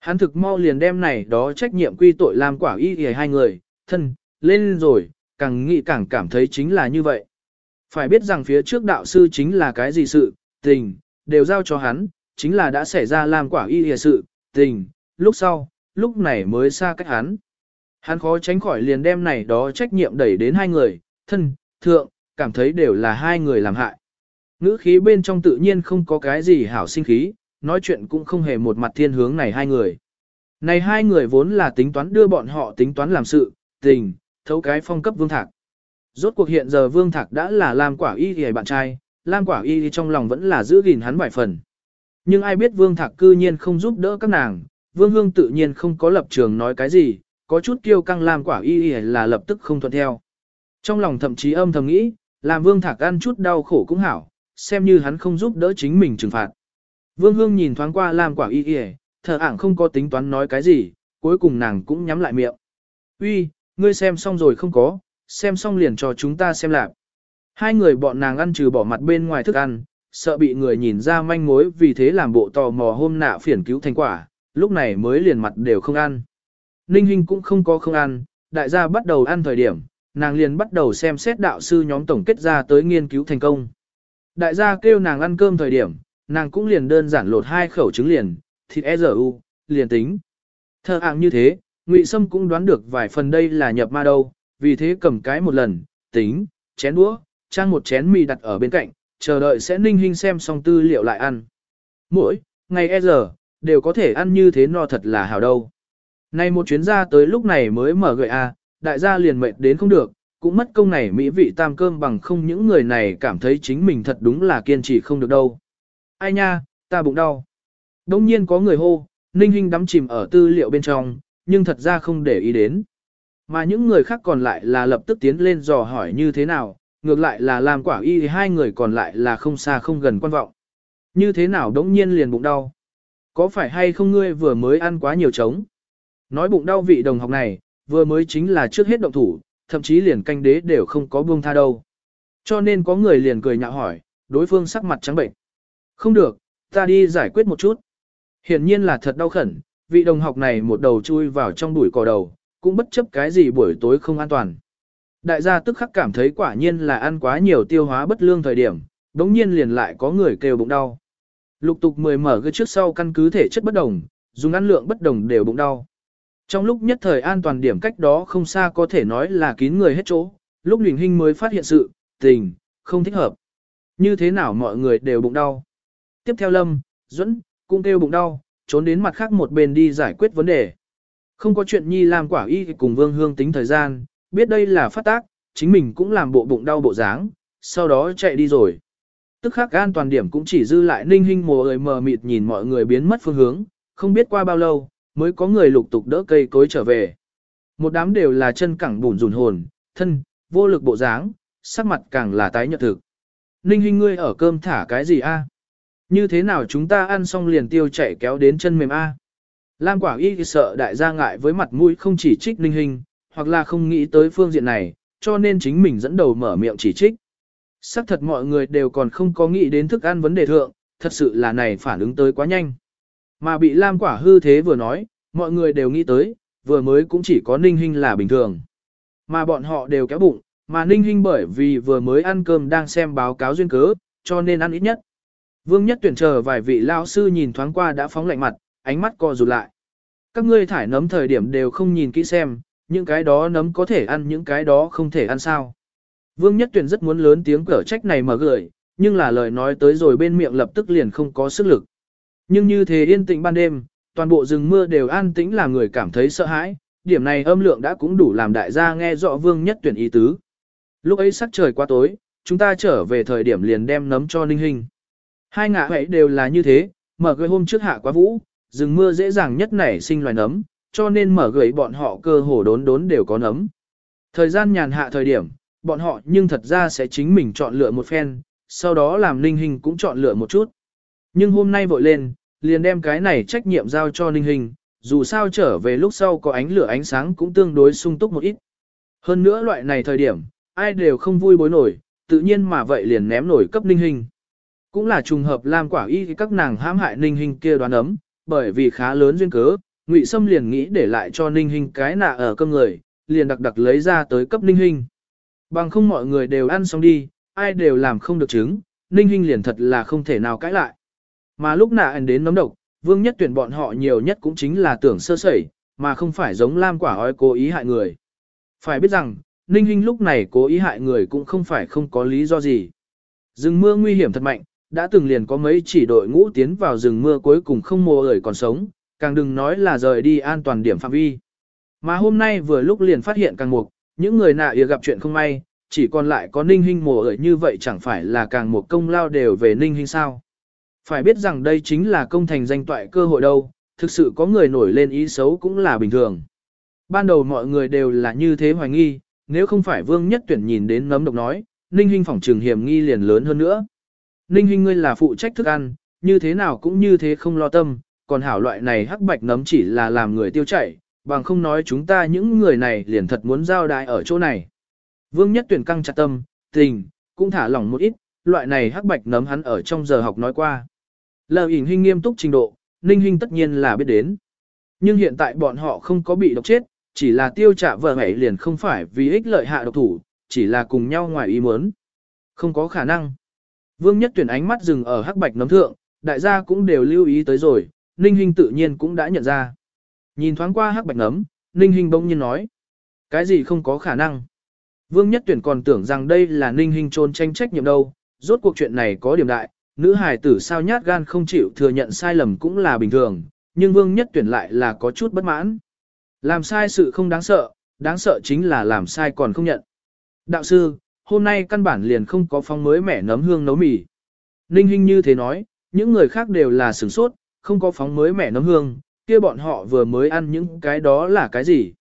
Hắn thực mau liền đem này đó trách nhiệm quy tội làm quả y y hai người, thân, lên rồi, càng nghĩ càng cảm thấy chính là như vậy. Phải biết rằng phía trước đạo sư chính là cái gì sự, tình, đều giao cho hắn, chính là đã xảy ra làm quả y y sự, tình, lúc sau, lúc này mới xa cách hắn. Hắn khó tránh khỏi liền đem này đó trách nhiệm đẩy đến hai người, thân, thượng, cảm thấy đều là hai người làm hại. Ngữ khí bên trong tự nhiên không có cái gì hảo sinh khí, nói chuyện cũng không hề một mặt thiên hướng này hai người. Này hai người vốn là tính toán đưa bọn họ tính toán làm sự, tình, thấu cái phong cấp vương thạc. Rốt cuộc hiện giờ vương thạc đã là Lam quả y thì bạn trai, Lam quả y trong lòng vẫn là giữ gìn hắn vài phần. Nhưng ai biết vương thạc cư nhiên không giúp đỡ các nàng, vương hương tự nhiên không có lập trường nói cái gì, có chút kiêu căng Lam quả y Y là lập tức không thuận theo. Trong lòng thậm chí âm thầm nghĩ, làm vương thạc ăn chút đau khổ cũng hảo, xem như hắn không giúp đỡ chính mình trừng phạt. Vương Hương nhìn thoáng qua Lam Quả Y Y, thở ảng không có tính toán nói cái gì, cuối cùng nàng cũng nhắm lại miệng. Uy, ngươi xem xong rồi không có, xem xong liền cho chúng ta xem lạc. Hai người bọn nàng ăn trừ bỏ mặt bên ngoài thức ăn, sợ bị người nhìn ra manh mối vì thế làm bộ tò mò hôm nạ phiền cứu thành quả, lúc này mới liền mặt đều không ăn. Ninh Hinh cũng không có không ăn, đại gia bắt đầu ăn thời điểm, nàng liền bắt đầu xem xét đạo sư nhóm tổng kết ra tới nghiên cứu thành công. Đại gia kêu nàng ăn cơm thời điểm, nàng cũng liền đơn giản lột hai khẩu trứng liền, thịt e u, liền tính. Thơ ạng như thế, Ngụy Sâm cũng đoán được vài phần đây là nhập ma đâu, vì thế cầm cái một lần, tính, chén đũa, trang một chén mì đặt ở bên cạnh, chờ đợi sẽ ninh hình xem xong tư liệu lại ăn. Mỗi, ngày e giờ, đều có thể ăn như thế no thật là hào đâu. Nay một chuyến ra tới lúc này mới mở gợi a, à, đại gia liền mệt đến không được, cũng mất công này mỹ vị tam cơm bằng không những người này cảm thấy chính mình thật đúng là kiên trì không được đâu. Ai nha, ta bụng đau. Đông nhiên có người hô, Ninh Hinh đắm chìm ở tư liệu bên trong, nhưng thật ra không để ý đến. Mà những người khác còn lại là lập tức tiến lên dò hỏi như thế nào, ngược lại là làm quả y thì hai người còn lại là không xa không gần quan vọng. Như thế nào đống nhiên liền bụng đau? Có phải hay không ngươi vừa mới ăn quá nhiều trống? Nói bụng đau vị đồng học này, vừa mới chính là trước hết động thủ, thậm chí liền canh đế đều không có buông tha đâu. Cho nên có người liền cười nhạo hỏi, đối phương sắc mặt trắng bệnh. Không được, ta đi giải quyết một chút. Hiển nhiên là thật đau khẩn, vị đồng học này một đầu chui vào trong bụi cỏ đầu, cũng bất chấp cái gì buổi tối không an toàn. Đại gia tức khắc cảm thấy quả nhiên là ăn quá nhiều tiêu hóa bất lương thời điểm, đống nhiên liền lại có người kêu bụng đau. Lục tục mười mở cái trước sau căn cứ thể chất bất đồng, dùng ăn lượng bất đồng đều bụng đau. Trong lúc nhất thời an toàn điểm cách đó không xa có thể nói là kín người hết chỗ, lúc Luyện Hinh mới phát hiện sự, tình, không thích hợp. Như thế nào mọi người đều bụng đau. Tiếp theo Lâm, Duẫn cũng kêu bụng đau, trốn đến mặt khác một bên đi giải quyết vấn đề. Không có chuyện nhi làm quả y cùng Vương Hương tính thời gian, biết đây là phát tác, chính mình cũng làm bộ bụng đau bộ dáng, sau đó chạy đi rồi. Tức khắc an toàn điểm cũng chỉ dư lại ninh hình mồ ơi mờ mịt nhìn mọi người biến mất phương hướng, không biết qua bao lâu, mới có người lục tục đỡ cây cối trở về. Một đám đều là chân cẳng bùn rùn hồn, thân, vô lực bộ dáng, sắc mặt càng là tái nhợt thực. Ninh Hinh ngươi ở cơm thả cái gì a? Như thế nào chúng ta ăn xong liền tiêu chạy kéo đến chân mềm a? Lam Quả Y sợ đại gia ngại với mặt mũi không chỉ trích Ninh Hinh, hoặc là không nghĩ tới phương diện này, cho nên chính mình dẫn đầu mở miệng chỉ trích. Sắc thật mọi người đều còn không có nghĩ đến thức ăn vấn đề thượng, thật sự là này phản ứng tới quá nhanh. Mà bị Lam quả hư thế vừa nói, mọi người đều nghĩ tới, vừa mới cũng chỉ có ninh hình là bình thường. Mà bọn họ đều kéo bụng, mà ninh hình bởi vì vừa mới ăn cơm đang xem báo cáo duyên cớ, cho nên ăn ít nhất. Vương nhất tuyển chờ vài vị lao sư nhìn thoáng qua đã phóng lạnh mặt, ánh mắt co rụt lại. Các ngươi thải nấm thời điểm đều không nhìn kỹ xem, những cái đó nấm có thể ăn những cái đó không thể ăn sao. Vương Nhất Tuyền rất muốn lớn tiếng cở trách này mà gửi, nhưng là lời nói tới rồi bên miệng lập tức liền không có sức lực. Nhưng như thế yên tĩnh ban đêm, toàn bộ rừng mưa đều an tĩnh làm người cảm thấy sợ hãi, điểm này âm lượng đã cũng đủ làm đại gia nghe rõ Vương Nhất Tuyển ý tứ. Lúc ấy sắc trời qua tối, chúng ta trở về thời điểm liền đem nấm cho Ninh Hình. Hai ngã vậy đều là như thế, mở gửi hôm trước hạ quá vũ, rừng mưa dễ dàng nhất nảy sinh loài nấm, cho nên mở gửi bọn họ cơ hồ đốn đốn đều có nấm. Thời gian nhàn hạ thời điểm, bọn họ nhưng thật ra sẽ chính mình chọn lựa một phen, sau đó làm Ninh Hình cũng chọn lựa một chút. Nhưng hôm nay vội lên, liền đem cái này trách nhiệm giao cho Ninh Hình, dù sao trở về lúc sau có ánh lửa ánh sáng cũng tương đối sung túc một ít. Hơn nữa loại này thời điểm, ai đều không vui bối nổi, tự nhiên mà vậy liền ném nổi cấp Ninh Hình. Cũng là trùng hợp làm quả y các nàng hãm hại Ninh Hình kia đoán ấm, bởi vì khá lớn duyên cớ, Ngụy Sâm liền nghĩ để lại cho Ninh Hình cái nạ ở cơm người, liền đặc đặc lấy ra tới cấp Ninh Hình. Bằng không mọi người đều ăn xong đi, ai đều làm không được chứng, Ninh Hinh liền thật là không thể nào cãi lại. Mà lúc nạ ảnh đến nấm độc, vương nhất tuyển bọn họ nhiều nhất cũng chính là tưởng sơ sẩy, mà không phải giống lam quả ói cố ý hại người. Phải biết rằng, Ninh Hinh lúc này cố ý hại người cũng không phải không có lý do gì. Rừng mưa nguy hiểm thật mạnh, đã từng liền có mấy chỉ đội ngũ tiến vào rừng mưa cuối cùng không mồ ởi còn sống, càng đừng nói là rời đi an toàn điểm phạm vi. Mà hôm nay vừa lúc liền phát hiện càng mục, những người nạ ỉa gặp chuyện không may, chỉ còn lại có ninh Hinh mồ ở như vậy chẳng phải là càng một công lao đều về ninh Hinh sao. Phải biết rằng đây chính là công thành danh toại cơ hội đâu, thực sự có người nổi lên ý xấu cũng là bình thường. Ban đầu mọi người đều là như thế hoài nghi, nếu không phải vương nhất tuyển nhìn đến nấm độc nói, ninh Hinh phỏng trường hiểm nghi liền lớn hơn nữa. Ninh Hinh ngươi là phụ trách thức ăn, như thế nào cũng như thế không lo tâm, còn hảo loại này hắc bạch nấm chỉ là làm người tiêu chảy, bằng không nói chúng ta những người này liền thật muốn giao đại ở chỗ này. Vương Nhất Tuyển căng chặt tâm, tình, cũng thả lỏng một ít, loại này hắc bạch nấm hắn ở trong giờ học nói qua. Lờ ỉn hình nghiêm túc trình độ, ninh hình tất nhiên là biết đến. Nhưng hiện tại bọn họ không có bị độc chết, chỉ là tiêu trả vợ mẹ liền không phải vì ích lợi hạ độc thủ, chỉ là cùng nhau ngoài ý muốn. Không có khả năng. Vương Nhất Tuyển ánh mắt dừng ở hắc bạch nấm thượng, đại gia cũng đều lưu ý tới rồi, ninh hình tự nhiên cũng đã nhận ra. Nhìn thoáng qua hắc bạch nấm, Ninh Hinh bỗng nhiên nói. Cái gì không có khả năng. Vương Nhất Tuyển còn tưởng rằng đây là Ninh Hinh trôn tranh trách nhiệm đâu, rốt cuộc chuyện này có điểm đại, nữ hài tử sao nhát gan không chịu thừa nhận sai lầm cũng là bình thường, nhưng Vương Nhất Tuyển lại là có chút bất mãn. Làm sai sự không đáng sợ, đáng sợ chính là làm sai còn không nhận. Đạo sư, hôm nay căn bản liền không có phong mới mẻ nấm hương nấu mì. Ninh Hinh như thế nói, những người khác đều là sửng sốt, không có phóng mới mẻ nấm hương, kia bọn họ vừa mới ăn những cái đó là cái gì?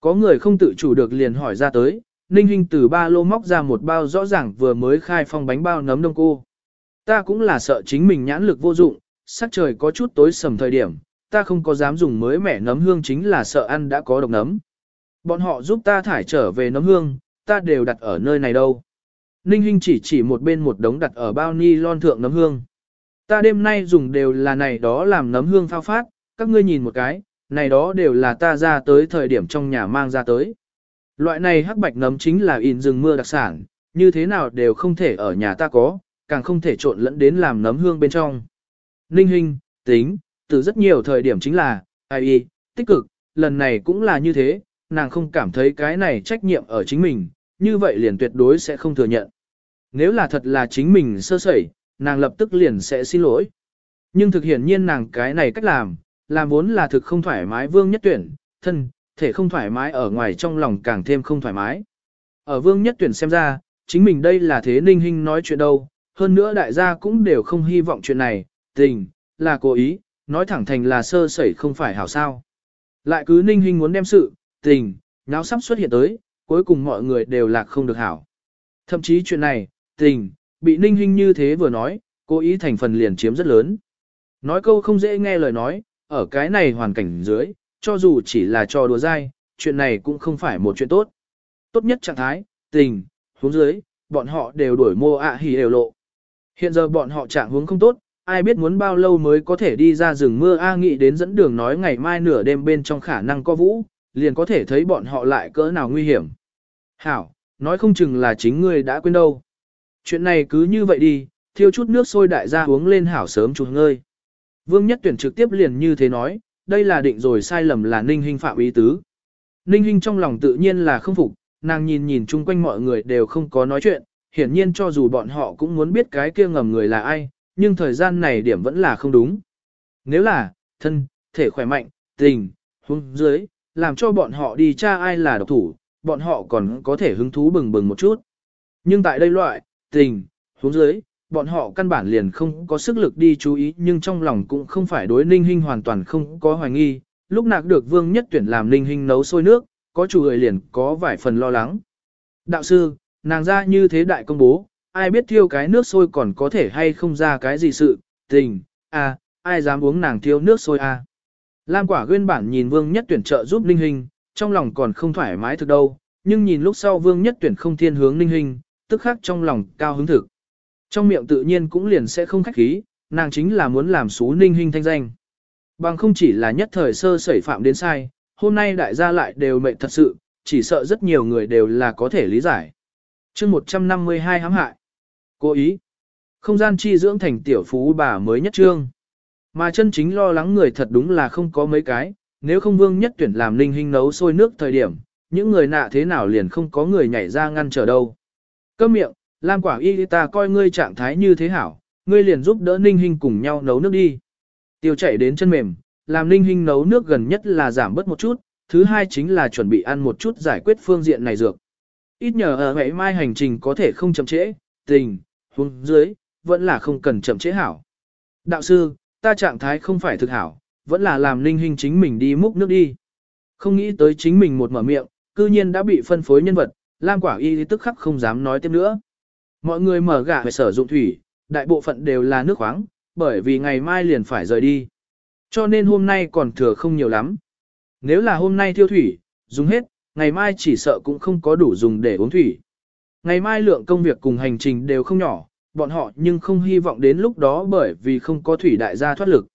Có người không tự chủ được liền hỏi ra tới, Ninh Hinh từ ba lô móc ra một bao rõ ràng vừa mới khai phong bánh bao nấm đông cô. Ta cũng là sợ chính mình nhãn lực vô dụng, sắc trời có chút tối sầm thời điểm, ta không có dám dùng mới mẻ nấm hương chính là sợ ăn đã có độc nấm. Bọn họ giúp ta thải trở về nấm hương, ta đều đặt ở nơi này đâu. Ninh Hinh chỉ chỉ một bên một đống đặt ở bao ni lon thượng nấm hương. Ta đêm nay dùng đều là này đó làm nấm hương phao phát, các ngươi nhìn một cái, này đó đều là ta ra tới thời điểm trong nhà mang ra tới. Loại này hắc bạch nấm chính là in rừng mưa đặc sản, như thế nào đều không thể ở nhà ta có, càng không thể trộn lẫn đến làm nấm hương bên trong. Ninh hình, tính, từ rất nhiều thời điểm chính là, ai y, tích cực, lần này cũng là như thế, nàng không cảm thấy cái này trách nhiệm ở chính mình, như vậy liền tuyệt đối sẽ không thừa nhận. Nếu là thật là chính mình sơ sẩy, nàng lập tức liền sẽ xin lỗi. Nhưng thực hiện nhiên nàng cái này cách làm, làm vốn là thực không thoải mái vương nhất tuyển, thân, thể không thoải mái ở ngoài trong lòng càng thêm không thoải mái. Ở vương nhất tuyển xem ra, chính mình đây là thế ninh hình nói chuyện đâu, hơn nữa đại gia cũng đều không hy vọng chuyện này, tình, là cố ý, nói thẳng thành là sơ sẩy không phải hảo sao. Lại cứ ninh hình muốn đem sự, tình, nháo sắp xuất hiện tới, cuối cùng mọi người đều lạc không được hảo. Thậm chí chuyện này, tình, bị ninh hình như thế vừa nói, cố ý thành phần liền chiếm rất lớn. Nói câu không dễ nghe lời nói, ở cái này hoàn cảnh dưới, cho dù chỉ là trò đùa dai, chuyện này cũng không phải một chuyện tốt. Tốt nhất trạng thái, tình, hướng dưới, bọn họ đều đuổi mô ạ hỉ đều lộ. Hiện giờ bọn họ trạng hướng không tốt, ai biết muốn bao lâu mới có thể đi ra rừng mưa A nghĩ đến dẫn đường nói ngày mai nửa đêm bên trong khả năng có vũ, liền có thể thấy bọn họ lại cỡ nào nguy hiểm. Hảo, nói không chừng là chính ngươi đã quên đâu. Chuyện này cứ như vậy đi, thiêu chút nước sôi đại gia uống lên hảo sớm chút ngơi. Vương Nhất Tuyển trực tiếp liền như thế nói, đây là định rồi sai lầm là Ninh Hinh phạm ý tứ. Ninh Hinh trong lòng tự nhiên là không phục, nàng nhìn nhìn chung quanh mọi người đều không có nói chuyện, hiển nhiên cho dù bọn họ cũng muốn biết cái kia ngầm người là ai, nhưng thời gian này điểm vẫn là không đúng. Nếu là, thân, thể khỏe mạnh, tình, hung dưới, làm cho bọn họ đi tra ai là độc thủ, bọn họ còn có thể hứng thú bừng bừng một chút. Nhưng tại đây loại, tình, hung dưới, bọn họ căn bản liền không có sức lực đi chú ý nhưng trong lòng cũng không phải đối ninh hình hoàn toàn không có hoài nghi. Lúc nạc được vương nhất tuyển làm ninh hình nấu sôi nước, có chủ người liền có vài phần lo lắng. Đạo sư, nàng ra như thế đại công bố, ai biết thiêu cái nước sôi còn có thể hay không ra cái gì sự, tình, à, ai dám uống nàng thiêu nước sôi à. Lam quả nguyên bản nhìn vương nhất tuyển trợ giúp ninh hình, trong lòng còn không thoải mái thực đâu, nhưng nhìn lúc sau vương nhất tuyển không thiên hướng ninh hình, tức khắc trong lòng cao hứng thực. Trong miệng tự nhiên cũng liền sẽ không khách khí, nàng chính là muốn làm xú ninh hình thanh danh. Bằng không chỉ là nhất thời sơ sẩy phạm đến sai, hôm nay đại gia lại đều mệnh thật sự, chỉ sợ rất nhiều người đều là có thể lý giải. chương 152 hãm hại. Cố ý. Không gian chi dưỡng thành tiểu phú bà mới nhất trương. Mà chân chính lo lắng người thật đúng là không có mấy cái, nếu không vương nhất tuyển làm ninh hình nấu sôi nước thời điểm, những người nạ thế nào liền không có người nhảy ra ngăn trở đâu. Câm miệng, Lam quả y ta coi ngươi trạng thái như thế hảo, ngươi liền giúp đỡ ninh hình cùng nhau nấu nước đi. Tiêu chạy đến chân mềm, làm ninh hình nấu nước gần nhất là giảm bớt một chút, thứ hai chính là chuẩn bị ăn một chút giải quyết phương diện này dược. Ít nhờ ở ngày mai hành trình có thể không chậm trễ, tình, huống dưới, vẫn là không cần chậm trễ hảo. Đạo sư, ta trạng thái không phải thực hảo, vẫn là làm ninh hình chính mình đi múc nước đi. Không nghĩ tới chính mình một mở miệng, cư nhiên đã bị phân phối nhân vật, Lam quả y tức khắc không dám nói tiếp nữa. Mọi người mở gạ về sử dụng thủy, đại bộ phận đều là nước khoáng, bởi vì ngày mai liền phải rời đi. Cho nên hôm nay còn thừa không nhiều lắm. Nếu là hôm nay tiêu thủy, dùng hết, ngày mai chỉ sợ cũng không có đủ dùng để uống thủy. Ngày mai lượng công việc cùng hành trình đều không nhỏ, bọn họ nhưng không hy vọng đến lúc đó bởi vì không có thủy đại gia thoát lực.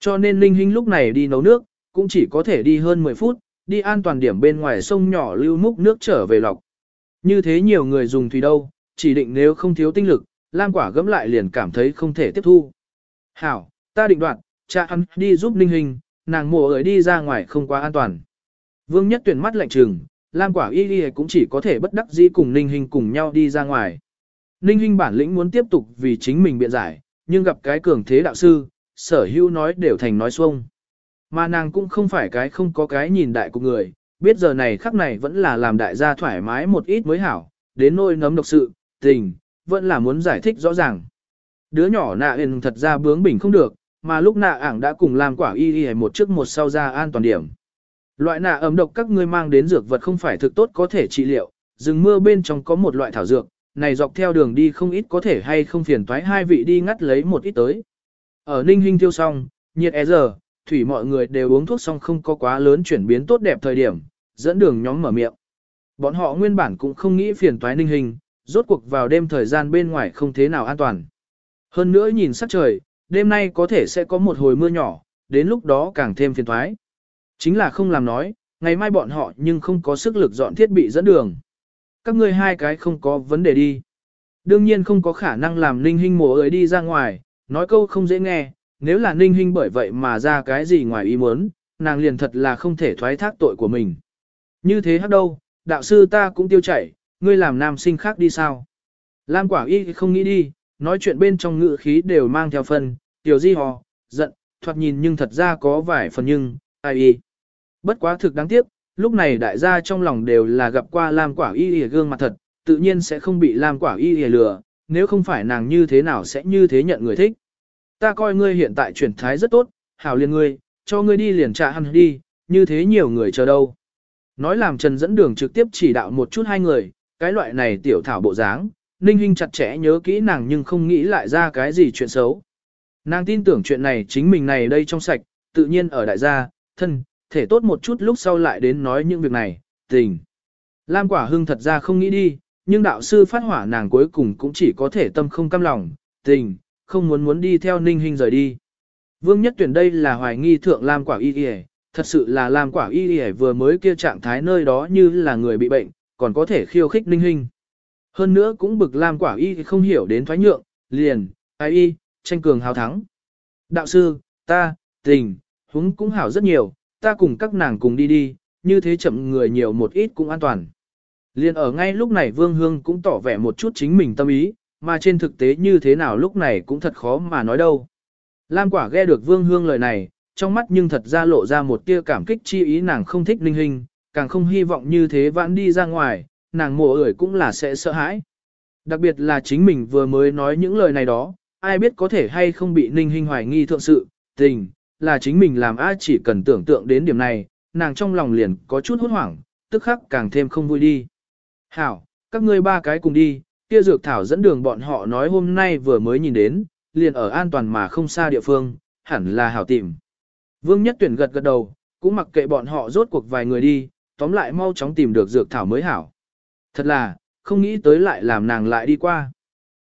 Cho nên Linh Hinh lúc này đi nấu nước, cũng chỉ có thể đi hơn 10 phút, đi an toàn điểm bên ngoài sông nhỏ lưu múc nước trở về lọc. Như thế nhiều người dùng thủy đâu, chỉ định nếu không thiếu tinh lực, Lam quả gấm lại liền cảm thấy không thể tiếp thu. Hảo, ta định đoạn, cha ăn đi giúp Ninh Hình, nàng mùa ở đi ra ngoài không quá an toàn. Vương Nhất tuyển mắt lạnh trừng, Lam quả y y cũng chỉ có thể bất đắc dĩ cùng Ninh Hình cùng nhau đi ra ngoài. Ninh Hình bản lĩnh muốn tiếp tục vì chính mình biện giải, nhưng gặp cái cường thế đạo sư, sở hữu nói đều thành nói xuông. Mà nàng cũng không phải cái không có cái nhìn đại của người, biết giờ này khắc này vẫn là làm đại gia thoải mái một ít mới hảo, đến nôi nấm độc sự, tình, vẫn là muốn giải thích rõ ràng. Đứa nhỏ nạ yên thật ra bướng bỉnh không được, mà lúc nạ ảng đã cùng làm quả y y một trước một sau ra an toàn điểm. Loại nạ ấm độc các ngươi mang đến dược vật không phải thực tốt có thể trị liệu, rừng mưa bên trong có một loại thảo dược, này dọc theo đường đi không ít có thể hay không phiền toái hai vị đi ngắt lấy một ít tới. Ở Ninh Hinh tiêu xong, nhiệt e giờ, thủy mọi người đều uống thuốc xong không có quá lớn chuyển biến tốt đẹp thời điểm, dẫn đường nhóm mở miệng. Bọn họ nguyên bản cũng không nghĩ phiền toái Ninh Hinh, rốt cuộc vào đêm thời gian bên ngoài không thế nào an toàn. Hơn nữa nhìn sắc trời, đêm nay có thể sẽ có một hồi mưa nhỏ, đến lúc đó càng thêm phiền thoái. Chính là không làm nói, ngày mai bọn họ nhưng không có sức lực dọn thiết bị dẫn đường. Các ngươi hai cái không có vấn đề đi. Đương nhiên không có khả năng làm ninh hình mùa ấy đi ra ngoài, nói câu không dễ nghe, nếu là ninh hình bởi vậy mà ra cái gì ngoài ý muốn, nàng liền thật là không thể thoái thác tội của mình. Như thế hắc đâu, đạo sư ta cũng tiêu chảy, ngươi làm nam sinh khác đi sao? Lam quả y không nghĩ đi, nói chuyện bên trong ngữ khí đều mang theo phần, tiểu di hò, giận, thoạt nhìn nhưng thật ra có vài phần nhưng, ai y. Bất quá thực đáng tiếc, lúc này đại gia trong lòng đều là gặp qua Lam quả y y gương mặt thật, tự nhiên sẽ không bị Lam quả y y lừa, nếu không phải nàng như thế nào sẽ như thế nhận người thích. Ta coi ngươi hiện tại chuyển thái rất tốt, hảo liền ngươi, cho ngươi đi liền trả hẳn đi, như thế nhiều người chờ đâu. Nói làm Trần dẫn đường trực tiếp chỉ đạo một chút hai người, cái loại này tiểu thảo bộ dáng, Ninh Hinh chặt chẽ nhớ kỹ nàng nhưng không nghĩ lại ra cái gì chuyện xấu. Nàng tin tưởng chuyện này chính mình này đây trong sạch, tự nhiên ở đại gia, thân, thể tốt một chút lúc sau lại đến nói những việc này, tình. Lam quả hưng thật ra không nghĩ đi, nhưng đạo sư phát hỏa nàng cuối cùng cũng chỉ có thể tâm không cam lòng, tình, không muốn muốn đi theo ninh hình rời đi. Vương nhất tuyển đây là hoài nghi thượng Lam quả y y thật sự là Lam quả y y vừa mới kia trạng thái nơi đó như là người bị bệnh, còn có thể khiêu khích ninh hình. Hơn nữa cũng bực Lam quả y không hiểu đến thoái nhượng, liền, ai y, tranh cường hào thắng. Đạo sư, ta, tình, húng cũng hảo rất nhiều, ta cùng các nàng cùng đi đi, như thế chậm người nhiều một ít cũng an toàn. Liên ở ngay lúc này Vương Hương cũng tỏ vẻ một chút chính mình tâm ý, mà trên thực tế như thế nào lúc này cũng thật khó mà nói đâu. Lam quả ghe được Vương Hương lời này, trong mắt nhưng thật ra lộ ra một tia cảm kích chi ý nàng không thích linh hình, càng không hy vọng như thế vãn đi ra ngoài, nàng mộ ởi cũng là sẽ sợ hãi. Đặc biệt là chính mình vừa mới nói những lời này đó, ai biết có thể hay không bị ninh hình hoài nghi thượng sự, tình, là chính mình làm ai chỉ cần tưởng tượng đến điểm này, nàng trong lòng liền có chút hốt hoảng, tức khắc càng thêm không vui đi. Hảo, các ngươi ba cái cùng đi, kia dược thảo dẫn đường bọn họ nói hôm nay vừa mới nhìn đến, liền ở an toàn mà không xa địa phương, hẳn là hảo tìm. Vương Nhất Tuyển gật gật đầu, cũng mặc kệ bọn họ rốt cuộc vài người đi, tóm lại mau chóng tìm được dược thảo mới hảo. Thật là, không nghĩ tới lại làm nàng lại đi qua.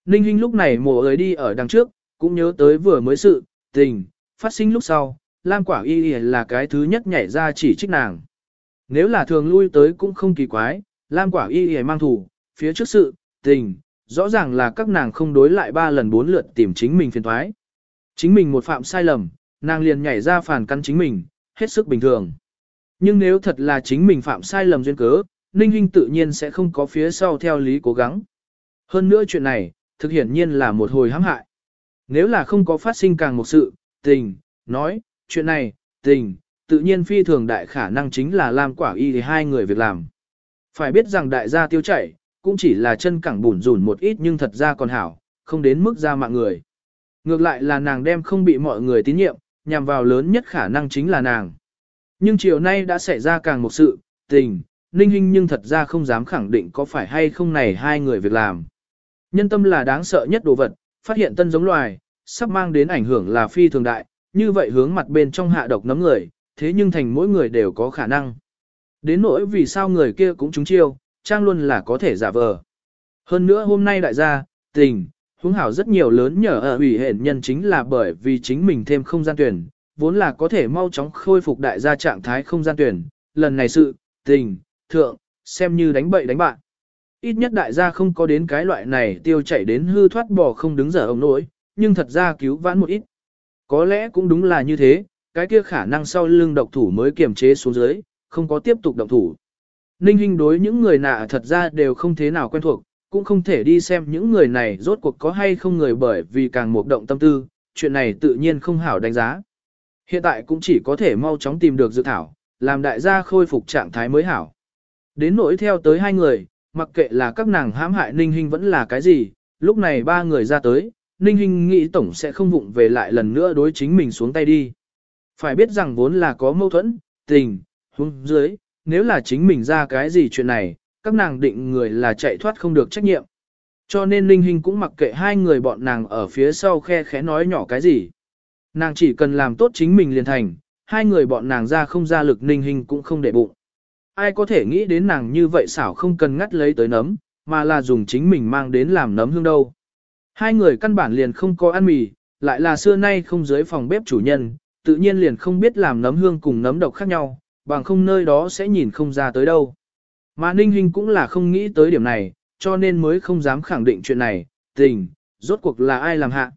Ninh Hinh lúc này mồ ơi đi ở đằng trước, cũng nhớ tới vừa mới sự, tình, phát sinh lúc sau, Lam Quả Y là cái thứ nhất nhảy ra chỉ trích nàng. Nếu là thường lui tới cũng không kỳ quái, Lam Quả Y mang thủ, phía trước sự, tình, rõ ràng là các nàng không đối lại ba lần bốn lượt tìm chính mình phiền thoái. Chính mình một phạm sai lầm, nàng liền nhảy ra phản căn chính mình, hết sức bình thường. Nhưng nếu thật là chính mình phạm sai lầm duyên cớ, Ninh Hinh tự nhiên sẽ không có phía sau theo lý cố gắng. Hơn nữa chuyện này, thực hiển nhiên là một hồi hãm hại. Nếu là không có phát sinh càng một sự, tình, nói, chuyện này, tình, tự nhiên phi thường đại khả năng chính là làm quả y thì hai người việc làm. Phải biết rằng đại gia tiêu chảy, cũng chỉ là chân cẳng bùn rủn một ít nhưng thật ra còn hảo, không đến mức ra mạng người. Ngược lại là nàng đem không bị mọi người tín nhiệm, nhằm vào lớn nhất khả năng chính là nàng. Nhưng chiều nay đã xảy ra càng một sự, tình, Ninh Hinh nhưng thật ra không dám khẳng định có phải hay không này hai người việc làm. Nhân tâm là đáng sợ nhất đồ vật, phát hiện tân giống loài, sắp mang đến ảnh hưởng là phi thường đại, như vậy hướng mặt bên trong hạ độc nấm người, thế nhưng thành mỗi người đều có khả năng. Đến nỗi vì sao người kia cũng trúng chiêu, trang luôn là có thể giả vờ. Hơn nữa hôm nay đại gia, tình, huống hảo rất nhiều lớn nhờ ở ủy hẹn nhân chính là bởi vì chính mình thêm không gian tuyển, vốn là có thể mau chóng khôi phục đại gia trạng thái không gian tuyển, lần này sự, tình, thượng, xem như đánh bậy đánh bạn. Ít nhất đại gia không có đến cái loại này tiêu chảy đến hư thoát bỏ không đứng giờ ông nỗi, nhưng thật ra cứu vãn một ít. Có lẽ cũng đúng là như thế, cái kia khả năng sau lưng độc thủ mới kiềm chế xuống dưới, không có tiếp tục động thủ. Ninh Hinh đối những người nạ thật ra đều không thế nào quen thuộc, cũng không thể đi xem những người này rốt cuộc có hay không người bởi vì càng một động tâm tư, chuyện này tự nhiên không hảo đánh giá. Hiện tại cũng chỉ có thể mau chóng tìm được dự thảo, làm đại gia khôi phục trạng thái mới hảo. Đến nỗi theo tới hai người, mặc kệ là các nàng hãm hại Ninh Hinh vẫn là cái gì, lúc này ba người ra tới, Ninh Hinh nghĩ tổng sẽ không vụng về lại lần nữa đối chính mình xuống tay đi. Phải biết rằng vốn là có mâu thuẫn, tình, huống dưới, nếu là chính mình ra cái gì chuyện này, các nàng định người là chạy thoát không được trách nhiệm. Cho nên Ninh Hinh cũng mặc kệ hai người bọn nàng ở phía sau khe khẽ nói nhỏ cái gì. Nàng chỉ cần làm tốt chính mình liền thành, hai người bọn nàng ra không ra lực Ninh hình cũng không để bụng. Ai có thể nghĩ đến nàng như vậy xảo không cần ngắt lấy tới nấm, mà là dùng chính mình mang đến làm nấm hương đâu. Hai người căn bản liền không có ăn mì, lại là xưa nay không dưới phòng bếp chủ nhân, tự nhiên liền không biết làm nấm hương cùng nấm độc khác nhau, bằng không nơi đó sẽ nhìn không ra tới đâu. Mà Ninh Hinh cũng là không nghĩ tới điểm này, cho nên mới không dám khẳng định chuyện này, tình, rốt cuộc là ai làm hạ.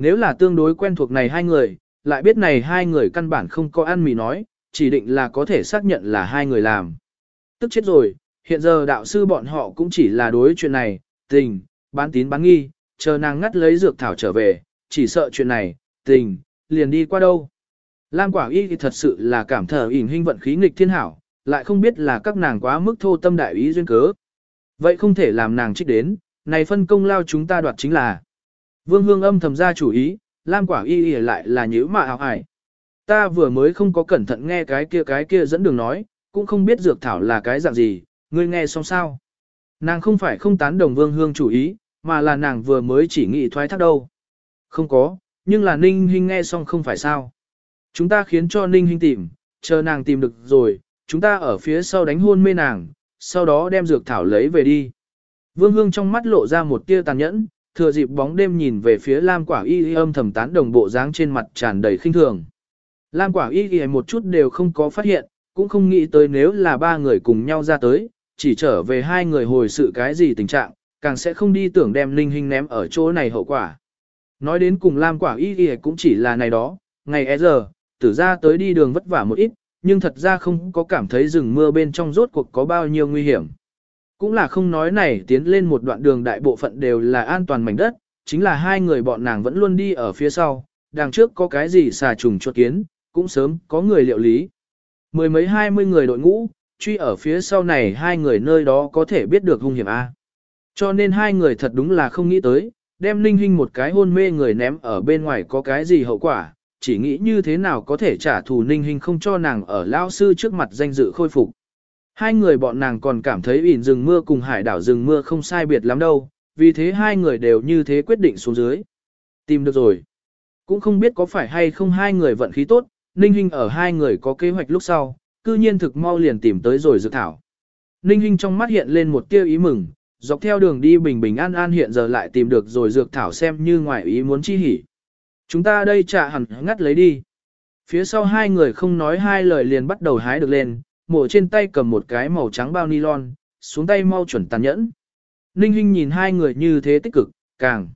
Nếu là tương đối quen thuộc này hai người, lại biết này hai người căn bản không có ăn mì nói, chỉ định là có thể xác nhận là hai người làm. Tức chết rồi, hiện giờ đạo sư bọn họ cũng chỉ là đối chuyện này, tình, bán tín bán nghi, chờ nàng ngắt lấy dược thảo trở về, chỉ sợ chuyện này, tình, liền đi qua đâu. Lam quả y thì thật sự là cảm thở ỉn hình vận khí nghịch thiên hảo, lại không biết là các nàng quá mức thô tâm đại ý duyên cớ. Vậy không thể làm nàng trích đến, này phân công lao chúng ta đoạt chính là. Vương hương âm thầm ra chủ ý, Lam quả y y lại là nhữ mà hào hải. Ta vừa mới không có cẩn thận nghe cái kia cái kia dẫn đường nói, cũng không biết dược thảo là cái dạng gì, ngươi nghe xong sao. Nàng không phải không tán đồng vương hương chủ ý, mà là nàng vừa mới chỉ nghĩ thoái thác đâu. Không có, nhưng là Ninh Hinh nghe xong không phải sao. Chúng ta khiến cho Ninh Hinh tìm, chờ nàng tìm được rồi, chúng ta ở phía sau đánh hôn mê nàng, sau đó đem dược thảo lấy về đi. Vương Hương trong mắt lộ ra một tia tàn nhẫn, thừa dịp bóng đêm nhìn về phía Lam Quả Y Y âm thầm tán đồng bộ dáng trên mặt tràn đầy khinh thường. Lam Quả Y Y một chút đều không có phát hiện, cũng không nghĩ tới nếu là ba người cùng nhau ra tới, chỉ trở về hai người hồi sự cái gì tình trạng, càng sẽ không đi tưởng đem linh hình ném ở chỗ này hậu quả. Nói đến cùng Lam Quả Y Y cũng chỉ là này đó, ngày e giờ, tử ra tới đi đường vất vả một ít, nhưng thật ra không có cảm thấy rừng mưa bên trong rốt cuộc có bao nhiêu nguy hiểm. Cũng là không nói này tiến lên một đoạn đường đại bộ phận đều là an toàn mảnh đất, chính là hai người bọn nàng vẫn luôn đi ở phía sau, đằng trước có cái gì xà trùng chuột kiến, cũng sớm có người liệu lý. Mười mấy hai mươi người đội ngũ, truy ở phía sau này hai người nơi đó có thể biết được hung hiểm A. Cho nên hai người thật đúng là không nghĩ tới, đem linh hình một cái hôn mê người ném ở bên ngoài có cái gì hậu quả, chỉ nghĩ như thế nào có thể trả thù ninh hình không cho nàng ở lao sư trước mặt danh dự khôi phục. Hai người bọn nàng còn cảm thấy ỉn rừng mưa cùng hải đảo rừng mưa không sai biệt lắm đâu, vì thế hai người đều như thế quyết định xuống dưới. Tìm được rồi. Cũng không biết có phải hay không hai người vận khí tốt, Ninh Hinh ở hai người có kế hoạch lúc sau, cư nhiên thực mau liền tìm tới rồi dược thảo. Ninh Hinh trong mắt hiện lên một tia ý mừng, dọc theo đường đi bình bình an an hiện giờ lại tìm được rồi dược thảo xem như ngoài ý muốn chi hỉ. Chúng ta đây trả hẳn ngắt lấy đi. Phía sau hai người không nói hai lời liền bắt đầu hái được lên, mổ trên tay cầm một cái màu trắng bao nylon, xuống tay mau chuẩn tàn nhẫn. Ninh Hinh nhìn hai người như thế tích cực, càng